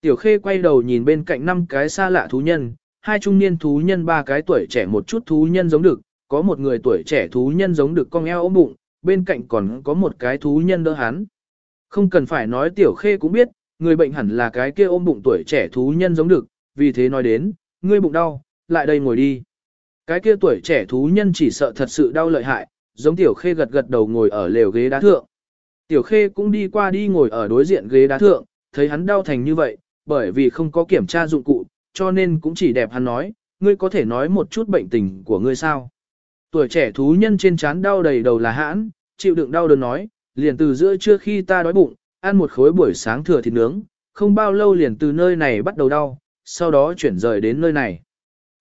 Speaker 1: Tiểu khê quay đầu nhìn bên cạnh năm cái xa lạ thú nhân, hai trung niên thú nhân ba cái tuổi trẻ một chút thú nhân giống được, có một người tuổi trẻ thú nhân giống được con eo ốm bụng, bên cạnh còn có một cái thú nhân đỡ hắn. Không cần phải nói tiểu khê cũng biết, người bệnh hẳn là cái kia ôm bụng tuổi trẻ thú nhân giống được, vì thế nói đến, ngươi bụng đau, lại đây ngồi đi. Cái kia tuổi trẻ thú nhân chỉ sợ thật sự đau lợi hại, giống tiểu khê gật gật đầu ngồi ở lều ghế đá thượng. Tiểu khê cũng đi qua đi ngồi ở đối diện ghế đá thượng, thấy hắn đau thành như vậy, bởi vì không có kiểm tra dụng cụ, cho nên cũng chỉ đẹp hắn nói, ngươi có thể nói một chút bệnh tình của ngươi sao. Tuổi trẻ thú nhân trên trán đau đầy đầu là hãn, chịu đựng đau đớn nói, liền từ giữa trưa khi ta đói bụng, ăn một khối buổi sáng thừa thịt nướng, không bao lâu liền từ nơi này bắt đầu đau, sau đó chuyển rời đến nơi này.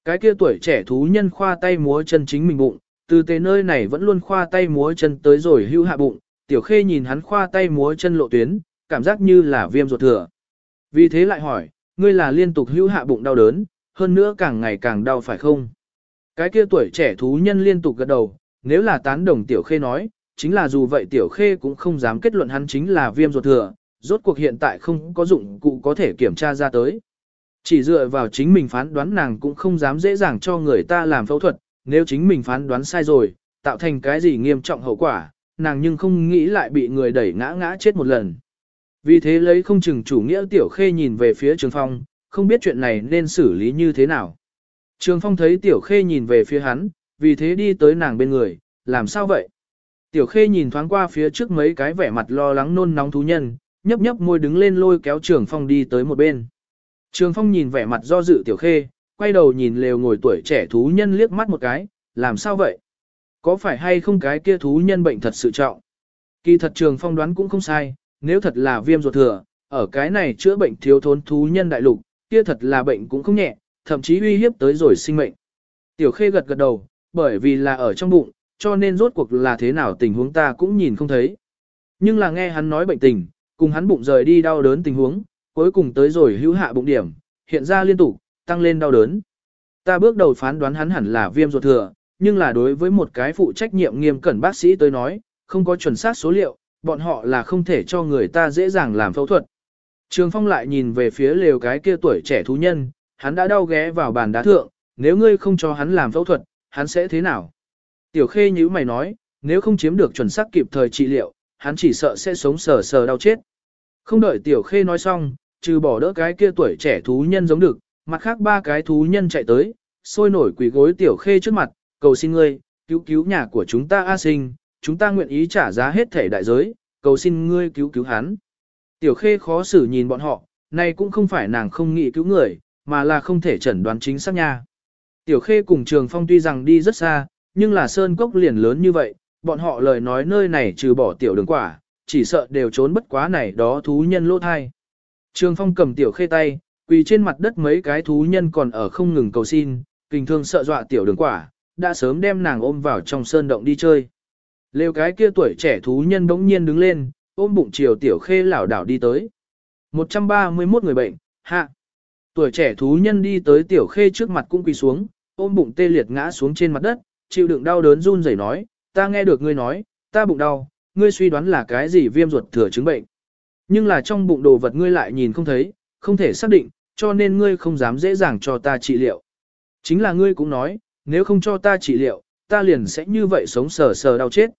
Speaker 1: Cái kia tuổi trẻ thú nhân khoa tay múa chân chính mình bụng, từ tới nơi này vẫn luôn khoa tay múa chân tới rồi hưu hạ bụng, tiểu khê nhìn hắn khoa tay múa chân lộ tuyến, cảm giác như là viêm ruột thừa. Vì thế lại hỏi, ngươi là liên tục hưu hạ bụng đau đớn, hơn nữa càng ngày càng đau phải không? Cái kia tuổi trẻ thú nhân liên tục gật đầu, nếu là tán đồng tiểu khê nói, chính là dù vậy tiểu khê cũng không dám kết luận hắn chính là viêm ruột thừa, rốt cuộc hiện tại không có dụng cụ có thể kiểm tra ra tới. Chỉ dựa vào chính mình phán đoán nàng cũng không dám dễ dàng cho người ta làm phẫu thuật, nếu chính mình phán đoán sai rồi, tạo thành cái gì nghiêm trọng hậu quả, nàng nhưng không nghĩ lại bị người đẩy ngã ngã chết một lần. Vì thế lấy không chừng chủ nghĩa tiểu khê nhìn về phía trường phong, không biết chuyện này nên xử lý như thế nào. Trường phong thấy tiểu khê nhìn về phía hắn, vì thế đi tới nàng bên người, làm sao vậy? Tiểu khê nhìn thoáng qua phía trước mấy cái vẻ mặt lo lắng nôn nóng thú nhân, nhấp nhấp môi đứng lên lôi kéo trường phong đi tới một bên. Trường phong nhìn vẻ mặt do dự tiểu khê, quay đầu nhìn lều ngồi tuổi trẻ thú nhân liếc mắt một cái, làm sao vậy? Có phải hay không cái kia thú nhân bệnh thật sự trọng? Kỳ thật trường phong đoán cũng không sai, nếu thật là viêm ruột thừa, ở cái này chữa bệnh thiếu thốn thú nhân đại lục, kia thật là bệnh cũng không nhẹ, thậm chí uy hiếp tới rồi sinh mệnh. Tiểu khê gật gật đầu, bởi vì là ở trong bụng, cho nên rốt cuộc là thế nào tình huống ta cũng nhìn không thấy. Nhưng là nghe hắn nói bệnh tình, cùng hắn bụng rời đi đau đớn tình huống, cuối cùng tới rồi hữu hạ bụng điểm, hiện ra liên tục, tăng lên đau đớn. Ta bước đầu phán đoán hắn hẳn là viêm ruột thừa, nhưng là đối với một cái phụ trách nhiệm nghiêm cẩn bác sĩ tới nói, không có chuẩn xác số liệu, bọn họ là không thể cho người ta dễ dàng làm phẫu thuật. Trường Phong lại nhìn về phía lều cái kia tuổi trẻ thú nhân, hắn đã đau ghé vào bàn đá thượng, nếu ngươi không cho hắn làm phẫu thuật, hắn sẽ thế nào? Tiểu Khê như mày nói, nếu không chiếm được chuẩn xác kịp thời trị liệu, hắn chỉ sợ sẽ sống sờ sờ đau chết. Không đợi Tiểu Khê nói xong, trừ bỏ đỡ cái kia tuổi trẻ thú nhân giống được, mặt khác ba cái thú nhân chạy tới, sôi nổi quỳ gối Tiểu Khê trước mặt, cầu xin ngươi, cứu cứu nhà của chúng ta A sinh, chúng ta nguyện ý trả giá hết thể đại giới, cầu xin ngươi cứu cứu hắn. Tiểu Khê khó xử nhìn bọn họ, này cũng không phải nàng không nghĩ cứu người, mà là không thể chẩn đoán chính xác nha. Tiểu Khê cùng Trường Phong tuy rằng đi rất xa, nhưng là sơn cốc liền lớn như vậy, bọn họ lời nói nơi này trừ bỏ tiểu đường quả, chỉ sợ đều trốn bất quá này đó thú nhân lỗ thai. Trường Phong cầm tiểu khê tay, quỳ trên mặt đất mấy cái thú nhân còn ở không ngừng cầu xin, kinh thương sợ dọa tiểu đường quả, đã sớm đem nàng ôm vào trong sơn động đi chơi. Lêu cái kia tuổi trẻ thú nhân đống nhiên đứng lên, ôm bụng chiều tiểu khê lảo đảo đi tới. 131 người bệnh, hạ. Tuổi trẻ thú nhân đi tới tiểu khê trước mặt cũng quỳ xuống, ôm bụng tê liệt ngã xuống trên mặt đất, chịu đựng đau đớn run rẩy nói, ta nghe được ngươi nói, ta bụng đau, ngươi suy đoán là cái gì viêm ruột thừa chứng bệnh. Nhưng là trong bụng đồ vật ngươi lại nhìn không thấy, không thể xác định, cho nên ngươi không dám dễ dàng cho ta trị liệu. Chính là ngươi cũng nói, nếu không cho ta trị liệu, ta liền sẽ như vậy sống sờ sờ đau chết.